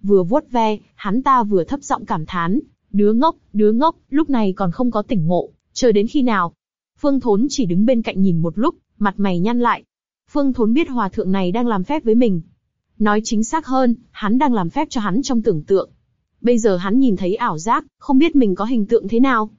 Vừa vuốt ve, hắn ta vừa thấp giọng cảm thán, đứa ngốc, đứa ngốc, lúc này còn không có tỉnh ngộ, chờ đến khi nào? Phương Thốn chỉ đứng bên cạnh nhìn một lúc, mặt mày nhăn lại. Phương Thốn biết hòa thượng này đang làm phép với mình. Nói chính xác hơn, hắn đang làm phép cho hắn trong tưởng tượng. Bây giờ hắn nhìn thấy ảo giác, không biết mình có hình tượng thế nào.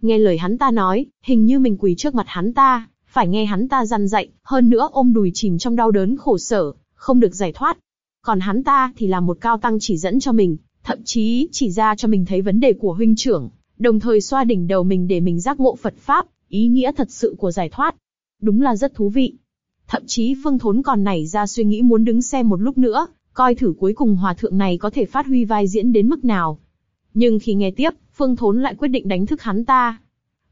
Nghe lời hắn ta nói, hình như mình quỳ trước mặt hắn ta, phải nghe hắn ta dằn dạy, hơn nữa ôm đùi chìm trong đau đớn khổ sở, không được giải thoát. Còn hắn ta thì là một cao tăng chỉ dẫn cho mình, thậm chí chỉ ra cho mình thấy vấn đề của huynh trưởng, đồng thời xoa đỉnh đầu mình để mình giác ngộ Phật pháp, ý nghĩa thật sự của giải thoát. Đúng là rất thú vị. Thậm chí Phương Thốn còn nảy ra suy nghĩ muốn đứng xem một lúc nữa, coi thử cuối cùng hòa thượng này có thể phát huy vai diễn đến mức nào. Nhưng khi nghe tiếp, Phương Thốn lại quyết định đánh thức hắn ta.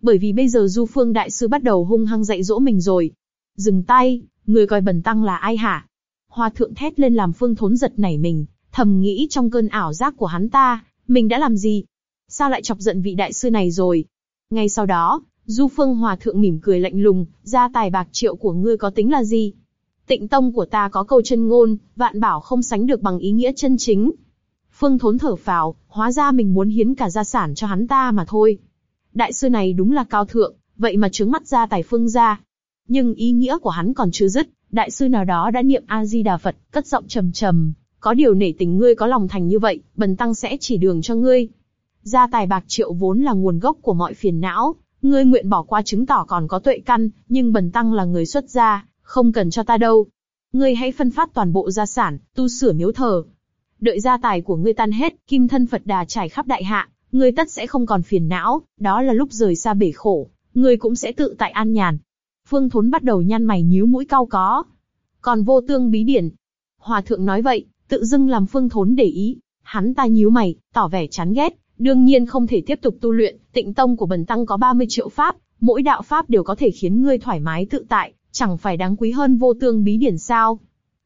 Bởi vì bây giờ Du Phương Đại Sư bắt đầu hung hăng dạy dỗ mình rồi. Dừng tay, người coi bần tăng là ai hả? Hoa thượng thét lên làm Phương Thốn giật nảy mình, thầm nghĩ trong cơn ảo giác của hắn ta, mình đã làm gì? Sao lại chọc giận vị đại sư này rồi? Ngay sau đó, Du Phương Hòa Thượng mỉm cười lạnh lùng, gia tài bạc triệu của ngươi có tính là gì? Tịnh tông của ta có câu chân ngôn, vạn bảo không sánh được bằng ý nghĩa chân chính. Phương Thốn thở phào, hóa ra mình muốn hiến cả gia sản cho hắn ta mà thôi. Đại sư này đúng là cao thượng, vậy mà trướng mắt gia tài phương gia. Nhưng ý nghĩa của hắn còn chưa dứt, đại sư nào đó đã niệm A Di Đà Phật, cất giọng trầm trầm, có điều nể tình ngươi có lòng thành như vậy, bần tăng sẽ chỉ đường cho ngươi. Gia tài bạc triệu vốn là nguồn gốc của mọi phiền não, ngươi nguyện bỏ qua chứng tỏ còn có tuệ căn, nhưng bần tăng là người xuất gia, không cần cho ta đâu. Ngươi hãy phân phát toàn bộ gia sản, tu sửa miếu thờ. Đợi gia tài của ngươi tan hết, kim thân Phật đà trải khắp đại hạ, ngươi tất sẽ không còn phiền não, đó là lúc rời xa bể khổ, ngươi cũng sẽ tự tại an nhàn. Phương Thốn bắt đầu nhăn mày nhíu mũi cau có. Còn vô tương bí điển. Hòa thượng nói vậy, tự dưng làm Phương Thốn để ý. Hắn ta nhíu mày, tỏ vẻ chán ghét, đương nhiên không thể tiếp tục tu luyện. Tịnh tông của bần tăng có 30 triệu pháp, mỗi đạo pháp đều có thể khiến ngươi thoải mái tự tại, chẳng phải đáng quý hơn vô tương bí điển sao?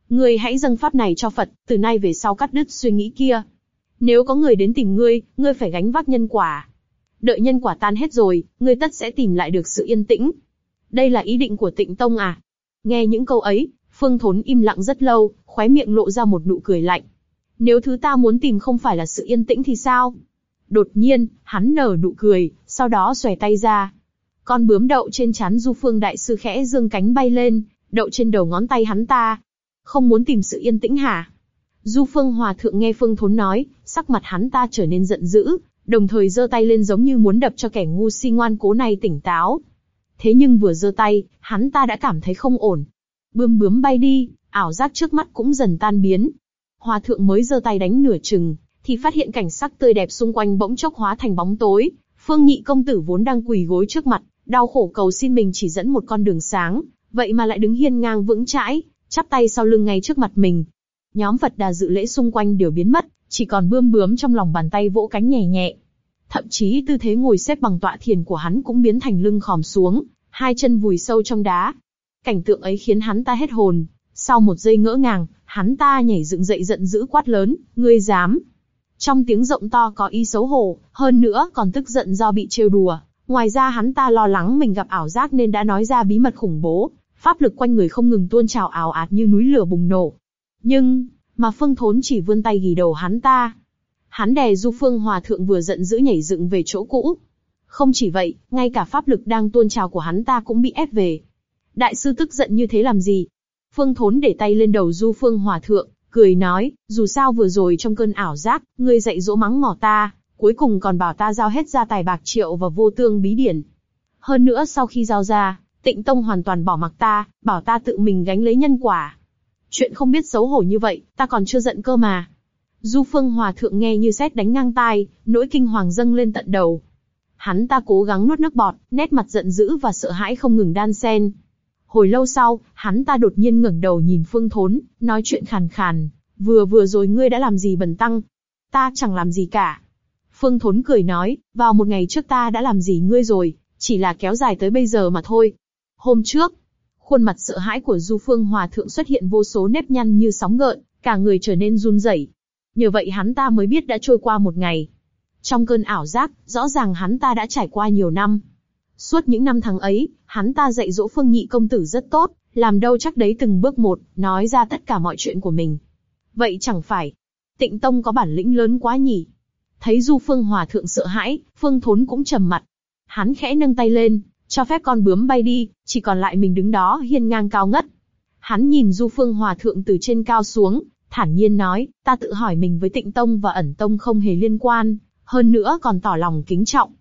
Ngươi hãy dâng pháp này cho Phật, từ nay về sau cắt đứt suy nghĩ kia. Nếu có người đến tìm ngươi, ngươi phải gánh vác nhân quả. Đợi nhân quả tan hết rồi, ngươi tất sẽ tìm lại được sự yên tĩnh. Đây là ý định của Tịnh Tông à? Nghe những câu ấy, Phương Thốn im lặng rất lâu, khóe miệng lộ ra một nụ cười lạnh. Nếu thứ ta muốn tìm không phải là sự yên tĩnh thì sao? Đột nhiên, hắn nở nụ cười, sau đó xòe tay ra. Con bướm đậu trên chán Du Phương Đại Sư khẽ dương cánh bay lên, đậu trên đầu ngón tay hắn ta. Không muốn tìm sự yên tĩnh hả? Du Phương Hòa Thượng nghe Phương Thốn nói, sắc mặt hắn ta trở nên giận dữ, đồng thời giơ tay lên giống như muốn đập cho kẻ ngu si ngoan cố này tỉnh táo. Thế nhưng vừa giơ tay, hắn ta đã cảm thấy không ổn. Bươm bướm bay đi, ảo giác trước mắt cũng dần tan biến. Hòa thượng mới giơ tay đánh nửa chừng, thì phát hiện cảnh sắc tươi đẹp xung quanh bỗng chốc hóa thành bóng tối. Phương Nhị công tử vốn đang quỳ gối trước mặt, đau khổ cầu xin mình chỉ dẫn một con đường sáng, vậy mà lại đứng hiên ngang vững chãi, chắp tay sau lưng ngay trước mặt mình. Nhóm Phật đà dự lễ xung quanh đều biến mất, chỉ còn bươm bướm trong lòng bàn tay vỗ cánh nhẹ nhẹ. Thậm chí tư thế ngồi xếp bằng tọa thiền của hắn cũng biến thành lưng khòm xuống, hai chân vùi sâu trong đá. Cảnh tượng ấy khiến hắn ta hết hồn. Sau một giây ngỡ ngàng, hắn ta nhảy dựng dậy giận dữ quát lớn, ngươi dám. Trong tiếng rộng to có ý xấu hổ, hơn nữa còn tức giận do bị trêu đùa. Ngoài ra hắn ta lo lắng mình gặp ảo giác nên đã nói ra bí mật khủng bố, pháp lực quanh người không ngừng tuôn trào ảo ạt như núi lửa bùng nổ. Nhưng, mà Phương Thốn chỉ vươn tay ghi đầu hắn ta. Hắn đè Du Phương Hòa Thượng vừa giận dữ nhảy dựng về chỗ cũ. Không chỉ vậy, ngay cả pháp lực đang tuôn trào của hắn ta cũng bị ép về. Đại sư tức giận như thế làm gì? Phương Thốn để tay lên đầu Du Phương Hòa Thượng, cười nói, dù sao vừa rồi trong cơn ảo giác, ngươi dạy dỗ mắng mỏ ta, cuối cùng còn bảo ta giao hết gia tài bạc triệu và vô tương bí điển. Hơn nữa sau khi giao ra, Tịnh Tông hoàn toàn bỏ mặc ta, bảo ta tự mình gánh lấy nhân quả. Chuyện không biết xấu hổ như vậy, ta còn chưa giận cơ mà. Du Phương Hòa Thượng nghe như sét đánh ngang tai, nỗi kinh hoàng dâng lên tận đầu. Hắn ta cố gắng nuốt nước bọt, nét mặt giận dữ và sợ hãi không ngừng đan xen. Hồi lâu sau, hắn ta đột nhiên ngẩng đầu nhìn Phương Thốn, nói chuyện khàn khàn. Vừa vừa rồi ngươi đã làm gì bẩn tăng? Ta chẳng làm gì cả. Phương Thốn cười nói, vào một ngày trước ta đã làm gì ngươi rồi, chỉ là kéo dài tới bây giờ mà thôi. Hôm trước, khuôn mặt sợ hãi của Du Phương Hòa Thượng xuất hiện vô số nếp nhăn như sóng gợn, cả người trở nên run rẩy. Nhờ vậy hắn ta mới biết đã trôi qua một ngày. Trong cơn ảo giác, rõ ràng hắn ta đã trải qua nhiều năm. Suốt những năm tháng ấy, hắn ta dạy dỗ Phương Nhị công tử rất tốt, làm đâu chắc đấy từng bước một, nói ra tất cả mọi chuyện của mình. Vậy chẳng phải, tịnh tông có bản lĩnh lớn quá nhỉ? Thấy Du Phương Hòa Thượng sợ hãi, Phương Thốn cũng trầm mặt. Hắn khẽ nâng tay lên, cho phép con bướm bay đi, chỉ còn lại mình đứng đó hiên ngang cao ngất. Hắn nhìn Du Phương Hòa Thượng từ trên cao xuống, thản nhiên nói, ta tự hỏi mình với tịnh tông và ẩn tông không hề liên quan, hơn nữa còn tỏ lòng kính trọng.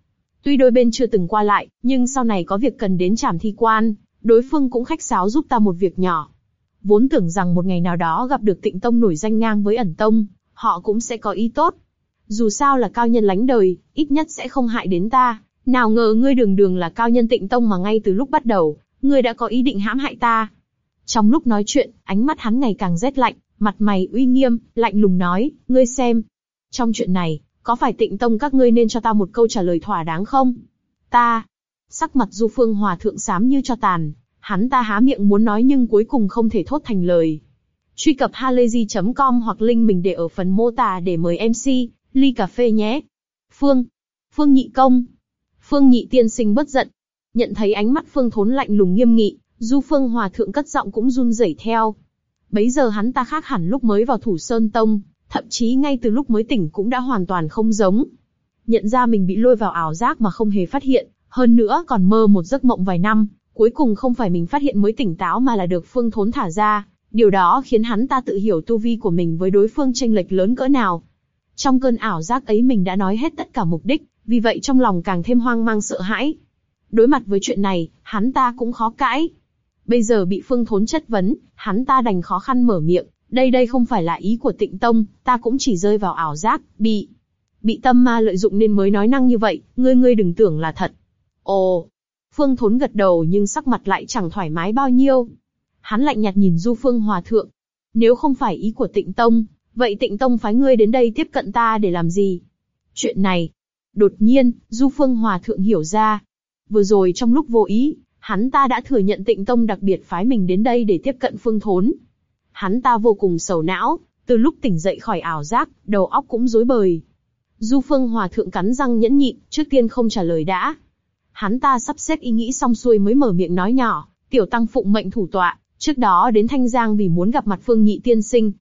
Tuy đôi bên chưa từng qua lại, nhưng sau này có việc cần đến trảm thi quan, đối phương cũng khách sáo giúp ta một việc nhỏ. Vốn tưởng rằng một ngày nào đó gặp được tịnh tông nổi danh ngang với ẩn tông, họ cũng sẽ có ý tốt. Dù sao là cao nhân lánh đời, ít nhất sẽ không hại đến ta. Nào ngờ ngươi đường đường là cao nhân tịnh tông mà ngay từ lúc bắt đầu, ngươi đã có ý định hãm hại ta. Trong lúc nói chuyện, ánh mắt hắn ngày càng rét lạnh, mặt mày uy nghiêm, lạnh lùng nói, ngươi xem. Trong chuyện này, có phải tịnh tông các ngươi nên cho ta một câu trả lời thỏa đáng không? Ta. Sắc mặt du phương hòa thượng sám như cho tàn, hắn ta há miệng muốn nói nhưng cuối cùng không thể thốt thành lời. Truy cập halayzi.com hoặc link mình để ở phần mô tả để mời MC, ly cà phê nhé. Phương. Phương nhị công. Phương nhị tiên sinh bất giận. Nhận thấy ánh mắt phương thốn lạnh lùng nghiêm nghị, du phương hòa thượng cất giọng cũng run rẩy theo. Bấy giờ hắn ta khác hẳn lúc mới vào thủ sơn tông, thậm chí ngay từ lúc mới tỉnh cũng đã hoàn toàn không giống. Nhận ra mình bị lôi vào ảo giác mà không hề phát hiện, hơn nữa còn mơ một giấc mộng vài năm, cuối cùng không phải mình phát hiện mới tỉnh táo mà là được phương thốn thả ra. Điều đó khiến hắn ta tự hiểu tu vi của mình với đối phương tranh lệch lớn cỡ nào. Trong cơn ảo giác ấy mình đã nói hết tất cả mục đích, vì vậy trong lòng càng thêm hoang mang sợ hãi. Đối mặt với chuyện này, hắn ta cũng khó cãi. Bây giờ bị Phương Thốn chất vấn, hắn ta đành khó khăn mở miệng, đây đây không phải là ý của tịnh tông, ta cũng chỉ rơi vào ảo giác, bị, bị tâm ma lợi dụng nên mới nói năng như vậy, ngươi ngươi đừng tưởng là thật. Ồ, Phương Thốn gật đầu nhưng sắc mặt lại chẳng thoải mái bao nhiêu. Hắn lạnh nhạt nhìn Du Phương Hòa Thượng. Nếu không phải ý của tịnh tông, vậy tịnh tông phái ngươi đến đây tiếp cận ta để làm gì? Chuyện này, đột nhiên, Du Phương Hòa Thượng hiểu ra. Vừa rồi trong lúc vô ý, hắn ta đã thừa nhận tịnh tông đặc biệt phái mình đến đây để tiếp cận Phương Thốn. Hắn ta vô cùng sầu não, từ lúc tỉnh dậy khỏi ảo giác, đầu óc cũng rối bời. Du Phương Hòa Thượng cắn răng nhẫn nhịn, trước tiên không trả lời đã. Hắn ta sắp xếp ý nghĩ xong xuôi mới mở miệng nói nhỏ, tiểu tăng phụng mệnh thủ tọa, trước đó đến Thanh Giang vì muốn gặp mặt Phương Nhị Tiên Sinh.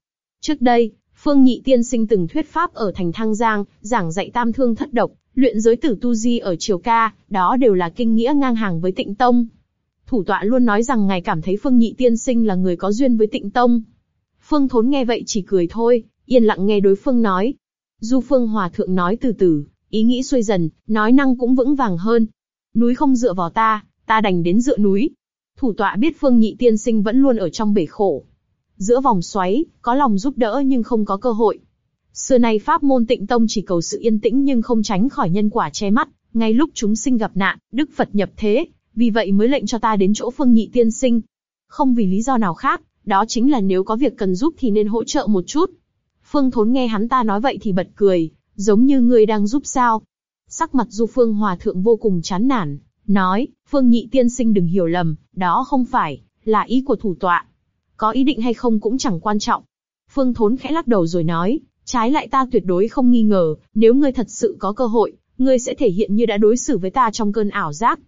Trước đây, Phương Nhị Tiên Sinh từng thuyết pháp ở thành Thăng Giang, giảng dạy tam thương thất độc, luyện giới tử tu di ở Triều Ca, đó đều là kinh nghĩa ngang hàng với Tịnh Tông. Thủ tọa luôn nói rằng ngài cảm thấy Phương Nhị Tiên Sinh là người có duyên với Tịnh Tông. Phương Thốn nghe vậy chỉ cười thôi, yên lặng nghe đối phương nói. Du Phương Hòa Thượng nói từ từ, ý nghĩ xuôi dần, nói năng cũng vững vàng hơn. Núi không dựa vào ta, ta đành đến dựa núi. Thủ tọa biết Phương Nhị Tiên Sinh vẫn luôn ở trong bể khổ. Giữa vòng xoáy, có lòng giúp đỡ nhưng không có cơ hội. Xưa nay pháp môn tịnh tông chỉ cầu sự yên tĩnh nhưng không tránh khỏi nhân quả che mắt. Ngay lúc chúng sinh gặp nạn, Đức Phật nhập thế, vì vậy mới lệnh cho ta đến chỗ Phương Nhị Tiên Sinh. Không vì lý do nào khác, đó chính là nếu có việc cần giúp thì nên hỗ trợ một chút. Phương Thốn nghe hắn ta nói vậy thì bật cười, giống như người đang giúp sao. Sắc mặt Du Phương Hòa Thượng vô cùng chán nản, nói, Phương Nhị Tiên Sinh đừng hiểu lầm, đó không phải, là ý của thủ tọa. Có ý định hay không cũng chẳng quan trọng. Phương Thốn khẽ lắc đầu rồi nói, trái lại ta tuyệt đối không nghi ngờ, nếu ngươi thật sự có cơ hội, ngươi sẽ thể hiện như đã đối xử với ta trong cơn ảo giác.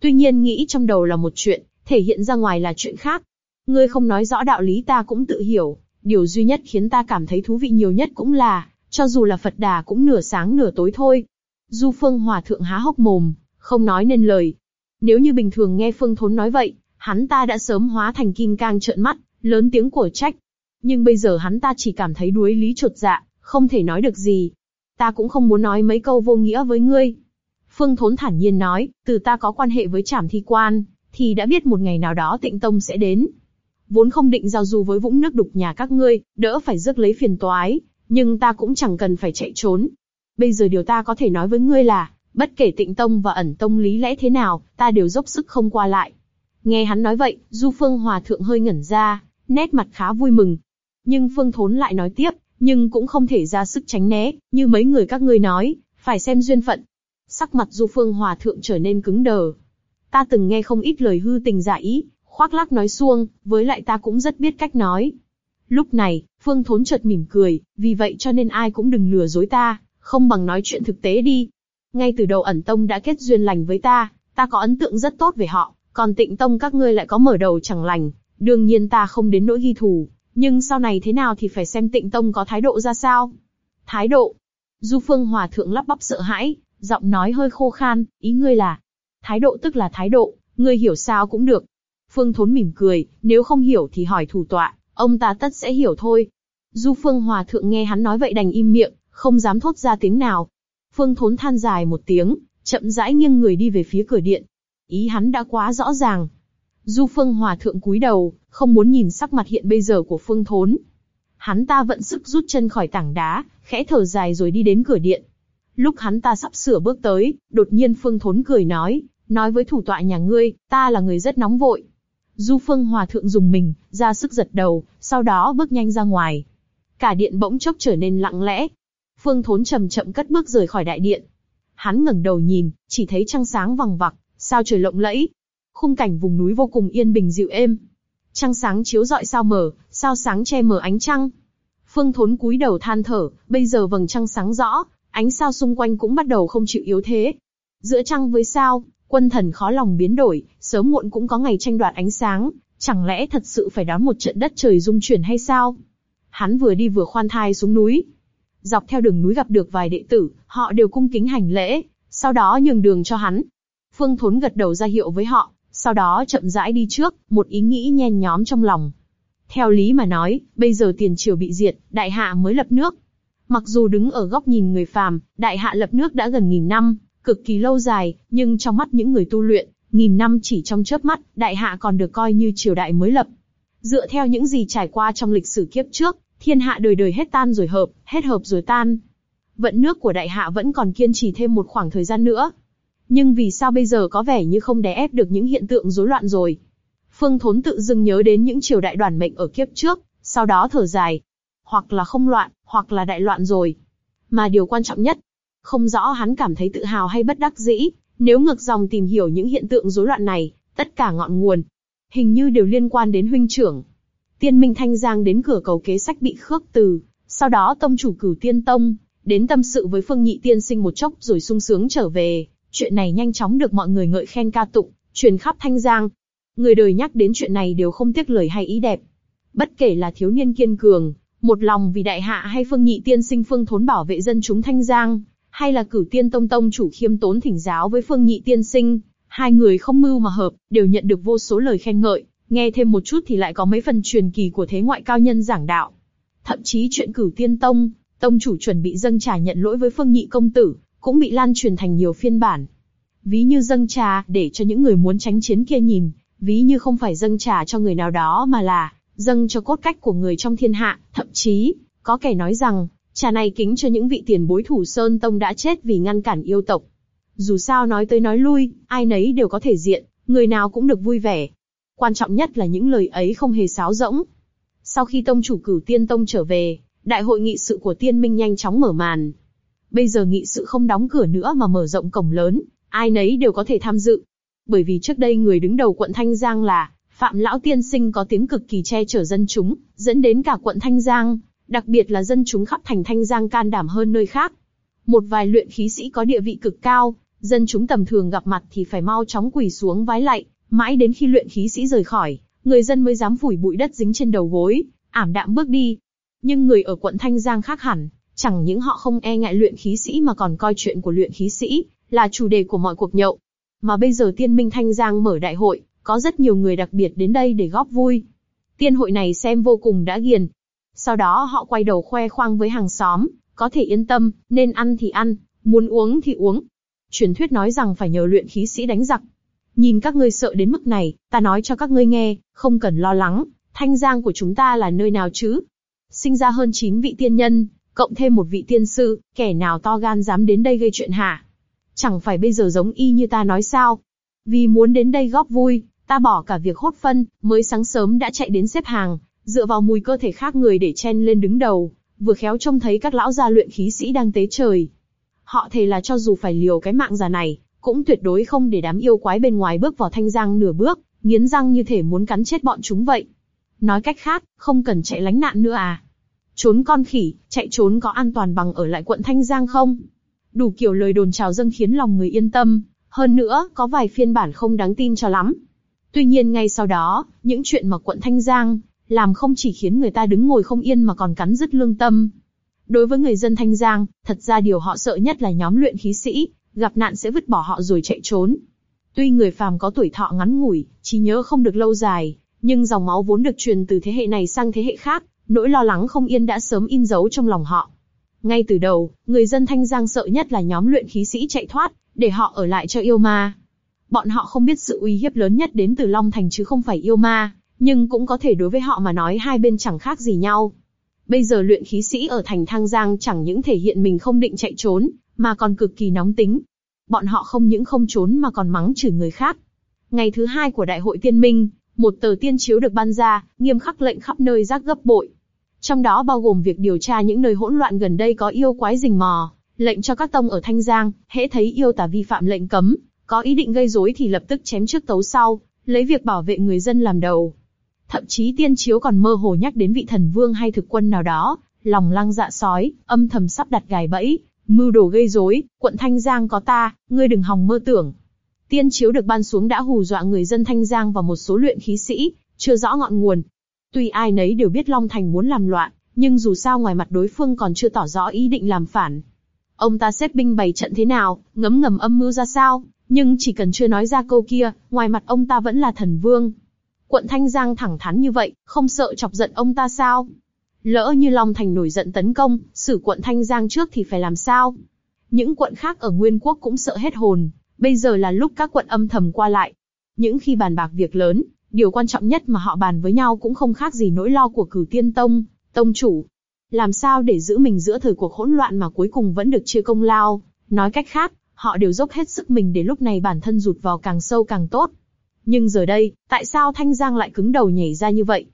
Tuy nhiên nghĩ trong đầu là một chuyện, thể hiện ra ngoài là chuyện khác. Ngươi không nói rõ đạo lý ta cũng tự hiểu, điều duy nhất khiến ta cảm thấy thú vị nhiều nhất cũng là, cho dù là Phật đà cũng nửa sáng nửa tối thôi. Du Phương Hòa Thượng há hốc mồm, không nói nên lời. Nếu như bình thường nghe Phương Thốn nói vậy, hắn ta đã sớm hóa thành kim cang trợn mắt, lớn tiếng của trách. Nhưng bây giờ hắn ta chỉ cảm thấy đuối lý chuột dạ, không thể nói được gì. Ta cũng không muốn nói mấy câu vô nghĩa với ngươi. Phương Thốn thản nhiên nói, từ ta có quan hệ với Trảm Thi Quan, thì đã biết một ngày nào đó Tịnh Tông sẽ đến. Vốn không định giao du với vũng nước đục nhà các ngươi, đỡ phải rước lấy phiền toái, nhưng ta cũng chẳng cần phải chạy trốn. Bây giờ điều ta có thể nói với ngươi là, bất kể Tịnh Tông và ẩn Tông lý lẽ thế nào, ta đều dốc sức không qua lại. Nghe hắn nói vậy, Du Phương Hòa Thượng hơi ngẩn ra, nét mặt khá vui mừng. Nhưng Phương Thốn lại nói tiếp, nhưng cũng không thể ra sức tránh né, như mấy người các ngươi nói, phải xem duyên phận. Sắc mặt Du Phương Hòa Thượng trở nên cứng đờ. Ta từng nghe không ít lời hư tình giả ý, khoác lác nói xuông, với lại ta cũng rất biết cách nói. Lúc này, Phương Thốn chợt mỉm cười, vì vậy cho nên ai cũng đừng lừa dối ta, không bằng nói chuyện thực tế đi. Ngay từ đầu ẩn tông đã kết duyên lành với ta, ta có ấn tượng rất tốt về họ, còn tịnh tông các ngươi lại có mở đầu chẳng lành, đương nhiên ta không đến nỗi ghi thù, nhưng sau này thế nào thì phải xem tịnh tông có thái độ ra sao. Thái độ? Du Phương Hòa Thượng lắp bắp sợ hãi, giọng nói hơi khô khan, ý ngươi là, thái độ tức là thái độ, ngươi hiểu sao cũng được. Phương Thốn mỉm cười, nếu không hiểu thì hỏi thủ tọa, ông ta tất sẽ hiểu thôi. Du Phương Hòa Thượng nghe hắn nói vậy đành im miệng, không dám thốt ra tiếng nào. Phương Thốn than dài một tiếng, chậm rãi nghiêng người đi về phía cửa điện. Ý hắn đã quá rõ ràng. Du Phương Hòa Thượng cúi đầu, không muốn nhìn sắc mặt hiện bây giờ của Phương Thốn. Hắn ta vận sức rút chân khỏi tảng đá, khẽ thở dài rồi đi đến cửa điện. Lúc hắn ta sắp sửa bước tới, đột nhiên Phương Thốn cười nói, nói với thủ tọa nhà ngươi, ta là người rất nóng vội. Du Phương Hòa Thượng dùng mình, ra sức giật đầu, sau đó bước nhanh ra ngoài. Cả điện bỗng chốc trở nên lặng lẽ. Phương Thốn chậm chậm cất bước rời khỏi đại điện. Hắn ngẩng đầu nhìn, chỉ thấy trăng sáng vằng vặc, sao trời lộng lẫy. Khung cảnh vùng núi vô cùng yên bình dịu êm. Trăng sáng chiếu rọi sao mờ, sao sáng che mờ ánh trăng. Phương Thốn cúi đầu than thở, bây giờ vầng trăng sáng rõ, ánh sao xung quanh cũng bắt đầu không chịu yếu thế. Giữa trăng với sao, quân thần khó lòng biến đổi, sớm muộn cũng có ngày tranh đoạt ánh sáng, chẳng lẽ thật sự phải đón một trận đất trời rung chuyển hay sao? Hắn vừa đi vừa khoan thai xuống núi. Dọc theo đường núi gặp được vài đệ tử, họ đều cung kính hành lễ, sau đó nhường đường cho hắn. Phương Thốn gật đầu ra hiệu với họ, sau đó chậm rãi đi trước, một ý nghĩ nhen nhóm trong lòng. Theo lý mà nói, bây giờ tiền triều bị diệt, đại hạ mới lập nước. Mặc dù đứng ở góc nhìn người phàm, đại hạ lập nước đã gần nghìn năm, cực kỳ lâu dài, nhưng trong mắt những người tu luyện, nghìn năm chỉ trong chớp mắt, đại hạ còn được coi như triều đại mới lập. Dựa theo những gì trải qua trong lịch sử kiếp trước, thiên hạ đời đời hết tan rồi hợp, hết hợp rồi tan. Vận nước của đại hạ vẫn còn kiên trì thêm một khoảng thời gian nữa. Nhưng vì sao bây giờ có vẻ như không đè ép được những hiện tượng rối loạn rồi? Phương Thốn tự dưng nhớ đến những triều đại đoàn mệnh ở kiếp trước, sau đó thở dài. Hoặc là không loạn, hoặc là đại loạn rồi. Mà điều quan trọng nhất, không rõ hắn cảm thấy tự hào hay bất đắc dĩ, nếu ngược dòng tìm hiểu những hiện tượng rối loạn này, tất cả ngọn nguồn, hình như đều liên quan đến huynh trưởng. Tiên Minh Thanh Giang đến cửa cầu kế sách bị khước từ, sau đó tông chủ cửu tiên tông, đến tâm sự với Phương Nhị Tiên sinh một chốc rồi sung sướng trở về. Chuyện này nhanh chóng được mọi người ngợi khen ca tụng, truyền khắp Thanh Giang. Người đời nhắc đến chuyện này đều không tiếc lời hay ý đẹp. Bất kể là thiếu niên kiên cường, một lòng vì đại hạ hay Phương Nhị Tiên sinh Phương Thốn bảo vệ dân chúng Thanh Giang, hay là cửu tiên tông tông chủ khiêm tốn thỉnh giáo với Phương Nhị Tiên sinh, hai người không mưu mà hợp, đều nhận được vô số lời khen ngợi, nghe thêm một chút thì lại có mấy phần truyền kỳ của thế ngoại cao nhân giảng đạo. Thậm chí chuyện cửu tiên tông, tông chủ chuẩn bị dâng trả nhận lỗi với Phương Nhị công tử, cũng bị lan truyền thành nhiều phiên bản. Ví như dâng trà để cho những người muốn tránh chiến kia nhìn, ví như không phải dâng trà cho người nào đó mà là dâng cho cốt cách của người trong thiên hạ, thậm chí có kẻ nói rằng Trà này kính cho những vị tiền bối thủ Sơn Tông đã chết vì ngăn cản yêu tộc. Dù sao nói tới nói lui, ai nấy đều có thể diện, người nào cũng được vui vẻ. Quan trọng nhất là những lời ấy không hề sáo rỗng. Sau khi tông chủ cửu tiên tông trở về, đại hội nghị sự của tiên minh nhanh chóng mở màn. Bây giờ nghị sự không đóng cửa nữa mà mở rộng cổng lớn, ai nấy đều có thể tham dự. Bởi vì trước đây người đứng đầu quận Thanh Giang là Phạm Lão Tiên Sinh có tiếng cực kỳ che chở dân chúng, dẫn đến cả quận Thanh Giang đặc biệt là dân chúng khắp thành Thanh Giang can đảm hơn nơi khác. Một vài luyện khí sĩ có địa vị cực cao, dân chúng tầm thường gặp mặt thì phải mau chóng quỳ xuống vái lạy, mãi đến khi luyện khí sĩ rời khỏi, người dân mới dám phủi bụi đất dính trên đầu gối, ảm đạm bước đi. Nhưng người ở quận Thanh Giang khác hẳn, chẳng những họ không e ngại luyện khí sĩ mà còn coi chuyện của luyện khí sĩ là chủ đề của mọi cuộc nhậu. Mà bây giờ Tiên Minh Thanh Giang mở đại hội, có rất nhiều người đặc biệt đến đây để góp vui. Tiên hội này xem vô cùng đã ghiền, sau đó họ quay đầu khoe khoang với hàng xóm, có thể yên tâm, nên ăn thì ăn, muốn uống thì uống. Truyền thuyết nói rằng phải nhờ luyện khí sĩ đánh giặc. Nhìn các ngươi sợ đến mức này, ta nói cho các ngươi nghe, không cần lo lắng, thanh giang của chúng ta là nơi nào chứ? Sinh ra hơn 9 vị tiên nhân, cộng thêm một vị tiên sư, kẻ nào to gan dám đến đây gây chuyện hả? Chẳng phải bây giờ giống y như ta nói sao? Vì muốn đến đây góp vui, ta bỏ cả việc hốt phân, mới sáng sớm đã chạy đến xếp hàng, dựa vào mùi cơ thể khác người để chen lên đứng đầu, vừa khéo trông thấy các lão gia luyện khí sĩ đang tế trời. Họ thề là cho dù phải liều cái mạng già này, cũng tuyệt đối không để đám yêu quái bên ngoài bước vào thanh giang nửa bước, nghiến răng như thể muốn cắn chết bọn chúng vậy. Nói cách khác, không cần chạy lánh nạn nữa à? Trốn con khỉ, chạy trốn có an toàn bằng ở lại quận Thanh Giang không? Đủ kiểu lời đồn trào dâng khiến lòng người yên tâm, hơn nữa, có vài phiên bản không đáng tin cho lắm. Tuy nhiên ngay sau đó, những chuyện mà quận Thanh Giang làm không chỉ khiến người ta đứng ngồi không yên mà còn cắn rứt lương tâm. Đối với người dân Thanh Giang, thật ra điều họ sợ nhất là nhóm luyện khí sĩ, gặp nạn sẽ vứt bỏ họ rồi chạy trốn. Tuy người phàm có tuổi thọ ngắn ngủi, trí nhớ không được lâu dài, nhưng dòng máu vốn được truyền từ thế hệ này sang thế hệ khác, nỗi lo lắng không yên đã sớm in dấu trong lòng họ. Ngay từ đầu, người dân Thanh Giang sợ nhất là nhóm luyện khí sĩ chạy thoát, để họ ở lại cho yêu ma. Bọn họ không biết sự uy hiếp lớn nhất đến từ Long Thành chứ không phải yêu ma, nhưng cũng có thể đối với họ mà nói hai bên chẳng khác gì nhau. Bây giờ luyện khí sĩ ở thành Thang Giang chẳng những thể hiện mình không định chạy trốn, mà còn cực kỳ nóng tính. Bọn họ không những không trốn mà còn mắng chửi người khác. Ngày thứ hai của Đại hội Tiên Minh, một tờ tiên chiếu được ban ra, nghiêm khắc lệnh khắp nơi rác gấp bội. Trong đó bao gồm việc điều tra những nơi hỗn loạn gần đây có yêu quái rình mò, lệnh cho các tông ở Thanh Giang, hễ thấy yêu tà vi phạm lệnh cấm, có ý định gây rối thì lập tức chém trước tấu sau, lấy việc bảo vệ người dân làm đầu. Thậm chí tiên chiếu còn mơ hồ nhắc đến vị thần vương hay thực quân nào đó, lòng lăng dạ sói, âm thầm sắp đặt gài bẫy, mưu đồ gây rối, quận Thanh Giang có ta, ngươi đừng hòng mơ tưởng. Tiên chiếu được ban xuống đã hù dọa người dân Thanh Giang và một số luyện khí sĩ, chưa rõ ngọn nguồn. Tuy ai nấy đều biết Long Thành muốn làm loạn, nhưng dù sao ngoài mặt đối phương còn chưa tỏ rõ ý định làm phản. Ông ta xếp binh bày trận thế nào, ngấm ngầm âm mưu ra sao, nhưng chỉ cần chưa nói ra câu kia, ngoài mặt ông ta vẫn là thần vương. Quận Thanh Giang thẳng thắn như vậy, không sợ chọc giận ông ta sao? Lỡ như Long Thành nổi giận tấn công, xử quận Thanh Giang trước thì phải làm sao? Những quận khác ở Nguyên Quốc cũng sợ hết hồn, bây giờ là lúc các quận âm thầm qua lại. Những khi bàn bạc việc lớn, điều quan trọng nhất mà họ bàn với nhau cũng không khác gì nỗi lo của cửu tiên tông, tông chủ. Làm sao để giữ mình giữa thời cuộc hỗn loạn mà cuối cùng vẫn được chia công lao, nói cách khác, họ đều dốc hết sức mình để lúc này bản thân rụt vào càng sâu càng tốt. Nhưng giờ đây, tại sao Thanh Giang lại cứng đầu nhảy ra như vậy?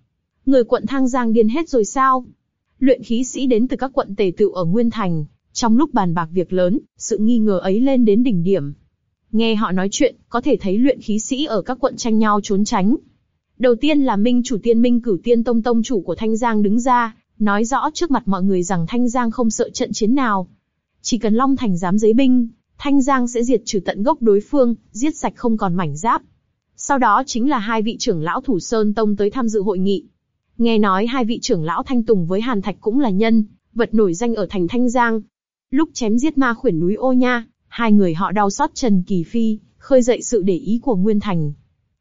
Người quận Thang Giang điên hết rồi sao? Luyện khí sĩ đến từ các quận tề tự ở Nguyên Thành, trong lúc bàn bạc việc lớn, sự nghi ngờ ấy lên đến đỉnh điểm. Nghe họ nói chuyện, có thể thấy luyện khí sĩ ở các quận tranh nhau trốn tránh. Đầu tiên là Minh chủ tiên Minh cửu tiên tông tông chủ của Thanh Giang đứng ra, nói rõ trước mặt mọi người rằng Thanh Giang không sợ trận chiến nào. Chỉ cần Long Thành dám giấy binh, Thanh Giang sẽ diệt trừ tận gốc đối phương, giết sạch không còn mảnh giáp. Sau đó chính là hai vị trưởng lão Thủ Sơn Tông tới tham dự hội nghị. Nghe nói hai vị trưởng lão Thanh Tùng với Hàn Thạch cũng là nhân, vật nổi danh ở thành Thanh Giang. Lúc chém giết ma khuyển núi Ô Nha, hai người họ đau xót Trần Kỳ Phi, khơi dậy sự để ý của Nguyên Thành.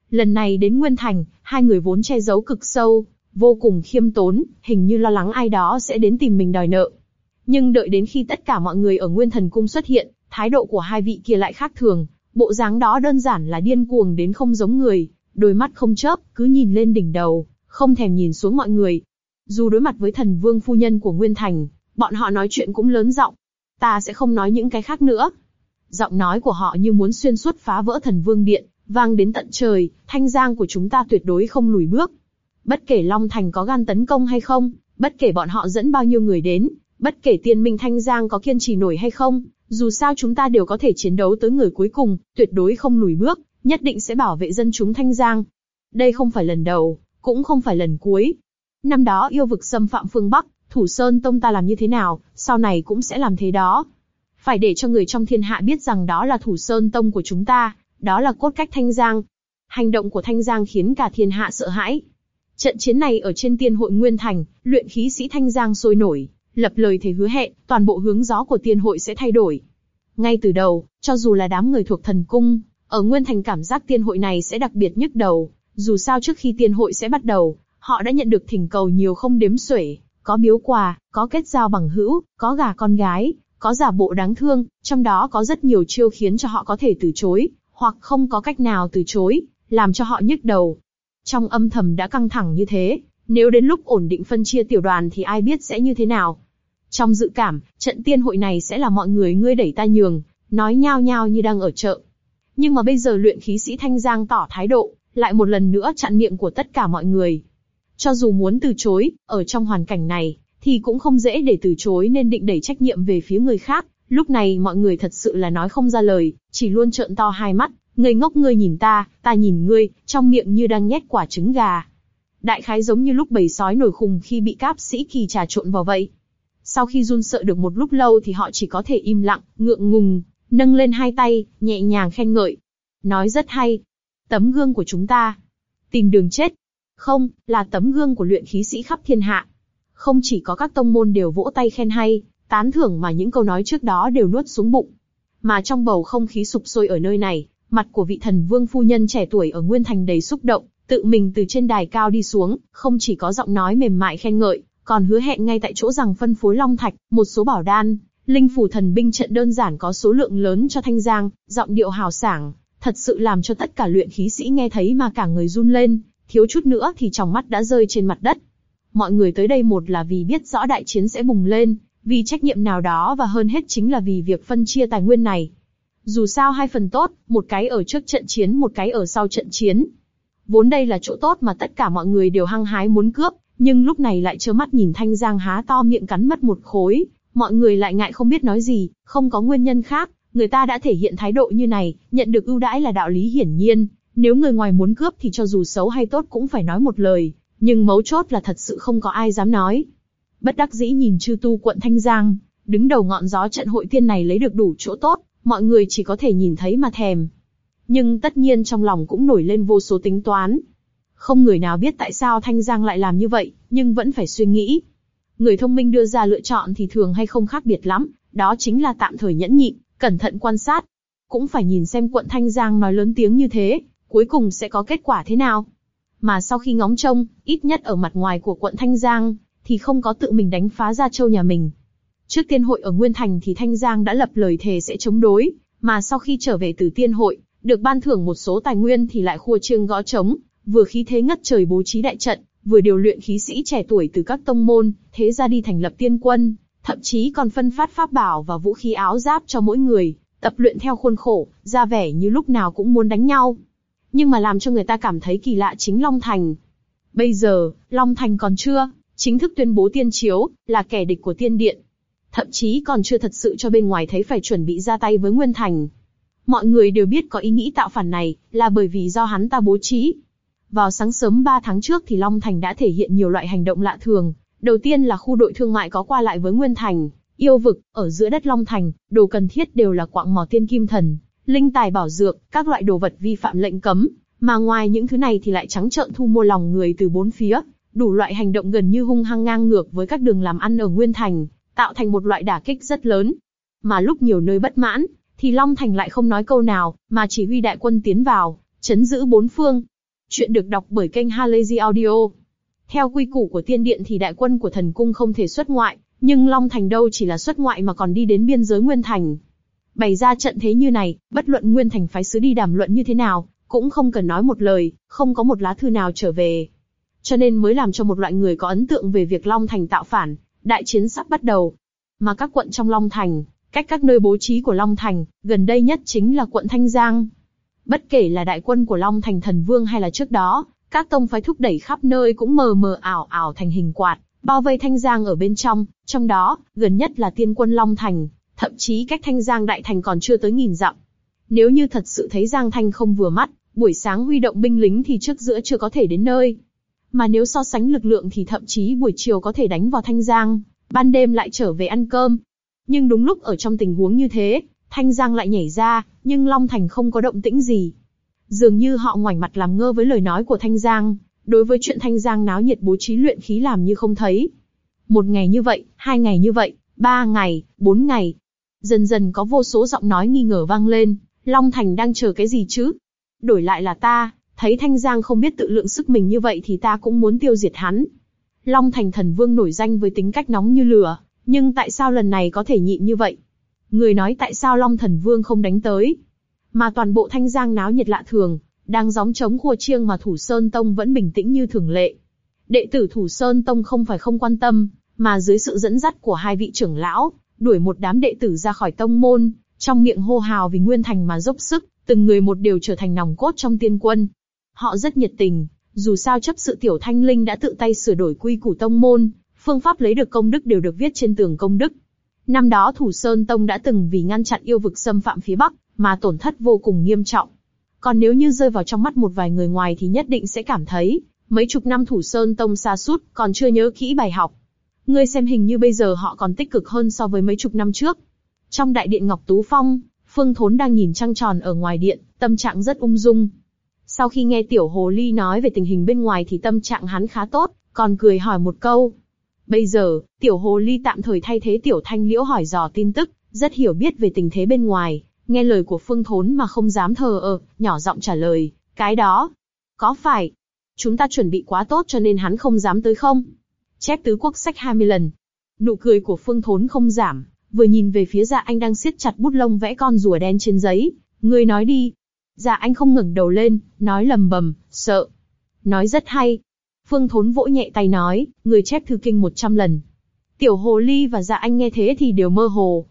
Lần này đến Nguyên Thành, hai người vốn che giấu cực sâu, vô cùng khiêm tốn, hình như lo lắng ai đó sẽ đến tìm mình đòi nợ. Nhưng đợi đến khi tất cả mọi người ở Nguyên Thần Cung xuất hiện, thái độ của hai vị kia lại khác thường, bộ dáng đó đơn giản là điên cuồng đến không giống người, đôi mắt không chớp, cứ nhìn lên đỉnh đầu, không thèm nhìn xuống mọi người. Dù đối mặt với thần vương phu nhân của Nguyên Thành, bọn họ nói chuyện cũng lớn giọng. Ta sẽ không nói những cái khác nữa. Giọng nói của họ như muốn xuyên suốt phá vỡ thần vương điện, vang đến tận trời, thanh giang của chúng ta tuyệt đối không lùi bước. Bất kể Long Thành có gan tấn công hay không, bất kể bọn họ dẫn bao nhiêu người đến, bất kể tiên minh thanh giang có kiên trì nổi hay không, dù sao chúng ta đều có thể chiến đấu tới người cuối cùng, tuyệt đối không lùi bước, nhất định sẽ bảo vệ dân chúng thanh giang. Đây không phải lần đầu, cũng không phải lần cuối. Năm đó yêu vực xâm phạm phương Bắc, Thủ Sơn Tông ta làm như thế nào, sau này cũng sẽ làm thế đó. Phải để cho người trong thiên hạ biết rằng đó là Thủ Sơn Tông của chúng ta, đó là cốt cách Thanh Giang. Hành động của Thanh Giang khiến cả thiên hạ sợ hãi. Trận chiến này ở trên tiên hội Nguyên Thành, luyện khí sĩ Thanh Giang sôi nổi, lập lời thề hứa hẹn, toàn bộ hướng gió của tiên hội sẽ thay đổi. Ngay từ đầu, cho dù là đám người thuộc thần cung, ở Nguyên Thành cảm giác tiên hội này sẽ đặc biệt nhức đầu, dù sao trước khi tiên hội sẽ bắt đầu, họ đã nhận được thỉnh cầu nhiều không đếm xuể, có biếu quà, có kết giao bằng hữu, có gà con gái, có giả bộ đáng thương, trong đó có rất nhiều chiêu khiến cho họ có thể từ chối, hoặc không có cách nào từ chối, làm cho họ nhức đầu. Trong âm thầm đã căng thẳng như thế, nếu đến lúc ổn định phân chia tiểu đoàn thì ai biết sẽ như thế nào. Trong dự cảm, trận tiên hội này sẽ là mọi người ngươi đẩy ta nhường, nói nhao nhao như đang ở chợ. Nhưng mà bây giờ luyện khí sĩ Thanh Giang tỏ thái độ, lại một lần nữa chặn miệng của tất cả mọi người. Cho dù muốn từ chối, ở trong hoàn cảnh này, thì cũng không dễ để từ chối nên định đẩy trách nhiệm về phía người khác. Lúc này mọi người thật sự là nói không ra lời, chỉ luôn trợn to hai mắt, người ngốc ngươi nhìn ta, ta nhìn ngươi, trong miệng như đang nhét quả trứng gà. Đại khái giống như lúc bầy sói nổi khùng khi bị cáp sĩ kỳ trà trộn vào vậy. Sau khi run sợ được một lúc lâu thì họ chỉ có thể im lặng, ngượng ngùng, nâng lên hai tay, nhẹ nhàng khen ngợi. Nói rất hay. Tấm gương của chúng ta, tìm đường chết. Không, là tấm gương của luyện khí sĩ khắp thiên hạ. Không chỉ có các tông môn đều vỗ tay khen hay, tán thưởng mà những câu nói trước đó đều nuốt xuống bụng. Mà trong bầu không khí sụp sôi ở nơi này, mặt của vị thần vương phu nhân trẻ tuổi ở Nguyên Thành đầy xúc động, tự mình từ trên đài cao đi xuống, không chỉ có giọng nói mềm mại khen ngợi, còn hứa hẹn ngay tại chỗ rằng phân phối long thạch, một số bảo đan, linh phủ thần binh trận đơn giản có số lượng lớn cho Thanh Giang, giọng điệu hào sảng, thật sự làm cho tất cả luyện khí sĩ nghe thấy mà cả người run lên, thiếu chút nữa thì tròng mắt đã rơi trên mặt đất. Mọi người tới đây một là vì biết rõ đại chiến sẽ bùng lên, vì trách nhiệm nào đó và hơn hết chính là vì việc phân chia tài nguyên này. Dù sao hai phần tốt, một cái ở trước trận chiến một cái ở sau trận chiến. Vốn đây là chỗ tốt mà tất cả mọi người đều hăng hái muốn cướp, nhưng lúc này lại trơ mắt nhìn Thanh Giang há to miệng cắn mất một khối, mọi người lại ngại không biết nói gì, không có nguyên nhân khác, người ta đã thể hiện thái độ như này, nhận được ưu đãi là đạo lý hiển nhiên, nếu người ngoài muốn cướp thì cho dù xấu hay tốt cũng phải nói một lời, nhưng mấu chốt là thật sự không có ai dám nói. Bất đắc dĩ nhìn chư tu quận Thanh Giang, đứng đầu ngọn gió trận hội tiên này lấy được đủ chỗ tốt, mọi người chỉ có thể nhìn thấy mà thèm. Nhưng tất nhiên trong lòng cũng nổi lên vô số tính toán. Không người nào biết tại sao Thanh Giang lại làm như vậy, nhưng vẫn phải suy nghĩ. Người thông minh đưa ra lựa chọn thì thường hay không khác biệt lắm, đó chính là tạm thời nhẫn nhịn, cẩn thận quan sát. Cũng phải nhìn xem quận Thanh Giang nói lớn tiếng như thế, cuối cùng sẽ có kết quả thế nào. Mà sau khi ngóng trông, ít nhất ở mặt ngoài của quận Thanh Giang, thì không có tự mình đánh phá ra châu nhà mình. Trước tiên hội ở Nguyên Thành thì Thanh Giang đã lập lời thề sẽ chống đối, mà sau khi trở về từ tiên hội, được ban thưởng một số tài nguyên thì lại khua trương gõ trống, vừa khí thế ngất trời bố trí đại trận, vừa điều luyện khí sĩ trẻ tuổi từ các tông môn, thế ra đi thành lập tiên quân, thậm chí còn phân phát pháp bảo và vũ khí áo giáp cho mỗi người, tập luyện theo khuôn khổ, ra vẻ như lúc nào cũng muốn đánh nhau. Nhưng mà làm cho người ta cảm thấy kỳ lạ chính Long Thành. Bây giờ, Long Thành còn chưa, chính thức tuyên bố tiên chiếu, là kẻ địch của tiên điện. Thậm chí còn chưa thật sự cho bên ngoài thấy phải chuẩn bị ra tay với Nguyên Thành. Mọi người đều biết có ý nghĩ tạo phản này, là bởi vì do hắn ta bố trí. Vào sáng sớm 3 tháng trước thì Long Thành đã thể hiện nhiều loại hành động lạ thường. Đầu tiên là khu đội thương mại có qua lại với Nguyên Thành, yêu vực, ở giữa đất Long Thành, đồ cần thiết đều là quạng mỏ tiên kim thần, linh tài bảo dược, các loại đồ vật vi phạm lệnh cấm, mà ngoài những thứ này thì lại trắng trợn thu mua lòng người từ bốn phía, đủ loại hành động gần như hung hăng ngang ngược với các đường làm ăn ở Nguyên Thành, tạo thành một loại đả kích rất lớn. Mà lúc nhiều nơi bất mãn, thì Long Thành lại không nói câu nào, mà chỉ huy đại quân tiến vào, chấn giữ bốn phương. Chuyện được đọc bởi kênh Halazy Audio. Theo quy củ của tiên điện thì đại quân của thần cung không thể xuất ngoại, nhưng Long Thành đâu chỉ là xuất ngoại mà còn đi đến biên giới Nguyên Thành. Bày ra trận thế như này, bất luận Nguyên Thành phái sứ đi đàm luận như thế nào, cũng không cần nói một lời, không có một lá thư nào trở về. Cho nên mới làm cho một loại người có ấn tượng về việc Long Thành tạo phản, đại chiến sắp bắt đầu. Mà các quận trong Long Thành, cách các nơi bố trí của Long Thành, gần đây nhất chính là quận Thanh Giang. Bất kể là đại quân của Long Thành Thần Vương hay là trước đó, các tông phái thúc đẩy khắp nơi cũng mờ mờ ảo ảo thành hình quạt, bao vây Thanh Giang ở bên trong, trong đó, gần nhất là tiên quân Long Thành, thậm chí cách Thanh Giang Đại Thành còn chưa tới nghìn dặm. Nếu như thật sự thấy Giang Thanh không vừa mắt, buổi sáng huy động binh lính thì trước giữa chưa có thể đến nơi. Mà nếu so sánh lực lượng thì thậm chí buổi chiều có thể đánh vào Thanh Giang, ban đêm lại trở về ăn cơm. Nhưng đúng lúc ở trong tình huống như thế, Thanh Giang lại nhảy ra, nhưng Long Thành không có động tĩnh gì. Dường như họ ngoảnh mặt làm ngơ với lời nói của Thanh Giang, đối với chuyện Thanh Giang náo nhiệt bố trí luyện khí làm như không thấy. Một ngày như vậy, hai ngày như vậy, ba ngày, bốn ngày. Dần dần có vô số giọng nói nghi ngờ vang lên, Long Thành đang chờ cái gì chứ? Đổi lại là ta, thấy Thanh Giang không biết tự lượng sức mình như vậy thì ta cũng muốn tiêu diệt hắn. Long Thành thần vương nổi danh với tính cách nóng như lửa, nhưng tại sao lần này có thể nhịn như vậy? Người nói tại sao Long thần vương không đánh tới? Mà toàn bộ Thanh Giang náo nhiệt lạ thường, đang gióng chống khua chiêng mà Thủ Sơn Tông vẫn bình tĩnh như thường lệ. Đệ tử Thủ Sơn Tông không phải không quan tâm, mà dưới sự dẫn dắt của hai vị trưởng lão, đuổi một đám đệ tử ra khỏi tông môn, trong miệng hô hào vì Nguyên Thành mà dốc sức, từng người một đều trở thành nòng cốt trong tiên quân. Họ rất nhiệt tình, dù sao chấp sự tiểu thanh linh đã tự tay sửa đổi quy củ tông môn, phương pháp lấy được công đức đều được viết trên tường công đức. Năm đó Thủ Sơn Tông đã từng vì ngăn chặn yêu vực xâm phạm phía Bắc, mà tổn thất vô cùng nghiêm trọng. Còn nếu như rơi vào trong mắt một vài người ngoài thì nhất định sẽ cảm thấy, mấy chục năm Thủ Sơn Tông xa sút còn chưa nhớ kỹ bài học. Ngươi xem hình như bây giờ họ còn tích cực hơn so với mấy chục năm trước. Trong đại điện Ngọc Tú Phong, Phương Thốn đang nhìn trăng tròn ở ngoài điện, tâm trạng rất ung dung. Sau khi nghe tiểu hồ ly nói về tình hình bên ngoài thì tâm trạng hắn khá tốt, còn cười hỏi một câu. Bây giờ, tiểu hồ ly tạm thời thay thế tiểu thanh liễu hỏi dò tin tức, rất hiểu biết về tình thế bên ngoài, nghe lời của phương thốn mà không dám thờ ơ, nhỏ giọng trả lời, cái đó, có phải, chúng ta chuẩn bị quá tốt cho nên hắn không dám tới không? Chép tứ quốc sách 20 lần. Nụ cười của phương thốn không giảm, vừa nhìn về phía dạ anh đang siết chặt bút lông vẽ con rùa đen trên giấy, người nói đi. Dạ anh không ngẩng đầu lên, nói lầm bầm, sợ. Nói rất hay. Phương thốn vỗ nhẹ tay nói, người chép thư kinh 100 lần. Tiểu hồ ly và dạ anh nghe thế thì đều mơ hồ.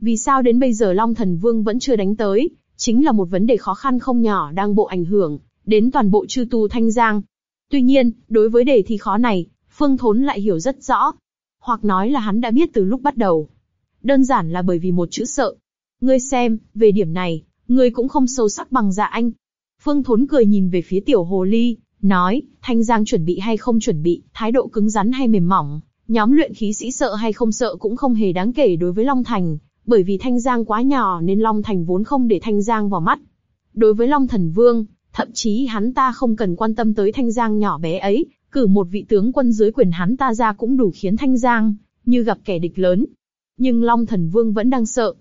Vì sao đến bây giờ Long Thần Vương vẫn chưa đánh tới, chính là một vấn đề khó khăn không nhỏ đang bộ ảnh hưởng đến toàn bộ chư tu thanh giang. Tuy nhiên, đối với đề thi khó này, Phương Thốn lại hiểu rất rõ, hoặc nói là hắn đã biết từ lúc bắt đầu. Đơn giản là bởi vì một chữ sợ. Ngươi xem, về điểm này, ngươi cũng không sâu sắc bằng dạ anh. Phương Thốn cười nhìn về phía tiểu hồ ly, nói, Thanh Giang chuẩn bị hay không chuẩn bị, thái độ cứng rắn hay mềm mỏng, nhóm luyện khí sĩ sợ hay không sợ cũng không hề đáng kể đối với Long Thành, bởi vì Thanh Giang quá nhỏ nên Long Thành vốn không để Thanh Giang vào mắt. Đối với Long Thần Vương, thậm chí hắn ta không cần quan tâm tới Thanh Giang nhỏ bé ấy, cử một vị tướng quân dưới quyền hắn ta ra cũng đủ khiến Thanh Giang như gặp kẻ địch lớn. Nhưng Long Thần Vương vẫn đang sợ.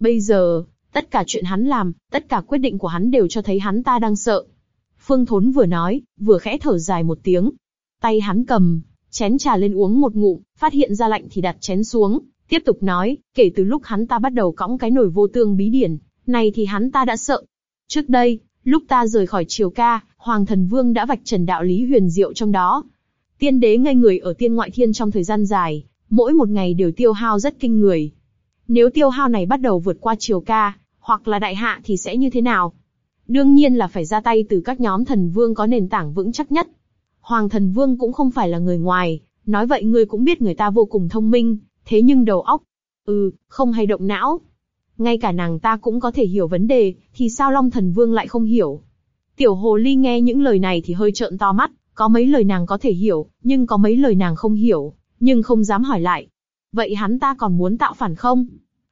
Bây giờ, tất cả chuyện hắn làm, tất cả quyết định của hắn đều cho thấy hắn ta đang sợ. Phương Thốn vừa nói, vừa khẽ thở dài một tiếng. Tay hắn cầm, chén trà lên uống một ngụm, phát hiện ra lạnh thì đặt chén xuống, tiếp tục nói, kể từ lúc hắn ta bắt đầu cõng cái nồi vô tương bí điển, này thì hắn ta đã sợ. Trước đây, lúc ta rời khỏi triều ca, Hoàng Thần Vương đã vạch trần đạo lý huyền diệu trong đó. Tiên đế ngây người ở tiên ngoại thiên trong thời gian dài, mỗi một ngày đều tiêu hao rất kinh người. Nếu tiêu hao này bắt đầu vượt qua triều ca, hoặc là đại hạ thì sẽ như thế nào? Đương nhiên là phải ra tay từ các nhóm thần vương có nền tảng vững chắc nhất. Hoàng thần vương cũng không phải là người ngoài, nói vậy ngươi cũng biết người ta vô cùng thông minh, thế nhưng đầu óc, ừ, không hay động não. Ngay cả nàng ta cũng có thể hiểu vấn đề, thì sao Long thần vương lại không hiểu? Tiểu hồ ly nghe những lời này thì hơi trợn to mắt, có mấy lời nàng có thể hiểu, nhưng có mấy lời nàng không hiểu, nhưng không dám hỏi lại. Vậy hắn ta còn muốn tạo phản không?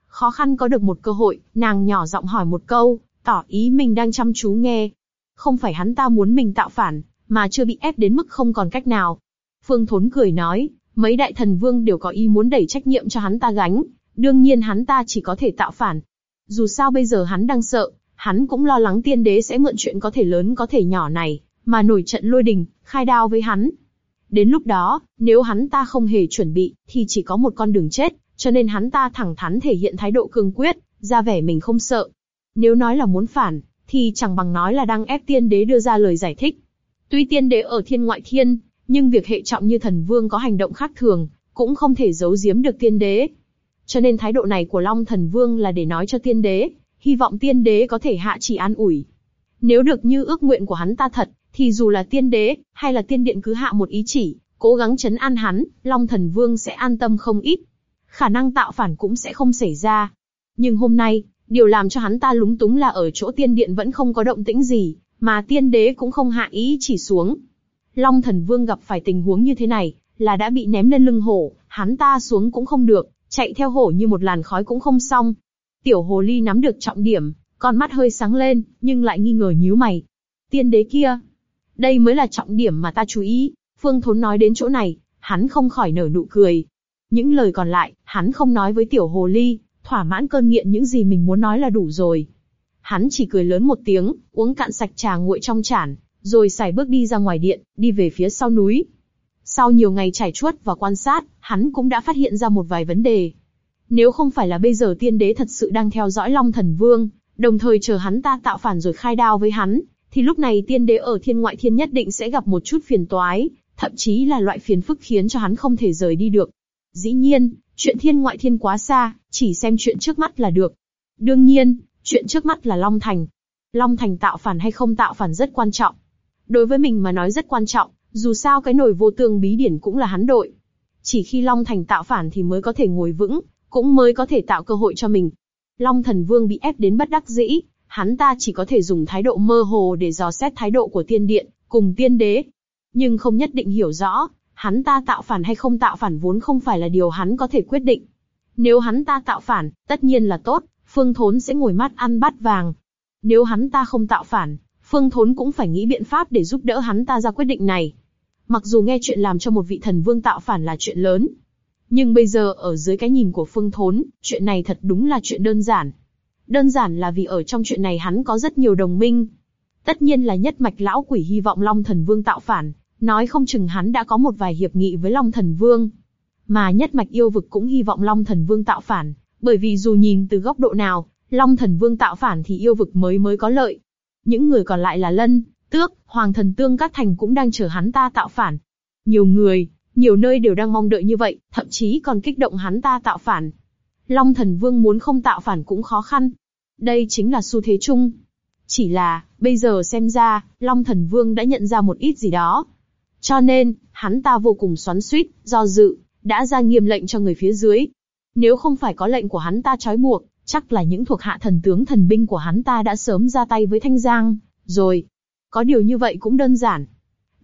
Khó khăn có được một cơ hội, nàng nhỏ giọng hỏi một câu, tỏ ý mình đang chăm chú nghe. Không phải hắn ta muốn mình tạo phản, mà chưa bị ép đến mức không còn cách nào. Phương Thốn cười nói, mấy đại thần vương đều có ý muốn đẩy trách nhiệm cho hắn ta gánh, đương nhiên hắn ta chỉ có thể tạo phản. Dù sao bây giờ hắn đang sợ, hắn cũng lo lắng tiên đế sẽ mượn chuyện có thể lớn có thể nhỏ này, mà nổi trận lôi đình, khai đao với hắn. Đến lúc đó, nếu hắn ta không hề chuẩn bị, thì chỉ có một con đường chết, cho nên hắn ta thẳng thắn thể hiện thái độ cương quyết, ra vẻ mình không sợ. Nếu nói là muốn phản, thì chẳng bằng nói là đang ép tiên đế đưa ra lời giải thích. Tuy tiên đế ở thiên ngoại thiên, nhưng việc hệ trọng như thần vương có hành động khác thường, cũng không thể giấu giếm được tiên đế. Cho nên thái độ này của Long thần vương là để nói cho tiên đế, hy vọng tiên đế có thể hạ chỉ an ủi. Nếu được như ước nguyện của hắn ta thật, thì dù là tiên đế, hay là tiên điện cứ hạ một ý chỉ, cố gắng chấn an hắn, Long thần vương sẽ an tâm không ít. Khả năng tạo phản cũng sẽ không xảy ra. Nhưng hôm nay, điều làm cho hắn ta lúng túng là ở chỗ tiên điện vẫn không có động tĩnh gì, mà tiên đế cũng không hạ ý chỉ xuống. Long thần vương gặp phải tình huống như thế này, là đã bị ném lên lưng hổ, hắn ta xuống cũng không được, chạy theo hổ như một làn khói cũng không xong. Tiểu hồ ly nắm được trọng điểm, con mắt hơi sáng lên, nhưng lại nghi ngờ nhíu mày. Tiên đế kia, đây mới là trọng điểm mà ta chú ý. Phương Thốn nói đến chỗ này, hắn không khỏi nở nụ cười. Những lời còn lại, hắn không nói với tiểu hồ ly, thỏa mãn cơn nghiện những gì mình muốn nói là đủ rồi. Hắn chỉ cười lớn một tiếng, uống cạn sạch trà nguội trong chản, rồi xài bước đi ra ngoài điện, đi về phía sau núi. Sau nhiều ngày trải chuốt và quan sát, hắn cũng đã phát hiện ra một vài vấn đề. Nếu không phải là bây giờ tiên đế thật sự đang theo dõi Long Thần Vương, đồng thời chờ hắn ta tạo phản rồi khai đao với hắn, thì lúc này tiên đế ở thiên ngoại thiên nhất định sẽ gặp một chút phiền toái, thậm chí là loại phiền phức khiến cho hắn không thể rời đi được. Dĩ nhiên, chuyện thiên ngoại thiên quá xa, chỉ xem chuyện trước mắt là được. Đương nhiên, chuyện trước mắt là Long Thành. Long Thành tạo phản hay không tạo phản rất quan trọng. Đối với mình mà nói rất quan trọng, dù sao cái nồi vô tương bí điển cũng là hắn đội. Chỉ khi Long Thành tạo phản thì mới có thể ngồi vững, cũng mới có thể tạo cơ hội cho mình. Long Thần Vương bị ép đến bất đắc dĩ, hắn ta chỉ có thể dùng thái độ mơ hồ để dò xét thái độ của tiên điện, cùng tiên đế. Nhưng không nhất định hiểu rõ, hắn ta tạo phản hay không tạo phản vốn không phải là điều hắn có thể quyết định. Nếu hắn ta tạo phản, tất nhiên là tốt, Phương Thốn sẽ ngồi mắt ăn bát vàng. Nếu hắn ta không tạo phản, Phương Thốn cũng phải nghĩ biện pháp để giúp đỡ hắn ta ra quyết định này. Mặc dù nghe chuyện làm cho một vị thần vương tạo phản là chuyện lớn, nhưng bây giờ ở dưới cái nhìn của Phương Thốn, chuyện này thật đúng là chuyện đơn giản. Đơn giản là vì ở trong chuyện này hắn có rất nhiều đồng minh. Tất nhiên là nhất mạch lão quỷ hy vọng Long Thần Vương tạo phản, nói không chừng hắn đã có một vài hiệp nghị với Long Thần Vương. Mà nhất mạch yêu vực cũng hy vọng Long Thần Vương tạo phản, bởi vì dù nhìn từ góc độ nào, Long Thần Vương tạo phản thì yêu vực mới mới có lợi. Những người còn lại là Lân, Tước, Hoàng Thần Tương các thành cũng đang chờ hắn ta tạo phản. Nhiều người, nhiều nơi đều đang mong đợi như vậy, thậm chí còn kích động hắn ta tạo phản. Long Thần Vương muốn không tạo phản cũng khó khăn. Đây chính là xu thế chung. Chỉ là, bây giờ xem ra, Long Thần Vương đã nhận ra một ít gì đó. Cho nên, hắn ta vô cùng xoắn xuýt, do dự, đã ra nghiêm lệnh cho người phía dưới. Nếu không phải có lệnh của hắn ta trói buộc, chắc là những thuộc hạ thần tướng thần binh của hắn ta đã sớm ra tay với Thanh Giang, rồi. Có điều như vậy cũng đơn giản.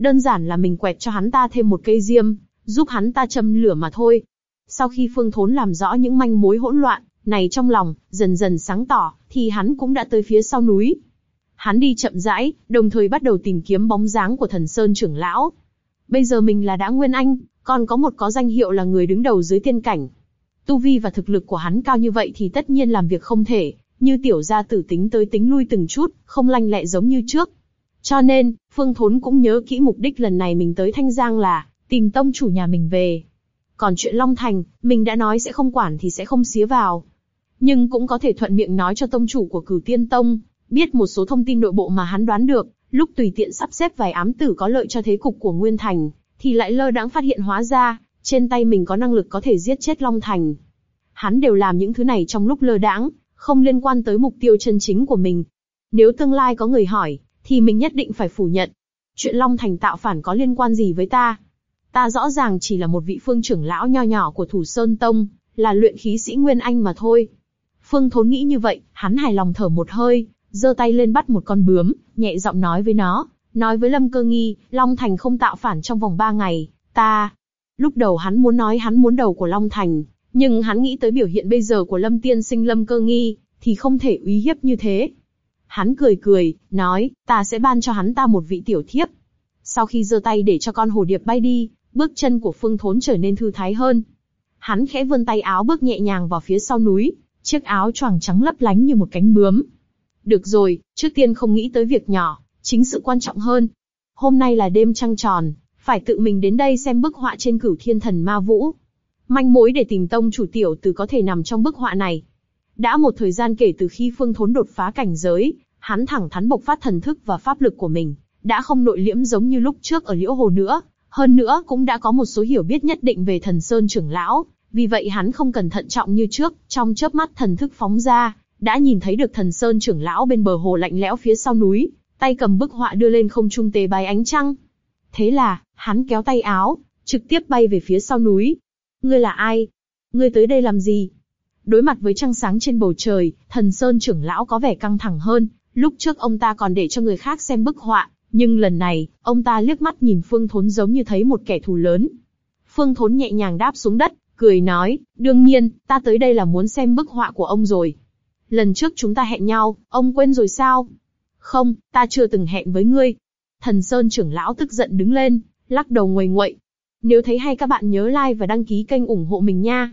Đơn giản là mình quẹt cho hắn ta thêm một cây diêm, giúp hắn ta châm lửa mà thôi. Sau khi Phương Thốn làm rõ những manh mối hỗn loạn này trong lòng, dần dần sáng tỏ, thì hắn cũng đã tới phía sau núi. Hắn đi chậm rãi, đồng thời bắt đầu tìm kiếm bóng dáng của thần Sơn trưởng lão. Bây giờ mình là đã Nguyên Anh, còn có một có danh hiệu là người đứng đầu dưới tiên cảnh. Tu vi và thực lực của hắn cao như vậy thì tất nhiên làm việc không thể, như tiểu gia tử tính tới tính lui từng chút, không lanh lẹ giống như trước. Cho nên, Phương Thốn cũng nhớ kỹ mục đích lần này mình tới Thanh Giang là tìm tông chủ nhà mình về. Còn chuyện Long Thành, mình đã nói sẽ không quản thì sẽ không xía vào. Nhưng cũng có thể thuận miệng nói cho tông chủ của cửu tiên tông, biết một số thông tin nội bộ mà hắn đoán được, lúc tùy tiện sắp xếp vài ám tử có lợi cho thế cục của Nguyên Thành, thì lại lơ đãng phát hiện hóa ra, trên tay mình có năng lực có thể giết chết Long Thành. Hắn đều làm những thứ này trong lúc lơ đãng, không liên quan tới mục tiêu chân chính của mình. Nếu tương lai có người hỏi, thì mình nhất định phải phủ nhận. Chuyện Long Thành tạo phản có liên quan gì với ta? Ta rõ ràng chỉ là một vị phương trưởng lão nho nhỏ của Thủ Sơn Tông, là luyện khí sĩ Nguyên Anh mà thôi. Phương Thốn nghĩ như vậy, hắn hài lòng thở một hơi, giơ tay lên bắt một con bướm, nhẹ giọng nói với nó, nói với Lâm Cơ Nghi, Long Thành không tạo phản trong vòng ba ngày, ta. Lúc đầu hắn muốn nói hắn muốn đầu của Long Thành, nhưng hắn nghĩ tới biểu hiện bây giờ của Lâm Tiên Sinh Lâm Cơ Nghi, thì không thể uy hiếp như thế. Hắn cười cười, nói, ta sẽ ban cho hắn ta một vị tiểu thiếp. Sau khi giơ tay để cho con hồ điệp bay đi, bước chân của Phương Thốn trở nên thư thái hơn. Hắn khẽ vươn tay áo bước nhẹ nhàng vào phía sau núi, chiếc áo choàng trắng lấp lánh như một cánh bướm. Được rồi, trước tiên không nghĩ tới việc nhỏ, chính sự quan trọng hơn. Hôm nay là đêm trăng tròn, phải tự mình đến đây xem bức họa trên cửu thiên thần ma vũ. Manh mối để tìm tông chủ tiểu từ có thể nằm trong bức họa này. Đã một thời gian kể từ khi Phương Thốn đột phá cảnh giới, hắn thẳng thắn bộc phát thần thức và pháp lực của mình, đã không nội liễm giống như lúc trước ở liễu hồ nữa, hơn nữa cũng đã có một số hiểu biết nhất định về thần sơn trưởng lão, vì vậy hắn không cần thận trọng như trước, trong chớp mắt thần thức phóng ra, đã nhìn thấy được thần sơn trưởng lão bên bờ hồ lạnh lẽo phía sau núi, tay cầm bức họa đưa lên không trung tế bái ánh trăng. Thế là, hắn kéo tay áo, trực tiếp bay về phía sau núi. Ngươi là ai? Ngươi tới đây làm gì? Đối mặt với trăng sáng trên bầu trời, thần sơn trưởng lão có vẻ căng thẳng hơn. Lúc trước ông ta còn để cho người khác xem bức họa, nhưng lần này, ông ta liếc mắt nhìn Phương Thốn giống như thấy một kẻ thù lớn. Phương Thốn nhẹ nhàng đáp xuống đất, cười nói, đương nhiên, ta tới đây là muốn xem bức họa của ông rồi. Lần trước chúng ta hẹn nhau, ông quên rồi sao? Không, ta chưa từng hẹn với ngươi. Thần Sơn trưởng lão tức giận đứng lên, lắc đầu nguầy nguậy. Nếu thấy hay các bạn nhớ like và đăng ký kênh ủng hộ mình nha.